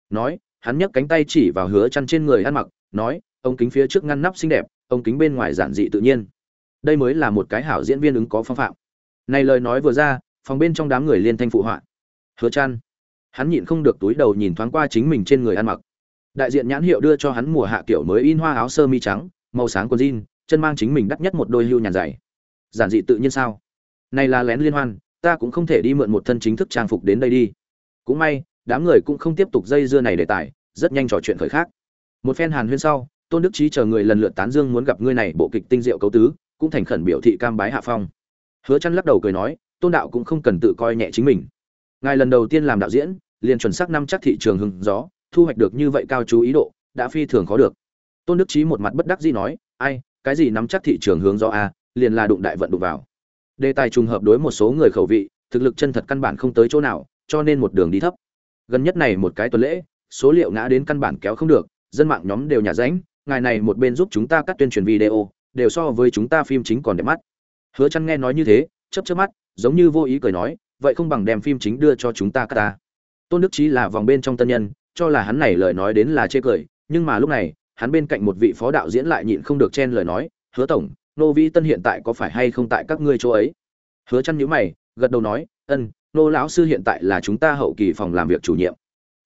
nói, hắn nhấc cánh tay chỉ vào hứa chăn trên người ăn mặc, nói, ông kính phía trước ngăn nắp xinh đẹp, ông kính bên ngoài giản dị tự nhiên. Đây mới là một cái hảo diễn viên ứng có phong phạm. Này lời nói vừa ra, phòng bên trong đám người liên thanh phụ họa. Hứa chăn. Hắn nhịn không được túi đầu nhìn thoáng qua chính mình trên người ăn mặc. Đại diện nhãn hiệu đưa cho hắn mùa hạ kiểu mới in hoa áo sơ mi trắng, màu sáng quần jean, chân mang chính mình đắt nhất một đôi hưu nhàn dày. Giản dị tự nhiên sao? Này là lén liên hoan, ta cũng không thể đi mượn một thân chính thức trang phục đến đây đi. Cũng may đám người cũng không tiếp tục dây dưa này đề tài, rất nhanh trò chuyện khởi khác. Một phen hàn huyên sau, tôn đức trí chờ người lần lượt tán dương muốn gặp ngươi này bộ kịch tinh diệu cấu tứ, cũng thành khẩn biểu thị cam bái hạ phong. Hứa chăn lắc đầu cười nói, tôn đạo cũng không cần tự coi nhẹ chính mình. Ngài lần đầu tiên làm đạo diễn, liền chuẩn xác năm chắc thị trường hưng gió, thu hoạch được như vậy cao chú ý độ, đã phi thường khó được. Tôn đức trí một mặt bất đắc dĩ nói, ai, cái gì nắm chắc thị trường hướng gió a liền là đụng đại vận đụng vào. Đề tài trùng hợp đối một số người khẩu vị, thực lực chân thật căn bản không tới chỗ nào, cho nên một đường đi thấp gần nhất này một cái tuần lễ, số liệu ngã đến căn bản kéo không được, dân mạng nhóm đều nhà ránh, ngài này một bên giúp chúng ta cắt tuyên truyền video, đều so với chúng ta phim chính còn đẹp mắt. Hứa chăn nghe nói như thế, chớp chớp mắt, giống như vô ý cười nói, vậy không bằng đem phim chính đưa cho chúng ta cắt ta. Tôn đức trí là vòng bên trong tân nhân, cho là hắn này lời nói đến là chê cười, nhưng mà lúc này, hắn bên cạnh một vị phó đạo diễn lại nhịn không được chen lời nói, hứa tổng, nô vĩ tân hiện tại có phải hay không tại các ngươi chỗ ấy? Hứa chăn nhíu mày, gật đầu nói, ân nô lão sư hiện tại là chúng ta hậu kỳ phòng làm việc chủ nhiệm.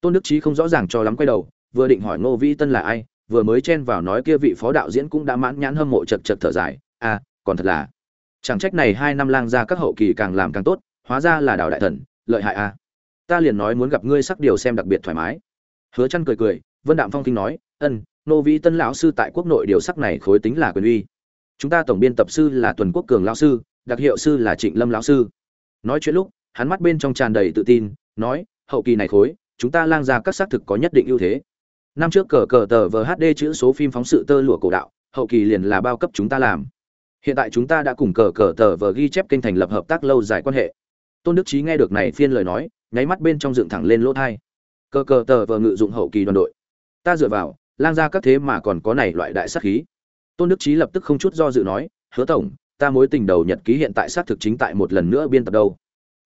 Tôn đức trí không rõ ràng cho lắm quay đầu, vừa định hỏi nô vĩ tân là ai, vừa mới chen vào nói kia vị phó đạo diễn cũng đã mãn nhãn hâm mộ chật chật thở dài à còn thật là, chẳng trách này hai năm lang ra các hậu kỳ càng làm càng tốt, hóa ra là đào đại thần, lợi hại à. Ta liền nói muốn gặp ngươi sắc điều xem đặc biệt thoải mái. Hứa chăn cười cười, vân đạm phong kinh nói, ân nô vĩ tân lão sư tại quốc nội điều sắc này khối tính là quyền uy. Chúng ta tổng biên tập sư là tuần quốc cường lão sư, đặc hiệu sư là trịnh lâm lão sư. Nói chuyện lúc hắn mắt bên trong tràn đầy tự tin, nói, hậu kỳ này khối, chúng ta lang ra các xác thực có nhất định ưu thế. Năm trước cờ cờ tờ vhd chữ số phim phóng sự tơ lụa cổ đạo, hậu kỳ liền là bao cấp chúng ta làm. Hiện tại chúng ta đã cùng cờ cờ tờ vờ ghi chép kênh thành lập hợp tác lâu dài quan hệ. Tôn đức trí nghe được này phiên lời nói, nháy mắt bên trong dựng thẳng lên lỗ thai. Cờ cờ tờ vờ ngự dụng hậu kỳ đoàn đội. Ta dựa vào, lang ra các thế mà còn có này loại đại sắc khí. Tôn đức trí lập tức không chút do dự nói, hứa tổng, ta mối tình đầu nhật ký hiện tại xác thực chính tại một lần nữa biên tập đâu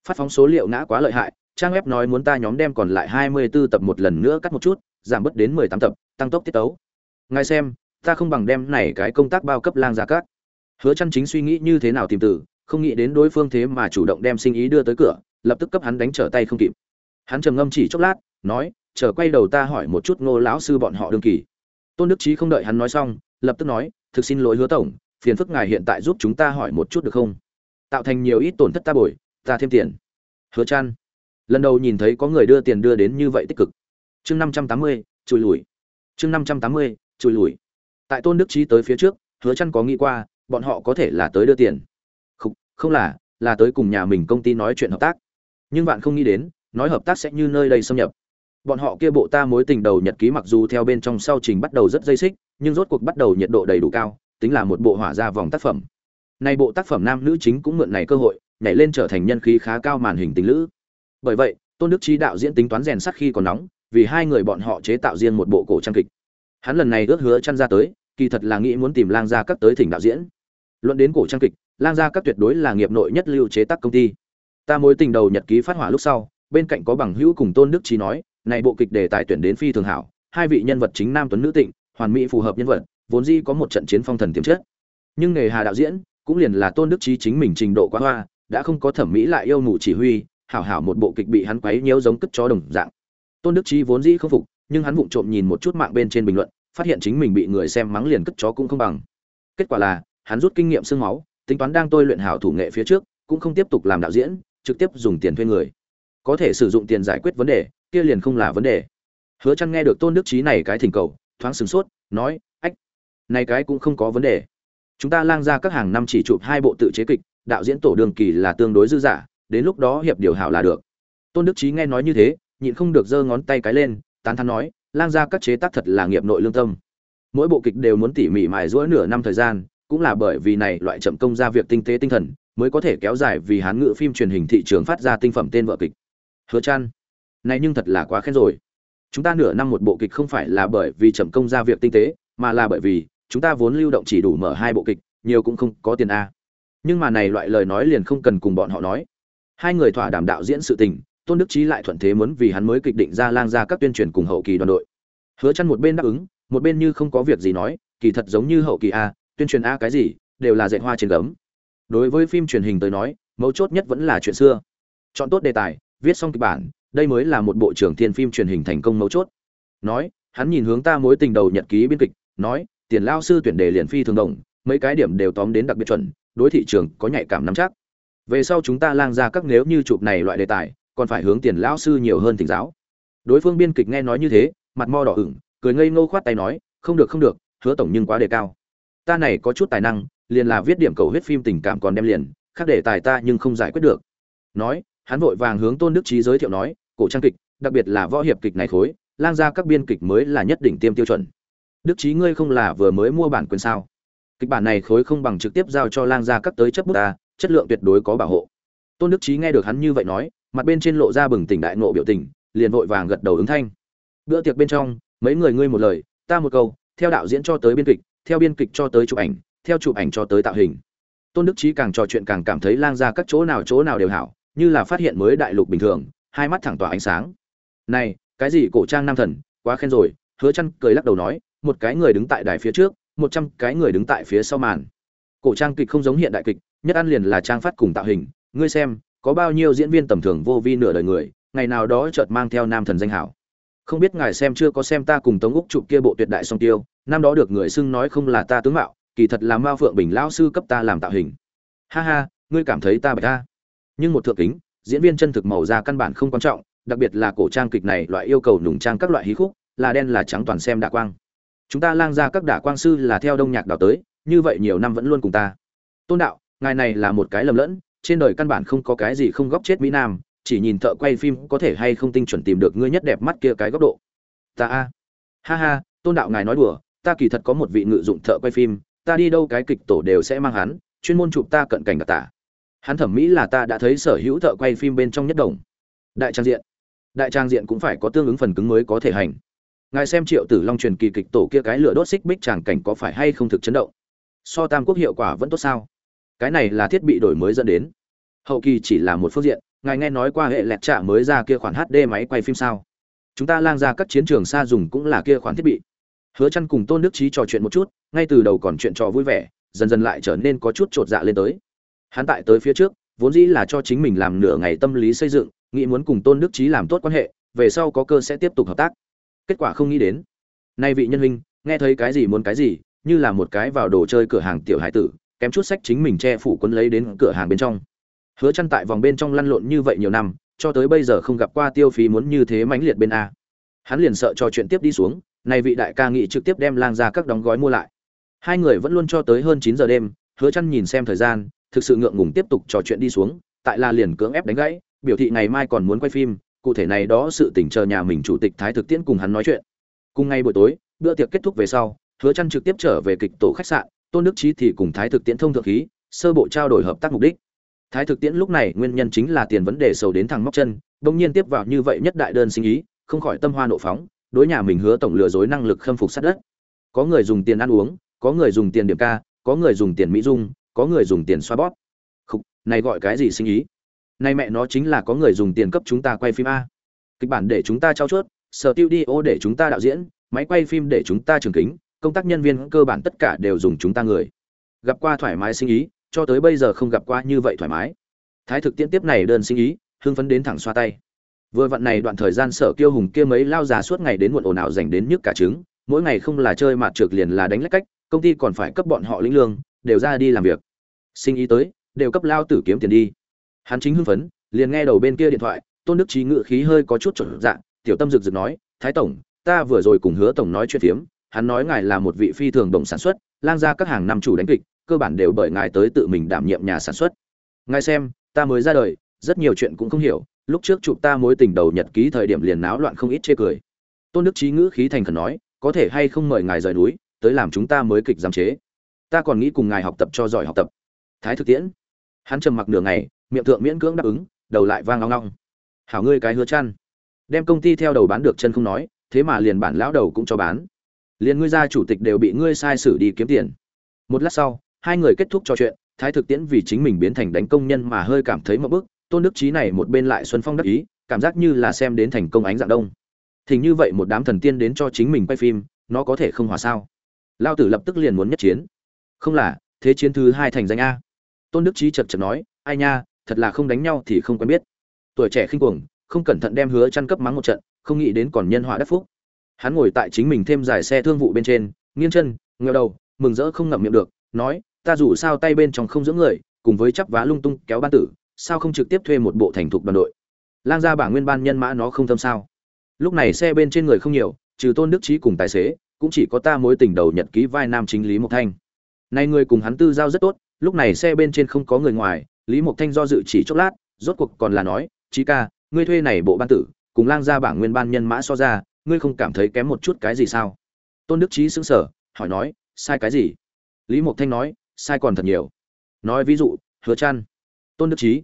phát phóng số liệu ngã quá lợi hại, trang web nói muốn ta nhóm đem còn lại hai mươi 24 tập một lần nữa cắt một chút, giảm bớt đến mười tám tập, tăng tốc tiết tấu. Ngài xem, ta không bằng đem này cái công tác bao cấp lang ra cát hứa chăn chính suy nghĩ như thế nào tìm từ, không nghĩ đến đối phương thế mà chủ động đem sinh ý đưa tới cửa, lập tức cấp hắn đánh trở tay không kịp. Hắn trầm ngâm chỉ chốc lát, nói, chờ quay đầu ta hỏi một chút ngô lão sư bọn họ đương kỳ. Tôn đức trí không đợi hắn nói xong, lập tức nói, thực xin lỗi hứa tổng, phiền phức ngài hiện tại giúp chúng ta hỏi một chút được không? Tạo thành nhiều ít tổn thất ta bồi ta thêm tiền. Hứa chăn lần đầu nhìn thấy có người đưa tiền đưa đến như vậy tích cực. Chương năm trăm tám mươi, chùi lùi. Chương năm trăm tám mươi, chùi lùi. Tại tôn đức trí tới phía trước, hứa chăn có nghĩ qua, bọn họ có thể là tới đưa tiền. Không không là là tới cùng nhà mình công ty nói chuyện hợp tác. Nhưng bạn không nghĩ đến, nói hợp tác sẽ như nơi đây xâm nhập. Bọn họ kia bộ ta mối tình đầu nhật ký mặc dù theo bên trong sau trình bắt đầu rất dây xích, nhưng rốt cuộc bắt đầu nhiệt độ đầy đủ cao, tính là một bộ hỏa ra vòng tác phẩm. Nay bộ tác phẩm nam nữ chính cũng mượn này cơ hội nhảy lên trở thành nhân khí khá cao màn hình tình lữ. Bởi vậy, tôn đức trí đạo diễn tính toán rèn sắt khi còn nóng, vì hai người bọn họ chế tạo riêng một bộ cổ trang kịch. Hắn lần này ước hứa chăn ra tới, kỳ thật là nghĩ muốn tìm lang gia các tới thỉnh đạo diễn. Luận đến cổ trang kịch, lang gia các tuyệt đối là nghiệp nội nhất lưu chế tác công ty. Ta mối tình đầu nhật ký phát hỏa lúc sau, bên cạnh có bằng hữu cùng tôn đức trí nói, này bộ kịch đề tài tuyển đến phi thường hảo, hai vị nhân vật chính nam tuấn nữ tịnh, hoàn mỹ phù hợp nhân vật, vốn dĩ có một trận chiến phong thần tiềm chất. Nhưng nghề hà đạo diễn, cũng liền là tôn đức trí chính mình trình độ quá hoa đã không có thẩm mỹ lại yêu nụ chỉ huy, hảo hảo một bộ kịch bị hắn quấy nhiễu giống cất chó đồng dạng. Tôn đức trí vốn dĩ không phục, nhưng hắn vụng trộm nhìn một chút mạng bên trên bình luận, phát hiện chính mình bị người xem mắng liền cất chó cũng không bằng. Kết quả là, hắn rút kinh nghiệm xương máu, tính toán đang tôi luyện hảo thủ nghệ phía trước, cũng không tiếp tục làm đạo diễn, trực tiếp dùng tiền thuê người. Có thể sử dụng tiền giải quyết vấn đề, kia liền không là vấn đề. Hứa chăn nghe được tôn đức trí này cái thỉnh cầu, thoáng sửng sốt, nói, ách, này cái cũng không có vấn đề. Chúng ta lang ra các hàng năm chỉ chụp hai bộ tự chế kịch đạo diễn tổ đường kỳ là tương đối dư giả đến lúc đó hiệp điều hảo là được. Tôn đức trí nghe nói như thế, nhịn không được giơ ngón tay cái lên, tán thán nói, lang ra các chế tác thật là nghiệp nội lương tâm. Mỗi bộ kịch đều muốn tỉ mỉ mài giũa nửa năm thời gian, cũng là bởi vì này loại chậm công ra việc tinh tế tinh thần, mới có thể kéo dài vì hán ngữ phim truyền hình thị trường phát ra tinh phẩm tên vợ kịch. Hứa chăn này nhưng thật là quá khen rồi. Chúng ta nửa năm một bộ kịch không phải là bởi vì chậm công ra việc tinh tế, mà là bởi vì chúng ta vốn lưu động chỉ đủ mở hai bộ kịch, nhiều cũng không có tiền a nhưng mà này loại lời nói liền không cần cùng bọn họ nói. Hai người thỏa đảm đạo diễn sự tình, tôn đức trí lại thuận thế muốn vì hắn mới kịch định ra lang ra các tuyên truyền cùng hậu kỳ đoàn đội. Hứa chăn một bên đáp ứng, một bên như không có việc gì nói, kỳ thật giống như hậu kỳ a, tuyên truyền a cái gì, đều là dạy hoa trên gấm. Đối với phim truyền hình tới nói, mấu chốt nhất vẫn là chuyện xưa. Chọn tốt đề tài, viết xong kịch bản, đây mới là một bộ trưởng thiên phim truyền hình thành công mấu chốt. Nói, hắn nhìn hướng ta mối tình đầu nhật ký biên kịch, nói, tiền lao sư tuyển đề liền phi thường đồng, mấy cái điểm đều tóm đến đặc biệt chuẩn đối thị trường có nhạy cảm nắm chắc. Về sau chúng ta lang ra các nếu như chụp này loại đề tài, còn phải hướng tiền lão sư nhiều hơn thỉnh giáo. Đối phương biên kịch nghe nói như thế, mặt mo đỏ ửng, cười ngây ngô khoát tay nói, không được không được, hứa tổng nhưng quá đề cao. Ta này có chút tài năng, liền là viết điểm cầu huyết phim tình cảm còn đem liền, khác đề tài ta nhưng không giải quyết được. Nói, hắn vội vàng hướng tôn đức trí giới thiệu nói, cổ trang kịch, đặc biệt là võ hiệp kịch này khối, lang ra các biên kịch mới là nhất định tiêm tiêu chuẩn. Đức trí ngươi không là vừa mới mua bản quyền sao? Kịch bản này khối không bằng trực tiếp giao cho lang gia cắt tới chấp bút ta, chất lượng tuyệt đối có bảo hộ. Tôn đức trí nghe được hắn như vậy nói, mặt bên trên lộ ra bừng tỉnh đại ngộ biểu tình, liền vội vàng gật đầu ứng thanh. Bữa tiệc bên trong, mấy người ngươi một lời, ta một câu, theo đạo diễn cho tới biên kịch, theo biên kịch cho tới chụp ảnh, theo chụp ảnh cho tới tạo hình. Tôn đức trí càng trò chuyện càng cảm thấy lang ra các chỗ nào chỗ nào đều hảo, như là phát hiện mới đại lục bình thường, hai mắt thẳng tỏa ánh sáng. Này, cái gì cổ trang nam thần, quá khen rồi, hứa chăn cười lắc đầu nói, một cái người đứng tại đài phía trước một trăm cái người đứng tại phía sau màn. Cổ trang kịch không giống hiện đại kịch, nhất ăn liền là trang phát cùng tạo hình. Ngươi xem, có bao nhiêu diễn viên tầm thường vô vi nửa đời người, ngày nào đó chợt mang theo nam thần danh hảo. Không biết ngài xem chưa có xem ta cùng tống úc chụp kia bộ tuyệt đại song tiêu, năm đó được người xưng nói không là ta tướng mạo, kỳ thật là mao phượng bình lão sư cấp ta làm tạo hình. Ha ha, ngươi cảm thấy ta bạch ta. Nhưng một thượng kính, diễn viên chân thực màu da căn bản không quan trọng, đặc biệt là cổ trang kịch này, loại yêu cầu nùng trang các loại hí khúc, là đen là trắng toàn xem đạ quang chúng ta lang ra các đả quang sư là theo đông nhạc đào tới, như vậy nhiều năm vẫn luôn cùng ta. Tôn đạo, ngài này là một cái lầm lẫn, trên đời căn bản không có cái gì không góc chết mỹ nam, chỉ nhìn thợ quay phim có thể hay không tinh chuẩn tìm được ngươi nhất đẹp mắt kia cái góc độ. Ta a. Ha ha, tôn đạo ngài nói đùa, ta kỳ thật có một vị ngự dụng thợ quay phim, ta đi đâu cái kịch tổ đều sẽ mang hắn, chuyên môn chụp ta cận cảnh đặc tả. Hắn thẩm mỹ là ta đã thấy sở hữu thợ quay phim bên trong nhất đồng. Đại trang diện. Đại trang diện cũng phải có tương ứng phần cứng mới có thể hành ngài xem triệu tử long truyền kỳ kịch tổ kia cái lửa đốt xích bích tràng cảnh có phải hay không thực chấn động? So tam quốc hiệu quả vẫn tốt sao? Cái này là thiết bị đổi mới dẫn đến. Hậu kỳ chỉ là một phương diện, ngài nghe nói qua hệ lẹt trạ mới ra kia khoản hd máy quay phim sao? Chúng ta lang ra các chiến trường xa dùng cũng là kia khoản thiết bị. Hứa chăn cùng tôn đức trí trò chuyện một chút, ngay từ đầu còn chuyện trò vui vẻ, dần dần lại trở nên có chút trột dạ lên tới. Hắn tại tới phía trước, vốn dĩ là cho chính mình làm nửa ngày tâm lý xây dựng, nghĩ muốn cùng tôn đức trí làm tốt quan hệ, về sau có cơ sẽ tiếp tục hợp tác kết quả không nghĩ đến. Nay vị nhân huynh, nghe thấy cái gì muốn cái gì, như là một cái vào đồ chơi cửa hàng tiểu hải tử, kém chút sách chính mình che phủ quân lấy đến cửa hàng bên trong. Hứa chăn tại vòng bên trong lăn lộn như vậy nhiều năm, cho tới bây giờ không gặp qua tiêu phí muốn như thế mãnh liệt bên a. Hắn liền sợ cho chuyện tiếp đi xuống này vị đại ca nghị trực tiếp đem lang ra các đóng gói mua lại. Hai người vẫn luôn cho tới hơn 9 giờ đêm, hứa chăn nhìn xem thời gian, thực sự ngượng ngùng tiếp tục trò chuyện đi xuống, tại là liền cưỡng ép đánh gãy, biểu thị ngày mai còn muốn quay phim cụ thể này đó sự tỉnh chờ nhà mình chủ tịch thái thực tiễn cùng hắn nói chuyện. Cùng ngay buổi tối bữa tiệc kết thúc về sau hứa chăn trực tiếp trở về kịch tổ khách sạn tôn đức trí thì cùng thái thực tiễn thông thượng khí sơ bộ trao đổi hợp tác mục đích. Thái thực tiễn lúc này nguyên nhân chính là tiền vấn đề sầu đến thằng móc chân bỗng nhiên tiếp vào như vậy nhất đại đơn sinh ý không khỏi tâm hoa nộ phóng đối nhà mình hứa tổng lừa dối năng lực khâm phục sát đất. Có người dùng tiền ăn uống có người dùng tiền điểm ca có người dùng tiền mỹ dung có người dùng tiền xoa bóp. Khúc, này gọi cái gì sinh ý? Nay mẹ nó chính là có người dùng tiền cấp chúng ta quay phim a. Kịch bản để chúng ta trao chuốt sở tiêu đi ô để chúng ta đạo diễn, máy quay phim để chúng ta trường kính, công tác nhân viên cơ bản tất cả đều dùng chúng ta người. Gặp qua thoải mái sinh ý, cho tới bây giờ không gặp qua như vậy thoải mái. Thái thực tiễn tiếp này đơn sinh ý, hưng phấn đến thẳng xoa tay. Vừa vặn này đoạn thời gian sở kiêu hùng kia mấy lao già suốt ngày đến muộn ồn ào dành đến nhức cả trứng, mỗi ngày không là chơi mạt trượt liền là đánh lách cách, công ty còn phải cấp bọn họ lĩnh lương, đều ra đi làm việc. Sinh ý tới, đều cấp lao tử kiếm tiền đi hắn chính hưng phấn, liền nghe đầu bên kia điện thoại, tôn đức trí ngự khí hơi có chút chuẩn dạng tiểu tâm rực rực nói, thái tổng, ta vừa rồi cùng hứa tổng nói chuyện phiếm, hắn nói ngài là một vị phi thường đồng sản xuất, lang ra các hàng năm chủ đánh kịch, cơ bản đều bởi ngài tới tự mình đảm nhiệm nhà sản xuất. Ngài xem, ta mới ra đời, rất nhiều chuyện cũng không hiểu, lúc trước chụp ta mối tình đầu nhật ký thời điểm liền náo loạn không ít chê cười. Tôn đức trí ngữ khí thành khẩn nói, có thể hay không mời ngài rời núi, tới làm chúng ta mới kịch giám chế? Ta còn nghĩ cùng ngài học tập cho giỏi học tập. Thái thực tiễn, hắn trầm mặc nửa ngày miệng thượng miễn cưỡng đáp ứng, đầu lại vang long long hảo ngươi cái hứa chăn. Đem công ty theo đầu bán được chân không nói, thế mà liền bản lão đầu cũng cho bán. Liền ngươi gia chủ tịch đều bị ngươi sai xử đi kiếm tiền. Một lát sau, hai người kết thúc trò chuyện, thái thực tiễn vì chính mình biến thành đánh công nhân mà hơi cảm thấy mập bức, tôn đức trí này một bên lại xuân phong đắc ý, cảm giác như là xem đến thành công ánh dạng đông. Thỉnh như vậy một đám thần tiên đến cho chính mình quay phim, nó có thể không hòa sao? Lao tử lập tức liền muốn nhất chiến. Không là, thế chiến thứ hai thành danh a. Tôn đức trí chật chật nói, ai nha thật là không đánh nhau thì không quen biết. Tuổi trẻ khinh cuồng, không cẩn thận đem hứa chăn cấp mắng một trận, không nghĩ đến còn nhân họa đắc phúc. Hắn ngồi tại chính mình thêm dài xe thương vụ bên trên, nghiêng chân ngeo đầu, mừng rỡ không ngậm miệng được, nói, ta dù sao tay bên trong không giữ người, cùng với chắp vá lung tung kéo ban tử, sao không trực tiếp thuê một bộ thành thục đoàn đội? Lang gia bảng nguyên ban nhân mã nó không thâm sao? Lúc này xe bên trên người không nhiều, trừ tôn đức trí cùng tài xế, cũng chỉ có ta mối tình đầu nhật ký vai nam chính lý mộc thanh. Nay người cùng hắn tư giao rất tốt, lúc này xe bên trên không có người ngoài lý mộc thanh do dự chỉ chốc lát, rốt cuộc còn là nói, chí ca, ngươi thuê này bộ ban tử, cùng lang gia bảng nguyên ban nhân mã so ra, ngươi không cảm thấy kém một chút cái gì sao? Tôn đức trí sững sờ, hỏi nói, sai cái gì? Lý mộc thanh nói, sai còn thật nhiều. Nói ví dụ, hứa chăn tôn đức trí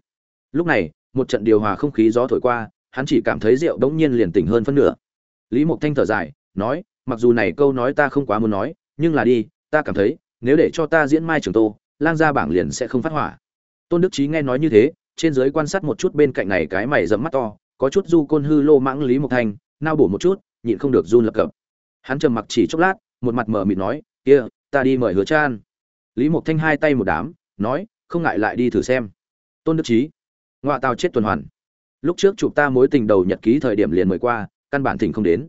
lúc này, một trận điều hòa không khí gió thổi qua, hắn chỉ cảm thấy rượu đống nhiên liền tỉnh hơn phân nửa. Lý mộc thanh thở dài, nói, mặc dù này câu nói ta không quá muốn nói, nhưng là đi, ta cảm thấy, nếu để cho ta diễn mai trường tô, lang gia bảng liền sẽ không phát hỏa tôn đức trí nghe nói như thế, trên giới quan sát một chút bên cạnh này cái mày dẫm mắt to, có chút du côn hư lô mãng lý mộc thanh, nao bổ một chút, nhịn không được run lập cập. Hắn trầm mặc chỉ chốc lát, một mặt mở mịt nói, kia, ta đi mời hứa chan. Lý mộc thanh hai tay một đám, nói, không ngại lại đi thử xem. Tôn đức trí ngoại tao chết tuần hoàn. Lúc trước chụp ta mối tình đầu nhật ký thời điểm liền mời qua, căn bản thỉnh không đến.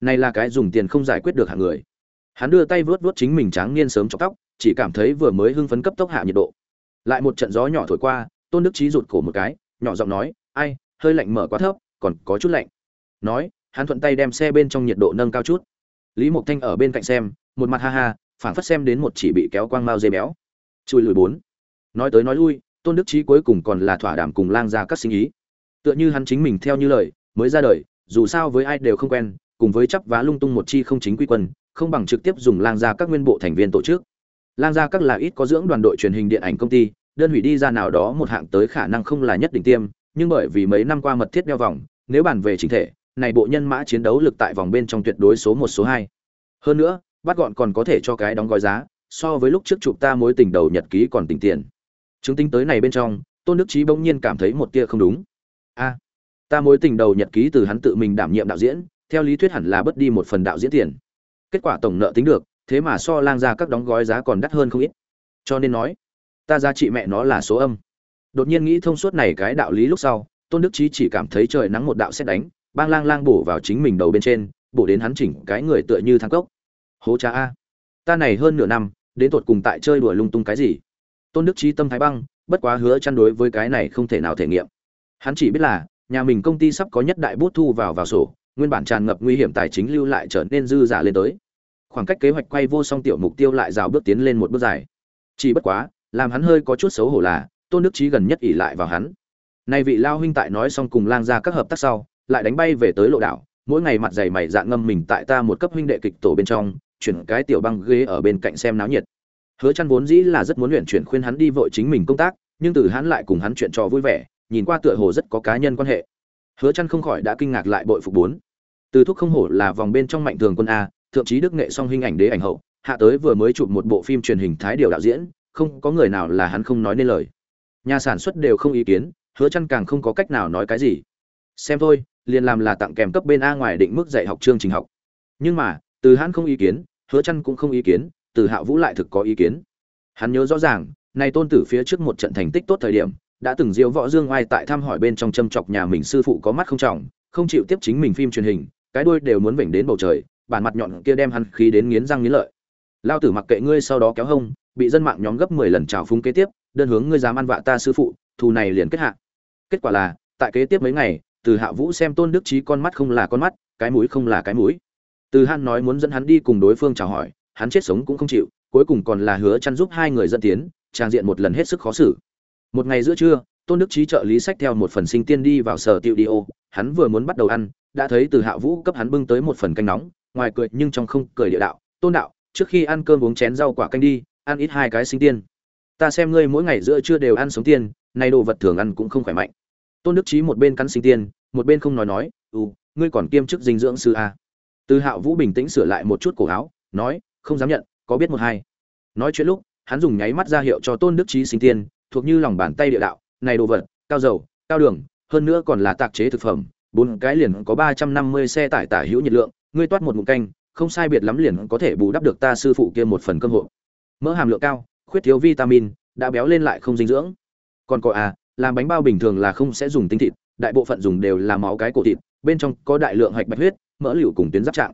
Này là cái dùng tiền không giải quyết được hạng người. Hắn đưa tay vuốt vuốt chính mình trắng niên sớm chọc tóc, chỉ cảm thấy vừa mới hưng phấn cấp tốc hạ nhiệt độ lại một trận gió nhỏ thổi qua, tôn đức trí rụt cổ một cái, nhỏ giọng nói, ai, hơi lạnh mở quá thấp, còn có chút lạnh. Nói, hắn thuận tay đem xe bên trong nhiệt độ nâng cao chút. Lý mộc thanh ở bên cạnh xem, một mặt ha ha, phảng phất xem đến một chỉ bị kéo quang mao dây béo. Chui lùi bốn. Nói tới nói lui, tôn đức trí cuối cùng còn là thỏa đàm cùng lang ra các sinh ý. Tựa như hắn chính mình theo như lời, mới ra đời, dù sao với ai đều không quen, cùng với chấp vá lung tung một chi không chính quy quân, không bằng trực tiếp dùng lang ra các nguyên bộ thành viên tổ chức lang ra các là ít có dưỡng đoàn đội truyền hình điện ảnh công ty, đơn hủy đi ra nào đó một hạng tới khả năng không là nhất định tiêm, nhưng bởi vì mấy năm qua mật thiết đeo vòng, nếu bàn về chính thể, này bộ nhân mã chiến đấu lực tại vòng bên trong tuyệt đối số một, số hai. Hơn nữa, bắt gọn còn có thể cho cái đóng gói giá, so với lúc trước chụp ta mối tình đầu nhật ký còn tình tiền. Chứng tính tới này bên trong, tôn đức trí bỗng nhiên cảm thấy một tia không đúng. A, ta mối tình đầu nhật ký từ hắn tự mình đảm nhiệm đạo diễn, theo lý thuyết hẳn là bất đi một phần đạo diễn tiền. Kết quả tổng nợ tính được thế mà so lang ra các đóng gói giá còn đắt hơn không ít. Cho nên nói, ta giá trị mẹ nó là số âm. Đột nhiên nghĩ thông suốt này cái đạo lý lúc sau, tôn đức trí chỉ cảm thấy trời nắng một đạo xét đánh, bang lang lang bổ vào chính mình đầu bên trên, bổ đến hắn chỉnh cái người tựa như thang cốc. Hố cha a. Ta này hơn nửa năm, đến tột cùng tại chơi đùa lung tung cái gì? Tôn đức trí tâm thái băng, bất quá hứa chăn đối với cái này không thể nào thể nghiệm. Hắn chỉ biết là, nhà mình công ty sắp có nhất đại bút thu vào vào sổ, nguyên bản tràn ngập nguy hiểm tài chính lưu lại trở nên dư giả lên tới khoảng cách kế hoạch quay vô song tiểu mục tiêu lại rào bước tiến lên một bước dài. Chỉ bất quá, làm hắn hơi có chút xấu hổ là tôn đức trí gần nhất ỉ lại vào hắn. Nay vị lao huynh tại nói xong cùng lang ra các hợp tác sau, lại đánh bay về tới lộ đảo, mỗi ngày mặt dày mày dạng ngâm mình tại ta một cấp huynh đệ kịch tổ bên trong, chuyển cái tiểu băng ghế ở bên cạnh xem náo nhiệt. Hứa chăn vốn dĩ là rất muốn luyện chuyển khuyên hắn đi vội chính mình công tác, nhưng từ hắn lại cùng hắn chuyện trò vui vẻ, nhìn qua tựa hồ rất có cá nhân quan hệ. Hứa chăn không khỏi đã kinh ngạc lại bội phục bốn. Từ thúc không hổ là vòng bên trong mạnh thường quân a thượng trí đức nghệ song hình ảnh đế ảnh hậu, hạ tới vừa mới chụp một bộ phim truyền hình thái điều đạo diễn, không có người nào là hắn không nói nên lời. Nhà sản xuất đều không ý kiến, hứa chăn càng không có cách nào nói cái gì. Xem thôi, liền làm là tặng kèm cấp bên a ngoài định mức dạy học chương trình học. Nhưng mà, từ hắn không ý kiến, hứa chăn cũng không ý kiến, từ hạ vũ lại thực có ý kiến. Hắn nhớ rõ ràng này tôn tử phía trước một trận thành tích tốt thời điểm, đã từng diêu võ dương oai tại thăm hỏi bên trong châm chọc nhà mình sư phụ có mắt không trọng, không chịu tiếp chính mình phim truyền hình, cái đuôi đều muốn vểnh đến bầu trời bản mặt nhọn kia đem hắn khí đến nghiến răng nghiến lợi. Lao tử mặc kệ ngươi sau đó kéo hông, bị dân mạng nhóm gấp 10 lần trào phúng kế tiếp, đơn hướng ngươi dám ăn vạ ta sư phụ, thù này liền kết hạ. Kết quả là, tại kế tiếp mấy ngày, từ hạ vũ xem tôn đức trí con mắt không là con mắt, cái mũi không là cái mũi. Từ hắn nói muốn dẫn hắn đi cùng đối phương chào hỏi, hắn chết sống cũng không chịu, cuối cùng còn là hứa chăn giúp hai người dẫn tiến, trang diện một lần hết sức khó xử. Một ngày giữa trưa, tôn đức trí trợ lý sách theo một phần sinh tiên đi vào sở tiệu đi ô, hắn vừa muốn bắt đầu ăn đã thấy từ hạ vũ cấp hắn bưng tới một phần canh nóng, ngoài cười nhưng trong không cười địa đạo, tôn đạo, trước khi ăn cơm uống chén rau quả canh đi, ăn ít hai cái sinh tiên. Ta xem ngươi mỗi ngày giữa trưa đều ăn sống tiên nay đồ vật thường ăn cũng không khỏe mạnh. Tôn đức trí một bên cắn sinh tiên, một bên không nói nói ừ ngươi còn kiêm chức dinh dưỡng sư a từ hạ vũ bình tĩnh sửa lại một chút cổ áo, nói, không dám nhận, có biết một hai. Nói chuyện lúc, hắn dùng nháy mắt ra hiệu cho tôn đức trí sinh tiên, thuộc như lòng bàn tay địa đạo, này đồ vật, cao dầu, cao đường, hơn nữa còn là tạc chế thực phẩm bốn cái liền có ba trăm năm mươi xe tải tả hữu nhiệt lượng, ngươi toát một ngụm canh, không sai biệt lắm liền có thể bù đắp được ta sư phụ kia một phần cơm hộ mỡ hàm lượng cao, khuyết thiếu vitamin, đã béo lên lại không dinh dưỡng. Còn có à làm bánh bao bình thường là không sẽ dùng tinh thịt, đại bộ phận dùng đều là máu cái cổ thịt, bên trong có đại lượng hạch bạch huyết, mỡ liều cùng tuyến giáp trạng.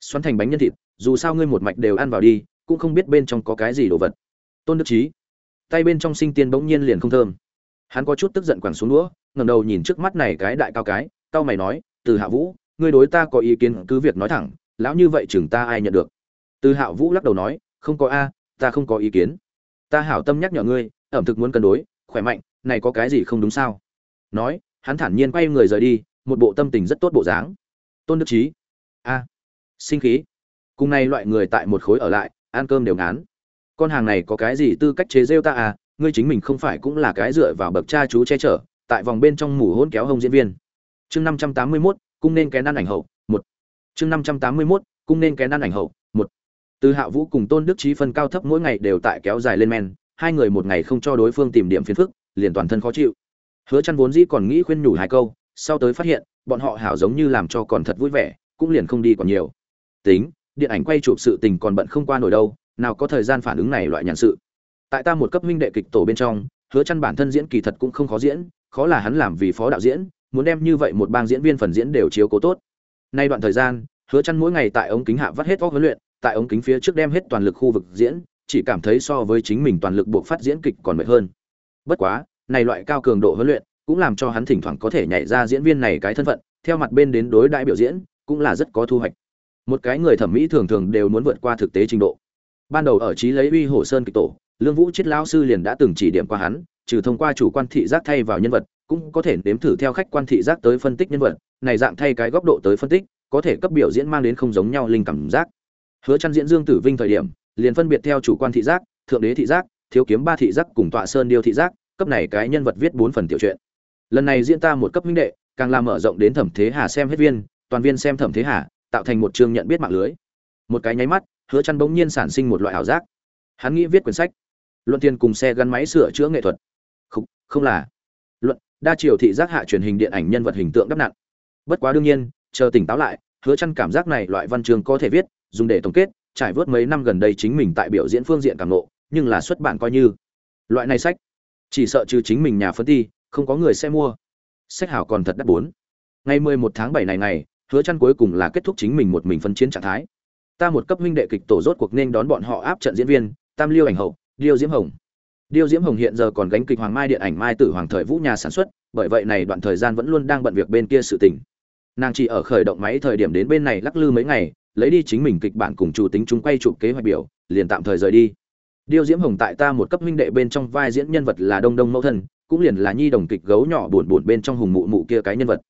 Xoắn thành bánh nhân thịt, dù sao ngươi một mạch đều ăn vào đi, cũng không biết bên trong có cái gì đồ vật. Tôn đức trí tay bên trong sinh tiên bỗng nhiên liền không thơm. Hắn có chút tức giận quẳng xuống đũa, ngẩng đầu nhìn trước mắt này cái đại cao cái cao mày nói, từ hạ vũ, ngươi đối ta có ý kiến, cứ việc nói thẳng, lão như vậy chừng ta ai nhận được? Từ hạ vũ lắc đầu nói, không có a, ta không có ý kiến. Ta hảo tâm nhắc nhở ngươi, ẩm thực muốn cân đối, khỏe mạnh, này có cái gì không đúng sao? Nói, hắn thản nhiên quay người rời đi, một bộ tâm tình rất tốt bộ dáng. Tôn đức trí a sinh khí. Cùng nay loại người tại một khối ở lại, ăn cơm đều ngán. Con hàng này có cái gì tư cách chế rêu ta à? Ngươi chính mình không phải cũng là cái dựa vào bậc cha chú che chở, tại vòng bên trong mủ hôn kéo hông diễn viên chương năm trăm tám mươi mốt, cung nên kén ăn ảnh hậu, một. Chương năm trăm tám mươi mốt, cung nên kén ăn ảnh hậu, một. Từ hạ vũ cùng tôn đức trí phân cao thấp mỗi ngày đều tại kéo dài lên men, hai người một ngày không cho đối phương tìm điểm phiền phức, liền toàn thân khó chịu. Hứa chăn vốn dĩ còn nghĩ khuyên nhủ hai câu, sau tới phát hiện, bọn họ hảo giống như làm cho còn thật vui vẻ, cũng liền không đi còn nhiều. Tính, điện ảnh quay chụp sự tình còn bận không qua nổi đâu, nào có thời gian phản ứng này loại nhàn sự. Tại ta một cấp minh đệ kịch tổ bên trong, hứa chăn bản thân diễn kỳ thật cũng không khó diễn, khó là hắn làm vì phó đạo diễn muốn đem như vậy một bang diễn viên phần diễn đều chiếu cố tốt. Nay đoạn thời gian, hứa chăn mỗi ngày tại ống kính hạ vắt hết óc huấn luyện, tại ống kính phía trước đem hết toàn lực khu vực diễn, chỉ cảm thấy so với chính mình toàn lực buộc phát diễn kịch còn mệt hơn. Bất quá, này loại cao cường độ huấn luyện cũng làm cho hắn thỉnh thoảng có thể nhảy ra diễn viên này cái thân phận, theo mặt bên đến đối đại biểu diễn, cũng là rất có thu hoạch. Một cái người thẩm mỹ thường thường đều muốn vượt qua thực tế trình độ. Ban đầu ở trí lấy uy hồ sơn kịch tổ, lương vũ chiết lão sư liền đã từng chỉ điểm qua hắn, trừ thông qua chủ quan thị giác thay vào nhân vật cũng có thể nếm thử theo khách quan thị giác tới phân tích nhân vật này dạng thay cái góc độ tới phân tích có thể cấp biểu diễn mang đến không giống nhau linh cảm giác. Hứa chăn diễn dương tử vinh thời điểm liền phân biệt theo chủ quan thị giác thượng đế thị giác thiếu kiếm ba thị giác cùng tọa sơn điêu thị giác cấp này cái nhân vật viết bốn phần tiểu truyện. Lần này diễn ta một cấp minh đệ càng làm mở rộng đến thẩm thế hà xem hết viên toàn viên xem thẩm thế hà tạo thành một chương nhận biết mạng lưới. Một cái nháy mắt hứa chăn bỗng nhiên sản sinh một loại ảo giác. Hắn nghĩ viết quyển sách luận tiền cùng xe gắn máy sửa chữa nghệ thuật. Không, không là đa chiều thị giác hạ truyền hình điện ảnh nhân vật hình tượng đắp nặng bất quá đương nhiên chờ tỉnh táo lại hứa chăn cảm giác này loại văn chương có thể viết dùng để tổng kết trải vớt mấy năm gần đây chính mình tại biểu diễn phương diện cảm ngộ, nhưng là xuất bản coi như. Loại này sách chỉ sợ trừ chính mình nhà phân ti không có người sẽ mua. Sách hảo còn thật đắt bốn. Ngày mười một tháng bảy này ngày hứa chăn cuối cùng là kết thúc chính mình một mình phân chiến trạng thái. Ta một cấp huynh đệ kịch tổ rốt cuộc nên đón bọn họ áp trận diễn viên tam liêu ảnh hậu điêu diễm hồng điêu diễm hồng hiện giờ còn gánh kịch hoàng mai điện ảnh mai tử hoàng thời vũ nhà sản xuất, bởi vậy này đoạn thời gian vẫn luôn đang bận việc bên kia sự tình. Nàng chỉ ở khởi động máy thời điểm đến bên này lắc lư mấy ngày, lấy đi chính mình kịch bản cùng chủ tính chúng quay chụp kế hoạch biểu, liền tạm thời rời đi. Điêu diễm hồng tại ta một cấp huynh đệ bên trong vai diễn nhân vật là đông đông mẫu thân, cũng liền là nhi đồng kịch gấu nhỏ buồn buồn bên trong hùng mụ mụ kia cái nhân vật.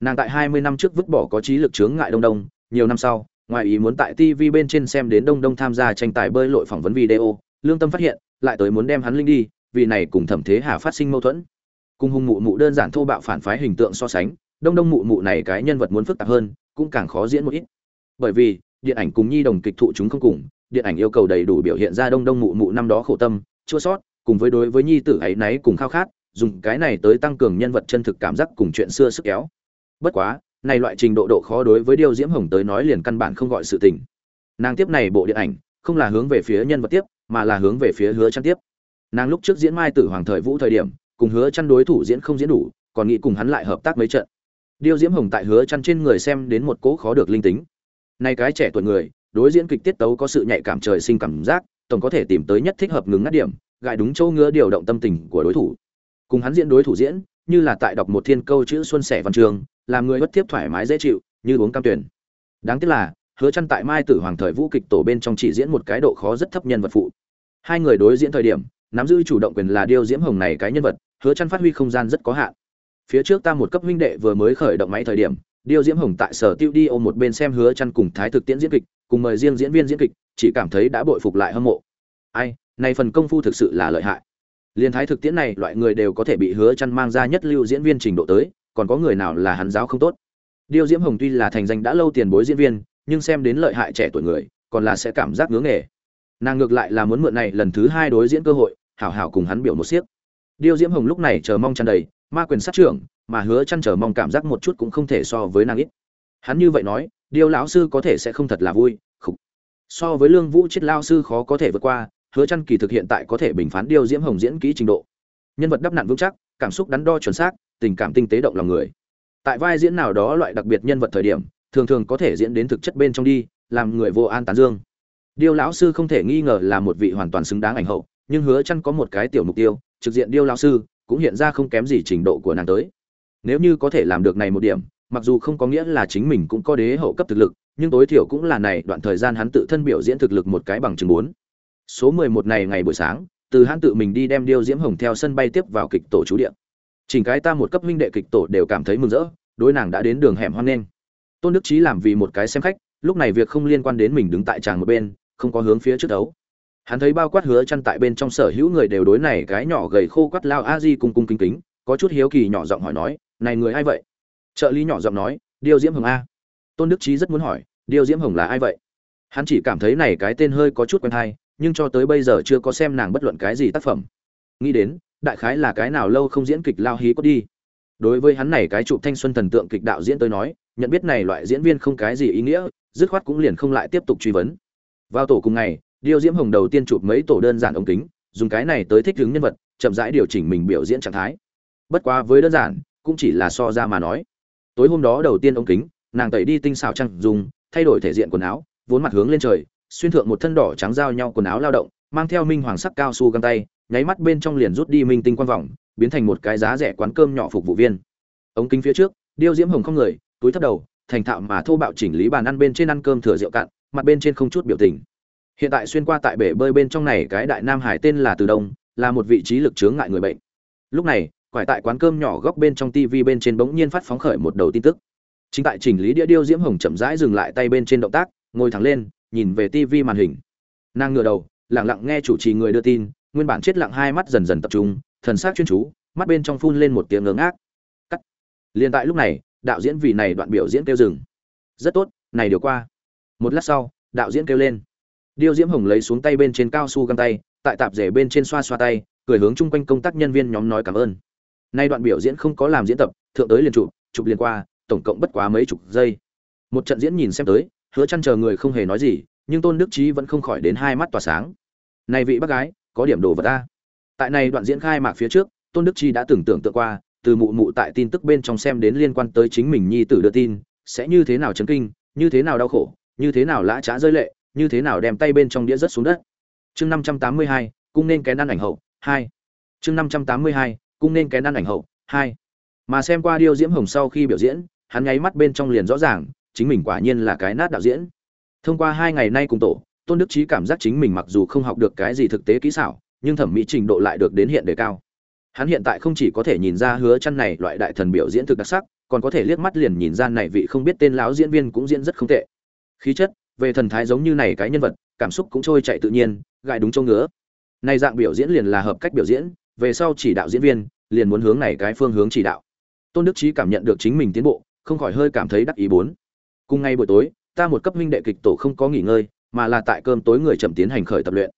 Nàng tại hai mươi năm trước vứt bỏ có trí lực chướng ngại đông đông, nhiều năm sau, ngoài ý muốn tại tv bên trên xem đến đông đông tham gia tranh tài bơi lội phỏng vấn video, lương tâm phát hiện lại tới muốn đem hắn linh đi, vì này cùng thẩm thế hà phát sinh mâu thuẫn. Cùng hùng mụ mụ đơn giản thô bạo phản phái hình tượng so sánh, đông đông mụ mụ này cái nhân vật muốn phức tạp hơn, cũng càng khó diễn một ít. Bởi vì, điện ảnh cùng nhi đồng kịch thụ chúng không cùng, điện ảnh yêu cầu đầy đủ biểu hiện ra đông đông mụ mụ năm đó khổ tâm, chua sót, cùng với đối với nhi tử ấy náy cùng khao khát, dùng cái này tới tăng cường nhân vật chân thực cảm giác cùng chuyện xưa sức kéo. Bất quá, này loại trình độ độ khó đối với điều diễm hồng tới nói liền căn bản không gọi sự tình. Nàng tiếp này bộ điện ảnh, không là hướng về phía nhân vật tiếp mà là hướng về phía hứa chăn tiếp. Nàng lúc trước diễn mai tử hoàng thời vũ thời điểm, cùng hứa chăn đối thủ diễn không diễn đủ, còn nghĩ cùng hắn lại hợp tác mấy trận. Điêu diễm hồng tại hứa chăn trên người xem đến một cố khó được linh tính. Nay cái trẻ tuổi người, đối diễn kịch tiết tấu có sự nhạy cảm trời sinh cảm giác, tổng có thể tìm tới nhất thích hợp ngừng ngắt điểm gại đúng chỗ ngứa điều động tâm tình của đối thủ. Cùng hắn diễn đối thủ diễn, như là tại đọc một thiên câu chữ xuân sẻ văn trường, làm người bất tiếp thoải mái dễ chịu, như uống cam tuyển. Đáng tiếc là hứa chăn tại mai tử hoàng thời vũ kịch tổ bên trong chỉ diễn một cái độ khó rất thấp nhân vật phụ. Hai người đối diễn thời điểm, nắm giữ chủ động quyền là điêu diễm hồng này cái nhân vật, hứa chăn phát huy không gian rất có hạn. Phía trước ta một cấp huynh đệ vừa mới khởi động máy thời điểm, điêu diễm hồng tại sở tiêu đi ôm một bên xem hứa chăn cùng thái thực tiễn diễn kịch, cùng mời riêng diễn viên diễn kịch, chỉ cảm thấy đã bội phục lại hâm mộ. Ai, này phần công phu thực sự là lợi hại. Liên thái thực tiễn này loại người đều có thể bị hứa chăn mang ra nhất lưu diễn viên trình độ tới, còn có người nào là hắn giáo không tốt? Điêu diễm hồng tuy là thành danh đã lâu tiền bối diễn viên nhưng xem đến lợi hại trẻ tuổi người, còn là sẽ cảm giác ngứa nghề. Nàng ngược lại là muốn mượn này lần thứ hai đối diễn cơ hội, hảo hảo cùng hắn biểu một xiếc điêu diễm hồng lúc này chờ mong tràn đầy, ma quyền sát trưởng, mà hứa chăn chờ mong cảm giác một chút cũng không thể so với nàng ít. Hắn như vậy nói, điêu lão sư có thể sẽ không thật là vui, khục. So với lương vũ chết lao sư khó có thể vượt qua, hứa chăn kỳ thực hiện tại có thể bình phán điêu diễm hồng diễn kỹ trình độ. Nhân vật đắp nặn vững chắc, cảm xúc đắn đo chuẩn xác, tình cảm tinh tế động lòng người. Tại vai diễn nào đó loại đặc biệt nhân vật thời điểm thường thường có thể diễn đến thực chất bên trong đi, làm người vô an tán dương. Điêu lão sư không thể nghi ngờ là một vị hoàn toàn xứng đáng ảnh hậu, nhưng hứa chăn có một cái tiểu mục tiêu, trực diện điêu lão sư, cũng hiện ra không kém gì trình độ của nàng tới. Nếu như có thể làm được này một điểm, mặc dù không có nghĩa là chính mình cũng có đế hậu cấp thực lực, nhưng tối thiểu cũng là này, đoạn thời gian hắn tự thân biểu diễn thực lực một cái bằng chứng bốn. Số 11 này ngày buổi sáng, từ hắn tự mình đi đem điêu diễm hồng theo sân bay tiếp vào kịch tổ chú điện chỉnh cái ta một cấp huynh đệ kịch tổ đều cảm thấy mừng rỡ, đối nàng đã đến đường hẻm hoan nghênh tôn đức trí làm vì một cái xem khách, lúc này việc không liên quan đến mình đứng tại tràng một bên, không có hướng phía trước đấu. Hắn thấy bao quát hứa chăn tại bên trong sở hữu người đều đối này cái nhỏ gầy khô quắt lao a di cung cung kính kính, có chút hiếu kỳ nhỏ giọng hỏi nói, này người ai vậy? Trợ lý nhỏ giọng nói, điêu diễm hồng a. Tôn đức trí rất muốn hỏi, điêu diễm hồng là ai vậy? Hắn chỉ cảm thấy này cái tên hơi có chút quen hay, nhưng cho tới bây giờ chưa có xem nàng bất luận cái gì tác phẩm. Nghĩ đến, đại khái là cái nào lâu không diễn kịch lao hí có đi. Đối với hắn này cái chụp thanh xuân thần tượng kịch đạo diễn tới nói nhận biết này loại diễn viên không cái gì ý nghĩa, dứt khoát cũng liền không lại tiếp tục truy vấn. Vào tổ cùng ngày, điêu diễm hồng đầu tiên chụp mấy tổ đơn giản ống kính, dùng cái này tới thích ứng nhân vật, chậm rãi điều chỉnh mình biểu diễn trạng thái. Bất quá với đơn giản, cũng chỉ là so ra mà nói. Tối hôm đó đầu tiên ống kính, nàng tẩy đi tinh xào trăng dùng, thay đổi thể diện quần áo, vốn mặt hướng lên trời, xuyên thượng một thân đỏ trắng giao nhau quần áo lao động, mang theo minh hoàng sắc cao su găng tay, nháy mắt bên trong liền rút đi minh tinh quan vòng, biến thành một cái giá rẻ quán cơm nhỏ phục vụ viên. Ống kính phía trước, điêu diễm hồng không người túi thấp đầu, thành thạo mà thô bạo chỉnh lý bàn ăn bên trên ăn cơm thừa rượu cạn, mặt bên trên không chút biểu tình. Hiện tại xuyên qua tại bể bơi bên trong này cái đại nam hải tên là từ đông, là một vị trí lực chướng ngại người bệnh. Lúc này, quải tại quán cơm nhỏ góc bên trong tivi bên trên bỗng nhiên phát phóng khởi một đầu tin tức. Chính tại chỉnh lý đĩa điêu diễm hồng chậm rãi dừng lại tay bên trên động tác, ngồi thẳng lên, nhìn về tivi màn hình. Nàng ngửa đầu, lặng lặng nghe chủ trì người đưa tin, nguyên bản chết lặng hai mắt dần dần tập trung, thần sắc chuyên chú, mắt bên trong phun lên một tiếng ngớ ngác. Cắt. Liền tại lúc này đạo diễn vì này đoạn biểu diễn kêu dừng. Rất tốt, này điều qua. Một lát sau, đạo diễn kêu lên. Điêu diễm hồng lấy xuống tay bên trên cao su găng tay, tại tạp rể bên trên xoa xoa tay, cười hướng chung quanh công tác nhân viên nhóm nói cảm ơn. Nay đoạn biểu diễn không có làm diễn tập, thượng tới liền chụp chụp liền qua, tổng cộng bất quá mấy chục giây. Một trận diễn nhìn xem tới, hứa chăn chờ người không hề nói gì, nhưng tôn đức trí vẫn không khỏi đến hai mắt tỏa sáng. Này vị bác gái, có điểm đồ vật ta. Tại này đoạn diễn khai mạc phía trước, tôn đức chi đã từng tưởng tượng qua từ mụ mụ tại tin tức bên trong xem đến liên quan tới chính mình nhi tử đưa tin, sẽ như thế nào chấn kinh, như thế nào đau khổ, như thế nào lã trá rơi lệ, như thế nào đem tay bên trong đĩa rớt xuống đất. Chương năm trăm tám mươi hai, cung nên kén ăn ảnh hậu, hai. Chương năm trăm tám mươi hai, cung nên kén ăn ảnh hậu, hai. Mà xem qua điêu diễm hồng sau khi biểu diễn, hắn nháy mắt bên trong liền rõ ràng, chính mình quả nhiên là cái nát đạo diễn. Thông qua hai ngày nay cùng tổ, tôn đức trí cảm giác chính mình mặc dù không học được cái gì thực tế kỹ xảo, nhưng thẩm mỹ trình độ lại được đến hiện đề cao hắn hiện tại không chỉ có thể nhìn ra hứa chăn này loại đại thần biểu diễn thực đặc sắc, còn có thể liếc mắt liền nhìn ra này vị không biết tên lão diễn viên cũng diễn rất không tệ. Khí chất, về thần thái giống như này cái nhân vật, cảm xúc cũng trôi chạy tự nhiên gại đúng chỗ ngứa. Này dạng biểu diễn liền là hợp cách biểu diễn, về sau chỉ đạo diễn viên, liền muốn hướng này cái phương hướng chỉ đạo. Tôn đức trí cảm nhận được chính mình tiến bộ, không khỏi hơi cảm thấy đắc ý bốn. Cùng ngay buổi tối, ta một cấp huynh đệ kịch tổ không có nghỉ ngơi, mà là tại cơm tối người chậm tiến hành khởi tập luyện.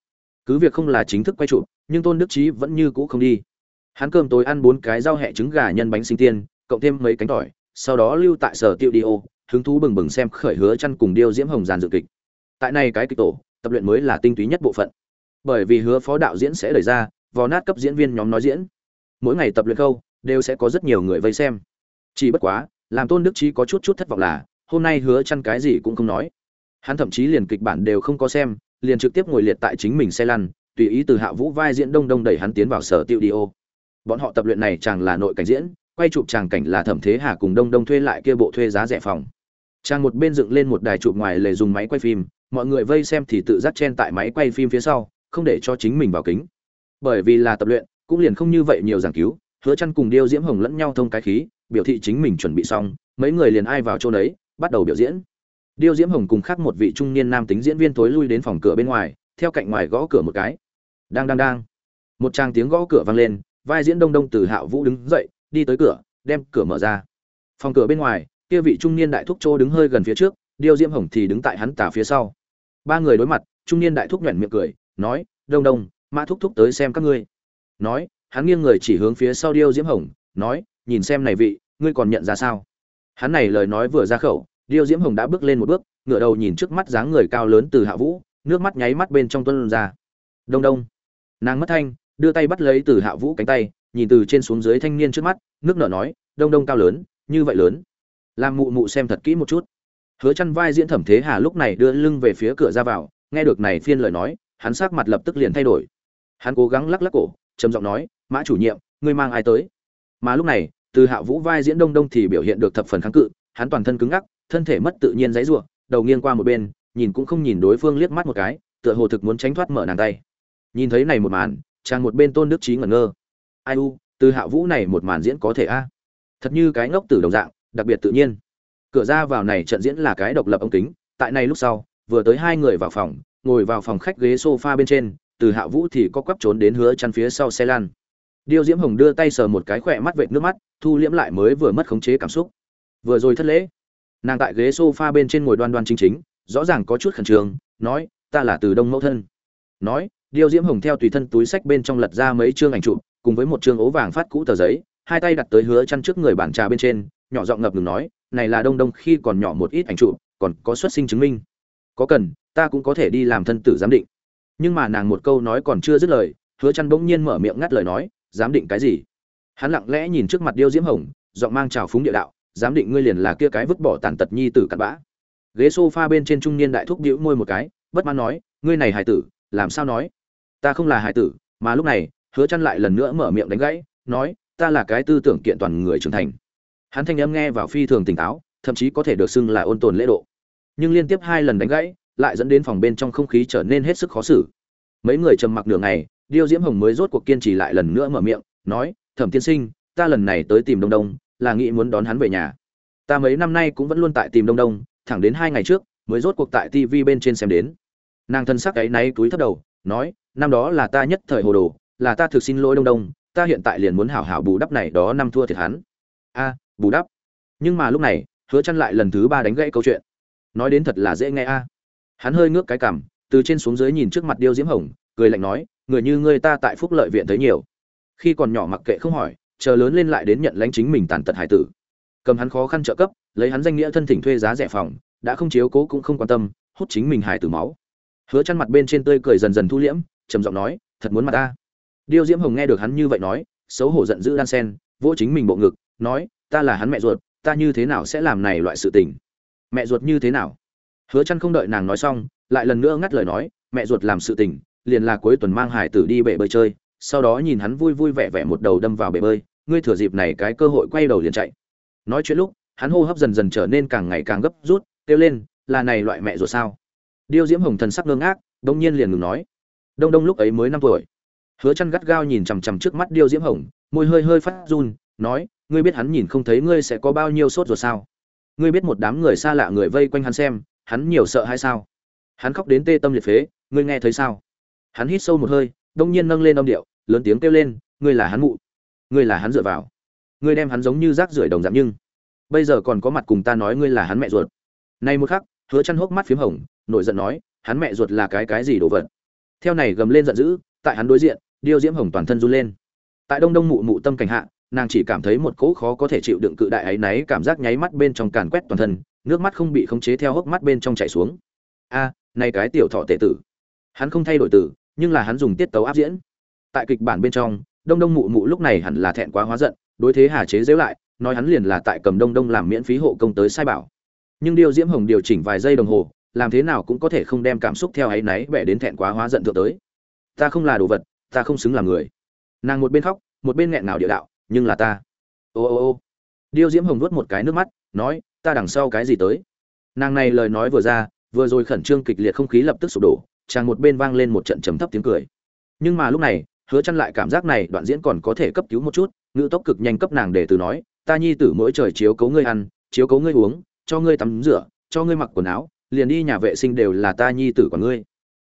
Cứ việc không là chính thức quay chụp, nhưng tôn đức trí vẫn như cũ không đi hắn cơm tối ăn bốn cái rau hẹ trứng gà nhân bánh sinh tiên, cộng thêm mấy cánh tỏi, sau đó lưu tại sở tiêu đi ô, hứng thú bừng bừng xem khởi hứa chăn cùng điêu diễm hồng giàn dự kịch. Tại này cái kịch tổ, tập luyện mới là tinh túy nhất bộ phận. Bởi vì hứa phó đạo diễn sẽ đẩy ra, vò nát cấp diễn viên nhóm nói diễn. Mỗi ngày tập luyện câu đều sẽ có rất nhiều người vây xem. Chỉ bất quá, làm tôn đức trí có chút chút thất vọng là, hôm nay hứa chăn cái gì cũng không nói. Hắn thậm chí liền kịch bản đều không có xem, liền trực tiếp ngồi liệt tại chính mình xe lăn, tùy ý từ hạ vũ vai diễn đông đông đẩy hắn tiến vào sở tiêu đi ô bọn họ tập luyện này chàng là nội cảnh diễn, quay chụp chàng cảnh là thẩm thế hà cùng đông đông thuê lại kia bộ thuê giá rẻ phòng. Trang một bên dựng lên một đài chụp ngoài lề dùng máy quay phim, mọi người vây xem thì tự dắt chen tại máy quay phim phía sau, không để cho chính mình vào kính. Bởi vì là tập luyện, cũng liền không như vậy nhiều giảng cứu, hứa chăn cùng điêu diễm hồng lẫn nhau thông cái khí, biểu thị chính mình chuẩn bị xong, mấy người liền ai vào chỗ đấy bắt đầu biểu diễn. Điêu diễm hồng cùng khác một vị trung niên nam tính diễn viên tối lui đến phòng cửa bên ngoài, theo cạnh ngoài gõ cửa một cái. Đang đang đang. Một trang tiếng gõ cửa vang lên vai diễn đông đông từ hạ vũ đứng dậy, đi tới cửa, đem cửa mở ra. Phòng cửa bên ngoài, kia vị trung niên đại thúc châu đứng hơi gần phía trước, điêu diễm hồng thì đứng tại hắn tả phía sau. Ba người đối mặt, trung niên đại thúc nhoẻn miệng cười, nói, đông đông, mã thúc thúc tới xem các ngươi. Nói, hắn nghiêng người chỉ hướng phía sau điêu diễm hồng, nói, nhìn xem này vị, ngươi còn nhận ra sao? Hắn này lời nói vừa ra khẩu, điêu diễm hồng đã bước lên một bước ngựa đầu nhìn trước mắt dáng người cao lớn từ hạ vũ, nước mắt nháy mắt bên trong tuân ra. Đông đông. Nàng mất thanh đưa tay bắt lấy từ hạ vũ cánh tay, nhìn từ trên xuống dưới thanh niên trước mắt, nước nở nói, đông đông cao lớn, như vậy lớn. Làm mụ mụ xem thật kỹ một chút. Hứa chăn vai diễn thẩm thế hà lúc này đưa lưng về phía cửa ra vào, nghe được này phiên lời nói, hắn sắc mặt lập tức liền thay đổi. Hắn cố gắng lắc lắc cổ, trầm giọng nói, mã chủ nhiệm, ngươi mang ai tới? Mà lúc này, từ hạ vũ vai diễn đông đông thì biểu hiện được thập phần kháng cự, hắn toàn thân cứng ngắc, thân thể mất tự nhiên giấy rủa, đầu nghiêng qua một bên, nhìn cũng không nhìn đối phương liếc mắt một cái, tựa hồ thực muốn tránh thoát mở nàng tay. Nhìn thấy này một màn chàng một bên tôn đức trí ngẩn ngơ. Ai u, từ hạ vũ này một màn diễn có thể a? Thật như cái ngốc tử đồng dạng, đặc biệt tự nhiên. Cửa ra vào này trận diễn là cái độc lập ống kính, tại này lúc sau, vừa tới hai người vào phòng, ngồi vào phòng khách ghế sofa bên trên, từ hạ vũ thì có quắp trốn đến hứa chăn phía sau xe lan điêu diễm hồng đưa tay sờ một cái khỏe mắt vệt nước mắt, thu liễm lại mới vừa mất khống chế cảm xúc. Vừa rồi thất lễ. Nàng tại ghế sofa bên trên ngồi đoan đoan chính chính, rõ ràng có chút khẩn trương, nói, ta là từ đông mẫu thân. Nói điêu diễm hồng theo tùy thân túi sách bên trong lật ra mấy chương ảnh chụp, cùng với một chương ố vàng phát cũ tờ giấy, hai tay đặt tới hứa chăn trước người bàn trà bên trên, nhỏ giọng ngập ngừng nói, này là đông đông, khi còn nhỏ một ít ảnh chụp, còn có xuất sinh chứng minh. Có cần, ta cũng có thể đi làm thân tử giám định. Nhưng mà nàng một câu nói còn chưa dứt lời, hứa chăn bỗng nhiên mở miệng ngắt lời nói, giám định cái gì? Hắn lặng lẽ nhìn trước mặt điêu diễm hồng, giọng mang trào phúng địa đạo, giám định ngươi liền là kia cái vứt bỏ tàn tật nhi tử cặn bã. Ghế sofa bên trên trung niên đại thúc bĩu môi một cái, bất mãn nói, ngươi này hài tử, làm sao nói? Ta không là hải tử, mà lúc này, hứa chăn lại lần nữa mở miệng đánh gãy, nói, ta là cái tư tưởng kiện toàn người trưởng thành. Hắn thanh âm nghe vào phi thường tỉnh táo, thậm chí có thể được xưng là ôn tồn lễ độ. Nhưng liên tiếp hai lần đánh gãy, lại dẫn đến phòng bên trong không khí trở nên hết sức khó xử. Mấy người trầm mặc nửa ngày, điêu diễm hồng mới rốt cuộc kiên trì lại lần nữa mở miệng, nói, thẩm tiên sinh, ta lần này tới tìm đông đông, là nghĩ muốn đón hắn về nhà. Ta mấy năm nay cũng vẫn luôn tại tìm đông đông, thẳng đến hai ngày trước, mới rốt cuộc tại tv bên trên xem đến. Nàng thân sắc ấy náy túi thấp đầu, nói năm đó là ta nhất thời hồ đồ, là ta thực xin lỗi đông đông, ta hiện tại liền muốn hảo hảo bù đắp này đó năm thua thiệt hắn. A, bù đắp. Nhưng mà lúc này, hứa chăn lại lần thứ ba đánh gãy câu chuyện. Nói đến thật là dễ nghe a. Hắn hơi ngước cái cằm, từ trên xuống dưới nhìn trước mặt điêu diễm hồng, cười lạnh nói, người như ngươi ta tại phúc lợi viện thấy nhiều. Khi còn nhỏ mặc kệ không hỏi, chờ lớn lên lại đến nhận lãnh chính mình tàn tật hải tử. Cầm hắn khó khăn trợ cấp, lấy hắn danh nghĩa thân thỉnh thuê giá rẻ phòng, đã không chiếu cố cũng không quan tâm, hút chính mình hải tử máu. Hứa chăn mặt bên trên tươi cười dần dần thu liễm trầm giọng nói, thật muốn mặt ta? Điêu diễm hồng nghe được hắn như vậy nói, xấu hổ giận dữ đan sen, vỗ chính mình bộ ngực, nói, ta là hắn mẹ ruột, ta như thế nào sẽ làm này loại sự tình? Mẹ ruột như thế nào? Hứa chăn không đợi nàng nói xong, lại lần nữa ngắt lời nói, mẹ ruột làm sự tình, liền là cuối tuần mang hải tử đi bể bơi chơi. Sau đó nhìn hắn vui vui vẻ vẻ một đầu đâm vào bể bơi, ngươi thừa dịp này cái cơ hội quay đầu liền chạy. Nói chuyện lúc, hắn hô hấp dần dần trở nên càng ngày càng gấp rút, kêu lên, là này loại mẹ ruột sao? Điêu diễm hồng thần sắc ngơ ngác đông nhiên liền ngừng nói đông đông lúc ấy mới năm tuổi. Hứa chăn gắt gao nhìn chằm chằm trước mắt điêu diễm hồng, môi hơi hơi phát run, nói, ngươi biết hắn nhìn không thấy ngươi sẽ có bao nhiêu sốt rồi sao? Ngươi biết một đám người xa lạ người vây quanh hắn xem, hắn nhiều sợ hay sao? Hắn khóc đến tê tâm liệt phế, ngươi nghe thấy sao? Hắn hít sâu một hơi, đông nhiên nâng lên âm điệu, lớn tiếng kêu lên, ngươi là hắn mụ. Ngươi là hắn dựa vào. Ngươi đem hắn giống như rác rưởi đồng dạng nhưng bây giờ còn có mặt cùng ta nói ngươi là hắn mẹ ruột. Nay một khắc, hứa chăn hốc mắt phím hồng, nổi giận nói, hắn mẹ ruột là cái cái gì đồ vật? Theo này gầm lên giận dữ tại hắn đối diện điêu diễm hồng toàn thân run lên. Tại đông đông mụ mụ tâm cảnh hạ nàng chỉ cảm thấy một cỗ khó có thể chịu đựng cự đại ấy náy cảm giác nháy mắt bên trong càn quét toàn thân nước mắt không bị khống chế theo hốc mắt bên trong chảy xuống. A à, này cái tiểu thọ tệ tử. Hắn không thay đổi tử nhưng là hắn dùng tiết tấu áp diễn. Tại kịch bản bên trong đông đông mụ mụ lúc này hẳn là thẹn quá hóa giận đối thế hà chế dễu lại nói hắn liền là tại cầm đông đông làm miễn phí hộ công tới sai bảo. Nhưng điều diễm hồng điều chỉnh vài giây đồng hồ làm thế nào cũng có thể không đem cảm xúc theo ấy náy bẻ đến thẹn quá hóa giận thượng tới. Ta không là đồ vật, ta không xứng làm người. Nàng một bên khóc, một bên nghẹn ngào địa đạo, nhưng là ta. Ô ô ô. Điêu diễm hồng nuốt một cái nước mắt, nói, ta đằng sau cái gì tới? Nàng này lời nói vừa ra, vừa rồi khẩn trương kịch liệt không khí lập tức sụp đổ, chàng một bên vang lên một trận trầm thấp tiếng cười. Nhưng mà lúc này, hứa chăn lại cảm giác này đoạn diễn còn có thể cấp cứu một chút, ngữ tốc cực nhanh cấp nàng để từ nói, ta nhi tử mỗi trời chiếu cấu ngươi ăn, chiếu cấu ngươi uống, cho ngươi tắm rửa, cho ngươi mặc quần áo liền đi nhà vệ sinh đều là ta nhi tử của ngươi.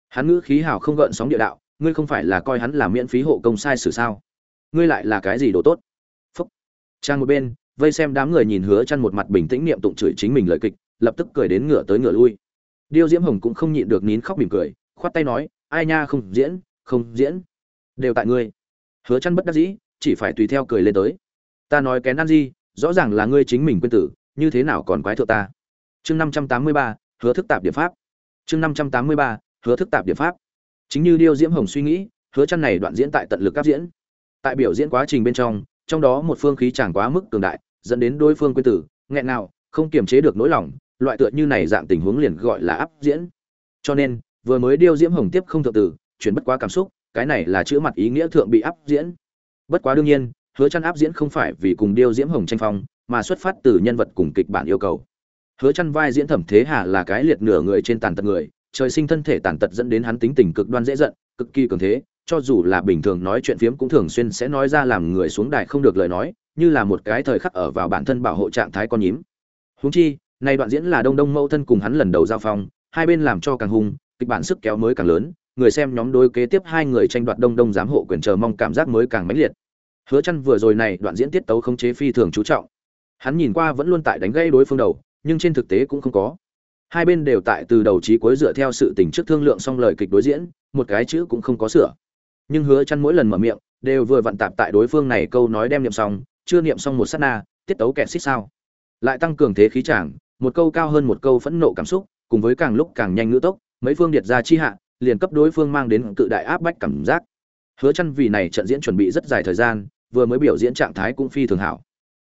Hắn ngữ khí hào không gợn sóng địa đạo ngươi không phải là coi hắn là miễn phí hộ công sai sử sao? Ngươi lại là cái gì đồ tốt? Phúc. Trang một bên vây xem đám người nhìn hứa chăn một mặt bình tĩnh niệm tụng chửi chính mình lời kịch lập tức cười đến ngửa tới ngửa lui. Điêu diễm hồng cũng không nhịn được nín khóc mỉm cười khoát tay nói ai nha không diễn không diễn. Đều tại ngươi. Hứa chăn bất đắc dĩ chỉ phải tùy theo cười lên tới. Ta nói kén ăn gì rõ ràng là ngươi chính mình quên tử như thế nào còn quái thượng ta? Chương 583, hứa thức tạp điểm pháp. Chương 583, hứa thức tạp điểm pháp. Chính như điêu diễm hồng suy nghĩ hứa chăn này đoạn diễn tại tận lực áp diễn. Tại biểu diễn quá trình bên trong trong đó một phương khí chẳng quá mức cường đại dẫn đến đối phương quên tử nghẹn nào không kiềm chế được nỗi lòng loại tựa như này dạng tình huống liền gọi là áp diễn. Cho nên vừa mới điêu diễm hồng tiếp không thượng tử chuyển bất quá cảm xúc cái này là chữ mặt ý nghĩa thượng bị áp diễn. Bất quá đương nhiên hứa chăn áp diễn không phải vì cùng điêu diễm hồng tranh phong mà xuất phát từ nhân vật cùng kịch bản yêu cầu hứa chăn vai diễn thẩm thế hà là cái liệt nửa người trên tàn tật người, trời sinh thân thể tàn tật dẫn đến hắn tính tình cực đoan dễ giận, cực kỳ cường thế, cho dù là bình thường nói chuyện phiếm cũng thường xuyên sẽ nói ra làm người xuống đài không được lời nói, như là một cái thời khắc ở vào bản thân bảo hộ trạng thái con nhím. Huống chi, nay đoạn diễn là đông đông mẫu thân cùng hắn lần đầu giao phong, hai bên làm cho càng hung, kịch bản sức kéo mới càng lớn, người xem nhóm đối kế tiếp hai người tranh đoạt đông đông giám hộ quyền chờ mong cảm giác mới càng mãnh liệt. Hứa chăn vừa rồi này đoạn diễn tiết tấu không chế phi thường chú trọng. Hắn nhìn qua vẫn luôn tại đánh gây đối phương đầu nhưng trên thực tế cũng không có. Hai bên đều tại từ đầu chí cuối dựa theo sự tình trước thương lượng xong lời kịch đối diễn, một cái chữ cũng không có sửa. Nhưng hứa chăn mỗi lần mở miệng, đều vừa vặn tạp tại đối phương này câu nói đem niệm xong, chưa niệm xong một sát na, tiết tấu kẹt xít sao. Lại tăng cường thế khí chàng, một câu cao hơn một câu phẫn nộ cảm xúc, cùng với càng lúc càng nhanh ngữ tốc, mấy phương điệt ra chi hạ, liền cấp đối phương mang đến cự đại áp bách cảm giác. Hứa chăn vì này trận diễn chuẩn bị rất dài thời gian, vừa mới biểu diễn trạng thái cũng phi thường hảo.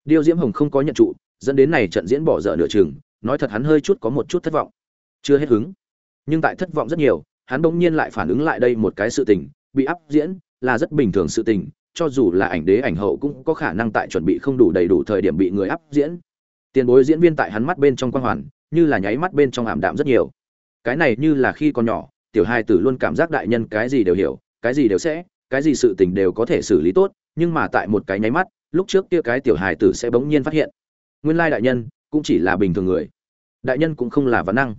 Điêu diễm hồng không có nhận trụ dẫn đến này trận diễn bỏ dở nửa chừng, nói thật hắn hơi chút có một chút thất vọng. Chưa hết hứng. Nhưng tại thất vọng rất nhiều, hắn bỗng nhiên lại phản ứng lại đây một cái sự tình, bị áp diễn là rất bình thường sự tình, cho dù là ảnh đế ảnh hậu cũng có khả năng tại chuẩn bị không đủ đầy đủ thời điểm bị người áp diễn. Tiền bối diễn viên tại hắn mắt bên trong quan hoàn, như là nháy mắt bên trong ảm đạm rất nhiều. Cái này như là khi còn nhỏ, tiểu hai tử luôn cảm giác đại nhân cái gì đều hiểu, cái gì đều sẽ, cái gì sự tình đều có thể xử lý tốt, nhưng mà tại một cái nháy mắt, lúc trước kia cái tiểu hài tử sẽ bỗng nhiên phát hiện nguyên lai đại nhân cũng chỉ là bình thường người. Đại nhân cũng không là vấn năng.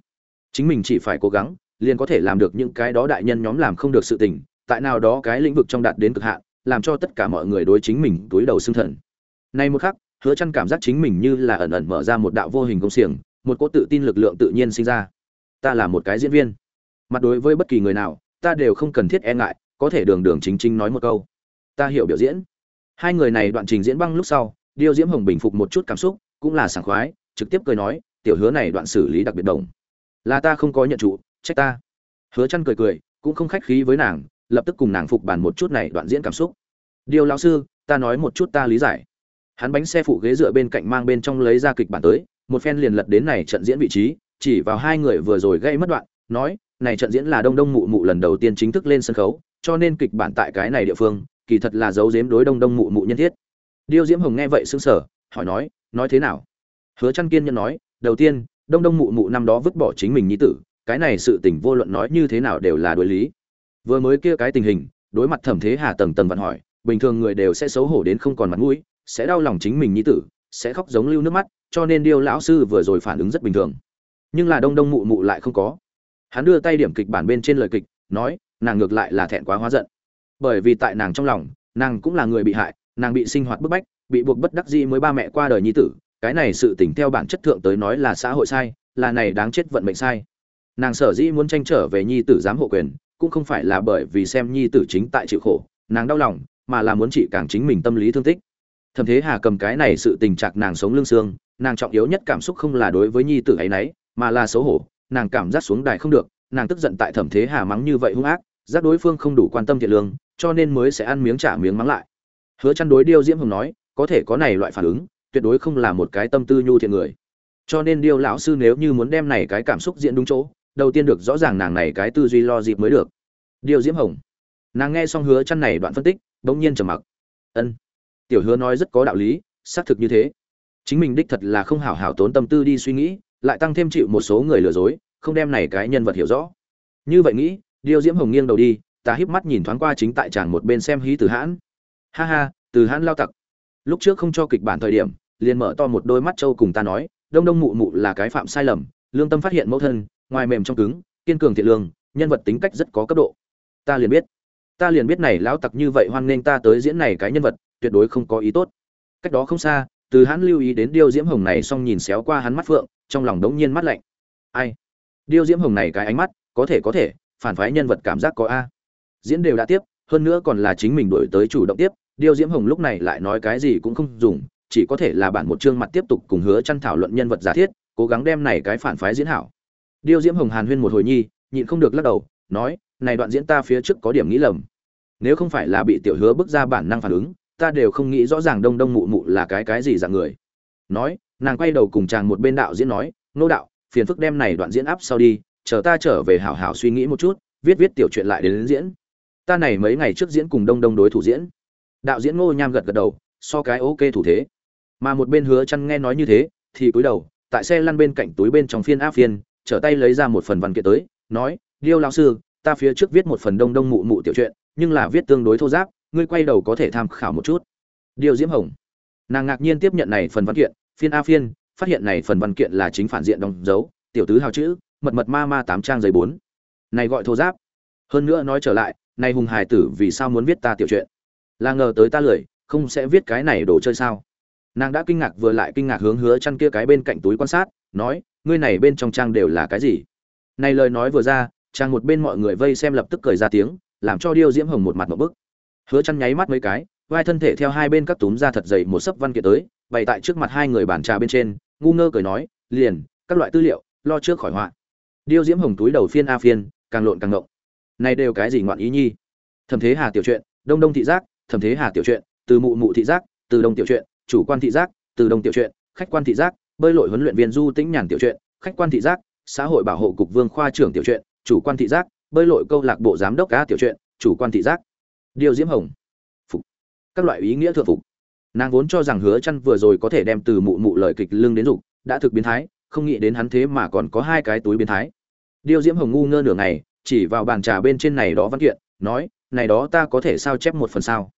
Chính mình chỉ phải cố gắng, liền có thể làm được những cái đó đại nhân nhóm làm không được sự tình, tại nào đó cái lĩnh vực trong đạt đến cực hạn, làm cho tất cả mọi người đối chính mình túi đầu xương thần. Nay một khắc, hứa chăn cảm giác chính mình như là ẩn ẩn mở ra một đạo vô hình công xiềng, một cỗ tự tin lực lượng tự nhiên sinh ra. Ta là một cái diễn viên. Mặt đối với bất kỳ người nào, ta đều không cần thiết e ngại, có thể đường đường chính chính nói một câu. Ta hiểu biểu diễn. Hai người này đoạn trình diễn băng lúc sau, điêu diễm hồng bình phục một chút cảm xúc cũng là sảng khoái, trực tiếp cười nói, tiểu hứa này đoạn xử lý đặc biệt đồng. Là ta không có nhận trụ trách ta. Hứa chân cười cười, cũng không khách khí với nàng, lập tức cùng nàng phục bàn một chút này đoạn diễn cảm xúc. Điều lão sư, ta nói một chút ta lý giải. Hắn bánh xe phụ ghế dựa bên cạnh mang bên trong lấy ra kịch bản tới, một phen liền lật đến này trận diễn vị trí, chỉ vào hai người vừa rồi gây mất đoạn, nói, này trận diễn là đông đông mụ mụ lần đầu tiên chính thức lên sân khấu, cho nên kịch bản tại cái này địa phương, kỳ thật là giấu giếm đối đông đông mụ mụ nhân thiết. Điêu diễm hồng nghe vậy sững sờ, hỏi nói nói thế nào? Hứa trăn kiên nhân nói, đầu tiên, đông đông mụ mụ năm đó vứt bỏ chính mình nhi tử, cái này sự tình vô luận nói như thế nào đều là đối lý. Vừa mới kia cái tình hình, đối mặt thẩm thế hà tầng tầng vặn hỏi, bình thường người đều sẽ xấu hổ đến không còn mặt mũi, sẽ đau lòng chính mình nhi tử, sẽ khóc giống lưu nước mắt, cho nên điêu lão sư vừa rồi phản ứng rất bình thường. Nhưng là đông đông mụ mụ lại không có. Hắn đưa tay điểm kịch bản bên trên lời kịch, nói, nàng ngược lại là thẹn quá hóa giận. Bởi vì tại nàng trong lòng, nàng cũng là người bị hại, nàng bị sinh hoạt bức bách bị buộc bất đắc dĩ mới ba mẹ qua đời nhi tử, cái này sự tình theo bản chất thượng tới nói là xã hội sai, là này đáng chết vận mệnh sai. Nàng sở dĩ muốn tranh trở về nhi tử giám hộ quyền, cũng không phải là bởi vì xem nhi tử chính tại chịu khổ, nàng đau lòng, mà là muốn trị càng chính mình tâm lý thương tích. Thẩm thế hà cầm cái này sự tình trạng nàng sống lương xương, nàng trọng yếu nhất cảm xúc không là đối với nhi tử ấy nấy, mà là xấu hổ, nàng cảm giác xuống đài không được, nàng tức giận tại thẩm thế hà mắng như vậy hung ác, giác đối phương không đủ quan tâm thiện lương, cho nên mới sẽ ăn miếng trả miếng mắng lại. Hứa chăn đối điêu diễm hồng nói có thể có này loại phản ứng, tuyệt đối không là một cái tâm tư nhu thiện người. Cho nên điêu lão sư nếu như muốn đem này cái cảm xúc diễn đúng chỗ, đầu tiên được rõ ràng nàng này cái tư duy lo dịp mới được. Điêu diễm hồng, nàng nghe xong hứa chăn này đoạn phân tích đống nhiên trầm mặc. Ân, tiểu hứa nói rất có đạo lý, xác thực như thế. Chính mình đích thật là không hảo hảo tốn tâm tư đi suy nghĩ, lại tăng thêm chịu một số người lừa dối, không đem này cái nhân vật hiểu rõ. Như vậy nghĩ, điêu diễm hồng nghiêng đầu đi, ta híp mắt nhìn thoáng qua chính tại chàng một bên xem hí từ hãn. Ha ha, từ hãn lao tặc lúc trước không cho kịch bản thời điểm, liền mở to một đôi mắt trâu cùng ta nói, đông đông mụ mụ là cái phạm sai lầm, lương tâm phát hiện mẫu thân, ngoài mềm trong cứng, kiên cường thiện lương, nhân vật tính cách rất có cấp độ. Ta liền biết. Ta liền biết này lão tặc như vậy hoan nghênh ta tới diễn này cái nhân vật, tuyệt đối không có ý tốt. Cách đó không xa, từ hắn lưu ý đến điêu diễm hồng này xong nhìn xéo qua hắn mắt phượng, trong lòng đống nhiên mắt lạnh. Ai? Điêu diễm hồng này cái ánh mắt, có thể có thể, phản phái nhân vật cảm giác có a. Diễn đều đã tiếp, hơn nữa còn là chính mình đổi tới chủ động tiếp điêu diễm hồng lúc này lại nói cái gì cũng không dùng chỉ có thể là bản một chương mặt tiếp tục cùng hứa chăn thảo luận nhân vật giả thiết cố gắng đem này cái phản phái diễn hảo. Điêu diễm hồng hàn huyên một hồi nhi nhịn không được lắc đầu nói này đoạn diễn ta phía trước có điểm nghĩ lầm. Nếu không phải là bị tiểu hứa bước ra bản năng phản ứng ta đều không nghĩ rõ ràng đông đông mụ mụ là cái cái gì dạng người. Nói nàng quay đầu cùng chàng một bên đạo diễn nói nô đạo phiền phức đem này đoạn diễn áp sau đi chờ ta trở về hảo hảo suy nghĩ một chút viết viết tiểu chuyện lại đến, đến diễn. Ta này mấy ngày trước diễn cùng đông đông đối thủ diễn đạo diễn ngô nham gật gật đầu, so cái ok thủ thế. Mà một bên hứa chăn nghe nói như thế, thì cúi đầu, tại xe lăn bên cạnh túi bên trong phiên áp phiên, trở tay lấy ra một phần văn kiện tới, nói, điêu lão sư, ta phía trước viết một phần đông đông mụ mụ tiểu chuyện nhưng là viết tương đối thô giáp, ngươi quay đầu có thể tham khảo một chút. Điêu diễm hồng. Nàng ngạc nhiên tiếp nhận này phần văn kiện, phiên a phiên, phát hiện này phần văn kiện là chính phản diện đóng dấu, tiểu tứ hào chữ, mật mật ma ma tám trang giấy bốn. Này gọi thô giáp. Hơn nữa nói trở lại, này hùng hài tử vì sao muốn viết ta tiểu chuyện là ngờ tới ta lười, không sẽ viết cái này đồ chơi sao? Nàng đã kinh ngạc vừa lại kinh ngạc hướng hứa chăn kia cái bên cạnh túi quan sát, nói, ngươi này bên trong trang đều là cái gì? Này lời nói vừa ra trang một bên mọi người vây xem lập tức cười ra tiếng, làm cho điêu diễm hồng một mặt một bức. Hứa chăn nháy mắt mấy cái, vai thân thể theo hai bên các túm ra thật dày một sấp văn kiện tới, bày tại trước mặt hai người bàn trà bên trên, ngu ngơ cười nói, liền, các loại tư liệu, lo trước khỏi họa. Điêu diễm hồng túi đầu phiên a phiên, càng lộn càng ngộng. Này đều cái gì ngoạn ý nhi? Thẩm thế hà tiểu chuyện đông đông thị giác thẩm thế hà tiểu chuyện, từ mụ mụ thị giác, từ đông tiểu chuyện, chủ quan thị giác, từ đông tiểu chuyện, khách quan thị giác, bơi lội huấn luyện viên du tĩnh nhàn tiểu chuyện, khách quan thị giác, xã hội bảo hộ cục vương khoa trưởng tiểu chuyện, chủ quan thị giác, bơi lội câu lạc bộ giám đốc cá tiểu chuyện, chủ quan thị giác. Điều diễm hồng. Phục. Các loại ý nghĩa thượng phục. Nàng vốn cho rằng hứa chăn vừa rồi có thể đem từ mụ mụ lời kịch lưng đến dục, đã thực biến thái, không nghĩ đến hắn thế mà còn có hai cái túi biến thái. Điều diễm hồng ngu ngơ nửa ngày, chỉ vào bàn trà bên trên này đó văn kiện, nói, này đó ta có thể sao chép một phần sao?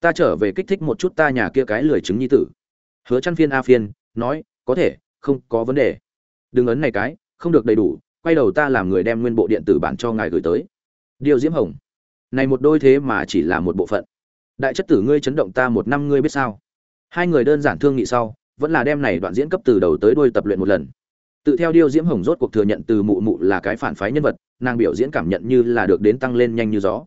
Ta trở về kích thích một chút ta nhà kia cái lười chứng nhi tử. Hứa chăn phiên a phiên, nói, có thể, không có vấn đề. Đừng ấn này cái, không được đầy đủ, quay đầu ta làm người đem nguyên bộ điện tử bản cho ngài gửi tới. Điều diễm hồng, này một đôi thế mà chỉ là một bộ phận. Đại chất tử ngươi chấn động ta một năm ngươi biết sao? Hai người đơn giản thương nghị sau, vẫn là đem này đoạn diễn cấp từ đầu tới đuôi tập luyện một lần. Tự theo điêu diễm hồng rốt cuộc thừa nhận từ mụ mụ là cái phản phái nhân vật, nàng biểu diễn cảm nhận như là được đến tăng lên nhanh như gió.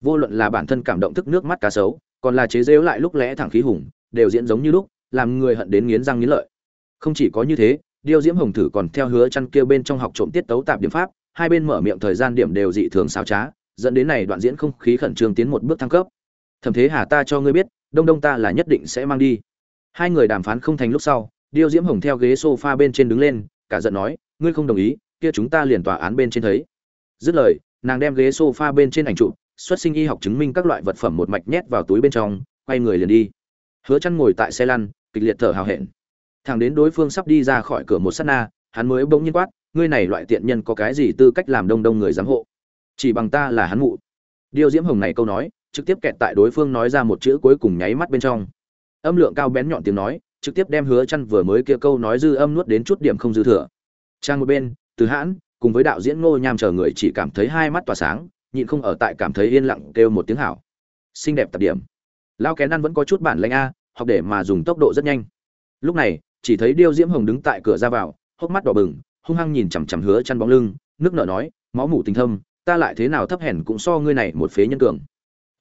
Vô luận là bản thân cảm động thức nước mắt cá sấu còn là chế giễu lại lúc lẽ thẳng khí hùng, đều diễn giống như lúc, làm người hận đến nghiến răng nghiến lợi. Không chỉ có như thế, điêu diễm hồng thử còn theo hứa chăn kia bên trong học trộm tiết tấu tạp điểm pháp, hai bên mở miệng thời gian điểm đều dị thường xảo trá, dẫn đến này đoạn diễn không khí khẩn trương tiến một bước thăng cấp. Thẩm thế hà ta cho ngươi biết, đông đông ta là nhất định sẽ mang đi. Hai người đàm phán không thành lúc sau, điêu diễm hồng theo ghế sofa bên trên đứng lên, cả giận nói, ngươi không đồng ý, kia chúng ta liền tòa án bên trên thấy. Dứt lời, nàng đem ghế sofa bên trên ảnh chụp xuất sinh y học chứng minh các loại vật phẩm một mạch nhét vào túi bên trong, quay người liền đi. Hứa chăn ngồi tại xe lăn, kịch liệt thở hào hẹn. Thằng đến đối phương sắp đi ra khỏi cửa một sát na, hắn mới bỗng nhiên quát, ngươi này loại tiện nhân có cái gì tư cách làm đông đông người giám hộ? Chỉ bằng ta là hắn mụ. Điêu diễm hồng này câu nói, trực tiếp kẹt tại đối phương nói ra một chữ cuối cùng nháy mắt bên trong. Âm lượng cao bén nhọn tiếng nói, trực tiếp đem hứa chăn vừa mới kia câu nói dư âm nuốt đến chút điểm không dư thừa. Trang một bên, từ hãn, cùng với đạo diễn ngô nham chờ người chỉ cảm thấy hai mắt tỏa sáng nhịn không ở tại cảm thấy yên lặng kêu một tiếng hảo. Xinh đẹp tập điểm. Lao kén ăn vẫn có chút bản lanh a, học để mà dùng tốc độ rất nhanh. Lúc này, chỉ thấy điêu diễm hồng đứng tại cửa ra vào, hốc mắt đỏ bừng, hung hăng nhìn chằm chằm hứa chăn bóng lưng, nước nợ nói, máu mủ tình thâm, ta lại thế nào thấp hèn cũng so ngươi này một phế nhân cường.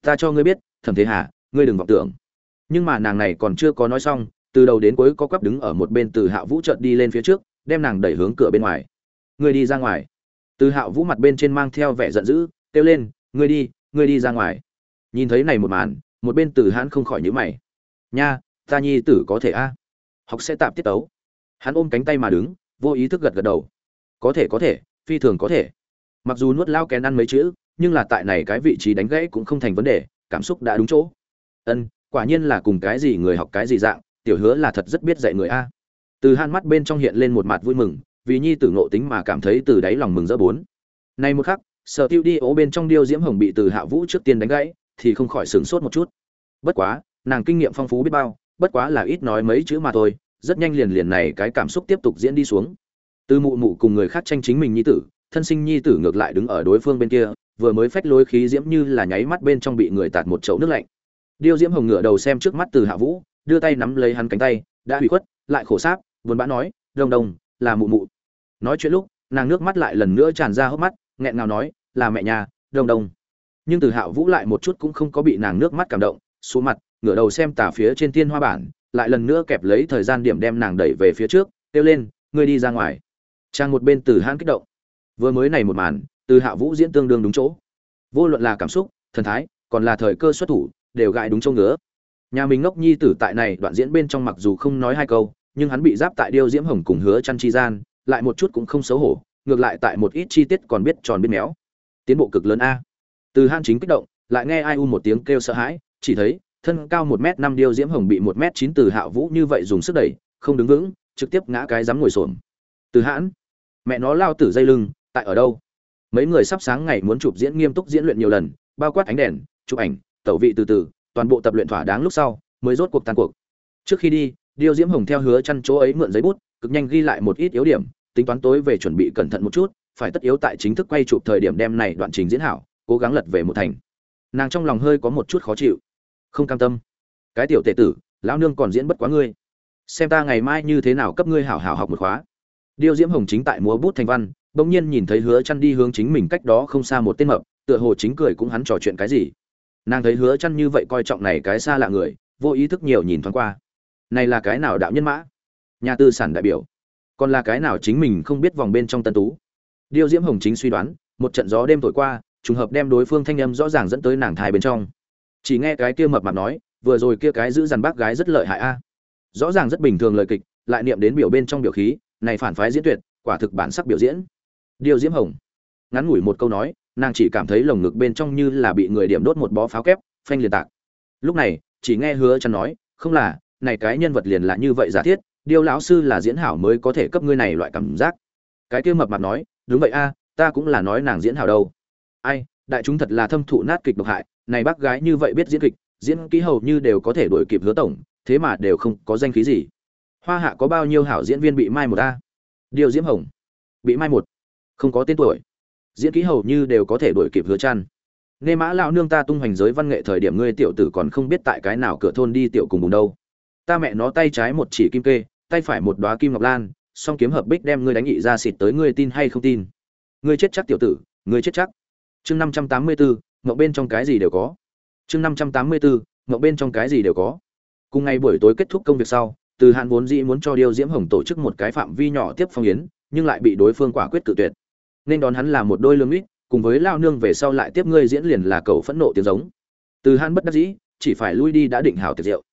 Ta cho ngươi biết, thẩm thế hà, ngươi đừng vọng tưởng. Nhưng mà nàng này còn chưa có nói xong, từ đầu đến cuối có quắp đứng ở một bên từ hạ vũ chợt đi lên phía trước, đem nàng đẩy hướng cửa bên ngoài. Ngươi đi ra ngoài. Từ hạ vũ mặt bên trên mang theo vẻ giận dữ kêu lên, ngươi đi ngươi đi ra ngoài. Nhìn thấy này một màn, một bên Tử hãn không khỏi nhữ mày. Nha, ta nhi tử có thể a? Học sẽ tạm tiết tấu. Hắn ôm cánh tay mà đứng, vô ý thức gật gật đầu. Có thể có thể, phi thường có thể. Mặc dù nuốt lao kén ăn mấy chữ, nhưng là tại này cái vị trí đánh gãy cũng không thành vấn đề, cảm xúc đã đúng chỗ. Ân, quả nhiên là cùng cái gì người học cái gì dạng, tiểu hứa là thật rất biết dạy người a. Từ han mắt bên trong hiện lên một mặt vui mừng, vì nhi tử ngộ tính mà cảm thấy từ đáy lòng mừng rỡ bốn. Nay một khắc sở tiêu đi ố bên trong điêu diễm hồng bị từ hạ vũ trước tiên đánh gãy, thì không khỏi sửng sốt một chút. Bất quá, nàng kinh nghiệm phong phú biết bao, bất quá là ít nói mấy chữ mà thôi, rất nhanh liền liền này cái cảm xúc tiếp tục diễn đi xuống. Từ mụ mụ cùng người khác tranh chính mình nhi tử, thân sinh nhi tử ngược lại đứng ở đối phương bên kia, vừa mới phách lối khí diễm như là nháy mắt bên trong bị người tạt một chậu nước lạnh. Điêu diễm hồng ngửa đầu xem trước mắt từ hạ vũ, đưa tay nắm lấy hắn cánh tay, đã hủy khuất, lại khổ sáp, buồn bã nói, đông đông, là mụ mụ. Nói chuyện lúc, nàng nước mắt lại lần nữa tràn ra hốc mắt, nghẹn ngào nói là mẹ nhà, đông đông. Nhưng từ Hạo vũ lại một chút cũng không có bị nàng nước mắt cảm động xuống mặt, ngửa đầu xem tả phía trên tiên hoa bản, lại lần nữa kẹp lấy thời gian điểm đem nàng đẩy về phía trước, kêu lên, ngươi đi ra ngoài. Trang một bên từ hãn kích động. Vừa mới này một màn, từ hạ vũ diễn tương đương đúng chỗ. Vô luận là cảm xúc, thần thái, còn là thời cơ xuất thủ, đều gại đúng chỗ ngứa. Nhà mình ngốc nhi tử tại này đoạn diễn bên trong mặc dù không nói hai câu, nhưng hắn bị giáp tại điêu diễm hồng cùng hứa chăn chi gian, lại một chút cũng không xấu hổ, ngược lại tại một ít chi tiết còn biết tròn biết méo tiến bộ cực lớn a. Từ han chính kích động, lại nghe ai u một tiếng kêu sợ hãi, chỉ thấy, thân cao một m năm điêu diễm hồng bị một m chín từ hạ vũ như vậy dùng sức đẩy, không đứng vững, trực tiếp ngã cái dám ngồi xổm. Từ hãn, mẹ nó lao tử dây lưng, tại ở đâu? Mấy người sắp sáng ngày muốn chụp diễn nghiêm túc diễn luyện nhiều lần, bao quát ánh đèn, chụp ảnh, tẩu vị từ từ, toàn bộ tập luyện thỏa đáng lúc sau, mới rốt cuộc tan cuộc. Trước khi đi, điêu diễm hồng theo hứa chăn chỗ ấy mượn giấy bút, cực nhanh ghi lại một ít yếu điểm, tính toán tối về chuẩn bị cẩn thận một chút phải tất yếu tại chính thức quay chụp thời điểm đem này đoạn trình diễn hảo, cố gắng lật về một thành. Nàng trong lòng hơi có một chút khó chịu. Không cam tâm. Cái tiểu tệ tử, lão nương còn diễn bất quá ngươi. Xem ta ngày mai như thế nào cấp ngươi hảo hảo học một khóa. Điêu diễm hồng chính tại múa bút thành văn, bỗng nhiên nhìn thấy hứa chăn đi hướng chính mình cách đó không xa một tên mập, tựa hồ chính cười cũng hắn trò chuyện cái gì. Nàng thấy hứa chăn như vậy coi trọng này cái xa lạ người, vô ý thức nhiều nhìn thoáng qua. Này là cái nào đạo nhân mã? Nhà tư sản đại biểu. Còn là cái nào chính mình không biết vòng bên trong tân tú? Điêu diễm hồng chính suy đoán, một trận gió đêm thổi qua, trùng hợp đem đối phương thanh âm rõ ràng dẫn tới nàng thai bên trong. Chỉ nghe cái kia mập mạp nói, vừa rồi kia cái giữ dằn bác gái rất lợi hại a. Rõ ràng rất bình thường lời kịch, lại niệm đến biểu bên trong biểu khí, này phản phái diễn tuyệt, quả thực bản sắc biểu diễn. Điêu diễm hồng ngắn ngủi một câu nói, nàng chỉ cảm thấy lồng ngực bên trong như là bị người điểm đốt một bó pháo kép, phanh liền tạc. Lúc này, chỉ nghe hứa chân nói, không là, này cái nhân vật liền là như vậy giả thiết, điêu lão sư là diễn hảo mới có thể cấp ngươi này loại cảm giác. Cái kia mập mạp nói đúng vậy a, ta cũng là nói nàng diễn hảo đâu. Ai, đại chúng thật là thâm thụ nát kịch độc hại, này bác gái như vậy biết diễn kịch, diễn kỹ hầu như đều có thể đuổi kịp hứa tổng, thế mà đều không có danh khí gì. Hoa hạ có bao nhiêu hảo diễn viên bị mai một a? Điều diễm hồng. Bị mai một. Không có tên tuổi. Diễn kỹ hầu như đều có thể đuổi kịp hứa chăn. Nghe mã lão nương ta tung hoành giới văn nghệ thời điểm ngươi tiểu tử còn không biết tại cái nào cửa thôn đi tiểu cùng bùng đâu. Ta mẹ nó tay trái một chỉ kim kê, tay phải một đóa kim ngọc lan song kiếm hợp bích đem ngươi đánh nhị ra xịt tới ngươi tin hay không tin? Ngươi chết chắc tiểu tử, ngươi chết chắc. Chương năm trăm tám mươi bốn ngậu bên trong cái gì đều có. Chương năm trăm tám mươi bốn ngậu bên trong cái gì đều có. Cùng ngày buổi tối kết thúc công việc sau, từ hạn vốn dĩ muốn cho điêu diễm hồng tổ chức một cái phạm vi nhỏ tiếp phong yến, nhưng lại bị đối phương quả quyết cự tuyệt. Nên đón hắn là một đôi lương ít, cùng với lao nương về sau lại tiếp ngươi diễn liền là cầu phẫn nộ tiếng giống. Từ hắn bất đắc dĩ, chỉ phải lui đi đã định hảo tiệc rượu.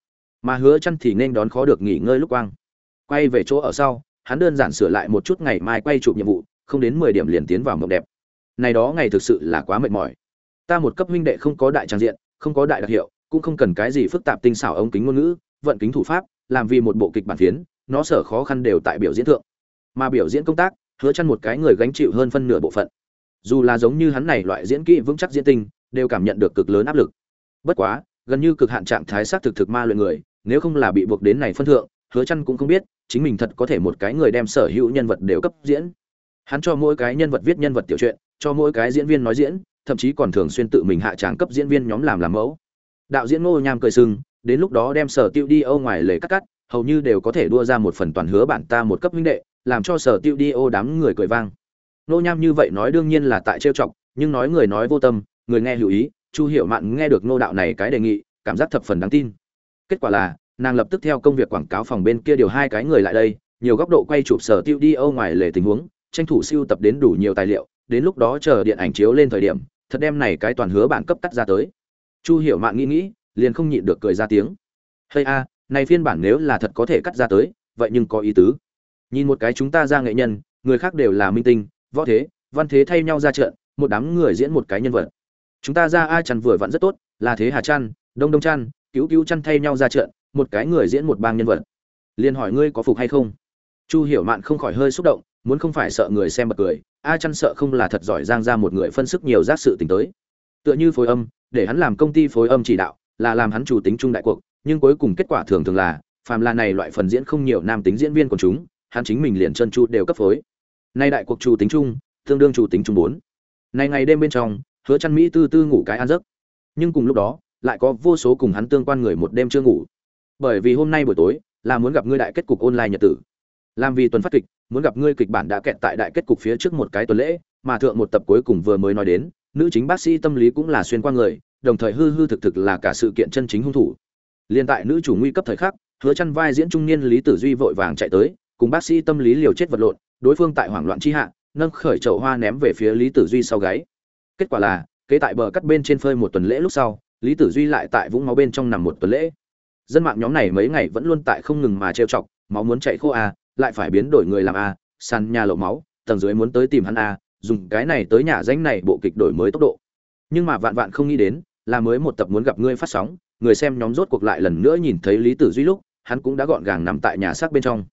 Mà hứa chăn thì nên đón khó được nghỉ ngơi lúc quang. Quay về chỗ ở sau hắn đơn giản sửa lại một chút ngày mai quay chụp nhiệm vụ, không đến 10 điểm liền tiến vào mộng đẹp. Này đó ngày thực sự là quá mệt mỏi. Ta một cấp huynh đệ không có đại trang diện, không có đại đặc hiệu, cũng không cần cái gì phức tạp tinh xảo ống kính ngôn ngữ, vận kính thủ pháp, làm vì một bộ kịch bản phiến, nó sở khó khăn đều tại biểu diễn thượng. Mà biểu diễn công tác, hứa chăn một cái người gánh chịu hơn phân nửa bộ phận. Dù là giống như hắn này loại diễn kỹ vững chắc diễn tinh, đều cảm nhận được cực lớn áp lực. Bất quá, gần như cực hạn trạng thái sát thực thực ma luyện người, nếu không là bị buộc đến này phân thượng hứa chăn cũng không biết, chính mình thật có thể một cái người đem sở hữu nhân vật đều cấp diễn. Hắn cho mỗi cái nhân vật viết nhân vật tiểu truyện, cho mỗi cái diễn viên nói diễn, thậm chí còn thường xuyên tự mình hạ tràng cấp diễn viên nhóm làm làm mẫu. Đạo diễn ngô nham cười sưng đến lúc đó đem sở tiêu đi âu ngoài lề cắt cắt, hầu như đều có thể đua ra một phần toàn hứa bản ta một cấp huynh đệ, làm cho sở tiêu đi ô đám người cười vang. Ngô nham như vậy nói đương nhiên là tại trêu chọc, nhưng nói người nói vô tâm, người nghe hữu ý, chu hiểu mạn nghe được ngô đạo này cái đề nghị, cảm giác thập phần đáng tin. Kết quả là nàng lập tức theo công việc quảng cáo phòng bên kia điều hai cái người lại đây, nhiều góc độ quay chụp sở tiêu đi âu ngoài lề tình huống, tranh thủ siêu tập đến đủ nhiều tài liệu, đến lúc đó chờ điện ảnh chiếu lên thời điểm, thật đem này cái toàn hứa bản cấp cắt ra tới. Chu hiểu mạn nghĩ nghĩ, liền không nhịn được cười ra tiếng. Hay a, này phiên bản nếu là thật có thể cắt ra tới, vậy nhưng có ý tứ. Nhìn một cái chúng ta ra nghệ nhân, người khác đều là minh tinh, võ thế, văn thế thay nhau ra trận, một đám người diễn một cái nhân vật. Chúng ta ra ai chăn vừa vặn rất tốt, là thế hà chăn đông đông chăn cứu cứu chăn thay nhau ra trận một cái người diễn một bang nhân vật. Liền hỏi ngươi có phục hay không? Chu hiểu mạn không khỏi hơi xúc động, muốn không phải sợ người xem bật cười, a chăn sợ không là thật giỏi giang ra một người phân sức nhiều giác sự tình tới. Tựa như phối âm, để hắn làm công ty phối âm chỉ đạo, là làm hắn chủ tính trung đại cuộc, nhưng cuối cùng kết quả thường thường là, phàm là này loại phần diễn không nhiều nam tính diễn viên của chúng, hắn chính mình liền chân chu đều cấp phối. Nay đại cuộc chủ tính trung, tương đương chủ tính trung bốn. Nay ngày đêm bên trong, hứa chăn mỹ tư tư ngủ cái ăn giấc. Nhưng cùng lúc đó, lại có vô số cùng hắn tương quan người một đêm chưa ngủ bởi vì hôm nay buổi tối là muốn gặp ngươi đại kết cục online nhật tử. Làm vì tuần phát kịch, muốn gặp ngươi kịch bản đã kẹt tại đại kết cục phía trước một cái tuần lễ, mà thượng một tập cuối cùng vừa mới nói đến, nữ chính bác sĩ tâm lý cũng là xuyên qua người, đồng thời hư hư thực thực là cả sự kiện chân chính hung thủ. Liên tại nữ chủ nguy cấp thời khắc, hứa chăn vai diễn trung niên lý tử duy vội vàng chạy tới, cùng bác sĩ tâm lý liều chết vật lộn, đối phương tại hoảng loạn chi hạ, nâng khởi chậu hoa ném về phía lý tử duy sau gáy. Kết quả là, kế tại bờ cắt bên trên phơi một tuần lễ lúc sau, lý tử duy lại tại vũng máu bên trong nằm một tuần lễ dân mạng nhóm này mấy ngày vẫn luôn tại không ngừng mà trêu chọc, máu muốn chạy khô a lại phải biến đổi người làm a sàn nhà lộ máu, tầng dưới muốn tới tìm hắn a dùng cái này tới nhà danh này bộ kịch đổi mới tốc độ. Nhưng mà vạn vạn không nghĩ đến, là mới một tập muốn gặp ngươi phát sóng, người xem nhóm rốt cuộc lại lần nữa nhìn thấy lý tử duy lúc, hắn cũng đã gọn gàng nằm tại nhà xác bên trong.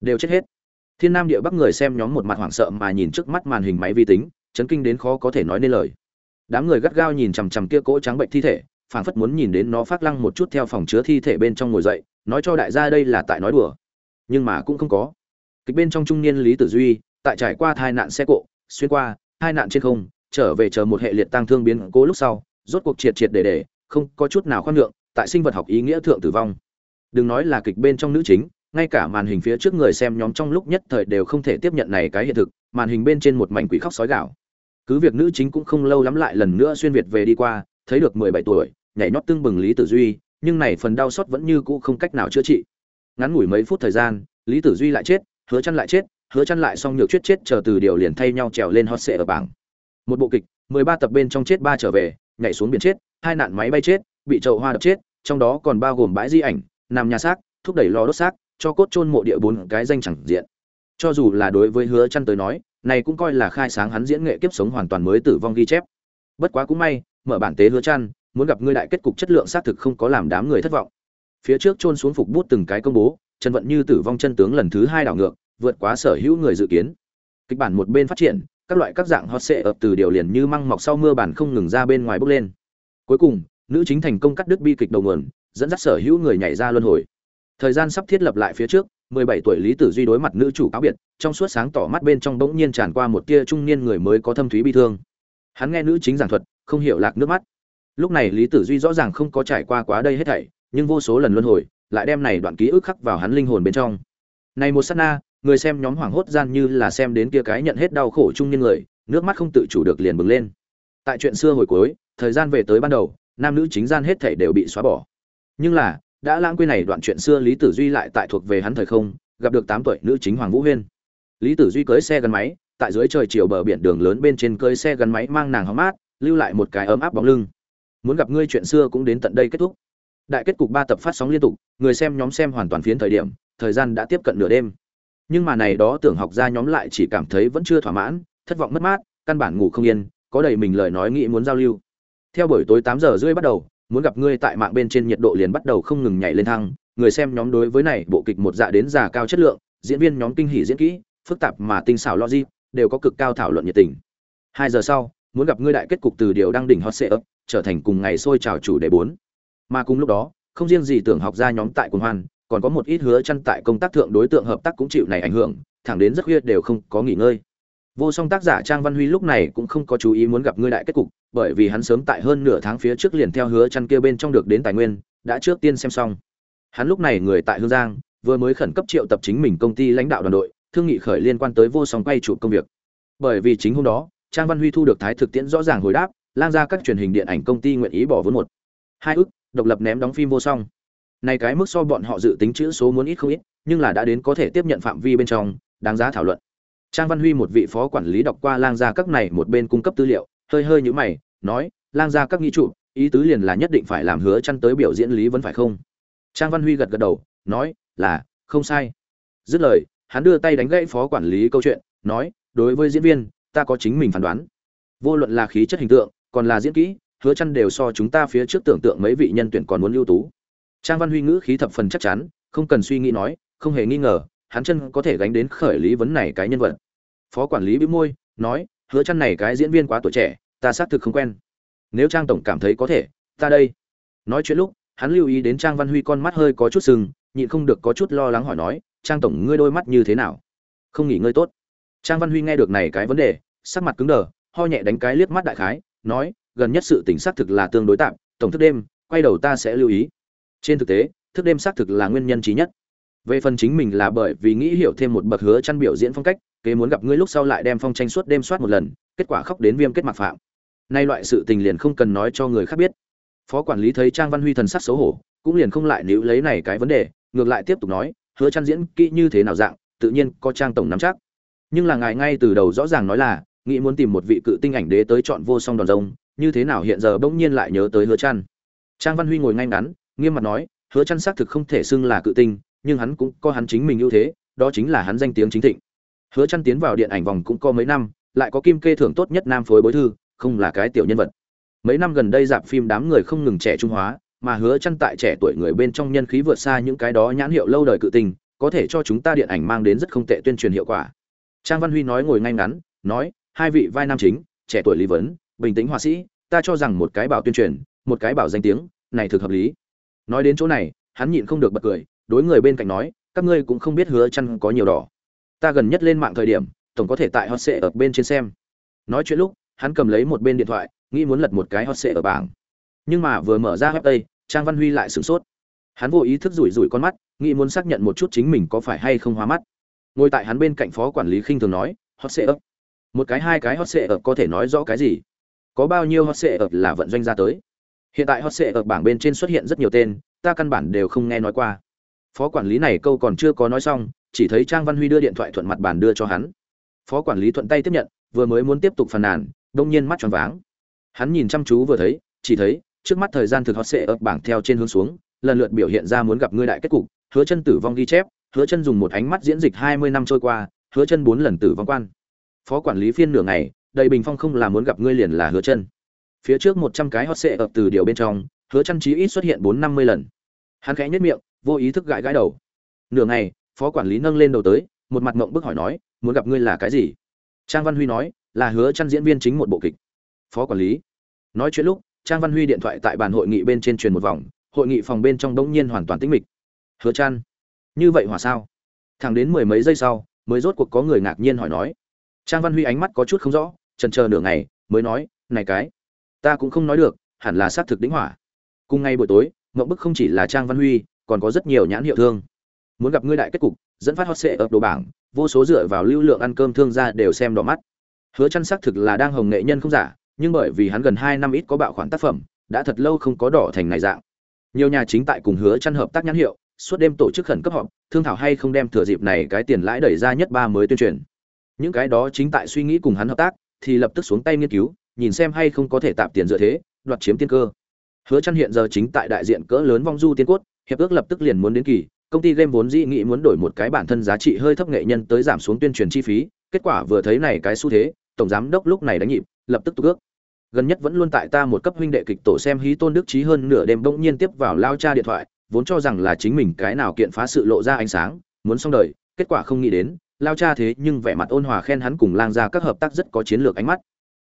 Đều chết hết. Thiên nam địa bắc người xem nhóm một mặt hoảng sợ mà nhìn trước mắt màn hình máy vi tính, chấn kinh đến khó có thể nói nên lời. Đám người gắt gao nhìn chằm chằm kia cỗ trắng bệnh thi thể phảng phất muốn nhìn đến nó phát lăng một chút theo phòng chứa thi thể bên trong ngồi dậy, nói cho đại gia đây là tại nói đùa. Nhưng mà cũng không có. Kịch bên trong trung niên lý tử duy, tại trải qua tai nạn xe cộ, xuyên qua hai nạn trên không, trở về chờ một hệ liệt tăng thương biến cố lúc sau, rốt cuộc triệt triệt để để, không có chút nào khoan nhượng, tại sinh vật học ý nghĩa thượng tử vong. Đừng nói là kịch bên trong nữ chính, ngay cả màn hình phía trước người xem nhóm trong lúc nhất thời đều không thể tiếp nhận này cái hiện thực, màn hình bên trên một mảnh quỷ khóc sói gạo. Cứ việc nữ chính cũng không lâu lắm lại lần nữa xuyên việt về đi qua, thấy được mười bảy tuổi nhảy nhót tương bừng lý tử duy, nhưng này phần đau xót vẫn như cũ không cách nào chữa trị. Ngắn ngủi mấy phút thời gian, lý tử duy lại chết, hứa chăn lại chết, hứa chăn lại xong nhược chết chết chờ từ điều liền thay nhau trèo lên hot sệ ở bảng. Một bộ kịch 13 tập bên trong chết ba trở về, nhảy xuống biển chết, hai nạn máy bay chết, bị chậu hoa đập chết, trong đó còn bao gồm bãi di ảnh, nằm nhà xác, thúc đẩy lò đốt xác, cho cốt chôn mộ địa bốn cái danh chẳng diện. Cho dù là đối với hứa chăn tới nói, này cũng coi là khai sáng hắn diễn nghệ kiếp sống hoàn toàn mới tử vong ghi chép. Bất quá cũng may, mở bản tế hứa chăn muốn gặp ngươi đại kết cục chất lượng xác thực không có làm đám người thất vọng. Phía trước chôn xuống phục bút từng cái công bố, trần vận như tử vong chân tướng lần thứ hai đảo ngược, vượt quá sở hữu người dự kiến. Kịch bản một bên phát triển, các loại các dạng hot sệ ập từ điều liền như măng mọc sau mưa bản không ngừng ra bên ngoài bốc lên. Cuối cùng, nữ chính thành công cắt đứt bi kịch đầu nguồn, dẫn dắt sở hữu người nhảy ra luân hồi. Thời gian sắp thiết lập lại phía trước 17 tuổi lý tử duy đối mặt nữ chủ cáo biệt, trong suốt sáng tỏ mắt bên trong bỗng nhiên tràn qua một tia trung niên người mới có thâm thúy bi thương. Hắn nghe nữ chính giảng thuật, không hiểu lạc nước mắt lúc này lý tử duy rõ ràng không có trải qua quá đây hết thảy, nhưng vô số lần luân hồi, lại đem này đoạn ký ức khắc vào hắn linh hồn bên trong. Này một sát na, người xem nhóm hoảng hốt gian như là xem đến kia cái nhận hết đau khổ chung như người, nước mắt không tự chủ được liền bừng lên. Tại chuyện xưa hồi cuối, thời gian về tới ban đầu, nam nữ chính gian hết thảy đều bị xóa bỏ. Nhưng là, đã lãng quên này đoạn chuyện xưa lý tử duy lại tại thuộc về hắn thời không, gặp được tám tuổi nữ chính hoàng vũ huyên. Lý tử duy cưới xe gắn máy, tại dưới trời chiều bờ biển đường lớn bên trên cưới xe gắn máy mang nàng hóng mát, lưu lại một cái ấm áp bóng lưng muốn gặp ngươi chuyện xưa cũng đến tận đây kết thúc. Đại kết cục ba tập phát sóng liên tục, người xem nhóm xem hoàn toàn phiến thời điểm, thời gian đã tiếp cận nửa đêm. Nhưng mà này đó tưởng học ra nhóm lại chỉ cảm thấy vẫn chưa thỏa mãn, thất vọng mất mát, căn bản ngủ không yên, có đầy mình lời nói nghĩ muốn giao lưu. Theo buổi tối tám giờ rưỡi bắt đầu, muốn gặp ngươi tại mạng bên trên nhiệt độ liền bắt đầu không ngừng nhảy lên thăng, người xem nhóm đối với này bộ kịch một dạ đến già cao chất lượng, diễn viên nhóm kinh hỉ diễn kỹ, phức tạp mà tinh xảo logic, đều có cực cao thảo luận nhiệt tình. Hai giờ sau, muốn gặp ngươi đại kết cục từ điều đang đỉnh hot ấp trở thành cùng ngày sôi trào chủ đề bốn. Mà cùng lúc đó, không riêng gì tưởng học ra nhóm tại cùng hoan, còn có một ít hứa chăn tại công tác thượng đối tượng hợp tác cũng chịu này ảnh hưởng, thẳng đến rất khuya đều không có nghỉ ngơi. Vô song tác giả trang văn huy lúc này cũng không có chú ý muốn gặp ngươi đại kết cục, bởi vì hắn sớm tại hơn nửa tháng phía trước liền theo hứa chăn kia bên trong được đến tài nguyên, đã trước tiên xem xong. Hắn lúc này người tại hương giang, vừa mới khẩn cấp triệu tập chính mình công ty lãnh đạo đoàn đội, thương nghị khởi liên quan tới vô song quay trụ công việc. Bởi vì chính hôm đó, trang văn huy thu được thái thực tiễn rõ ràng hồi đáp lan ra các truyền hình điện ảnh công ty nguyện ý bỏ vốn một. Hai ước, độc lập ném đóng phim vô song. Này cái mức so bọn họ dự tính chữ số muốn ít không ít, nhưng là đã đến có thể tiếp nhận phạm vi bên trong, đáng giá thảo luận. Trang văn huy một vị phó quản lý đọc qua lang gia các này một bên cung cấp tư liệu, hơi hơi nhữ mày, nói, lang gia các nghĩ trụ, ý tứ liền là nhất định phải làm hứa chăn tới biểu diễn lý vẫn phải không? Trang văn huy gật gật đầu, nói, là, không sai. Dứt lời, hắn đưa tay đánh gãy phó quản lý câu chuyện, nói, đối với diễn viên, ta có chính mình phán đoán. Vô luận là khí chất hình tượng còn là diễn kỹ, hứa chăn đều so chúng ta phía trước tưởng tượng mấy vị nhân tuyển còn muốn ưu tú. Trang văn huy ngữ khí thập phần chắc chắn, không cần suy nghĩ nói, không hề nghi ngờ, hắn chân có thể gánh đến khởi lý vấn này cái nhân vật. Phó quản lý bĩu môi, nói, hứa chăn này cái diễn viên quá tuổi trẻ, ta xác thực không quen. Nếu trang tổng cảm thấy có thể, ta đây. Nói chuyện lúc, hắn lưu ý đến trang văn huy con mắt hơi có chút sưng nhịn không được có chút lo lắng hỏi nói, trang tổng, ngươi đôi mắt như thế nào? Không nghỉ ngơi tốt. Trang văn huy nghe được này cái vấn đề, sắc mặt cứng đờ, ho nhẹ đánh cái liếc mắt đại khái nói, gần nhất sự tỉnh xác thực là tương đối tạm, tổng thức đêm, quay đầu ta sẽ lưu ý. Trên thực tế, thức đêm xác thực là nguyên nhân trí nhất. Về phần chính mình là bởi vì nghĩ hiểu thêm một bậc hứa chăn biểu diễn phong cách, kế muốn gặp ngươi lúc sau lại đem phong tranh suốt đêm soát một lần, kết quả khóc đến viêm kết mạc phạm. Nay loại sự tình liền không cần nói cho người khác biết. Phó quản lý thấy trang văn huy thần sắc xấu hổ, cũng liền không lại níu lấy này cái vấn đề, ngược lại tiếp tục nói, hứa chăn diễn kỹ như thế nào dạng, tự nhiên có trang tổng nắm chắc. Nhưng là ngài ngay từ đầu rõ ràng nói là nghĩ muốn tìm một vị cự tinh ảnh đế tới chọn vô song đòn rông như thế nào hiện giờ bỗng nhiên lại nhớ tới hứa chăn trang văn huy ngồi ngay ngắn, nghiêm mặt nói, hứa chăn xác thực không thể xưng là cự tinh, nhưng hắn cũng có hắn chính mình ưu thế, đó chính là hắn danh tiếng chính thịnh. Hứa chăn tiến vào điện ảnh vòng cũng có mấy năm, lại có kim kê thưởng tốt nhất nam phối bối thư, không là cái tiểu nhân vật. Mấy năm gần đây dạp phim đám người không ngừng trẻ trung hóa, mà hứa chăn tại trẻ tuổi người bên trong nhân khí vượt xa những cái đó nhãn hiệu lâu đời cự tinh, có thể cho chúng ta điện ảnh mang đến rất không tệ tuyên truyền hiệu quả. Trang văn huy nói ngồi ngay ngắn, nói hai vị vai nam chính, trẻ tuổi lý vấn, bình tĩnh họa sĩ, ta cho rằng một cái bảo tuyên truyền, một cái bảo danh tiếng, này thực hợp lý. Nói đến chỗ này, hắn nhịn không được bật cười, đối người bên cạnh nói, các ngươi cũng không biết hứa chăn có nhiều đỏ. Ta gần nhất lên mạng thời điểm, tổng có thể tại hot sệ ở bên trên xem. Nói chuyện lúc, hắn cầm lấy một bên điện thoại, nghĩ muốn lật một cái hot sệ ở bảng. Nhưng mà vừa mở ra web tây trang văn huy lại sửng sốt. Hắn vô ý thức rủi rủi con mắt, nghĩ muốn xác nhận một chút chính mình có phải hay không hóa mắt. Ngồi tại hắn bên cạnh phó quản lý khinh thường nói, hot sệ ấp một cái hai cái hot sệ ập có thể nói rõ cái gì? Có bao nhiêu hot sệ ập là vận doanh ra tới? Hiện tại hot sệ ập bảng bên trên xuất hiện rất nhiều tên, ta căn bản đều không nghe nói qua. Phó quản lý này câu còn chưa có nói xong, chỉ thấy trang văn huy đưa điện thoại thuận mặt bàn đưa cho hắn. Phó quản lý thuận tay tiếp nhận, vừa mới muốn tiếp tục phàn nàn, đông nhiên mắt tròn váng. Hắn nhìn chăm chú vừa thấy, chỉ thấy, trước mắt thời gian thực hot sệ ập bảng theo trên hướng xuống, lần lượt biểu hiện ra muốn gặp ngươi đại kết cục, hứa chân tử vong ghi chép, hứa chân dùng một ánh mắt diễn dịch hai mươi năm trôi qua, hứa chân bốn lần tử vong quan phó quản lý phiên nửa ngày, đầy bình phong không là muốn gặp ngươi liền là hứa chân. Phía trước một trăm cái hot sệ ập từ điều bên trong, hứa chân chí ít xuất hiện bốn năm mươi lần. Hắn khẽ nhất miệng, vô ý thức gãi gãi đầu. Nửa ngày, phó quản lý nâng lên đầu tới, một mặt mộng bức hỏi nói, muốn gặp ngươi là cái gì? Trang văn huy nói, là hứa chân diễn viên chính một bộ kịch. Phó quản lý nói chuyện lúc, trang văn huy điện thoại tại bàn hội nghị bên trên truyền một vòng, hội nghị phòng bên trong đống nhiên hoàn toàn tĩnh mịch. Hứa chân, như vậy hòa sao? Thẳng đến mười mấy giây sau, mới rốt cuộc có người ngạc nhiên hỏi nói trang văn huy ánh mắt có chút không rõ, chần chờ nửa ngày, mới nói, này cái, ta cũng không nói được, hẳn là sát thực đỉnh hỏa. Cùng ngay buổi tối ngậm bức không chỉ là trang văn huy, còn có rất nhiều nhãn hiệu thương. Muốn gặp ngươi đại kết cục, dẫn phát hot sệ ập đồ bảng, vô số dựa vào lưu lượng ăn cơm thương gia đều xem đỏ mắt. Hứa Chân xác thực là đang hồng nghệ nhân không giả, nhưng bởi vì hắn gần 2 năm ít có bạo khoản tác phẩm, đã thật lâu không có đỏ thành này dạng. Nhiều nhà chính tại cùng hứa Chân hợp tác nhãn hiệu, suốt đêm tổ chức khẩn cấp họp, thương thảo hay không đem thừa dịp này cái tiền lãi đẩy ra nhất ba mới tuyên truyền những cái đó chính tại suy nghĩ cùng hắn hợp tác, thì lập tức xuống tay nghiên cứu, nhìn xem hay không có thể tạm tiền dựa thế, đoạt chiếm tiên cơ. Hứa chăn hiện giờ chính tại đại diện cỡ lớn vong du tiên cốt, hiệp ước lập tức liền muốn đến kỳ, công ty game vốn dĩ nghĩ muốn đổi một cái bản thân giá trị hơi thấp nghệ nhân tới giảm xuống tuyên truyền chi phí, kết quả vừa thấy này cái xu thế, tổng giám đốc lúc này đánh nhịp, lập tức tục ước gần nhất vẫn luôn tại ta một cấp huynh đệ kịch tổ xem hí tôn đức trí hơn nửa đêm bỗng nhiên tiếp vào lao cha điện thoại, vốn cho rằng là chính mình cái nào kiện phá sự lộ ra ánh sáng, muốn xong đời, kết quả không nghĩ đến lao cha thế nhưng vẻ mặt ôn hòa khen hắn cùng lang ra các hợp tác rất có chiến lược ánh mắt.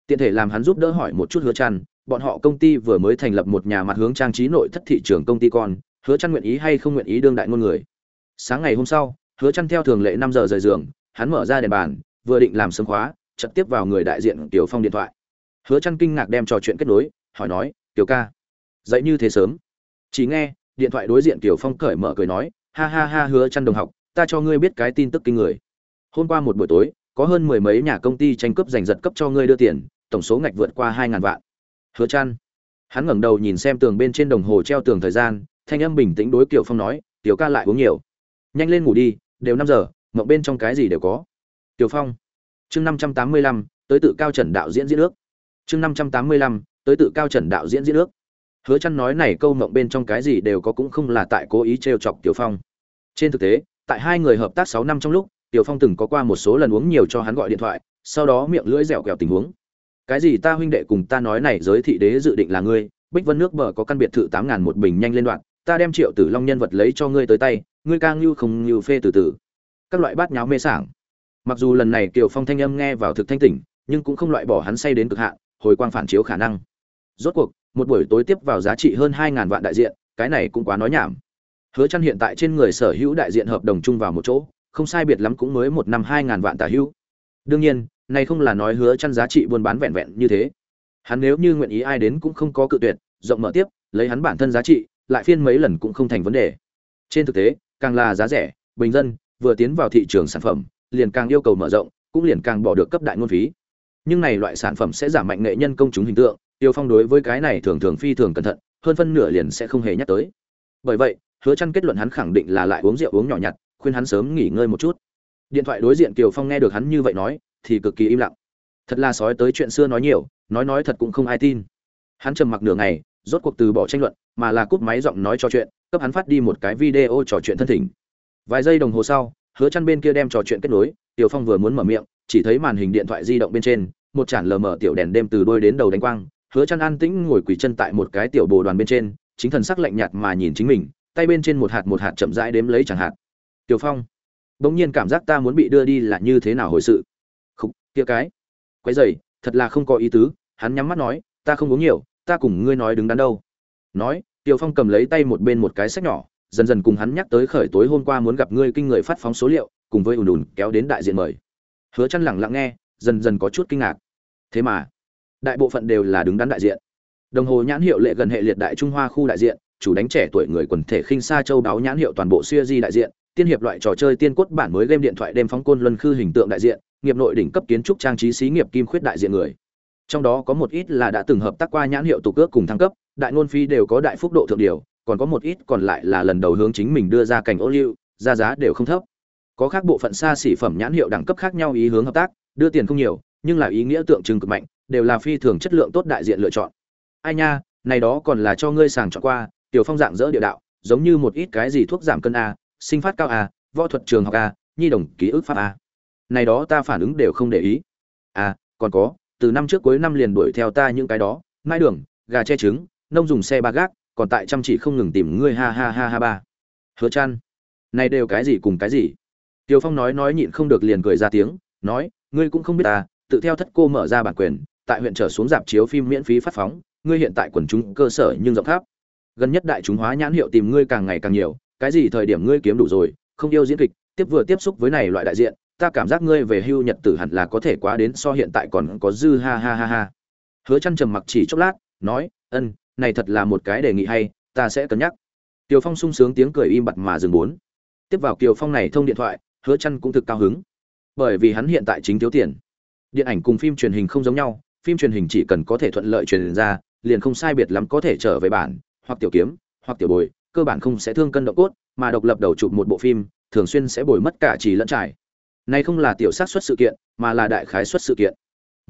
Tiện thể làm hắn giúp đỡ hỏi một chút hứa chăn, bọn họ công ty vừa mới thành lập một nhà mặt hướng trang trí nội thất thị trường công ty con, hứa chăn nguyện ý hay không nguyện ý đương đại ngôn người. Sáng ngày hôm sau, hứa chăn theo thường lệ 5 giờ rời giường, hắn mở ra đèn bàn, vừa định làm sớm khóa trực tiếp vào người đại diện tiểu phong điện thoại. Hứa chăn kinh ngạc đem trò chuyện kết nối, hỏi nói, tiểu ca, dậy như thế sớm? Chỉ nghe, điện thoại đối diện tiểu phong cởi mở cười nói, ha ha ha hứa chăn đồng học, ta cho ngươi biết cái tin tức kinh người hôm qua một buổi tối, có hơn mười mấy nhà công ty tranh cướp giành giật cấp cho ngươi đưa tiền, tổng số ngạch vượt qua hai ngàn vạn. Hứa chăn hắn ngẩng đầu nhìn xem tường bên trên đồng hồ treo tường thời gian, thanh âm bình tĩnh đối Tiểu phong nói, tiểu ca lại uống nhiều. Nhanh lên ngủ đi, đều năm giờ, mộng bên trong cái gì đều có. Tiểu phong. Chương năm trăm tám mươi lăm, tới tự cao trần đạo diễn diễn nước chương năm trăm tám mươi lăm, tới tự cao trần đạo diễn diễn nước hứa chăn nói này câu mộng bên trong cái gì đều có cũng không là tại cố ý trêu chọc tiểu phong. Trên thực tế, tại hai người hợp tác sáu năm trong lúc tiểu phong từng có qua một số lần uống nhiều cho hắn gọi điện thoại, sau đó miệng lưỡi dẻo quẹo tình huống. Cái gì ta huynh đệ cùng ta nói này, giới thị đế dự định là ngươi, bích vân nước bờ có căn biệt thự tám ngàn một bình nhanh lên đoạn, ta đem triệu tử long nhân vật lấy cho ngươi tới tay, ngươi càng như không như phê từ từ. Các loại bát nháo mê sảng. Mặc dù lần này Tiểu phong thanh âm nghe vào thực thanh tỉnh, nhưng cũng không loại bỏ hắn say đến cực hạn, hồi quang phản chiếu khả năng. Rốt cuộc, một buổi tối tiếp vào giá trị hơn hai ngàn vạn đại diện, cái này cũng quá nói nhảm. Hứa Chân hiện tại trên người sở hữu đại diện hợp đồng chung vào một chỗ không sai biệt lắm cũng mới một năm hai ngàn vạn tả hữu đương nhiên, này không là nói hứa chăn giá trị buôn bán vẹn vẹn như thế. Hắn nếu như nguyện ý ai đến cũng không có cự tuyệt, rộng mở tiếp, lấy hắn bản thân giá trị, lại phiên mấy lần cũng không thành vấn đề. Trên thực tế, càng là giá rẻ, bình dân, vừa tiến vào thị trường sản phẩm, liền càng yêu cầu mở rộng, cũng liền càng bỏ được cấp đại ngôn phí. Nhưng này loại sản phẩm sẽ giảm mạnh nghệ nhân công chúng hình tượng, tiêu phong đối với cái này thường thường phi thường cẩn thận, hơn phân nửa liền sẽ không hề nhắc tới. Bởi vậy, hứa chăn kết luận hắn khẳng định là lại uống rượu uống nhỏ nhặt khuyên hắn sớm nghỉ ngơi một chút. Điện thoại đối diện kiều phong nghe được hắn như vậy nói, thì cực kỳ im lặng. Thật là sói tới chuyện xưa nói nhiều, nói nói thật cũng không ai tin. Hắn trầm mặc nửa ngày, rốt cuộc từ bỏ tranh luận, mà là cúp máy giọng nói trò chuyện, cấp hắn phát đi một cái video trò chuyện thân thỉnh. Vài giây đồng hồ sau, hứa chăn bên kia đem trò chuyện kết nối tiểu phong vừa muốn mở miệng, chỉ thấy màn hình điện thoại di động bên trên, một chản lờ mờ tiểu đèn đêm từ đôi đến đầu đánh quang, hứa chăn an tĩnh ngồi quỳ chân tại một cái tiểu bồ đoàn bên trên, chính thần sắc lạnh nhạt mà nhìn chính mình, tay bên trên một hạt một hạt chậm rãi đếm lấy chẳng hạt tiểu phong bỗng nhiên cảm giác ta muốn bị đưa đi là như thế nào hồi sự? Khục kia cái. Quấy rầy, thật là không có ý tứ hắn nhắm mắt nói ta không uống nhiều ta cùng ngươi nói đứng đắn đâu. Nói tiểu phong cầm lấy tay một bên một cái sách nhỏ dần dần cùng hắn nhắc tới khởi tối hôm qua muốn gặp ngươi kinh người phát phóng số liệu cùng với ùn ùn kéo đến đại diện mời. Hứa chân lặng lặng nghe dần dần có chút kinh ngạc. Thế mà đại bộ phận đều là đứng đắn đại diện. Đồng hồ nhãn hiệu lệ gần hệ liệt đại trung hoa khu đại diện chủ đánh trẻ tuổi người quần thể khinh xa châu báo nhãn hiệu toàn bộ siêu di đại diện tiên hiệp loại trò chơi tiên cốt bản mới game điện thoại đêm phóng côn luân khư hình tượng đại diện, nghiệp nội đỉnh cấp kiến trúc trang trí xí nghiệp kim khuyết đại diện người. Trong đó có một ít là đã từng hợp tác qua nhãn hiệu tục ước cùng thăng cấp, đại ngôn phi đều có đại phúc độ thượng điều, còn có một ít còn lại là lần đầu hướng chính mình đưa ra cảnh ô liu, ra giá đều không thấp. Có khác bộ phận xa xỉ phẩm nhãn hiệu đẳng cấp khác nhau ý hướng hợp tác, đưa tiền không nhiều, nhưng là ý nghĩa tượng trưng cực mạnh, đều là phi thường chất lượng tốt đại diện lựa chọn. Ai nha, này đó còn là cho ngươi sàng chọn qua, tiểu phong dạng dỡ địa đạo, giống như một ít cái gì thuốc giảm cân a sinh phát cao a võ thuật trường học a nhi đồng ký ức pháp a. Này đó ta phản ứng đều không để ý. À còn có từ năm trước cuối năm liền đuổi theo ta những cái đó mai đường gà che trứng nông dùng xe ba gác còn tại chăm chỉ không ngừng tìm ngươi ha ha ha ha ba. Hứa chăn này đều cái gì cùng cái gì? Tiêu Phong nói nói nhịn không được liền cười ra tiếng, nói, ngươi cũng không biết ta, tự theo thất cô mở ra bản quyền, tại huyện trở xuống dạp chiếu phim miễn phí phát phóng, ngươi hiện tại quần chúng cơ sở nhưng rộng khắp. Gần nhất đại chúng hóa nhãn hiệu tìm ngươi càng ngày càng nhiều, cái gì thời điểm ngươi kiếm đủ rồi, không yêu diễn kịch, tiếp vừa tiếp xúc với này loại đại diện, ta cảm giác ngươi về hưu nhật tử hẳn là có thể quá đến so hiện tại còn có dư ha ha ha ha. Hứa Chân trầm mặc chỉ chốc lát, nói, "Ân, này thật là một cái đề nghị hay, ta sẽ cân nhắc." tiểu Phong sung sướng tiếng cười im bặt mà dừng bốn. Tiếp vào Kiều Phong này thông điện thoại, hứa chăn cũng thực cao hứng bởi vì hắn hiện tại chính thiếu tiền điện ảnh cùng phim truyền hình không giống nhau phim truyền hình chỉ cần có thể thuận lợi truyền ra liền không sai biệt lắm có thể trở về bản hoặc tiểu kiếm hoặc tiểu bồi cơ bản không sẽ thương cân độ cốt, mà độc lập đầu chụp một bộ phim, thường xuyên sẽ bồi mất cả chỉ lẫn trải. Này không là tiểu sát xuất sự kiện, mà là đại khái xuất sự kiện.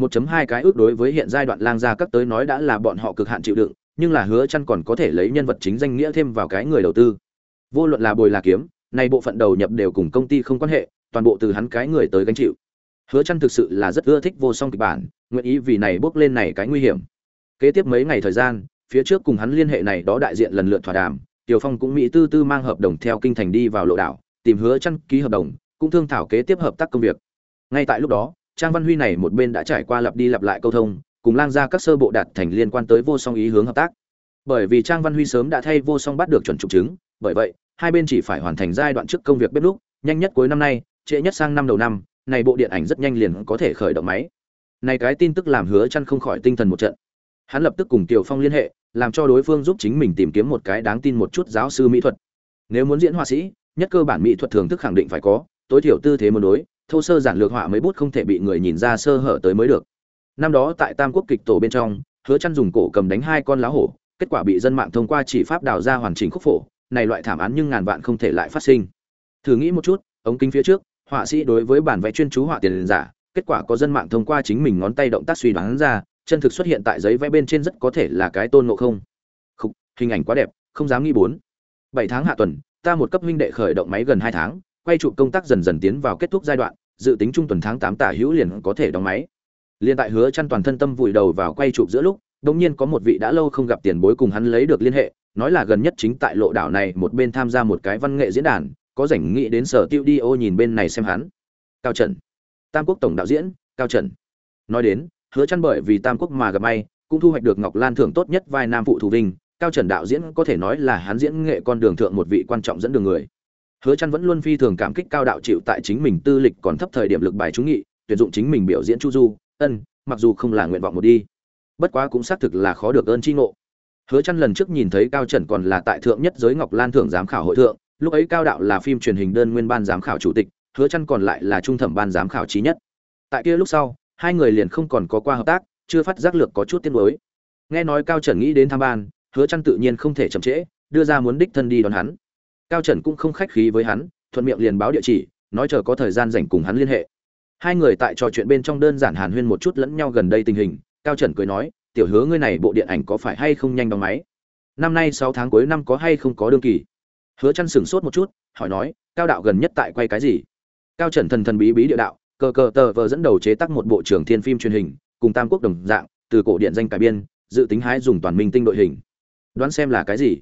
1.2 cái ước đối với hiện giai đoạn lang gia các tới nói đã là bọn họ cực hạn chịu đựng, nhưng là hứa chăn còn có thể lấy nhân vật chính danh nghĩa thêm vào cái người đầu tư. Vô luận là bồi là kiếm, này bộ phận đầu nhập đều cùng công ty không quan hệ, toàn bộ từ hắn cái người tới gánh chịu. Hứa chăn thực sự là rất ưa thích vô song kịch bản, nguyện ý vì này bước lên này cái nguy hiểm. Kế tiếp mấy ngày thời gian, phía trước cùng hắn liên hệ này đó đại diện lần lượt thỏa đàm tiểu phong cũng mỹ tư tư mang hợp đồng theo kinh thành đi vào lộ đảo, tìm hứa chăn ký hợp đồng, cũng thương thảo kế tiếp hợp tác công việc. Ngay tại lúc đó, trang văn huy này một bên đã trải qua lặp đi lặp lại câu thông, cùng lang ra các sơ bộ đạt thành liên quan tới vô song ý hướng hợp tác. Bởi vì trang văn huy sớm đã thay vô song bắt được chuẩn trục chứng, bởi vậy, hai bên chỉ phải hoàn thành giai đoạn trước công việc bếp lúc nhanh nhất cuối năm nay, trễ nhất sang năm đầu năm, này bộ điện ảnh rất nhanh liền có thể khởi động máy. Này cái tin tức làm hứa chăn không khỏi tinh thần một trận. Hắn lập tức cùng tiểu phong liên hệ làm cho đối phương giúp chính mình tìm kiếm một cái đáng tin một chút giáo sư mỹ thuật. Nếu muốn diễn họa sĩ, nhất cơ bản mỹ thuật thường thức khẳng định phải có, tối thiểu tư thế muốn đối, thô sơ giản lược họa mấy bút không thể bị người nhìn ra sơ hở tới mới được. Năm đó tại tam quốc kịch tổ bên trong, hứa chăn dùng cổ cầm đánh hai con lá hổ, kết quả bị dân mạng thông qua chỉ pháp đào ra hoàn chỉnh khúc phổ, này loại thảm án nhưng ngàn vạn không thể lại phát sinh. Thử nghĩ một chút, ống kính phía trước, họa sĩ đối với bản vẽ chuyên chú họa tiền giả, kết quả có dân mạng thông qua chính mình ngón tay động tác suy đoán ra chân thực xuất hiện tại giấy vẽ bên trên rất có thể là cái tôn ngộ không. Khúc, hình ảnh quá đẹp không dám nghĩ bốn. Bảy tháng hạ tuần ta một cấp huynh đệ khởi động máy gần hai tháng quay trụ công tác dần dần tiến vào kết thúc giai đoạn dự tính trung tuần tháng tám tả hữu liền có thể đóng máy. Liên tại hứa chăn toàn thân tâm vùi đầu vào quay chụp giữa lúc đột nhiên có một vị đã lâu không gặp tiền bối cùng hắn lấy được liên hệ nói là gần nhất chính tại lộ đảo này một bên tham gia một cái văn nghệ diễn đàn có rảnh nghĩ đến sở tiêu đi ô nhìn bên này xem hắn. Cao trần tam quốc tổng đạo diễn cao trần. Nói đến hứa chăn bởi vì tam quốc mà gặp may, cũng thu hoạch được ngọc lan thưởng tốt nhất vai nam phụ thủ vinh, cao trần đạo diễn có thể nói là hắn diễn nghệ con đường thượng một vị quan trọng dẫn đường người. Hứa chăn vẫn luôn phi thường cảm kích cao đạo chịu tại chính mình tư lịch còn thấp thời điểm lực bài trúng nghị, tuyển dụng chính mình biểu diễn chu du, ân, mặc dù không là nguyện vọng một đi. Bất quá cũng xác thực là khó được ơn chi ngộ. Hứa chăn lần trước nhìn thấy cao trần còn là tại thượng nhất giới ngọc lan thưởng giám khảo hội thượng, lúc ấy cao đạo là phim truyền hình đơn nguyên ban giám khảo chủ tịch, hứa chăn còn lại là trung thẩm ban giám khảo trí nhất. Tại kia lúc sau hai người liền không còn có qua hợp tác, chưa phát giác lược có chút tiếc mới nghe nói cao trần nghĩ đến tham ban, hứa trăn tự nhiên không thể chậm trễ, đưa ra muốn đích thân đi đón hắn. Cao trần cũng không khách khí với hắn, thuận miệng liền báo địa chỉ, nói chờ có thời gian rảnh cùng hắn liên hệ. Hai người tại trò chuyện bên trong đơn giản hàn huyên một chút lẫn nhau gần đây tình hình, cao trần cười nói, tiểu hứa, ngươi này bộ điện ảnh có phải hay không nhanh đóng máy? Năm nay sáu tháng cuối năm có hay không có đương kỳ? Hứa trăn sửng sốt một chút, hỏi nói, cao đạo gần nhất tại quay cái gì? Cao trần thần thần bí bí địa đạo cờ cờ tờ vờ dẫn đầu chế tác một bộ trưởng thiên phim truyền hình, cùng tam quốc đồng dạng, từ cổ điện danh cải biên, dự tính hái dùng toàn minh tinh đội hình. Đoán xem là cái gì?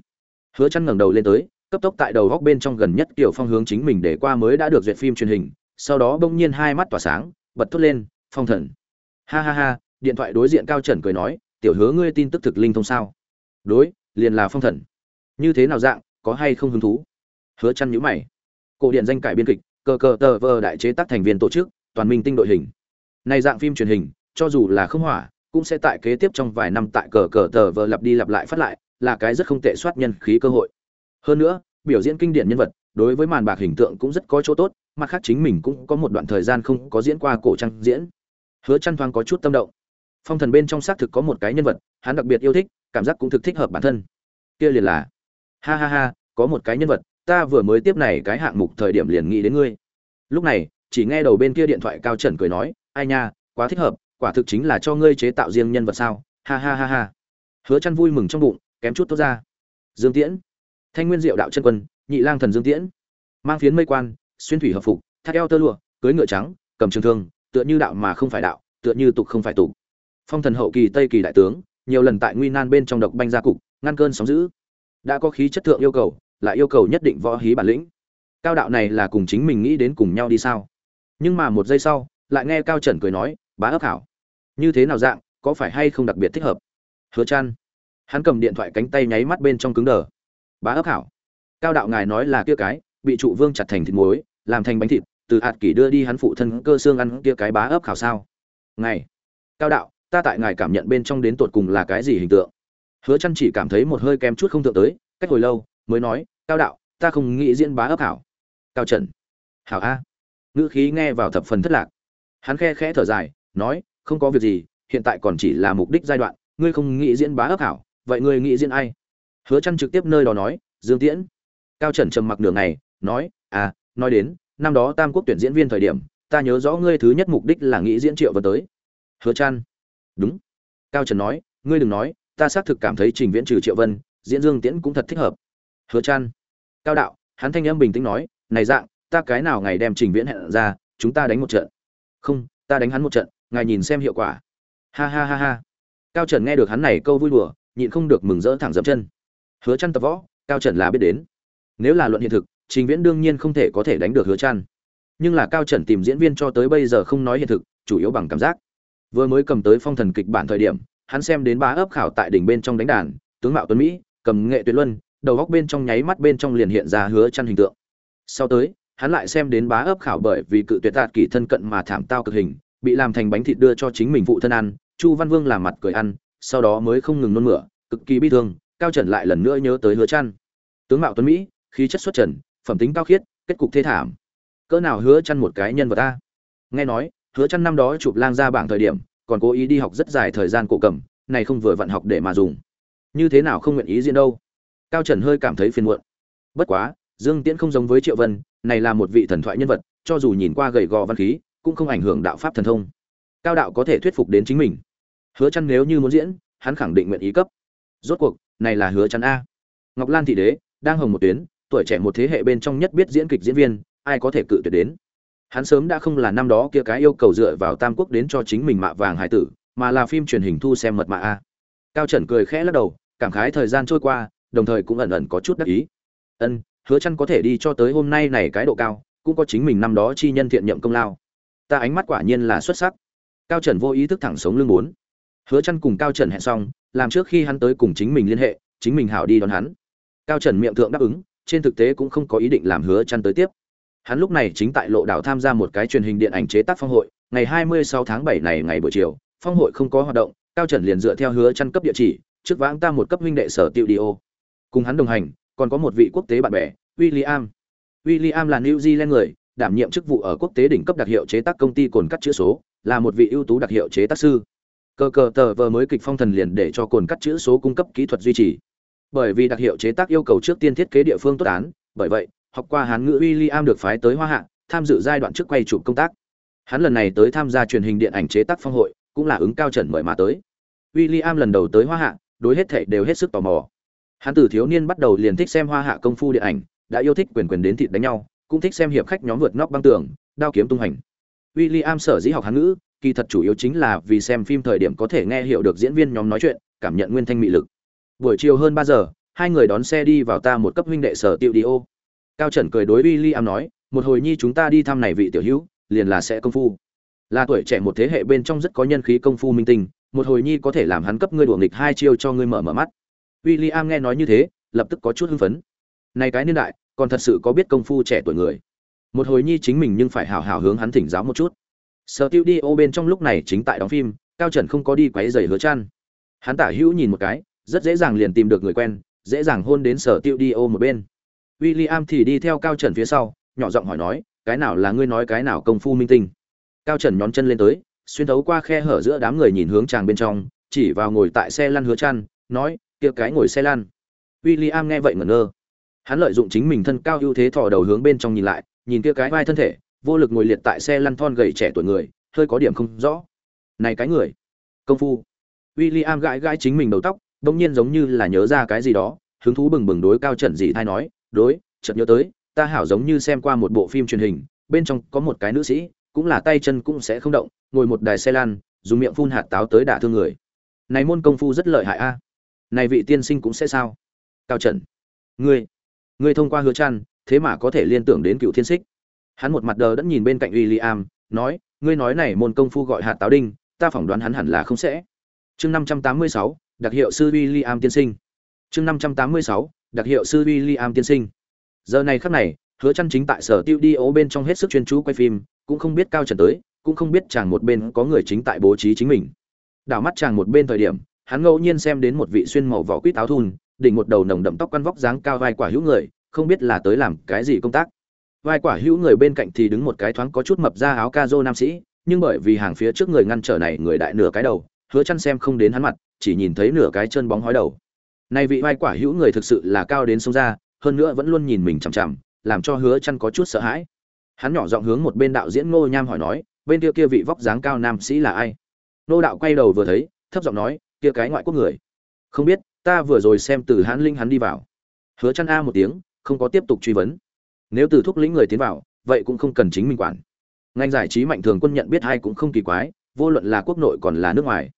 Hứa chăn ngẩng đầu lên tới, cấp tốc tại đầu góc bên trong gần nhất tiểu phong hướng chính mình để qua mới đã được duyệt phim truyền hình, sau đó bỗng nhiên hai mắt tỏa sáng, bật thốt lên, phong thần. Ha ha ha, điện thoại đối diện cao trần cười nói, tiểu hứa ngươi tin tức thực linh thông sao? Đối, liền là phong thần. Như thế nào dạng, có hay không hứng thú? Hứa chăn nhíu mày. Cổ điện danh cải biên kịch, cờ cờ tờ vờ đại chế tác thành viên tổ chức toàn minh tinh đội hình. Này dạng phim truyền hình, cho dù là không hỏa, cũng sẽ tại kế tiếp trong vài năm tại cờ cờ tờ vờ lặp đi lặp lại phát lại, là cái rất không tệ soát nhân khí cơ hội. Hơn nữa, biểu diễn kinh điển nhân vật, đối với màn bạc hình tượng cũng rất có chỗ tốt, mặt khác chính mình cũng có một đoạn thời gian không có diễn qua cổ trang diễn. Hứa chăn thoáng có chút tâm động. Phong thần bên trong xác thực có một cái nhân vật, hắn đặc biệt yêu thích, cảm giác cũng thực thích hợp bản thân. Kia liền là, ha ha ha, có một cái nhân vật, ta vừa mới tiếp này cái hạng mục thời điểm liền nghĩ đến ngươi. Lúc này chỉ nghe đầu bên kia điện thoại cao trần cười nói, ai nha, quá thích hợp, quả thực chính là cho ngươi chế tạo riêng nhân vật sao. Ha ha ha ha. Hứa chăn vui mừng trong bụng, kém chút tốt ra. Dương tiễn. Thanh nguyên diệu đạo chân quân, nhị lang thần dương tiễn. Mang phiến mây quan, xuyên thủy hợp phục, thắt eo tơ lụa, cưới ngựa trắng, cầm trường thương, tựa như đạo mà không phải đạo, tựa như tục không phải tục. Phong thần hậu kỳ tây kỳ đại tướng, nhiều lần tại nguy nan bên trong độc banh gia cục, ngăn cơn sóng dữ. Đã có khí chất thượng yêu cầu lại yêu cầu nhất định võ hí bản lĩnh. Cao đạo này là cùng chính mình nghĩ đến cùng nhau đi sao? Nhưng mà một giây sau, lại nghe cao trần cười nói, bá ấp hảo. Như thế nào dạng, có phải hay không đặc biệt thích hợp? Hứa chan hắn cầm điện thoại cánh tay nháy mắt bên trong cứng đờ. Bá ấp hảo. Cao đạo ngài nói là kia cái, bị trụ vương chặt thành thịt muối, làm thành bánh thịt, từ hạt kỷ đưa đi hắn phụ thân cơ xương ăn kia cái bá ấp khảo sao? Ngài. Cao đạo, ta tại ngài cảm nhận bên trong đến tột cùng là cái gì hình tượng? Hứa chăn chỉ cảm thấy một hơi kém chút không thượng tới, cách hồi lâu, mới nói, cao đạo, ta không nghĩ diễn bá ấp hảo. Cao trần. Hảo a ngữ khí nghe vào thập phần thất lạc. Hắn khe khẽ thở dài, nói, không có việc gì, hiện tại còn chỉ là mục đích giai đoạn, ngươi không nghĩ diễn bá ấp hảo, vậy ngươi nghĩ diễn ai? Hứa chăn trực tiếp nơi đó nói, dương tiễn. Cao trần trầm mặc nửa ngày, nói à nói đến, năm đó tam quốc tuyển diễn viên thời điểm, ta nhớ rõ ngươi thứ nhất mục đích là nghĩ diễn triệu vân tới. Hứa chăn đúng. Cao trần nói, ngươi đừng nói, ta xác thực cảm thấy trình viễn trừ triệu vân, diễn dương tiễn cũng thật thích hợp. Hứa chăn cao đạo, hắn thanh âm bình tĩnh nói, này dạng ta cái nào ngày đem trình viễn hẹn ra, chúng ta đánh một trận. Không, ta đánh hắn một trận, ngài nhìn xem hiệu quả. Ha ha ha ha. Cao trần nghe được hắn này câu vui đùa, nhịn không được mừng rỡ thẳng dậm chân. Hứa chăn tập võ, cao trần là biết đến. Nếu là luận hiện thực, trình viễn đương nhiên không thể có thể đánh được hứa chăn nhưng là cao trần tìm diễn viên cho tới bây giờ không nói hiện thực, chủ yếu bằng cảm giác. Vừa mới cầm tới phong thần kịch bản thời điểm, hắn xem đến ba ấp khảo tại đỉnh bên trong đánh đàn, tướng mạo tuấn mỹ, cầm nghệ tuyệt luân, đầu góc bên trong nháy mắt bên trong liền hiện ra hứa chăn hình tượng. Sau tới hắn lại xem đến bá ấp khảo bởi vì cự tuyệt tạt kỳ thân cận mà thảm tao cực hình, bị làm thành bánh thịt đưa cho chính mình phụ thân ăn, chu văn vương làm mặt cười ăn, sau đó mới không ngừng nôn mửa, cực kỳ bi thương, cao trần lại lần nữa nhớ tới hứa chăn. Tướng mạo tuấn mỹ, khí chất xuất trần, phẩm tính cao khiết, kết cục thê thảm. Cỡ nào hứa chăn một cái nhân vật ta nghe nói, hứa chăn năm đó chụp lang ra bảng thời điểm, còn cố ý đi học rất dài thời gian cổ cầm, này không vừa vận học để mà dùng. Như thế nào không nguyện ý diễn đâu? Cao trần hơi cảm thấy phiền muộn. Bất quá dương tiễn không giống với triệu vân, này là một vị thần thoại nhân vật, cho dù nhìn qua gầy gò văn khí, cũng không ảnh hưởng đạo pháp thần thông. Cao đạo có thể thuyết phục đến chính mình. Hứa chăn nếu như muốn diễn, hắn khẳng định nguyện ý cấp. Rốt cuộc, này là hứa chăn a. Ngọc lan thị đế, đang hồng một tuyến, tuổi trẻ một thế hệ bên trong nhất biết diễn kịch diễn viên, ai có thể cự tuyệt đến? Hắn sớm đã không là năm đó kia cái yêu cầu dựa vào tam quốc đến cho chính mình mạ vàng hải tử, mà là phim truyền hình thu xem mật mạ a. Cao trần cười khẽ lắc đầu, cảm khái thời gian trôi qua, đồng thời cũng ẩn ẩn có chút đắc ý. Ân hứa chăn có thể đi cho tới hôm nay này cái độ cao, cũng có chính mình năm đó chi nhân thiện nhậm công lao. Ta ánh mắt quả nhiên là xuất sắc. Cao trần vô ý thức thẳng sống lưng muốn hứa chăn cùng cao trần hẹn xong, làm trước khi hắn tới cùng chính mình liên hệ, chính mình hảo đi đón hắn. Cao trần miệng thượng đáp ứng, trên thực tế cũng không có ý định làm hứa chăn tới tiếp. Hắn lúc này chính tại lộ đảo tham gia một cái truyền hình điện ảnh chế tác phong hội, ngày 26 tháng 7 này ngày buổi chiều, phong hội không có hoạt động, cao trần liền dựa theo hứa chăn cấp địa chỉ, trước vãng ta một cấp huynh đệ sở tiêu đi ô. Cùng hắn đồng hành, còn có một vị quốc tế bạn bè William. William là New Zealand người, đảm nhiệm chức vụ ở quốc tế đỉnh cấp đặc hiệu chế tác công ty cồn cắt chữ số, là một vị ưu tú đặc hiệu chế tác sư. Cờ cờ tờ vờ mới kịch phong thần liền để cho cồn cắt chữ số cung cấp kỹ thuật duy trì. Bởi vì đặc hiệu chế tác yêu cầu trước tiên thiết kế địa phương tốt án, bởi vậy, học qua hán ngữ William được phái tới Hoa Hạ, tham dự giai đoạn trước quay chụp công tác. Hắn lần này tới tham gia truyền hình điện ảnh chế tác phong hội, cũng là ứng cao trần mời mà tới. William lần đầu tới Hoa Hạ, đối hết thảy đều hết sức tò mò. Hắn từ thiếu niên bắt đầu liền thích xem Hoa Hạ công phu điện ảnh đã yêu thích quyền quyền đến thịt đánh nhau, cũng thích xem hiệp khách nhóm vượt nóc băng tường, đao kiếm tung hành William sở dĩ học hán ngữ, kỳ thật chủ yếu chính là vì xem phim thời điểm có thể nghe hiểu được diễn viên nhóm nói chuyện, cảm nhận nguyên thanh mị lực. Buổi chiều hơn ba giờ, hai người đón xe đi vào ta một cấp huynh đệ sở tiêu đi ô. Cao trần cười đối William nói, một hồi nhi chúng ta đi thăm này vị tiểu hữu, liền là sẽ công phu. Là tuổi trẻ một thế hệ bên trong rất có nhân khí công phu minh tinh, một hồi nhi có thể làm hắn cấp ngươi đuổi nghịch hai chiêu cho ngươi mở mở mắt. William nghe nói như thế, lập tức có chút hưng phấn. Này cái niên đại còn thật sự có biết công phu trẻ tuổi người. Một hồi nhi chính mình nhưng phải hào hào hướng hắn thỉnh giáo một chút. Sở tiêu đi ô bên trong lúc này chính tại đóng phim, cao trần không có đi quấy giày hứa chăn. Hắn tả hữu nhìn một cái, rất dễ dàng liền tìm được người quen, dễ dàng hôn đến sở tiêu đi ô một bên. William thì đi theo cao trần phía sau, nhỏ giọng hỏi nói, cái nào là ngươi nói cái nào công phu minh tinh? Cao trần nhón chân lên tới, xuyên thấu qua khe hở giữa đám người nhìn hướng chàng bên trong, chỉ vào ngồi tại xe lăn hứa chăn, nói, kia cái ngồi xe lăn. William nghe vậy ngẩn ngơ hắn lợi dụng chính mình thân cao ưu thế thò đầu hướng bên trong nhìn lại, nhìn kia cái vai thân thể, vô lực ngồi liệt tại xe lăn thon gầy trẻ tuổi người, hơi có điểm không rõ. Này cái người, công phu. William gãi gãi chính mình đầu tóc, bỗng nhiên giống như là nhớ ra cái gì đó, hứng thú bừng bừng đối cao trần dị thay nói, đối, chợt nhớ tới, ta hảo giống như xem qua một bộ phim truyền hình, bên trong có một cái nữ sĩ, cũng là tay chân cũng sẽ không động, ngồi một đài xe lăn, dùng miệng phun hạt táo tới đả thương người. Này môn công phu rất lợi hại a. Này vị tiên sinh cũng sẽ sao? Cao trần, ngươi ngươi thông qua hứa chăn thế mà có thể liên tưởng đến cựu thiên xích. Hắn một mặt đờ đẫn nhìn bên cạnh William, nói ngươi nói này môn công phu gọi hạt táo đinh ta phỏng đoán hắn hẳn là không sẽ. Chương 586, đặc hiệu sư William tiên sinh. Chương 586, đặc hiệu sư William tiên sinh. Giờ này khắc này hứa chăn chính tại sở tiêu đi ố bên trong hết sức chuyên chú quay phim cũng không biết cao trần tới cũng không biết chàng một bên có người chính tại bố trí chính mình. Đảo mắt chàng một bên thời điểm hắn ngẫu nhiên xem đến một vị xuyên màu vỏ quýt áo thun đỉnh một đầu nồng đậm tóc quăn vóc dáng cao vai quả hữu người, không biết là tới làm cái gì công tác. Vai quả hữu người bên cạnh thì đứng một cái thoáng có chút mập ra áo ca dô nam sĩ, nhưng bởi vì hàng phía trước người ngăn trở này người đại nửa cái đầu, hứa chăn xem không đến hắn mặt, chỉ nhìn thấy nửa cái chân bóng hói đầu. Này vị vai quả hữu người thực sự là cao đến sông ra hơn nữa vẫn luôn nhìn mình chằm chằm, làm cho hứa chăn có chút sợ hãi. Hắn nhỏ giọng hướng một bên đạo diễn ngô nham hỏi nói, bên kia kia vị vóc dáng cao nam sĩ là ai? Nô đạo quay đầu vừa thấy, thấp giọng nói, kia cái ngoại quốc người. Không biết ta vừa rồi xem từ hãn linh hắn đi vào. Hứa chăn a một tiếng, không có tiếp tục truy vấn. Nếu từ thúc lĩnh người tiến vào, vậy cũng không cần chính mình quản. Ngành giải trí mạnh thường quân nhận biết hay cũng không kỳ quái, vô luận là quốc nội còn là nước ngoài.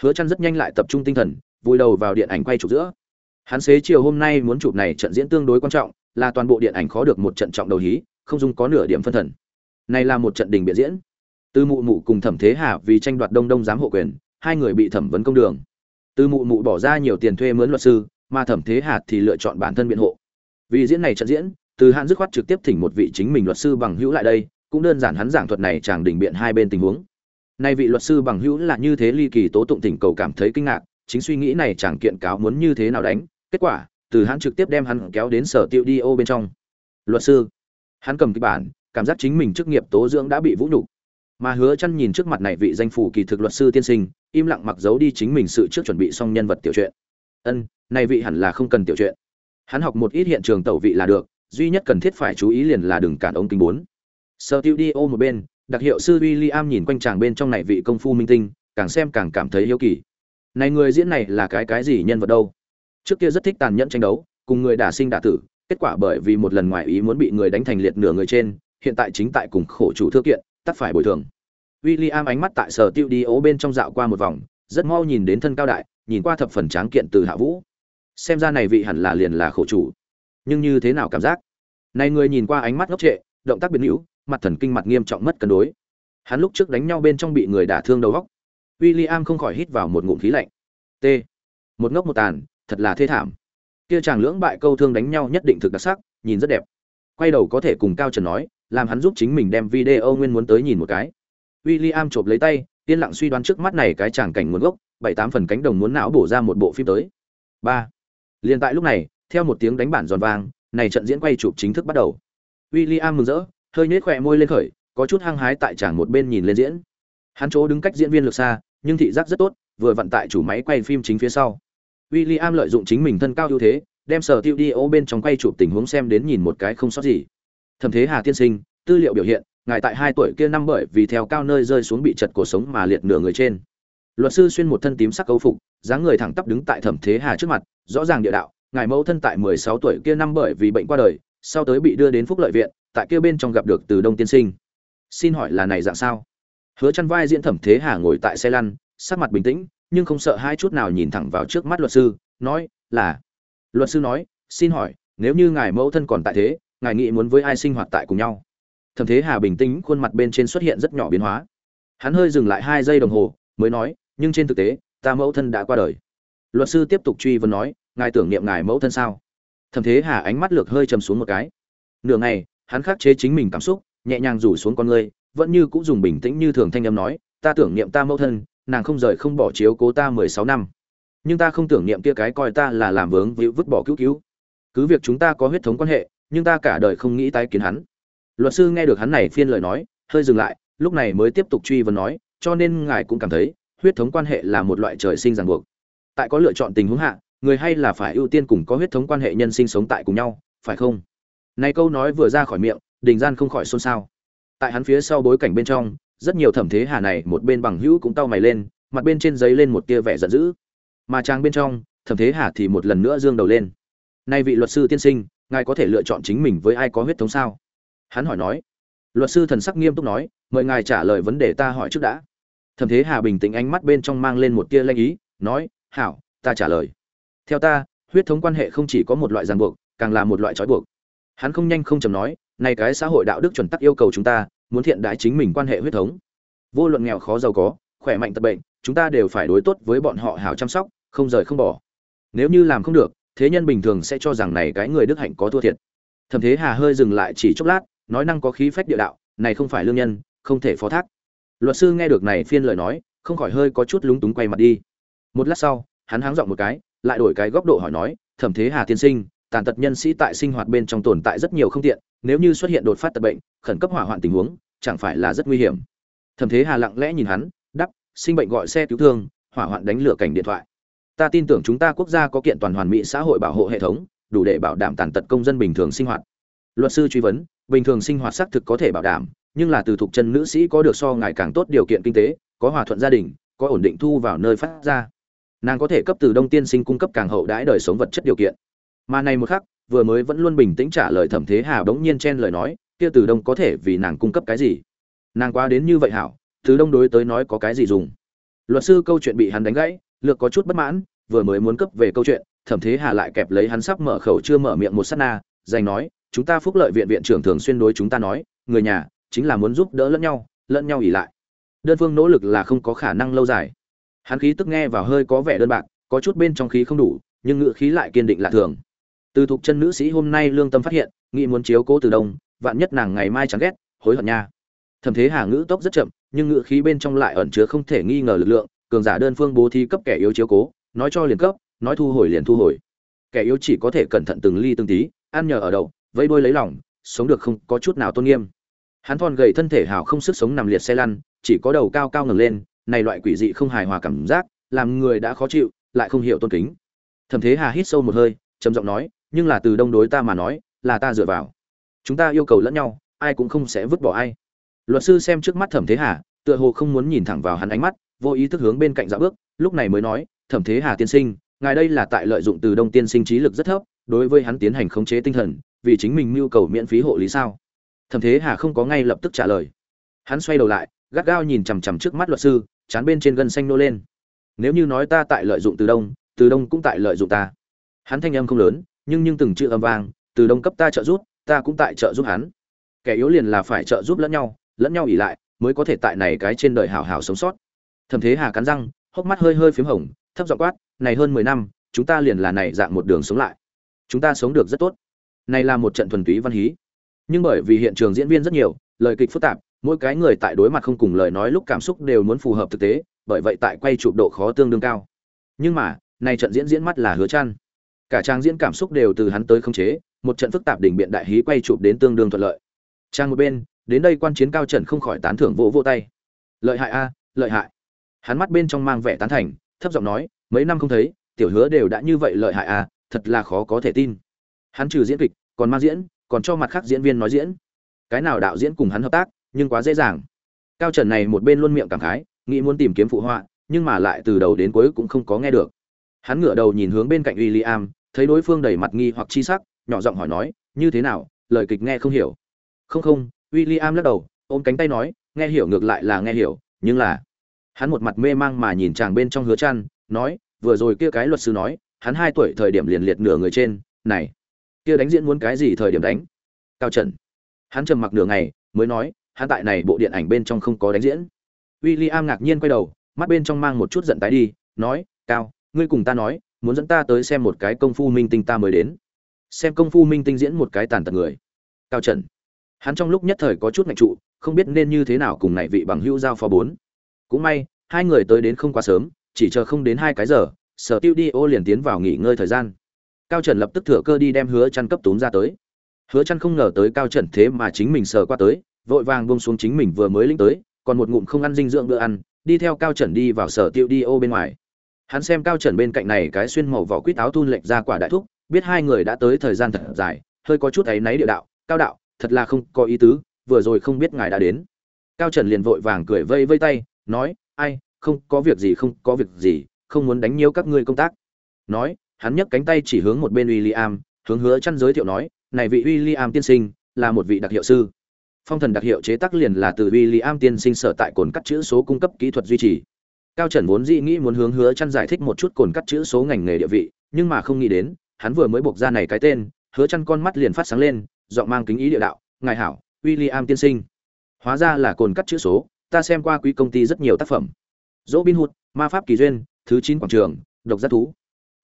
Hứa chăn rất nhanh lại tập trung tinh thần, vùi đầu vào điện ảnh quay chụp giữa. Hắn xế chiều hôm nay muốn chụp này trận diễn tương đối quan trọng, là toàn bộ điện ảnh khó được một trận trọng đầu hí, không dung có nửa điểm phân thần. Này là một trận đình biện diễn. Tư mụ mụ cùng thẩm thế hà vì tranh đoạt đông đông giám hộ quyền, hai người bị thẩm vấn công đường từ mụ mụ bỏ ra nhiều tiền thuê mướn luật sư, mà thẩm thế hạt thì lựa chọn bản thân biện hộ. Vì diễn này trận diễn, từ hạn dứt khoát trực tiếp thỉnh một vị chính mình luật sư bằng hữu lại đây, cũng đơn giản hắn giảng thuật này chàng đình biện hai bên tình huống. Nay vị luật sư bằng hữu là như thế ly kỳ tố tụng tỉnh cầu cảm thấy kinh ngạc, chính suy nghĩ này chàng kiện cáo muốn như thế nào đánh. Kết quả, từ hắn trực tiếp đem hắn kéo đến sở tiêu đi ô bên trong. Luật sư, hắn cầm kịch bản, cảm giác chính mình chức nghiệp tố dưỡng đã bị vũ nhục mà hứa chăn nhìn trước mặt này vị danh phủ kỳ thực luật sư tiên sinh, im lặng mặc giấu đi chính mình sự trước chuẩn bị xong nhân vật tiểu truyện. Ân, này vị hẳn là không cần tiểu truyện. Hắn học một ít hiện trường tẩu vị là được, duy nhất cần thiết phải chú ý liền là đừng cản ống kính bốn. Sơ tiêu đi ô một bên, đặc hiệu sư William nhìn quanh chàng bên trong này vị công phu minh tinh, càng xem càng cảm thấy hiếu kỳ. Này người diễn này là cái cái gì nhân vật đâu? Trước kia rất thích tàn nhẫn tranh đấu, cùng người đả sinh đả tử, kết quả bởi vì một lần ngoại ý muốn bị người đánh thành liệt nửa người trên, hiện tại chính tại cùng khổ chủ thư kiện tắt phải bồi thường. William ánh mắt tại sở tiêu đi ố bên trong dạo qua một vòng, rất mau nhìn đến thân cao đại, nhìn qua thập phần tráng kiện từ hạ vũ. Xem ra này vị hẳn là liền là khổ chủ. Nhưng như thế nào cảm giác? Này người nhìn qua ánh mắt ngốc trệ, động tác biến hữu, mặt thần kinh mặt nghiêm trọng mất cân đối. Hắn lúc trước đánh nhau bên trong bị người đả thương đầu góc William không khỏi hít vào một ngụm khí lạnh. T. Một ngốc một tàn, thật là thê thảm. Kia chàng lưỡng bại câu thương đánh nhau nhất định thực đặc sắc, nhìn rất đẹp. Quay đầu có thể cùng cao trần nói làm hắn giúp chính mình đem video nguyên muốn tới nhìn một cái. William chộp lấy tay yên lặng suy đoán trước mắt này cái chàng cảnh nguồn gốc bảy tám phần cánh đồng muốn não bổ ra một bộ phim tới. Ba. Liên tại lúc này theo một tiếng đánh bản giòn vang này trận diễn quay chụp chính thức bắt đầu. William mừng rỡ hơi nhếch khóe môi lên khởi có chút hăng hái tại chàng một bên nhìn lên diễn. Hắn chỗ đứng cách diễn viên lược xa nhưng thị giác rất tốt vừa vận tại chủ máy quay phim chính phía sau. William lợi dụng chính mình thân cao ưu thế, đem sở tiêu đi ô bên trong quay chụp tình huống xem đến nhìn một cái không sót gì. Thẩm Thế Hà tiên sinh, tư liệu biểu hiện, ngài tại hai tuổi kia năm bởi vì theo cao nơi rơi xuống bị chật cuộc sống mà liệt nửa người trên. Luật sư xuyên một thân tím sắc câu phục, dáng người thẳng tắp đứng tại Thẩm Thế Hà trước mặt, rõ ràng địa đạo, ngài mẫu thân tại 16 tuổi kia năm bởi vì bệnh qua đời, sau tới bị đưa đến Phúc Lợi viện, tại kia bên trong gặp được Từ Đông tiên sinh. Xin hỏi là này dạng sao? Hứa Chân vai diễn Thẩm Thế Hà ngồi tại xe lăn, sắc mặt bình tĩnh, nhưng không sợ hai chút nào nhìn thẳng vào trước mắt luật sư nói là luật sư nói xin hỏi nếu như ngài mẫu thân còn tại thế ngài nghĩ muốn với ai sinh hoạt tại cùng nhau. Thẩm thế hà bình tĩnh, khuôn mặt bên trên xuất hiện rất nhỏ biến hóa. Hắn hơi dừng lại hai giây đồng hồ, mới nói, nhưng trên thực tế, ta mẫu thân đã qua đời. Luật sư tiếp tục truy vấn nói, ngài tưởng niệm ngài mẫu thân sao? Thẩm thế hà ánh mắt lược hơi chầm xuống một cái. Nửa ngày, hắn khắc chế chính mình cảm xúc, nhẹ nhàng rủ xuống con ngươi vẫn như cũng dùng bình tĩnh như thường thanh âm nói, ta tưởng niệm ta mẫu thân, nàng không rời không bỏ chiếu cố ta mười sáu năm. Nhưng ta không tưởng niệm kia cái coi ta là làm vướng víu vứt bỏ cứu cứu. Cứ việc chúng ta có huyết thống quan hệ nhưng ta cả đời không nghĩ tái kiến hắn. Luật sư nghe được hắn này phiên lời nói, hơi dừng lại, lúc này mới tiếp tục truy vấn nói, cho nên ngài cũng cảm thấy, huyết thống quan hệ là một loại trời sinh ràng buộc. Tại có lựa chọn tình huống hạ, người hay là phải ưu tiên cùng có huyết thống quan hệ nhân sinh sống tại cùng nhau, phải không? Này câu nói vừa ra khỏi miệng, đình gian không khỏi xôn xao. Tại hắn phía sau bối cảnh bên trong, rất nhiều thẩm thế hà này một bên bằng hữu cũng tao mày lên, mặt bên trên giấy lên một tia vẻ giận dữ. Mà trang bên trong, thẩm thế hà thì một lần nữa dương đầu lên. Nay vị luật sư tiên sinh ngài có thể lựa chọn chính mình với ai có huyết thống sao? Hắn hỏi nói. Luật sư thần sắc nghiêm túc nói, mời ngài trả lời vấn đề ta hỏi trước đã. Thẩm thế hà bình tĩnh ánh mắt bên trong mang lên một tia lanh ý, nói, hảo, ta trả lời. Theo ta, huyết thống quan hệ không chỉ có một loại ràng buộc, càng là một loại trói buộc. Hắn không nhanh không chầm nói, này cái xã hội đạo đức chuẩn tắc yêu cầu chúng ta, muốn thiện đãi chính mình quan hệ huyết thống. Vô luận nghèo khó giàu có, khỏe mạnh tật bệnh, chúng ta đều phải đối tốt với bọn họ hảo chăm sóc, không rời không bỏ. Nếu như làm không được thế nhân bình thường sẽ cho rằng này cái người đức hạnh có thua thiệt. Thẩm thế hà hơi dừng lại chỉ chốc lát, nói năng có khí phách địa đạo, này không phải lương nhân, không thể phó thác. Luật sư nghe được này phiên lời nói, không khỏi hơi có chút lúng túng quay mặt đi. Một lát sau, hắn háng giọng một cái, lại đổi cái góc độ hỏi nói, thẩm thế hà tiên sinh, tàn tật nhân sĩ tại sinh hoạt bên trong tồn tại rất nhiều không tiện, nếu như xuất hiện đột phát tật bệnh, khẩn cấp hỏa hoạn tình huống, chẳng phải là rất nguy hiểm? Thẩm thế hà lặng lẽ nhìn hắn đắp sinh bệnh gọi xe cứu thương, hỏa hoạn đánh lửa cảnh điện thoại ta tin tưởng chúng ta quốc gia có kiện toàn hoàn mỹ xã hội bảo hộ hệ thống, đủ để bảo đảm tàn tật công dân bình thường sinh hoạt. Luật sư truy vấn, bình thường sinh hoạt xác thực có thể bảo đảm, nhưng là từ thuộc chân nữ sĩ có được so ngày càng tốt điều kiện kinh tế, có hòa thuận gia đình, có ổn định thu vào nơi phát ra. Nàng có thể cấp từ đông tiên sinh cung cấp càng hậu đãi đời sống vật chất điều kiện. Mà này một khắc, vừa mới vẫn luôn bình tĩnh trả lời thẩm thế hà bỗng nhiên chen lời nói, kia từ đông có thể vì nàng cung cấp cái gì? Nàng quá đến như vậy hảo, từ đông đối tới nói có cái gì dùng? Luật sư câu chuyện bị hắn đánh gãy lược có chút bất mãn, vừa mới muốn cấp về câu chuyện, thẩm thế hà lại kẹp lấy hắn sắp mở khẩu chưa mở miệng một sát na, dành nói, chúng ta phúc lợi viện viện trưởng thường xuyên đối chúng ta nói, người nhà chính là muốn giúp đỡ lẫn nhau lẫn nhau ỉ lại. Đơn phương nỗ lực là không có khả năng lâu dài. Hắn khí tức nghe vào hơi có vẻ đơn bạc, có chút bên trong khí không đủ, nhưng ngựa khí lại kiên định lạ thường. Từ thục chân nữ sĩ hôm nay lương tâm phát hiện, nghĩ muốn chiếu cố từ đông, vạn nhất nàng ngày mai chẳng ghét, hối hận nha. Thẩm thế hà ngữ tốc rất chậm, nhưng ngữ khí bên trong lại ẩn chứa không thể nghi ngờ lực lượng cường giả đơn phương bố thí cấp kẻ yếu chiếu cố, nói cho liền cấp, nói thu hồi liền thu hồi. Kẻ yếu chỉ có thể cẩn thận từng ly từng tí, ăn nhờ ở đậu vây bôi lấy lòng, sống được không có chút nào tôn nghiêm. Hắn thon gầy thân thể hào không sức sống nằm liệt xe lăn, chỉ có đầu cao cao ngẩng lên, này loại quỷ dị không hài hòa cảm giác, làm người đã khó chịu, lại không hiểu tôn kính. Thẩm thế hà hít sâu một hơi, trầm giọng nói, nhưng là từ đông đối ta mà nói, là ta dựa vào. Chúng ta yêu cầu lẫn nhau, ai cũng không sẽ vứt bỏ ai. Luật sư xem trước mắt thẩm thế hà, tựa hồ không muốn nhìn thẳng vào hắn ánh mắt vô ý thức hướng bên cạnh dạo bước, lúc này mới nói, thẩm thế hà tiên sinh, ngài đây là tại lợi dụng từ đông tiên sinh trí lực rất thấp, đối với hắn tiến hành khống chế tinh thần, vì chính mình mưu cầu miễn phí hộ lý sao? Thẩm thế hà không có ngay lập tức trả lời. Hắn xoay đầu lại, gắt gao nhìn chằm chằm trước mắt luật sư, chán bên trên gân xanh nô lên. Nếu như nói ta tại lợi dụng từ đông từ đông cũng tại lợi dụng ta. Hắn thanh âm không lớn, nhưng nhưng từng chữ âm vang, từ đông cấp ta trợ giúp, ta cũng tại trợ giúp hắn. Kẻ yếu liền là phải trợ giúp lẫn nhau lẫn nhau ỉ lại, mới có thể tại này cái trên đời hảo hảo sống sót thẩm thế hà cắn răng, hốc mắt hơi hơi p h í m hồng, thấp dọ quát, này hơn mười năm, chúng ta liền là này dạng một đường sống lại. Chúng ta sống được rất tốt. Này là một trận thuần túy văn hí. Nhưng bởi vì hiện trường diễn viên rất nhiều, lời kịch phức tạp, mỗi cái người tại đối mặt không cùng lời nói lúc cảm xúc đều muốn phù hợp thực tế, bởi vậy tại quay chụp độ khó tương đương cao. Nhưng mà, này trận diễn diễn mắt là hứa chăn. Cả trang diễn cảm xúc đều từ hắn tới khống chế, một trận phức tạp đỉnh biện đại hí quay chụp đến tương đương thuận lợi. Trang một bên, đến đây quan chiến cao trần không khỏi tán thưởng vỗ vỗ tay. Lợi hại a, lợi hại hắn mắt bên trong mang vẻ tán thành thấp giọng nói mấy năm không thấy tiểu hứa đều đã như vậy lợi hại à? thật là khó có thể tin. Hắn trừ diễn kịch còn mang diễn còn cho mặt khác diễn viên nói diễn. Cái nào đạo diễn cùng hắn hợp tác nhưng quá dễ dàng. Cao trần này một bên luôn miệng cảm khái nghĩ muốn tìm kiếm phụ họa nhưng mà lại từ đầu đến cuối cũng không có nghe được. Hắn ngửa đầu nhìn hướng bên cạnh William, thấy đối phương đầy mặt nghi hoặc chi sắc nhỏ giọng hỏi nói như thế nào lời kịch nghe không hiểu? Không không William lắc đầu ôm cánh tay nói nghe hiểu ngược lại là nghe hiểu nhưng là hắn một mặt mê mang mà nhìn chàng bên trong hứa chăn, nói, vừa rồi kia cái luật sư nói, hắn hai tuổi thời điểm liền liệt nửa người trên, này, kia đánh diễn muốn cái gì thời điểm đánh? Cao trần. Hắn trầm mặc nửa ngày, mới nói, hắn tại này bộ điện ảnh bên trong không có đánh diễn. William ngạc nhiên quay đầu, mắt bên trong mang một chút giận tái đi, nói, cao, ngươi cùng ta nói, muốn dẫn ta tới xem một cái công phu minh tinh ta mới đến. Xem công phu minh tinh diễn một cái tàn tật người. Cao trần. Hắn trong lúc nhất thời có chút ngạch trụ, không biết nên như thế nào cùng này vị bằng hữu giao phó bốn cũng may, hai người tới đến không quá sớm, chỉ chờ không đến hai cái giờ, sở tiêu đi ô liền tiến vào nghỉ ngơi thời gian. Cao trần lập tức thừa cơ đi đem hứa chăn cấp túm ra tới. Hứa chăn không ngờ tới cao trần thế mà chính mình sờ qua tới, vội vàng buông xuống chính mình vừa mới lĩnh tới, còn một ngụm không ăn dinh dưỡng bữa ăn, đi theo cao trần đi vào sở tiêu đi ô bên ngoài. Hắn xem cao trần bên cạnh này cái xuyên màu vỏ quýt áo thun lệch ra quả đại thúc, biết hai người đã tới thời gian thật dài, hơi có chút ấy náy địa đạo, cao đạo, thật là không có ý tứ, vừa rồi không biết ngài đã đến. Cao trần liền vội vàng cười vây vây tay nói ai không có việc gì không có việc gì không muốn đánh nhiễu các ngươi công tác nói hắn nhấc cánh tay chỉ hướng một bên William, hướng hứa chăn giới thiệu nói, này vị William tiên sinh là một vị đặc hiệu sư. Phong thần đặc hiệu chế tác liền là từ William tiên sinh sở tại cồn cắt chữ số cung cấp kỹ thuật duy trì. Cao Trần vốn dĩ nghĩ muốn hướng hứa chăn giải thích một chút cồn cắt chữ số ngành nghề địa vị, nhưng mà không nghĩ đến, hắn vừa mới buộc ra này cái tên, hứa chăn con mắt liền phát sáng lên, giọng mang kính ý địa đạo, ngài hảo, William tiên sinh. Hóa ra là cồn cắt chữ số, ta xem qua quý công ty rất nhiều tác phẩm. dỗ bin hụt Ma pháp kỳ duyên, thứ 9 quảng trường, độc giác thú.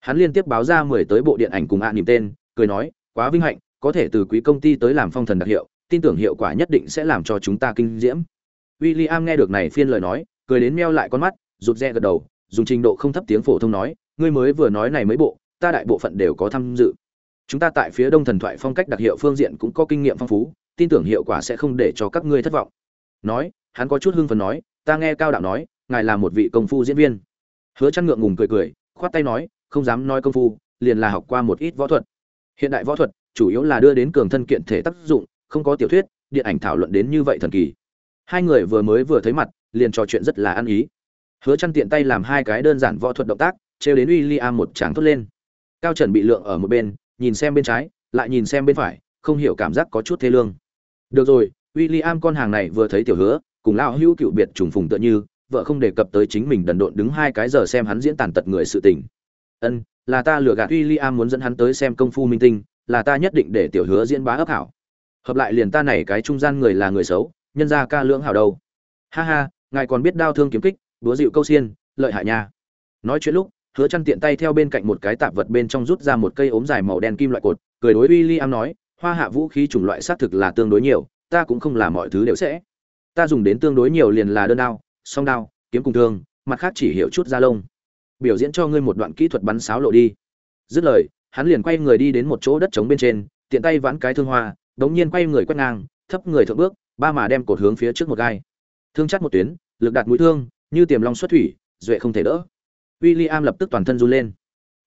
Hắn liên tiếp báo ra mười tới bộ điện ảnh cùng ạ niềm tên cười nói quá vinh hạnh có thể từ quý công ty tới làm phong thần đặc hiệu tin tưởng hiệu quả nhất định sẽ làm cho chúng ta kinh diễm. William nghe được này phiên lời nói cười đến meo lại con mắt rụt rè gật đầu dùng trình độ không thấp tiếng phổ thông nói ngươi mới vừa nói này mấy bộ ta đại bộ phận đều có tham dự. Chúng ta tại phía đông thần thoại phong cách đặc hiệu phương diện cũng có kinh nghiệm phong phú tin tưởng hiệu quả sẽ không để cho các ngươi thất vọng nói, hắn có chút hưng phấn nói, ta nghe cao đạo nói, ngài là một vị công phu diễn viên. Hứa chăn ngượng ngùng cười cười, khoát tay nói, không dám nói công phu, liền là học qua một ít võ thuật. Hiện đại võ thuật chủ yếu là đưa đến cường thân kiện thể tác dụng, không có tiểu thuyết, điện ảnh thảo luận đến như vậy thần kỳ. Hai người vừa mới vừa thấy mặt, liền trò chuyện rất là ăn ý. Hứa chăn tiện tay làm hai cái đơn giản võ thuật động tác treo đến William một tràng thốt lên. Cao trần bị lượng ở một bên, nhìn xem bên trái, lại nhìn xem bên phải, không hiểu cảm giác có chút thê lương. Được rồi William con hàng này vừa thấy tiểu hứa, cùng lão hữu cựu biệt trùng phùng tựa như, vợ không đề cập tới chính mình đần độn đứng hai cái giờ xem hắn diễn tàn tật người sự tình. Ân, là ta lừa gạt William muốn dẫn hắn tới xem công phu minh tinh, là ta nhất định để tiểu hứa diễn bá ấp hảo. Hợp lại liền ta này cái trung gian người là người xấu, nhân ra ca lưỡng hảo đâu. Ha ha, ngài còn biết đao thương kiếm kích đúa dịu câu xiên, lợi hại nha. Nói chuyện lúc, hứa chăn tiện tay theo bên cạnh một cái tạp vật bên trong rút ra một cây ốm dài màu đen kim loại cột, cười đối William nói, hoa hạ vũ khí chủng loại xác thực là tương đối nhiều ta cũng không làm mọi thứ đều sẽ. Ta dùng đến tương đối nhiều liền là đơn đao, song đao, kiếm cùng thương, mặt khác chỉ hiểu chút da lông. Biểu diễn cho ngươi một đoạn kỹ thuật bắn sáo lộ đi. Dứt lời, hắn liền quay người đi đến một chỗ đất trống bên trên, tiện tay vãn cái thương hoa, đống nhiên quay người quét ngang, thấp người thượng bước, ba mà đem cột hướng phía trước một gai. Thương chắt một tuyến, lực đạt mũi thương, như tiềm long xuất thủy, duệ không thể đỡ. William lập tức toàn thân run lên.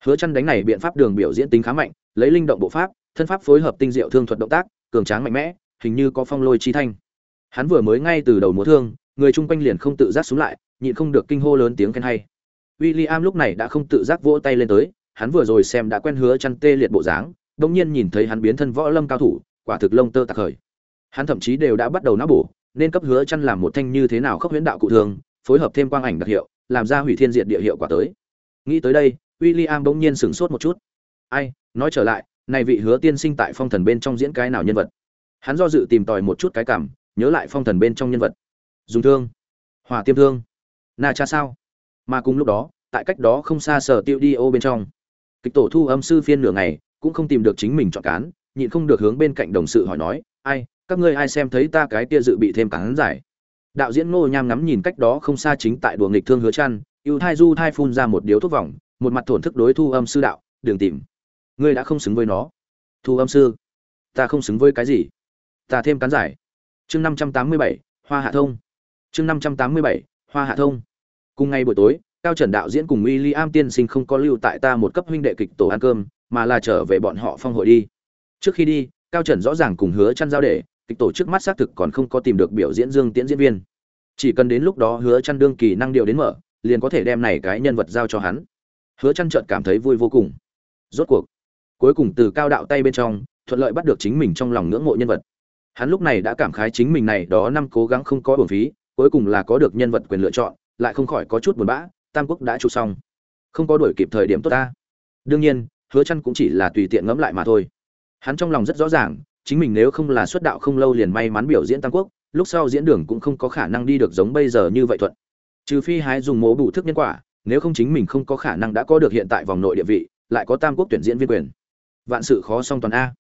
Hứa chăn đánh này biện pháp đường biểu diễn tính khá mạnh, lấy linh động bộ pháp, thân pháp phối hợp tinh diệu thương thuật động tác, cường tráng mạnh mẽ hình như có phong lôi chi thanh. Hắn vừa mới ngay từ đầu múa thương, người chung quanh liền không tự giác xuống lại, nhịn không được kinh hô lớn tiếng khen hay. William lúc này đã không tự giác vỗ tay lên tới, hắn vừa rồi xem đã quen hứa chăn tê liệt bộ dáng đung nhiên nhìn thấy hắn biến thân võ lâm cao thủ, quả thực lông tơ tạc khởi. Hắn thậm chí đều đã bắt đầu não bổ, nên cấp hứa chăn làm một thanh như thế nào khốc huyễn đạo cụ thường, phối hợp thêm quang ảnh đặc hiệu, làm ra hủy thiên diệt địa hiệu quả tới. Nghĩ tới đây, William bỗng nhiên sửng sốt một chút. Ai, nói trở lại, này vị hứa tiên sinh tại phong thần bên trong diễn cái nào nhân vật? Hắn do dự tìm tòi một chút cái cảm, nhớ lại phong thần bên trong nhân vật. Dùng thương. Hỏa tiêm thương. Na cha sao? Mà cùng lúc đó, tại cách đó không xa sở tiêu đi ô bên trong. Kịch tổ thu âm sư phiên nửa ngày, cũng không tìm được chính mình chọn cán, nhịn không được hướng bên cạnh đồng sự hỏi nói, ai, các ngươi ai xem thấy ta cái kia dự bị thêm cán giải? Đạo diễn ngô nham ngắm nhìn cách đó không xa chính tại đùa nghịch thương hứa chăn, ưu thai du thai phun ra một điếu thuốc vòng, một mặt thổn thức đối thu âm sư đạo đường tìm. Ngươi đã không xứng với nó. Thu âm sư? Ta không xứng với cái gì? Ta thêm cán giải. Chương năm trăm tám mươi bảy, hoa hạ thông. Chương năm trăm tám mươi bảy, hoa hạ thông. Cùng ngày buổi tối, cao trần đạo diễn cùng William tiên sinh không có lưu tại ta một cấp huynh đệ kịch tổ ăn cơm, mà là trở về bọn họ phong hội đi. Trước khi đi, cao trần rõ ràng cùng hứa chăn giao để, kịch tổ trước mắt xác thực còn không có tìm được biểu diễn dương tiễn diễn viên. Chỉ cần đến lúc đó hứa chăn đương kỳ năng điều đến mở, liền có thể đem này cái nhân vật giao cho hắn. Hứa chăn chợt cảm thấy vui vô cùng. Rốt cuộc, cuối cùng từ cao đạo tay bên trong, thuận lợi bắt được chính mình trong lòng ngưỡng mộ nhân vật hắn lúc này đã cảm khái chính mình này đó năm cố gắng không có bổn phí, cuối cùng là có được nhân vật quyền lựa chọn, lại không khỏi có chút buồn bã, tam quốc đã chụp xong. Không có đuổi kịp thời điểm tốt ta. Đương nhiên, hứa chăn cũng chỉ là tùy tiện ngẫm lại mà thôi. Hắn trong lòng rất rõ ràng, chính mình nếu không là xuất đạo không lâu liền may mắn biểu diễn tam quốc, lúc sau diễn đường cũng không có khả năng đi được giống bây giờ như vậy thuận. Trừ phi hái dùng mố bù thức nhân quả, nếu không chính mình không có khả năng đã có được hiện tại vòng nội địa vị, lại có tam quốc tuyển diễn viên quyền. Vạn sự khó song toàn a.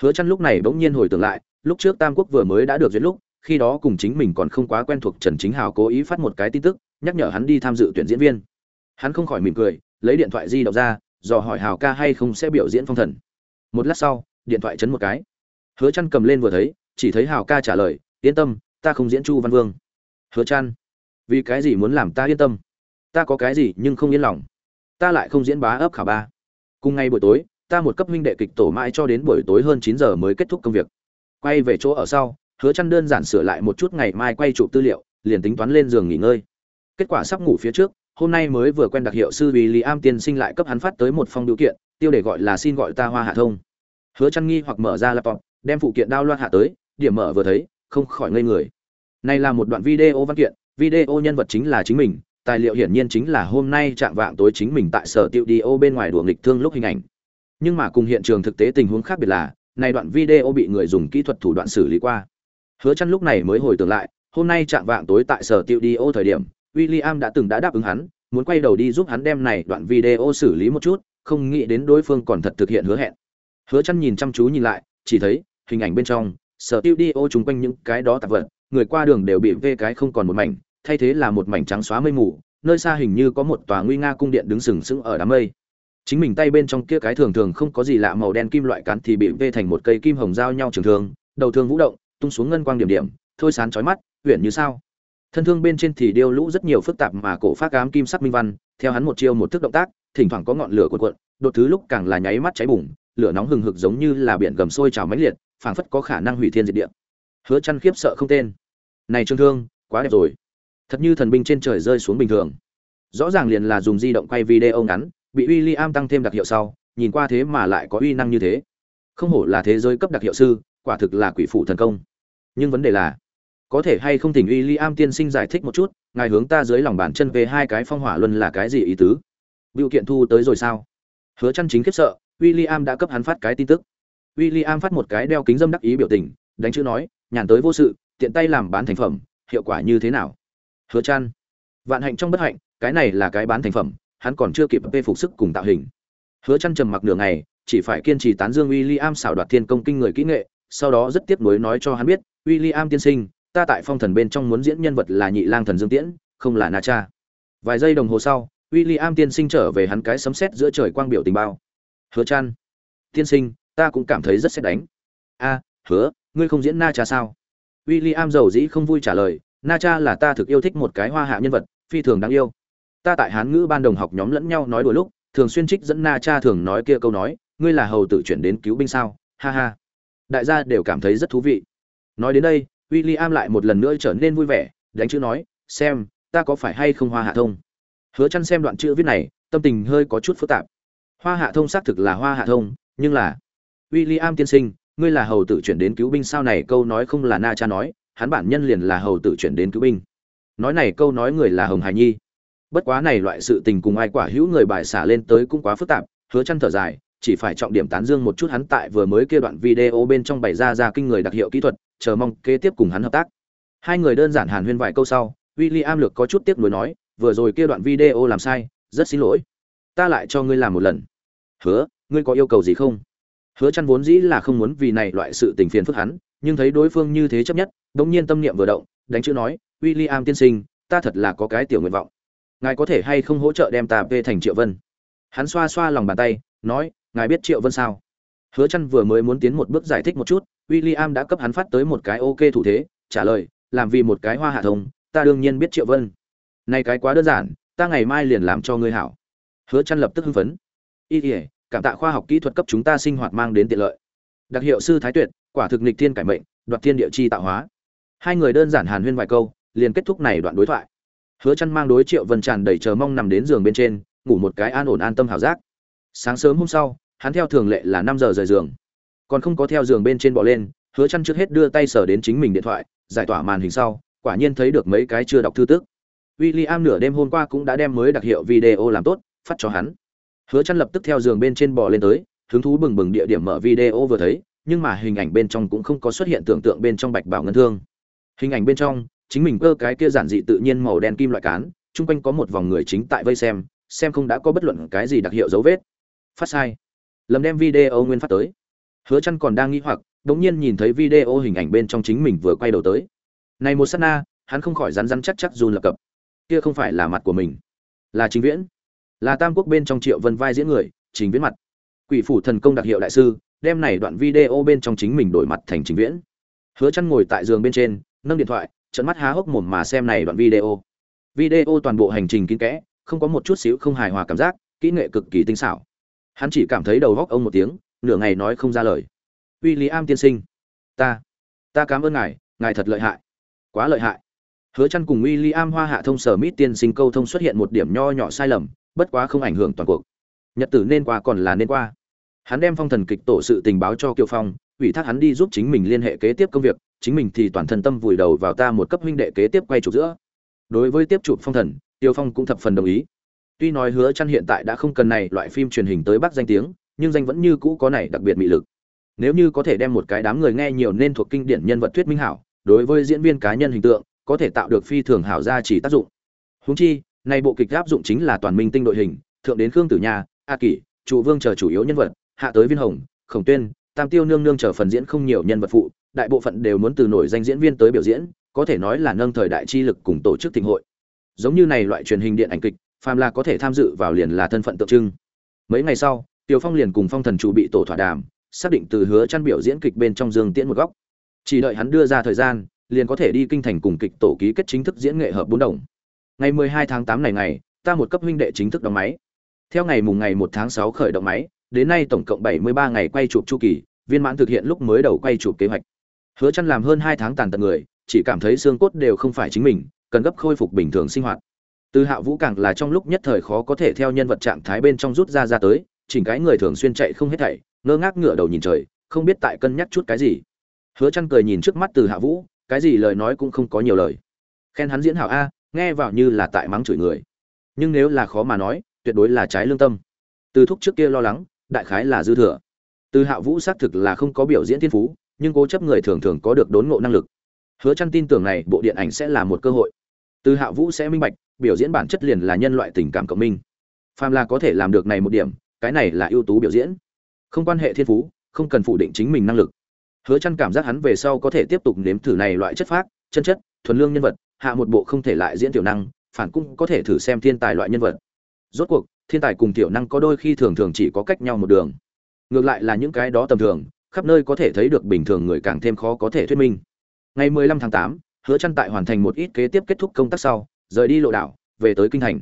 Hứa chăn lúc này bỗng nhiên hồi tưởng lại lúc trước tam quốc vừa mới đã được duyệt lúc, khi đó cùng chính mình còn không quá quen thuộc trần chính hào cố ý phát một cái tin tức, nhắc nhở hắn đi tham dự tuyển diễn viên. Hắn không khỏi mỉm cười, lấy điện thoại di động ra, dò hỏi hào ca hay không sẽ biểu diễn phong thần. Một lát sau, điện thoại chấn một cái. Hứa chăn cầm lên vừa thấy, chỉ thấy hào ca trả lời, yên tâm, ta không diễn chu văn vương. Hứa chăn vì cái gì muốn làm ta yên tâm? Ta có cái gì nhưng không yên lòng. Ta lại không diễn bá ấp khả ba. Cùng ngày buổi tối, ta một cấp huynh đệ kịch tổ mãi cho đến buổi tối hơn 9 giờ mới kết thúc công việc quay về chỗ ở sau, hứa chăn đơn giản sửa lại một chút ngày mai quay chụp tư liệu, liền tính toán lên giường nghỉ ngơi. Kết quả sắp ngủ phía trước, hôm nay mới vừa quen đặc hiệu sư William tiên sinh lại cấp hắn phát tới một phong điều kiện, tiêu đề gọi là xin gọi ta hoa hạ thông. Hứa chăn nghi hoặc mở ra laptop, đem phụ kiện download hạ tới, điểm mở vừa thấy, không khỏi ngây người. Này là một đoạn video văn kiện, video nhân vật chính là chính mình, tài liệu hiển nhiên chính là hôm nay trạng vạng tối chính mình tại sở tiệu đi ô bên ngoài đùa nghịch thương lúc hình ảnh. Nhưng mà cùng hiện trường thực tế tình huống khác biệt là này đoạn video bị người dùng kỹ thuật thủ đoạn xử lý qua. Hứa Chân lúc này mới hồi tưởng lại, hôm nay trạng vạng tối tại sở tiêu đi ô thời điểm, William đã từng đã đáp ứng hắn, muốn quay đầu đi giúp hắn đem này đoạn video xử lý một chút, không nghĩ đến đối phương còn thật thực hiện hứa hẹn. Hứa Chân nhìn chăm chú nhìn lại, chỉ thấy, hình ảnh bên trong, sở tiêu đi ô chúng quanh những cái đó tạp vật, người qua đường đều bị vê cái không còn một mảnh, thay thế là một mảnh trắng xóa mây mù, nơi xa hình như có một tòa nguy nga cung điện đứng sừng sững ở đám mây chính mình tay bên trong kia cái thường thường không có gì lạ màu đen kim loại cán thì bị vê thành một cây kim hồng giao nhau trường thương, đầu thương vũ động, tung xuống ngân quang điểm điểm, thôi sán chói mắt, uyển như sao. Thân thương bên trên thì điêu lũ rất nhiều phức tạp mà cổ phát ám kim sắc minh văn, theo hắn một chiêu một thức động tác, thỉnh thoảng có ngọn lửa cuộn cuộn, đột thứ lúc càng là nháy mắt cháy bùng, lửa nóng hừng hực giống như là biển gầm sôi trào mãnh liệt, phảng phất có khả năng hủy thiên diệt địa. Hứa chăn khiếp sợ không tên. Này trương thương, quá đẹp rồi. Thật như thần binh trên trời rơi xuống bình thường. Rõ ràng liền là dùng di động quay video ngắn bị William tăng thêm đặc hiệu sau, nhìn qua thế mà lại có uy năng như thế. Không hổ là thế giới cấp đặc hiệu sư, quả thực là quỷ phụ thần công. Nhưng vấn đề là, có thể hay không thỉnh William tiên sinh giải thích một chút, ngài hướng ta dưới lòng bàn chân về hai cái phong hỏa luân là cái gì ý tứ? Biểu kiện thu tới rồi sao? Hứa chăn chính khiếp sợ, William đã cấp hắn phát cái tin tức. William phát một cái đeo kính dâm đắc ý biểu tình, đánh chữ nói, nhàn tới vô sự, tiện tay làm bán thành phẩm, hiệu quả như thế nào? Hứa chăn, vạn hạnh trong bất hạnh, cái này là cái bán thành phẩm hắn còn chưa kịp phê phục sức cùng tạo hình. Hứa Chân trầm mặc nửa ngày chỉ phải kiên trì tán dương William xảo đoạt thiên công kinh người kỹ nghệ sau đó rất tiếc nuối nói cho hắn biết William tiên sinh ta tại phong thần bên trong muốn diễn nhân vật là nhị lang thần dương tiễn không là na cha. Vài giây đồng hồ sau William tiên sinh trở về hắn cái sấm sét giữa trời quang biểu tình bao. Hứa Chân, tiên sinh ta cũng cảm thấy rất sẽ đánh. A hứa ngươi không diễn na cha sao? William giàu dĩ không vui trả lời na cha là ta thực yêu thích một cái hoa hạ nhân vật phi thường đáng yêu ta tại hán ngữ ban đồng học nhóm lẫn nhau nói đùa lúc, thường xuyên trích dẫn na cha thường nói kia câu nói, ngươi là hầu tử chuyển đến cứu binh sao? Ha ha. Đại gia đều cảm thấy rất thú vị. Nói đến đây, William lại một lần nữa trở nên vui vẻ, đánh chữ nói, xem, ta có phải hay không hoa hạ thông? Hứa chăn xem đoạn chữ viết này, tâm tình hơi có chút phức tạp. Hoa hạ thông xác thực là hoa hạ thông, nhưng là William tiên sinh, ngươi là hầu tử chuyển đến cứu binh sao này câu nói không là na cha nói, hắn bản nhân liền là hầu tử chuyển đến cứu binh. Nói này câu nói người là hồng hải nhi bất quá này loại sự tình cùng ai quả hữu người bài xả lên tới cũng quá phức tạp, hứa chăn thở dài, chỉ phải trọng điểm tán dương một chút hắn tại vừa mới kia đoạn video bên trong bày ra ra kinh người đặc hiệu kỹ thuật, chờ mong kế tiếp cùng hắn hợp tác. Hai người đơn giản hàn huyên vài câu sau, William lược có chút tiếc nuối nói, vừa rồi kia đoạn video làm sai, rất xin lỗi. Ta lại cho ngươi làm một lần. Hứa, ngươi có yêu cầu gì không? Hứa chăn vốn dĩ là không muốn vì này loại sự tình phiền phức hắn, nhưng thấy đối phương như thế chấp nhất, đống nhiên tâm niệm vừa động, đánh chữ nói, William tiên sinh, ta thật là có cái tiểu nguyện vọng ngài có thể hay không hỗ trợ đem ta về thành triệu vân? Hắn xoa xoa lòng bàn tay, nói, ngài biết triệu vân sao? Hứa chăn vừa mới muốn tiến một bước giải thích một chút, William đã cấp hắn phát tới một cái ok thủ thế, trả lời, làm vì một cái hoa hạ thông, ta đương nhiên biết triệu vân. Này cái quá đơn giản, ta ngày mai liền làm cho ngươi hảo. Hứa chăn lập tức hưng phấn. Y ỉa cảm tạ khoa học kỹ thuật cấp chúng ta sinh hoạt mang đến tiện lợi. Đặc hiệu sư thái tuyệt, quả thực nghịch thiên cải mệnh, đoạt thiên địa chi tạo hóa. Hai người đơn giản hàn huyên vài câu, liền kết thúc này đoạn đối thoại hứa chăn mang đối triệu vân tràn đầy chờ mong nằm đến giường bên trên, ngủ một cái an ổn an tâm hảo giác. Sáng sớm hôm sau, hắn theo thường lệ là 5 giờ rời giường. Còn không có theo giường bên trên bò lên, hứa chăn trước hết đưa tay sờ đến chính mình điện thoại, giải tỏa màn hình sau, quả nhiên thấy được mấy cái chưa đọc thư tức. William nửa đêm hôm qua cũng đã đem mới đặc hiệu video làm tốt, phát cho hắn. Hứa chăn lập tức theo giường bên trên bò lên tới, hứng thú bừng bừng địa điểm mở video vừa thấy, nhưng mà hình ảnh bên trong cũng không có xuất hiện tưởng tượng bên trong bạch bảo ngân thương. Hình ảnh bên trong chính mình cơ cái kia giản dị tự nhiên màu đen kim loại cán, chung quanh có một vòng người chính tại vây xem xem không đã có bất luận cái gì đặc hiệu dấu vết. Phát sai. Lầm đem video nguyên phát tới. Hứa chăn còn đang nghi hoặc, đống nhiên nhìn thấy video hình ảnh bên trong chính mình vừa quay đầu tới. Này một sát na, hắn không khỏi rắn rắn chắc chắc run lập cập. Kia không phải là mặt của mình, là chính viễn. Là tam quốc bên trong triệu vân vai diễn người chính viễn mặt. Quỷ phủ thần công đặc hiệu đại sư, đem này đoạn video bên trong chính mình đổi mặt thành chính viễn. Hứa chăn ngồi tại giường bên trên, nâng điện thoại trận mắt há hốc mồm mà xem này đoạn video. Video toàn bộ hành trình kín kẽ, không có một chút xíu không hài hòa cảm giác, kỹ nghệ cực kỳ tinh xảo. Hắn chỉ cảm thấy đầu góc ông một tiếng, nửa ngày nói không ra lời. William tiên sinh, ta ta cảm ơn ngài ngài thật lợi hại, quá lợi hại. Hứa chăn cùng William hoa hạ thông sở mít tiên sinh câu thông xuất hiện một điểm nho nhỏ sai lầm, bất quá không ảnh hưởng toàn cuộc. Nhật tử nên qua còn là nên qua. Hắn đem phong thần kịch tổ sự tình báo cho kiều phong ủy thác hắn đi giúp chính mình liên hệ kế tiếp công việc, chính mình thì toàn thân tâm vùi đầu vào ta một cấp huynh đệ kế tiếp quay chụp giữa. Đối với tiếp chụp phong thần, tiêu phong cũng thập phần đồng ý. Tuy nói hứa chăn hiện tại đã không cần này loại phim truyền hình tới bắc danh tiếng, nhưng danh vẫn như cũ có này đặc biệt mị lực. Nếu như có thể đem một cái đám người nghe nhiều nên thuộc kinh điển nhân vật thuyết minh hảo, đối với diễn viên cá nhân hình tượng, có thể tạo được phi thường hảo gia chỉ tác dụng. Huống chi, này bộ kịch áp dụng chính là toàn minh tinh đội hình, thượng đến khương tử nha, a kỷ, trụ vương chờ chủ yếu nhân vật, hạ tới viên hồng, khổng tuyên tam tiêu nương nương trở phần diễn không nhiều nhân vật phụ đại bộ phận đều muốn từ nổi danh diễn viên tới biểu diễn có thể nói là nâng thời đại chi lực cùng tổ chức thịnh hội giống như này loại truyền hình điện ảnh kịch phàm là có thể tham dự vào liền là thân phận tượng trưng mấy ngày sau Tiêu Phong liền cùng Phong Thần chủ bị tổ thỏa đàm, xác định từ hứa chăn biểu diễn kịch bên trong Dương Tiễn một góc. Chỉ đợi hắn đưa ra thời gian, liền có thể đi kinh thành cùng kịch tổ ký kết chính thức diễn nghệ hợp bốn đồng. Ngày 12 tháng 8 này ngày, ta một cấp huynh đệ chính thức đóng máy. Theo ngày mùng ngày 1 tháng 6 khởi động máy, đến nay tổng cộng 73 ngày quay chụp chu kỳ, viên mãn thực hiện lúc mới đầu quay chụp kế hoạch. Hứa chân làm hơn hai tháng tàn tật người chỉ cảm thấy xương cốt đều không phải chính mình cần gấp khôi phục bình thường sinh hoạt. Từ hạ vũ càng là trong lúc nhất thời khó có thể theo nhân vật trạng thái bên trong rút ra ra tới chỉnh cái người thường xuyên chạy không hết thảy ngơ ngác ngửa đầu nhìn trời không biết tại cân nhắc chút cái gì. Hứa chân cười nhìn trước mắt từ hạ vũ cái gì lời nói cũng không có nhiều lời. Khen hắn diễn hảo a nghe vào như là tại mắng chửi người. Nhưng nếu là khó mà nói tuyệt đối là trái lương tâm. Từ thúc trước kia lo lắng đại khái là dư thừa. Từ hạ vũ xác thực là không có biểu diễn thiên phú, nhưng cố chấp người thường thường có được đốn ngộ năng lực. Hứa chăn tin tưởng này bộ điện ảnh sẽ là một cơ hội. Từ hạ vũ sẽ minh bạch, biểu diễn bản chất liền là nhân loại tình cảm cộng minh. Phàm là có thể làm được này một điểm, cái này là ưu tú biểu diễn. Không quan hệ thiên phú, không cần phủ định chính mình năng lực. Hứa chăn cảm giác hắn về sau có thể tiếp tục nếm thử này loại chất phác, chân chất, thuần lương nhân vật, hạ một bộ không thể lại diễn tiểu năng, phản cũng có thể thử xem thiên tài loại nhân vật. Rốt cuộc thiên tài cùng tiểu năng có đôi khi thường thường chỉ có cách nhau một đường. Ngược lại là những cái đó tầm thường khắp nơi có thể thấy được bình thường người càng thêm khó có thể thuyết minh. Ngày 15 tháng 8, hứa chăn tại hoàn thành một ít kế tiếp kết thúc công tác sau rời đi lộ đảo về tới kinh thành.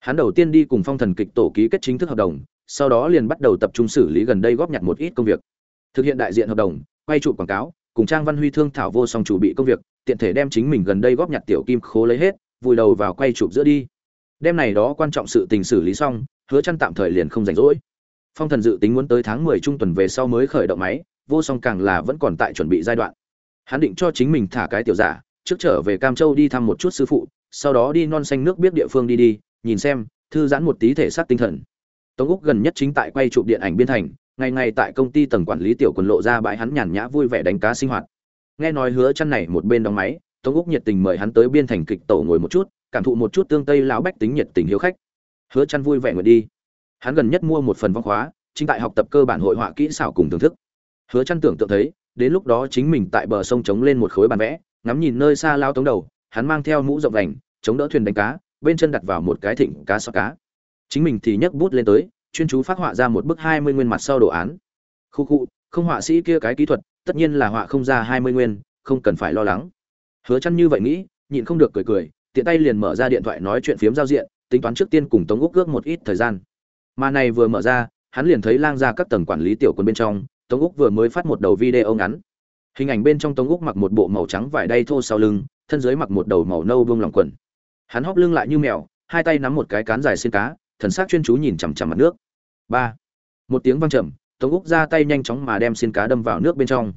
Hắn đầu tiên đi cùng phong thần kịch tổ ký kết chính thức hợp đồng sau đó liền bắt đầu tập trung xử lý gần đây góp nhặt một ít công việc. Thực hiện đại diện hợp đồng quay trụ quảng cáo cùng trang văn huy thương thảo vô song chủ bị công việc tiện thể đem chính mình gần đây góp nhặt tiểu kim khố lấy hết vùi đầu vào quay chụp giữa đi đêm này đó quan trọng sự tình xử lý xong, hứa chăn tạm thời liền không rảnh rỗi. Phong thần dự tính muốn tới tháng 10 trung tuần về sau mới khởi động máy, vô song càng là vẫn còn tại chuẩn bị giai đoạn. Hắn định cho chính mình thả cái tiểu giả, trước trở về cam châu đi thăm một chút sư phụ, sau đó đi non xanh nước biết địa phương đi đi, nhìn xem, thư giãn một tí thể xác tinh thần. Tống úc gần nhất chính tại quay chụp điện ảnh biên thành, ngày ngày tại công ty tầng quản lý tiểu quần lộ ra bãi hắn nhàn nhã vui vẻ đánh cá sinh hoạt. Nghe nói hứa chăn này một bên đóng máy, tống úc nhiệt tình mời hắn tới biên thành kịch tổ ngồi một chút cảm thụ một chút tương tây lão bách tính nhiệt tình hiếu khách. Hứa chăn vui vẻ nguyện đi. Hắn gần nhất mua một phần văn khóa, chính tại học tập cơ bản hội họa kỹ xảo cùng thưởng thức. Hứa chăn tưởng tượng thấy, đến lúc đó chính mình tại bờ sông chống lên một khối bàn vẽ, ngắm nhìn nơi xa lao tống đầu, hắn mang theo mũ rộng vành, chống đỡ thuyền đánh cá, bên chân đặt vào một cái thịnh cá sọ cá. Chính mình thì nhấc bút lên tới, chuyên chú phát họa ra một bức hai mươi nguyên mặt sau đồ án. Khu khu, không họa sĩ kia cái kỹ thuật, tất nhiên là họa không ra hai mươi nguyên, không cần phải lo lắng. Hứa chăn như vậy nghĩ, nhịn không được cười cười tiện tay liền mở ra điện thoại nói chuyện phiếm giao diện, tính toán trước tiên cùng tống úc ước một ít thời gian. Mà này vừa mở ra, hắn liền thấy lang ra các tầng quản lý tiểu quân bên trong, tống úc vừa mới phát một đầu video ngắn. Hình ảnh bên trong tống úc mặc một bộ màu trắng vải đay thô sau lưng, thân dưới mặc một đầu màu nâu buông lòng quần. Hắn hóp lưng lại như mèo, hai tay nắm một cái cán dài xin cá, thần sắc chuyên chú nhìn chằm chằm mặt nước. Ba. Một tiếng vang trầm, tống úc ra tay nhanh chóng mà đem xin cá đâm vào nước bên trong.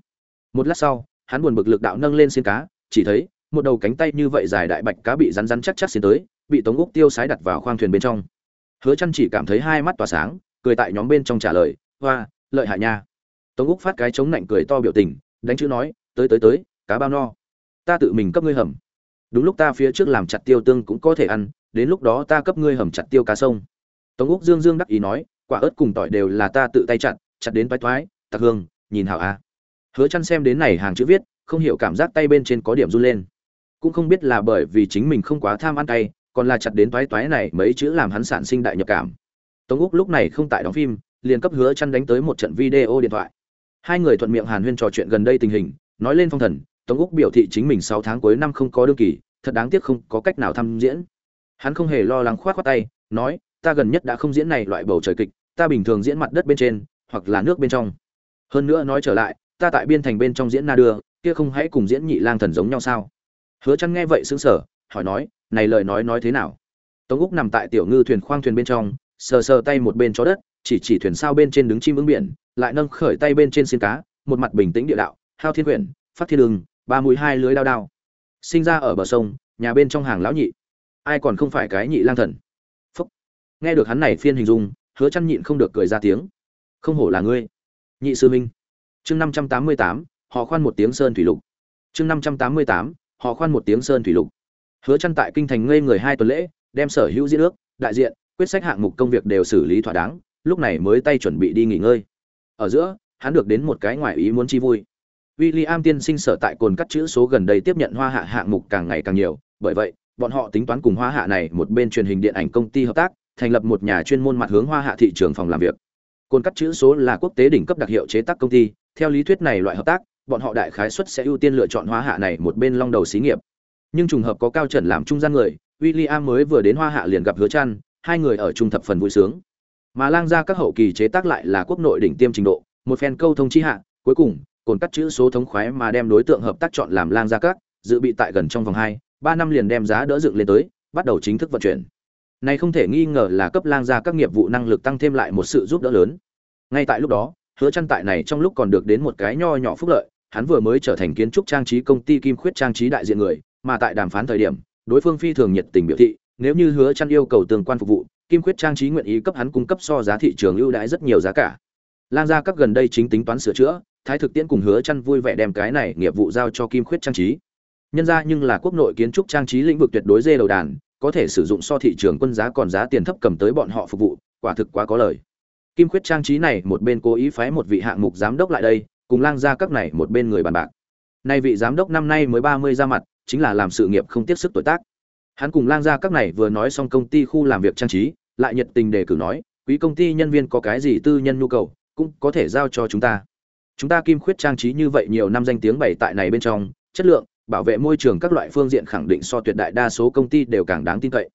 Một lát sau, hắn buồn bực lực đạo nâng lên xin cá, chỉ thấy một đầu cánh tay như vậy dài đại bạch cá bị rắn rắn chắc chắc xin tới, bị tống úc tiêu sái đặt vào khoang thuyền bên trong. Hứa chăn chỉ cảm thấy hai mắt tỏa sáng, cười tại nhóm bên trong trả lời, hoa, lợi hại nha. Tống úc phát cái chống nạnh cười to biểu tình, đánh chữ nói, tới tới tới, cá bao no. Ta tự mình cấp ngươi hầm. Đúng lúc ta phía trước làm chặt tiêu tương cũng có thể ăn, đến lúc đó ta cấp ngươi hầm chặt tiêu cá sông. Tống úc dương dương đắc ý nói, quả ớt cùng tỏi đều là ta tự tay chặt chặt đến toái thoái. tặc hương, nhìn hảo a hứa chăn xem đến này hàng chữ viết, không hiểu cảm giác tay bên trên có điểm run lên cũng không biết là bởi vì chính mình không quá tham ăn tay còn là chặt đến toái toái này mấy chữ làm hắn sản sinh đại nhập cảm. Tống úc lúc này không tại đóng phim, liền cấp hứa chăn đánh tới một trận video điện thoại. Hai người thuận miệng hàn huyên trò chuyện gần đây tình hình, nói lên phong thần, tống úc biểu thị chính mình sáu tháng cuối năm không có đương kỳ, thật đáng tiếc không có cách nào tham diễn. Hắn không hề lo lắng khoát khoát tay, nói, ta gần nhất đã không diễn này loại bầu trời kịch, ta bình thường diễn mặt đất bên trên, hoặc là nước bên trong. Hơn nữa nói trở lại, ta tại biên thành bên trong diễn na đưa, kia không hãy cùng diễn nhị lang thần giống nhau sao? hứa chăn nghe vậy sững sờ hỏi nói này lời nói nói thế nào? Tống úc nằm tại tiểu ngư thuyền khoang thuyền bên trong sờ sờ tay một bên chó đất chỉ chỉ thuyền sao bên trên đứng chim ứng biển lại nâng khởi tay bên trên xiên cá một mặt bình tĩnh địa đạo hao thiên quyển phát thiên đường ba mũi hai lưới đao đao. Sinh ra ở bờ sông nhà bên trong hàng lão nhị. Ai còn không phải cái nhị lang thần? Phúc. Nghe được hắn này phiên hình dung hứa chăn nhịn không được cười ra tiếng. Không hổ là ngươi. Nhị sư minh chương 588, họ khoan một tiếng sơn thủy lục. Chương 588, họ khoan một tiếng sơn thủy lục. Hứa chăn tại kinh thành ngây người hai tuần lễ đem sở hữu diễn ước đại diện quyết sách hạng mục công việc đều xử lý thỏa đáng lúc này mới tay chuẩn bị đi nghỉ ngơi. Ở giữa hắn được đến một cái ngoại ý muốn chi vui. William tiên sinh sở tại cồn cắt chữ số gần đây tiếp nhận hoa hạ hạng mục càng ngày càng nhiều, bởi vậy, bọn họ tính toán cùng hoa hạ này một bên truyền hình điện ảnh công ty hợp tác, thành lập một nhà chuyên môn mặt hướng hoa hạ thị trường phòng làm việc. Cồn cắt chữ số là quốc tế đỉnh cấp đặc hiệu chế tác công ty, theo lý thuyết này loại hợp tác, bọn họ đại khái suất sẽ ưu tiên lựa chọn hoa hạ này một bên long đầu xí nghiệp. Nhưng trùng hợp có cao trần làm trung gian người, William mới vừa đến hoa hạ liền gặp Hứa Trăn, hai người ở trung thập phần vui sướng. Mà lang ra các hậu kỳ chế tác lại là quốc nội đỉnh tiêm trình độ, một phen câu thông chi hạ, cuối cùng cồn cắt chữ số thống khoái mà đem đối tượng hợp tác chọn làm lang gia các dự bị tại gần trong vòng hai ba năm liền đem giá đỡ dựng lên tới bắt đầu chính thức vận chuyển này không thể nghi ngờ là cấp lang gia các nghiệp vụ năng lực tăng thêm lại một sự giúp đỡ lớn ngay tại lúc đó hứa chăn tại này trong lúc còn được đến một cái nho nhỏ phúc lợi hắn vừa mới trở thành kiến trúc trang trí công ty kim khuyết trang trí đại diện người, mà tại đàm phán thời điểm, đối phương phi thường nhiệt tình biểu thị, nếu như hứa chăn yêu cầu tương quan phục vụ, kim khuyết trang trí nguyện ý cấp hắn cung cấp so giá thị trường ưu đãi rất nhiều giá cả. Lang gia các gần đây chính tính toán sửa chữa, thái thực tiễn cùng hứa chăn vui vẻ đem cái này nghiệp vụ giao cho kim khuyết trang trí. Nhân ra nhưng là quốc nội kiến trúc trang trí lĩnh vực tuyệt đối dê đầu đàn, có thể sử dụng so thị trường quân giá còn giá tiền thấp cầm tới bọn họ phục vụ, quả thực quá có lời. Kim khuyết trang trí này một bên cố ý phái một vị hạng mục giám đốc lại đây cùng lang gia các này một bên người bàn bạc. Nay vị giám đốc năm nay mới ba mươi ra mặt, chính là làm sự nghiệp không tiếp sức tuổi tác. Hắn cùng lang gia các này vừa nói xong công ty khu làm việc trang trí, lại nhiệt tình đề cử nói, quý công ty nhân viên có cái gì tư nhân nhu cầu, cũng có thể giao cho chúng ta. Chúng ta kim khuyết trang trí như vậy nhiều năm danh tiếng bày tại này bên trong, chất lượng, bảo vệ môi trường các loại phương diện khẳng định so tuyệt đại đa số công ty đều càng đáng tin cậy.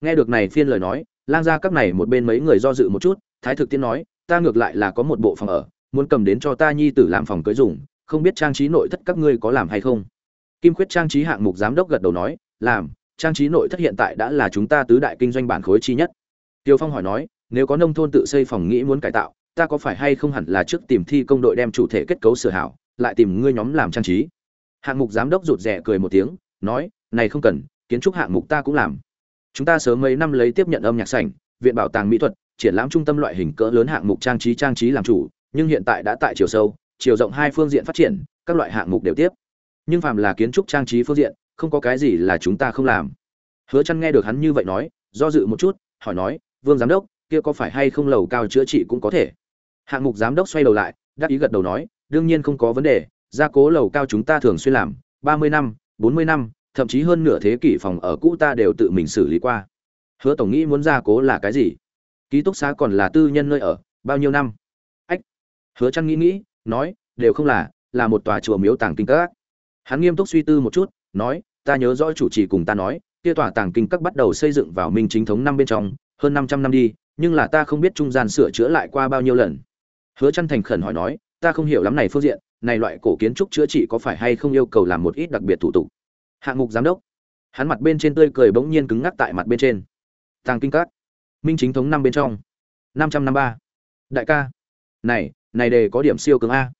Nghe được này phiên lời nói, lang gia các này một bên mấy người do dự một chút, thái thực tiên nói, ta ngược lại là có một bộ phòng ở muốn cầm đến cho ta nhi tử làm phòng cưới dùng, không biết trang trí nội thất các ngươi có làm hay không? Kim khuyết trang trí hạng mục giám đốc gật đầu nói, làm, trang trí nội thất hiện tại đã là chúng ta tứ đại kinh doanh bản khối chi nhất. Tiêu phong hỏi nói, nếu có nông thôn tự xây phòng nghĩ muốn cải tạo, ta có phải hay không hẳn là trước tìm thi công đội đem chủ thể kết cấu sửa hảo, lại tìm ngươi nhóm làm trang trí? Hạng mục giám đốc rụt rè cười một tiếng, nói, này không cần, kiến trúc hạng mục ta cũng làm. Chúng ta sớm mấy năm lấy tiếp nhận âm nhạc sảnh, viện bảo tàng mỹ thuật, triển lãm trung tâm loại hình cỡ lớn hạng mục trang trí trang trí làm chủ nhưng hiện tại đã tại chiều sâu, chiều rộng hai phương diện phát triển, các loại hạng mục đều tiếp. Nhưng phàm là kiến trúc trang trí phương diện, không có cái gì là chúng ta không làm. Hứa Chân nghe được hắn như vậy nói, do dự một chút, hỏi nói, vương giám đốc, kia có phải hay không lầu cao chữa trị cũng có thể? Hạng mục giám đốc xoay đầu lại đáp ý gật đầu nói, đương nhiên không có vấn đề, gia cố lầu cao chúng ta thường xuyên làm, ba mươi năm, bốn mươi năm, thậm chí hơn nửa thế kỷ phòng ở cũ ta đều tự mình xử lý qua. Hứa tổng nghĩ muốn gia cố là cái gì? Ký túc xá còn là tư nhân nơi ở, bao nhiêu năm? Hứa chăn nghĩ nghĩ, nói, đều không là là một tòa chùa miếu tàng kinh các. Hắn nghiêm túc suy tư một chút, nói, ta nhớ rõ chủ trì cùng ta nói, kia tòa tàng kinh các bắt đầu xây dựng vào minh chính thống năm bên trong, hơn 500 năm đi, nhưng là ta không biết trung gian sửa chữa lại qua bao nhiêu lần. Hứa chăn thành khẩn hỏi nói, ta không hiểu lắm này phương diện, này loại cổ kiến trúc chữa trị có phải hay không yêu cầu làm một ít đặc biệt thủ tục? Hạng mục giám đốc. Hắn mặt bên trên tươi cười bỗng nhiên cứng ngắc tại mặt bên trên. Tàng kinh các, minh chính thống năm bên trong, năm trăm năm ba. Đại ca, này này đề có điểm siêu cường a.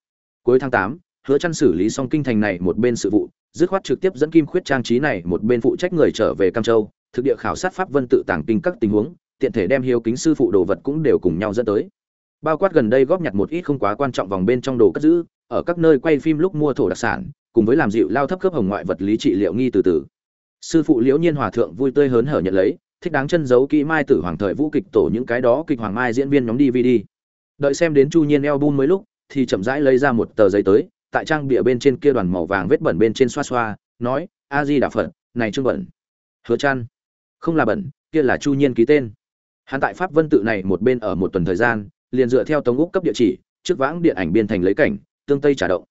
Cuối tháng tám, hứa chăn xử lý xong kinh thành này một bên sự vụ, dứt khoát trực tiếp dẫn kim khuyết trang trí này một bên phụ trách người trở về cam châu, thực địa khảo sát pháp vân tự tàng kinh các tình huống, tiện thể đem hiếu kính sư phụ đồ vật cũng đều cùng nhau dẫn tới. Bao quát gần đây góp nhặt một ít không quá quan trọng vòng bên trong đồ cất giữ, ở các nơi quay phim lúc mua thổ đặc sản, cùng với làm dịu lao thấp cấp hồng ngoại vật lý trị liệu nghi từ từ. Sư phụ liễu nhiên hòa thượng vui tươi hớn hở nhận lấy, thích đáng chân giấu kỹ mai tử hoàng thời vũ kịch tổ những cái đó kịch hoàng mai diễn viên nhóm dvd đợi xem đến chu nhiên album mới lúc, thì chậm rãi lấy ra một tờ giấy tới, tại trang bìa bên trên kia đoàn màu vàng vết bẩn bên trên xoa xoa, nói, a di đà phật, này trương bẩn. Hứa chăn không là bẩn, kia là chu nhiên ký tên. Hắn tại pháp vân tự này một bên ở một tuần thời gian, liền dựa theo tống úc cấp địa chỉ, trước vãng điện ảnh biên thành lấy cảnh, tương tây trả động.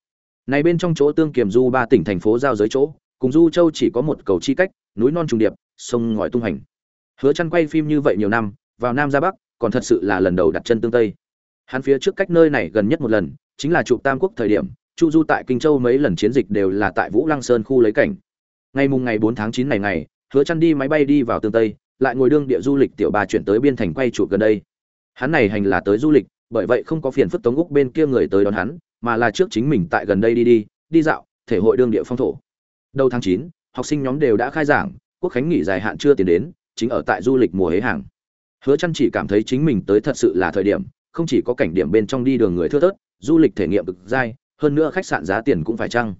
Này bên trong chỗ tương kiềm du ba tỉnh thành phố giao giới chỗ, cùng du châu chỉ có một cầu chi cách, núi non trùng điệp, sông ngòi tung hành. Hứa chăn quay phim như vậy nhiều năm, vào nam ra bắc, còn thật sự là lần đầu đặt chân tương tây hắn phía trước cách nơi này gần nhất một lần chính là trụ tam quốc thời điểm chu du tại kinh châu mấy lần chiến dịch đều là tại vũ lăng sơn khu lấy cảnh. Ngày mùng ngày 4 tháng 9 này ngày hứa chăn đi máy bay đi vào tương tây lại ngồi đương địa du lịch tiểu bà chuyển tới biên thành quay chụp gần đây. Hắn này hành là tới du lịch bởi vậy không có phiền phức tống úc bên kia người tới đón hắn mà là trước chính mình tại gần đây đi đi đi dạo thể hội đương địa phong thổ. Đầu tháng 9, học sinh nhóm đều đã khai giảng quốc khánh nghỉ dài hạn chưa tiến đến chính ở tại du lịch mùa hế hàng. Hứa chăn chỉ cảm thấy chính mình tới thật sự là thời điểm không chỉ có cảnh điểm bên trong đi đường người thưa thớt du lịch thể nghiệm cực dai hơn nữa khách sạn giá tiền cũng phải chăng?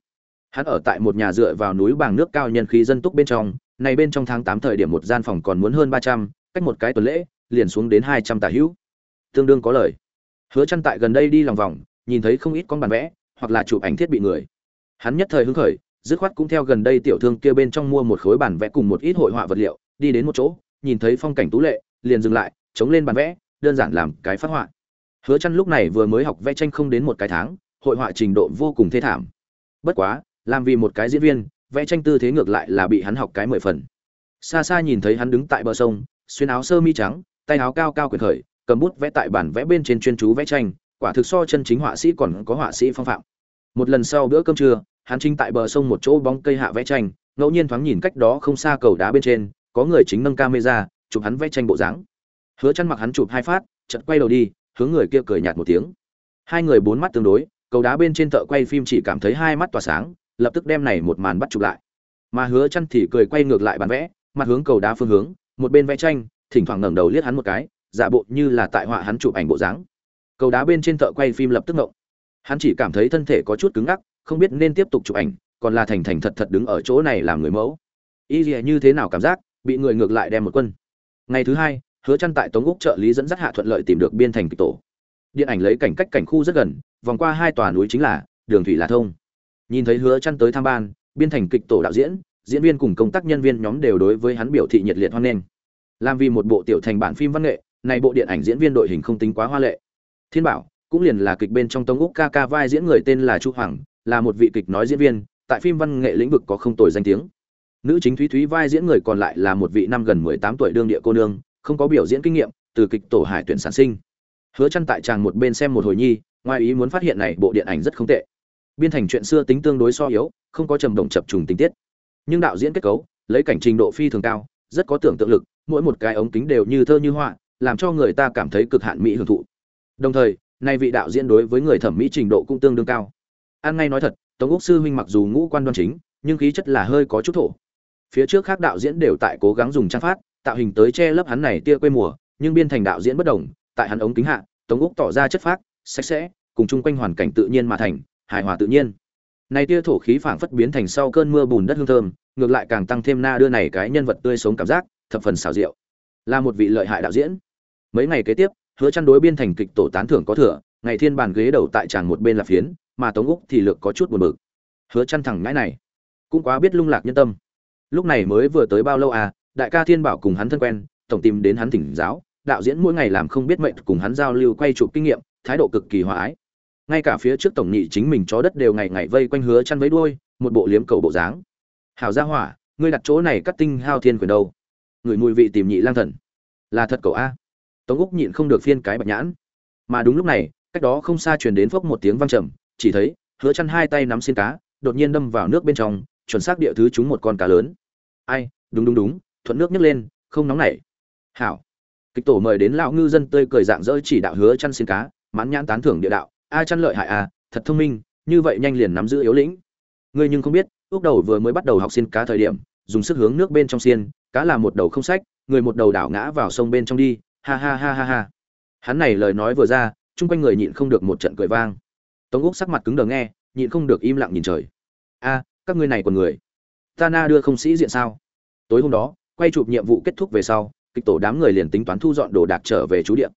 Hắn ở tại một nhà dựa vào núi bàng nước cao nhân khí dân túc bên trong này bên trong tháng 8 thời điểm một gian phòng còn muốn hơn 300, cách một cái tuần lễ liền xuống đến 200 tả hữu. Tương đương có lời. Hứa chăn tại gần đây đi lòng vòng nhìn thấy không ít con bản vẽ hoặc là chụp ảnh thiết bị người. Hắn nhất thời hứng khởi dứt khoát cũng theo gần đây tiểu thương kia bên trong mua một khối bản vẽ cùng một ít hội họa vật liệu đi đến một chỗ nhìn thấy phong cảnh tú lệ liền dừng lại chống lên bản vẽ đơn giản làm cái phát họa hứa chăn lúc này vừa mới học vẽ tranh không đến một cái tháng, hội họa trình độ vô cùng thê thảm. Bất quá, làm vì một cái diễn viên, vẽ tranh tư thế ngược lại là bị hắn học cái mười phần. Xa xa nhìn thấy hắn đứng tại bờ sông, xuyên áo sơ mi trắng, tay áo cao cao quyền khởi, cầm bút vẽ tại bản vẽ bên trên chuyên chú vẽ tranh, quả thực so chân chính họa sĩ còn có họa sĩ phong phạm. Một lần sau bữa cơm trưa, hắn chính tại bờ sông một chỗ bóng cây hạ vẽ tranh, ngẫu nhiên thoáng nhìn cách đó không xa cầu đá bên trên, có người chính nâng camera, chụp hắn vẽ tranh bộ dáng. Hứa chăn mặc hắn chụp hai phát, chợt quay đầu đi hướng người kia cười nhạt một tiếng. Hai người bốn mắt tương đối, cầu đá bên trên thợ quay phim chỉ cảm thấy hai mắt tỏa sáng, lập tức đem này một màn bắt chụp lại. Mà hứa chăn thì cười quay ngược lại bản vẽ, mặt hướng cầu đá phương hướng, một bên vẽ tranh, thỉnh thoảng ngẩng đầu liếc hắn một cái, giả bộ như là tại họa hắn chụp ảnh bộ dáng. Cầu đá bên trên thợ quay phim lập tức ngộng. Hắn chỉ cảm thấy thân thể có chút cứng ngắc, không biết nên tiếp tục chụp ảnh, còn là thành thành thật thật đứng ở chỗ này làm người mẫu. Y như thế nào cảm giác, bị người ngược lại đem một quân. Ngày thứ hai hứa chăn tại tống úc trợ lý dẫn dắt hạ thuận lợi tìm được biên thành kịch tổ. Điện ảnh lấy cảnh cách cảnh khu rất gần, vòng qua hai tòa núi chính là đường thủy là thông. Nhìn thấy hứa chăn tới tham ban, biên thành kịch tổ đạo diễn diễn viên cùng công tác nhân viên nhóm đều đối với hắn biểu thị nhiệt liệt hoan nghênh. Làm vì một bộ tiểu thành bản phim văn nghệ, này bộ điện ảnh diễn viên đội hình không tính quá hoa lệ. Thiên bảo cũng liền là kịch bên trong tống úc ca ca vai diễn người tên là chu hoàng, là một vị kịch nói diễn viên, tại phim văn nghệ lĩnh vực có không tồi danh tiếng. Nữ chính thúy thúy vai diễn người còn lại là một vị năm gần mười tám tuổi đương địa cô nương không có biểu diễn kinh nghiệm, từ kịch tổ hải tuyển sản sinh. Hứa chăn tại chàng một bên xem một hồi nhi, ngoài ý muốn phát hiện này bộ điện ảnh rất không tệ. Biên thành chuyện xưa tính tương đối so yếu, không có trầm động chập trùng tình tiết. Nhưng đạo diễn kết cấu, lấy cảnh trình độ phi thường cao, rất có tưởng tượng lực, mỗi một cái ống kính đều như thơ như họa, làm cho người ta cảm thấy cực hạn mỹ hưởng thụ. Đồng thời, nay vị đạo diễn đối với người thẩm mỹ trình độ cũng tương đương cao. An ngay nói thật, tống úc sư huynh mặc dù ngũ quan đoan chính, nhưng khí chất là hơi có chút thổ. Phía trước khác đạo diễn đều tại cố gắng dùng trang phát tạo hình tới che lấp hắn này tia quê mùa, nhưng biên thành đạo diễn bất đồng, tại hắn ống kính hạ, tống úc tỏ ra chất phác, sạch sẽ, cùng chung quanh hoàn cảnh tự nhiên mà thành, hài hòa tự nhiên. Này tia thổ khí phảng phất biến thành sau cơn mưa bùn đất hương thơm, ngược lại càng tăng thêm na đưa này cái nhân vật tươi sống cảm giác, thập phần xảo diệu. Là một vị lợi hại đạo diễn. Mấy ngày kế tiếp, hứa chăn đối biên thành kịch tổ tán thưởng có thừa, ngày thiên bàn ghế đầu tại tràng một bên là phiến, mà tống úc thì lược có chút buồn bực. Hứa chăn thẳng ngãi này, cũng quá biết lung lạc nhân tâm. Lúc này mới vừa tới bao lâu à đại ca thiên bảo cùng hắn thân quen, tổng tìm đến hắn thỉnh giáo, đạo diễn mỗi ngày làm không biết mệnh cùng hắn giao lưu quay chụp kinh nghiệm, thái độ cực kỳ hòa ái. Ngay cả phía trước tổng nhị chính mình chó đất đều ngày ngày vây quanh hứa chăn với đuôi, một bộ liếm cầu bộ dáng. Hảo gia hỏa, ngươi đặt chỗ này cắt tinh hao thiên quyền đâu? Người mùi vị tìm nhị lang thần. Là thật cậu a. Tống úc nhịn không được phiên cái bạch nhãn. Mà đúng lúc này, cách đó không xa truyền đến phốc một tiếng vang trầm, chỉ thấy, hứa chăn hai tay nắm xiên cá, đột nhiên đâm vào nước bên trong, chuẩn xác địa thứ chúng một con cá lớn. Ai, đúng đúng đúng thuận nước nhấc lên, không nóng nảy. Hảo. Kịch tổ mời đến lão ngư dân tươi cười dạng dỡ chỉ đạo hứa chăn xin cá, mãn nhãn tán thưởng địa đạo. A chăn lợi hại à thật thông minh, như vậy nhanh liền nắm giữ yếu lĩnh. Ngươi nhưng không biết lúc đầu vừa mới bắt đầu học xin cá thời điểm, dùng sức hướng nước bên trong xiên, cá là một đầu không sách, người một đầu đảo ngã vào sông bên trong đi, ha ha ha ha ha. Hắn này lời nói vừa ra, chung quanh người nhịn không được một trận cười vang. Tống úc sắc mặt cứng đờ nghe, nhịn không được im lặng nhìn trời. A, các ngươi này còn người. Ta na đưa không sĩ diện sao? Tối hôm đó quay chụp nhiệm vụ kết thúc về sau, kịch tổ đám người liền tính toán thu dọn đồ đạc trở về chú điện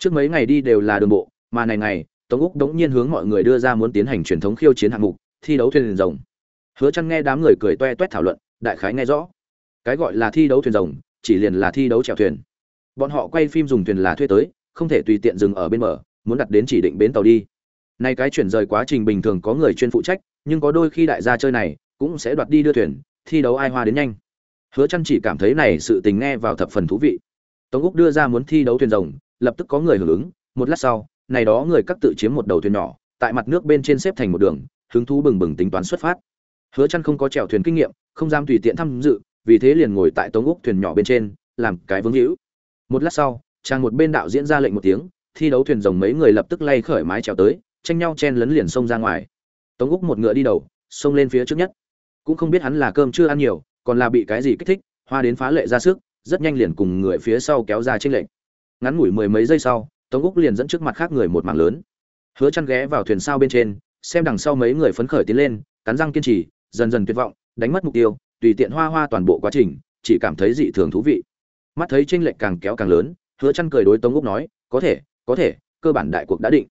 trước mấy ngày đi đều là đường bộ, mà này ngày, tống úc đống nhiên hướng mọi người đưa ra muốn tiến hành truyền thống khiêu chiến hạng mục, thi đấu thuyền rồng. Hứa chăn nghe đám người cười toe toét thảo luận, đại khái nghe rõ. Cái gọi là thi đấu thuyền rồng, chỉ liền là thi đấu chèo thuyền. Bọn họ quay phim dùng thuyền là thuê tới, không thể tùy tiện dừng ở bên bờ, muốn đặt đến chỉ định bến tàu đi. Nay cái chuyển rời quá trình bình thường có người chuyên phụ trách, nhưng có đôi khi đại gia chơi này, cũng sẽ đoạt đi đưa thuyền, thi đấu ai hoa đến nhanh hứa chăn chỉ cảm thấy này sự tình nghe vào thập phần thú vị. Tống úc đưa ra muốn thi đấu thuyền rồng, lập tức có người hưởng ứng. Một lát sau, này đó người các tự chiếm một đầu thuyền nhỏ, tại mặt nước bên trên xếp thành một đường, hứng thú bừng bừng tính toán xuất phát. Hứa chăn không có chèo thuyền kinh nghiệm, không dám tùy tiện tham dự, vì thế liền ngồi tại tống úc thuyền nhỏ bên trên, làm cái vướng hữu một lát sau, chàng một bên đạo diễn ra lệnh một tiếng, thi đấu thuyền rồng mấy người lập tức lay khởi mái chèo tới, tranh nhau chen lấn liền xông ra ngoài. Tống úc một ngựa đi đầu, xông lên phía trước nhất. Cũng không biết hắn là cơm chưa ăn nhiều còn là bị cái gì kích thích, hoa đến phá lệ ra sức, rất nhanh liền cùng người phía sau kéo ra trên lệnh ngắn ngủi mười mấy giây sau, tống úc liền dẫn trước mặt khác người một mảng lớn. Hứa chăn ghé vào thuyền sau bên trên, xem đằng sau mấy người phấn khởi tiến lên, cắn răng kiên trì, dần dần tuyệt vọng, đánh mất mục tiêu, tùy tiện hoa hoa toàn bộ quá trình, chỉ cảm thấy dị thường thú vị. Mắt thấy trên lệnh càng kéo càng lớn, hứa chăn cười đối tống úc nói, có thể có thể, cơ bản đại cuộc đã định.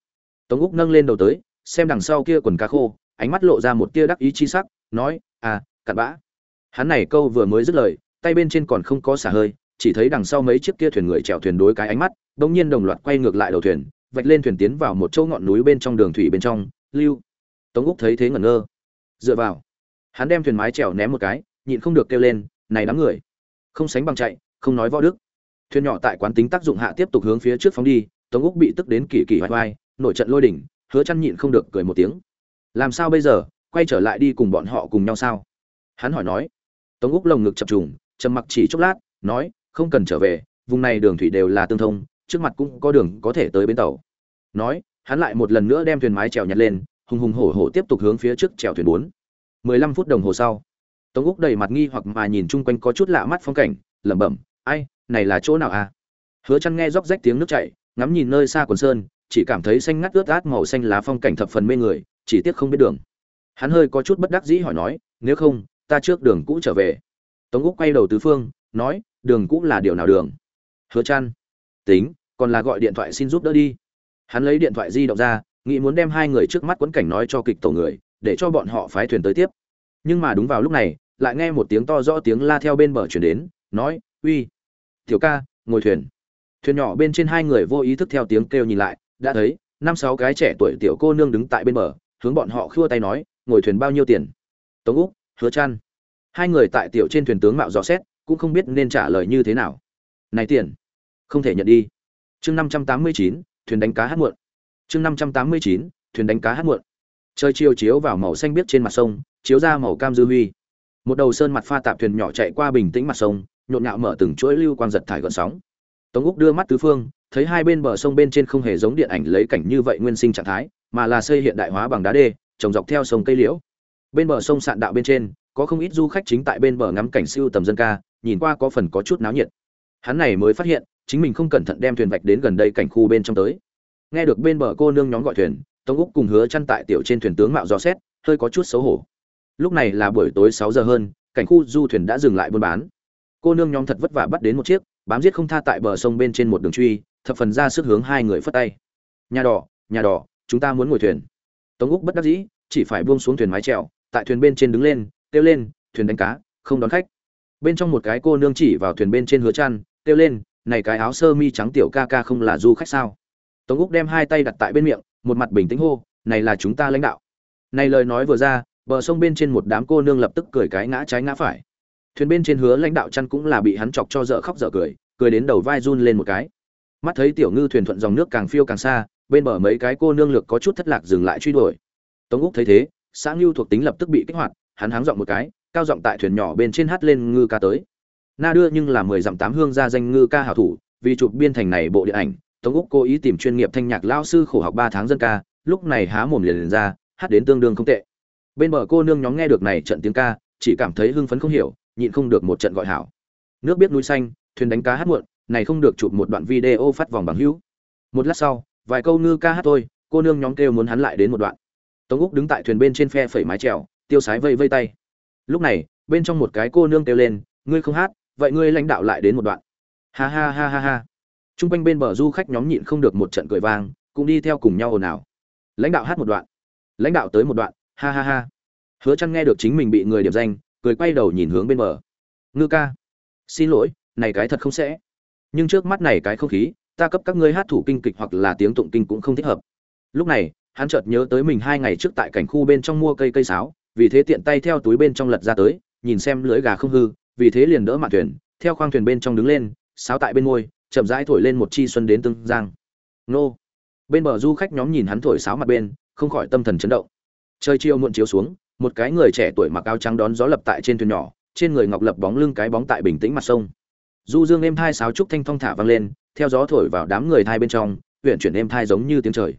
Tống úc nâng lên đầu tới, xem đằng sau kia quần cá khô, ánh mắt lộ ra một tia đắc ý chi sắc, nói à cặn bã hắn này câu vừa mới dứt lời, tay bên trên còn không có xả hơi, chỉ thấy đằng sau mấy chiếc kia thuyền người chèo thuyền đối cái ánh mắt bỗng nhiên đồng loạt quay ngược lại đầu thuyền, vạch lên thuyền tiến vào một chỗ ngọn núi bên trong đường thủy bên trong, lưu. Tống úc thấy thế ngẩn ngơ. Dựa vào, hắn đem thuyền mái chèo ném một cái, nhịn không được kêu lên, này đám người, không sánh bằng chạy, không nói võ đức. Thuyền nhỏ tại quán tính tác dụng hạ tiếp tục hướng phía trước phóng đi, tống úc bị tức đến kỳ kỳ hoài hoài, nổi trận lôi đỉnh, hứa chăn nhịn không được cười một tiếng. Làm sao bây giờ, quay trở lại đi cùng bọn họ cùng nhau sao? Hắn hỏi nói tống úc lồng ngực chập trùng, trầm mặc chỉ chốc lát, nói, không cần trở về, vùng này đường thủy đều là tương thông, trước mặt cũng có đường có thể tới bến tàu. Nói, hắn lại một lần nữa đem thuyền mái chèo nhặt lên, hùng hùng hổ hổ tiếp tục hướng phía trước chèo thuyền bốn. Mười lăm phút đồng hồ sau, tống úc đầy mặt nghi hoặc mà nhìn chung quanh có chút lạ mắt phong cảnh, lẩm bẩm, ai, này là chỗ nào à? Hứa chăn nghe róc rách tiếng nước chảy, ngắm nhìn nơi xa quần sơn, chỉ cảm thấy xanh ngắt ướt át màu xanh lá phong cảnh thập phần mê người, chỉ tiếc không biết đường. Hắn hơi có chút bất đắc dĩ hỏi nói, nếu không ta trước đường cũ trở về. Tống úc quay đầu tứ phương, nói, đường cũ là điều nào đường? Hứa chăn tính, còn là gọi điện thoại xin giúp đỡ đi. Hắn lấy điện thoại di động ra, nghĩ muốn đem hai người trước mắt quấn cảnh nói cho kịch tổ người, để cho bọn họ phái thuyền tới tiếp. Nhưng mà đúng vào lúc này, lại nghe một tiếng to rõ tiếng la theo bên bờ chuyển đến, nói, uy, tiểu ca, ngồi thuyền. Thuyền nhỏ bên trên hai người vô ý thức theo tiếng kêu nhìn lại, đã thấy, năm sáu cái trẻ tuổi tiểu cô nương đứng tại bên bờ, hướng bọn họ khua tay nói, ngồi thuyền bao nhiêu tiền? Tống úc hứa chăn. Hai người tại tiểu trên thuyền tướng mạo dò xét, cũng không biết nên trả lời như thế nào. Này tiền, không thể nhận đi. Chương năm trăm tám mươi chín, thuyền đánh cá hát muộn. Chương năm trăm tám mươi chín, thuyền đánh cá hát muộn. Trời chiều chiếu vào màu xanh biếc trên mặt sông, chiếu ra màu cam dư huy. Một đầu sơn mặt pha tạp thuyền nhỏ chạy qua bình tĩnh mặt sông, nhộn nhạo mở từng chuỗi lưu quang giật thải gợn sóng. Tống úc đưa mắt tứ phương, thấy hai bên bờ sông bên trên không hề giống điện ảnh lấy cảnh như vậy nguyên sinh trạng thái, mà là xây hiện đại hóa bằng đá đê, trồng dọc theo sông cây liễu bên bờ sông sạn đạo bên trên, có không ít du khách chính tại bên bờ ngắm cảnh siêu tầm dân ca, nhìn qua có phần có chút náo nhiệt. Hắn này mới phát hiện, chính mình không cẩn thận đem thuyền vạch đến gần đây cảnh khu bên trong tới. Nghe được bên bờ cô nương nhóm gọi thuyền, tống úc cùng hứa chăn tại tiểu trên thuyền tướng mạo dò xét, hơi có chút xấu hổ. Lúc này là buổi tối 6 giờ hơn, cảnh khu du thuyền đã dừng lại buôn bán. Cô nương nhóm thật vất vả bắt đến một chiếc, bám giết không tha tại bờ sông bên trên một đường truy, thập phần ra sức hướng hai người phất tay. Nhà đỏ nhà đỏ, chúng ta muốn ngồi thuyền. Tống úc bất đắc dĩ, chỉ phải buông xuống thuyền mái chèo tại thuyền bên trên đứng lên, kêu lên, thuyền đánh cá, không đón khách. Bên trong một cái cô nương chỉ vào thuyền bên trên hứa chăn, kêu lên, này cái áo sơ mi trắng tiểu ca ca không là du khách sao? Tống úc đem hai tay đặt tại bên miệng, một mặt bình tĩnh hô, này là chúng ta lãnh đạo. Này lời nói vừa ra, bờ sông bên trên một đám cô nương lập tức cười cái ngã trái ngã phải. Thuyền bên trên hứa lãnh đạo chăn cũng là bị hắn chọc cho dở khóc dở cười cười đến đầu vai run lên một cái. Mắt thấy tiểu ngư thuyền thuận dòng nước càng phiêu càng xa, bên bờ mấy cái cô nương lược có chút thất lạc dừng lại truy đuổi. Tống úc thấy thế xã ngưu thuộc tính lập tức bị kích hoạt hắn háng giọng một cái cao giọng tại thuyền nhỏ bên trên hát lên ngư ca tới. Na đưa nhưng là mười dặm tám hương ra danh ngư ca hảo thủ vì chụp biên thành này bộ điện ảnh tống úc cố ý tìm chuyên nghiệp thanh nhạc lao sư khổ học ba tháng dân ca lúc này há mồm liền, liền ra hát đến tương đương không tệ. Bên bờ cô nương nhóm nghe được này trận tiếng ca chỉ cảm thấy hưng phấn không hiểu nhịn không được một trận gọi hảo. Nước biết núi xanh thuyền đánh cá hát muộn này không được chụp một đoạn video phát vòng bằng hữu. Một lát sau vài câu ngư ca hát thôi cô nương nhóm kêu muốn hắn lại đến một đoạn tống úc đứng tại thuyền bên trên phe phẩy mái trèo, tiêu sái vây vây tay. Lúc này bên trong một cái cô nương kêu lên ngươi không hát vậy ngươi lãnh đạo lại đến một đoạn. Ha ha ha ha ha. T r u n g quanh bên bờ du khách nhóm nhịn không được một trận cười vang cũng đi theo cùng nhau ồn ào. Lãnh đạo hát một đoạn lãnh đạo tới một đoạn ha ha ha. Hứa chăn nghe được chính mình bị người điểm danh cười quay đầu nhìn hướng bên bờ. Ngư ca xin lỗi này cái thật không sẽ. Nhưng trước mắt này cái không khí ta cấp các ngươi hát thủ kinh kịch hoặc là tiếng tụng kinh cũng không thích hợp. Lúc này hắn chợt nhớ tới mình hai ngày trước tại cảnh khu bên trong mua cây cây sáo, vì thế tiện tay theo túi bên trong lật ra tới, nhìn xem lưỡi gà không hư, vì thế liền đỡ mạn thuyền, theo khoang thuyền bên trong đứng lên, sáo tại bên môi chậm rãi thổi lên một chi xuân đến tương giang. Nô. Bên bờ du khách nhóm nhìn hắn thổi sáo mặt bên, không khỏi tâm thần chấn động. Trời chiều muộn chiếu xuống, một cái người trẻ tuổi mặc áo trắng đón gió lập tại trên thuyền nhỏ, trên người ngọc lập bóng lưng cái bóng tại bình tĩnh mặt sông. Du dương êm thai sáo trúc thanh thong thả vang lên, theo gió thổi vào đám người thai bên trong huyện chuyển êm thai giống như tiếng trời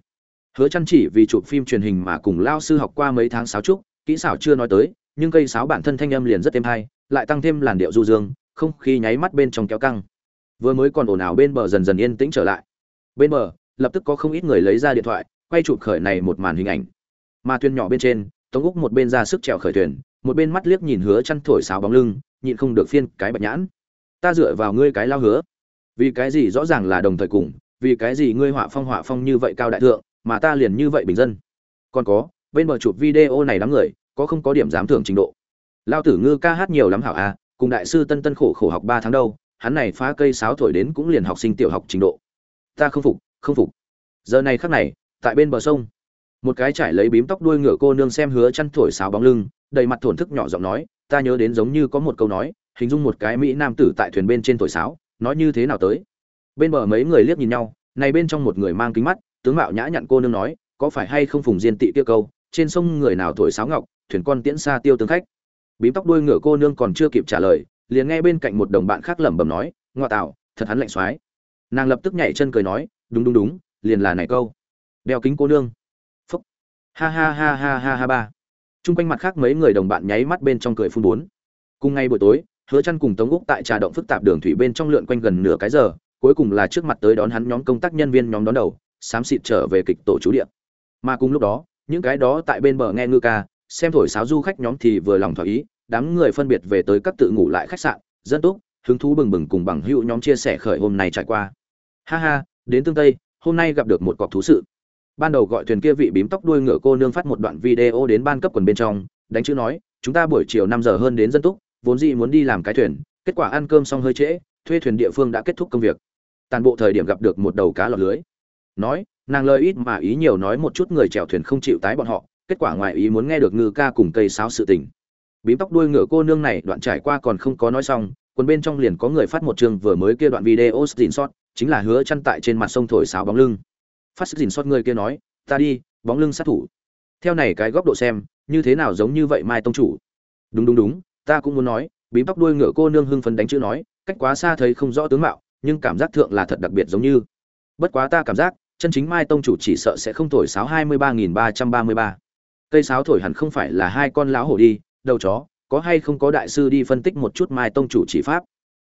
hứa chăn chỉ vì chụp phim truyền hình mà cùng lao sư học qua mấy tháng sáo trúc, kỹ xảo chưa nói tới, nhưng cây sáo bản thân thanh âm liền rất êm hay, lại tăng thêm làn điệu du dương, không khí nháy mắt bên trong kéo căng. Vừa mới còn ồn ào bên bờ dần dần yên tĩnh trở lại. Bên bờ, lập tức có không ít người lấy ra điện thoại, quay chụp khởi này một màn hình ảnh. Mà thuyền nhỏ bên trên, tống úc một bên ra sức trèo khởi thuyền, một bên mắt liếc nhìn hứa chăn thổi sáo bóng lưng, nhịn không được phiên cái bạch nhãn. Ta dựa vào ngươi cái lao hứa. Vì cái gì rõ ràng là đồng thời cùng, vì cái gì ngươi họa phong họa phong như vậy cao đại thượng mà ta liền như vậy bình dân. Còn có, bên bờ chụp video này đám người, có không có điểm giám thưởng trình độ. Lao tử ngư ca hát nhiều lắm hảo a cùng đại sư tân tân khổ khổ học ba tháng đâu, hắn này phá cây sáo thổi đến cũng liền học sinh tiểu học trình độ. Ta không phục không phục. Giờ này khắc này, tại bên bờ sông, một cái trải lấy bím tóc đuôi ngựa cô nương xem hứa chăn thổi sáo bóng lưng, đầy mặt thổn thức nhỏ giọng nói, ta nhớ đến giống như có một câu nói, hình dung một cái mỹ nam tử tại thuyền bên trên thổi sáo, nói như thế nào tới? Bên bờ mấy người liếc nhìn nhau, này bên trong một người mang kính mắt tướng mạo nhã nhặn cô nương nói, có phải hay không phùng diên tị kia câu, trên sông người nào thổi sáo ngọc, thuyền con tiễn xa tiêu tướng khách? Bím tóc đuôi ngựa cô nương còn chưa kịp trả lời, liền nghe bên cạnh một đồng bạn khác lẩm bẩm nói, ngoa tạo, thật hắn lạnh xoái. Nàng lập tức nhảy chân cười nói, đúng đúng đúng, liền là này câu. Đeo kính cô nương. Phúc. Ha ha ha ha ha ha ba. Chung quanh mặt khác mấy người đồng bạn nháy mắt bên trong cười phun bốn. Cùng ngay buổi tối, hứa chăn cùng tống úc tại trà động phức tạp đường thủy bên trong lượn quanh gần nửa cái giờ, cuối cùng là trước mặt tới đón hắn nhóm công tác nhân viên nhóm đón đầu xám xịt trở về kịch tổ chú địa. Mà cùng lúc đó, những cái đó tại bên bờ nghe ngư ca, xem thổi sáo du khách nhóm thì vừa lòng thỏa ý, đám người phân biệt về tới các tự ngủ lại khách sạn, dân túc, hứng thú bừng bừng cùng bằng hữu nhóm chia sẻ khởi hôm nay trải qua. Ha ha, đến tương tây, hôm nay gặp được một cọc thú sự. Ban đầu gọi thuyền kia vị bím tóc đuôi ngựa cô nương phát một đoạn video đến ban cấp quần bên trong, đánh chữ nói, chúng ta buổi chiều năm giờ hơn đến dân túc, vốn dĩ muốn đi làm cái thuyền, kết quả ăn cơm xong hơi trễ, thuê thuyền địa phương đã kết thúc công việc. Toàn bộ thời điểm gặp được một đầu cá lọt lưới nói, nàng lời ít mà ý nhiều nói một chút người chèo thuyền không chịu tái bọn họ, kết quả ngoài ý muốn nghe được ngư ca cùng cây sáo sự tình. Bím tóc đuôi ngựa cô nương này đoạn trải qua còn không có nói xong còn bên trong liền có người phát một chương vừa mới kia đoạn video xin sót chính là hứa chăn tại trên mặt sông thổi sáo bóng lưng. Phát xin sót người kia nói, ta đi, bóng lưng sát thủ. Theo này cái góc độ xem, như thế nào giống như vậy mai tông chủ? Đúng đúng đúng, ta cũng muốn nói. Bím tóc đuôi ngựa cô nương hưng phấn đánh chữ nói, cách quá xa thấy không rõ tướng mạo, nhưng cảm giác thượng là thật đặc biệt giống như. Bất quá ta cảm giác chân chính mai tông chủ chỉ sợ sẽ không thổi sáo hai mươi ba nghìn ba trăm ba mươi ba. Cây sáo thổi hẳn không phải là hai con lão hổ đi, đầu chó, có hay không có đại sư đi phân tích một chút mai tông chủ chỉ pháp?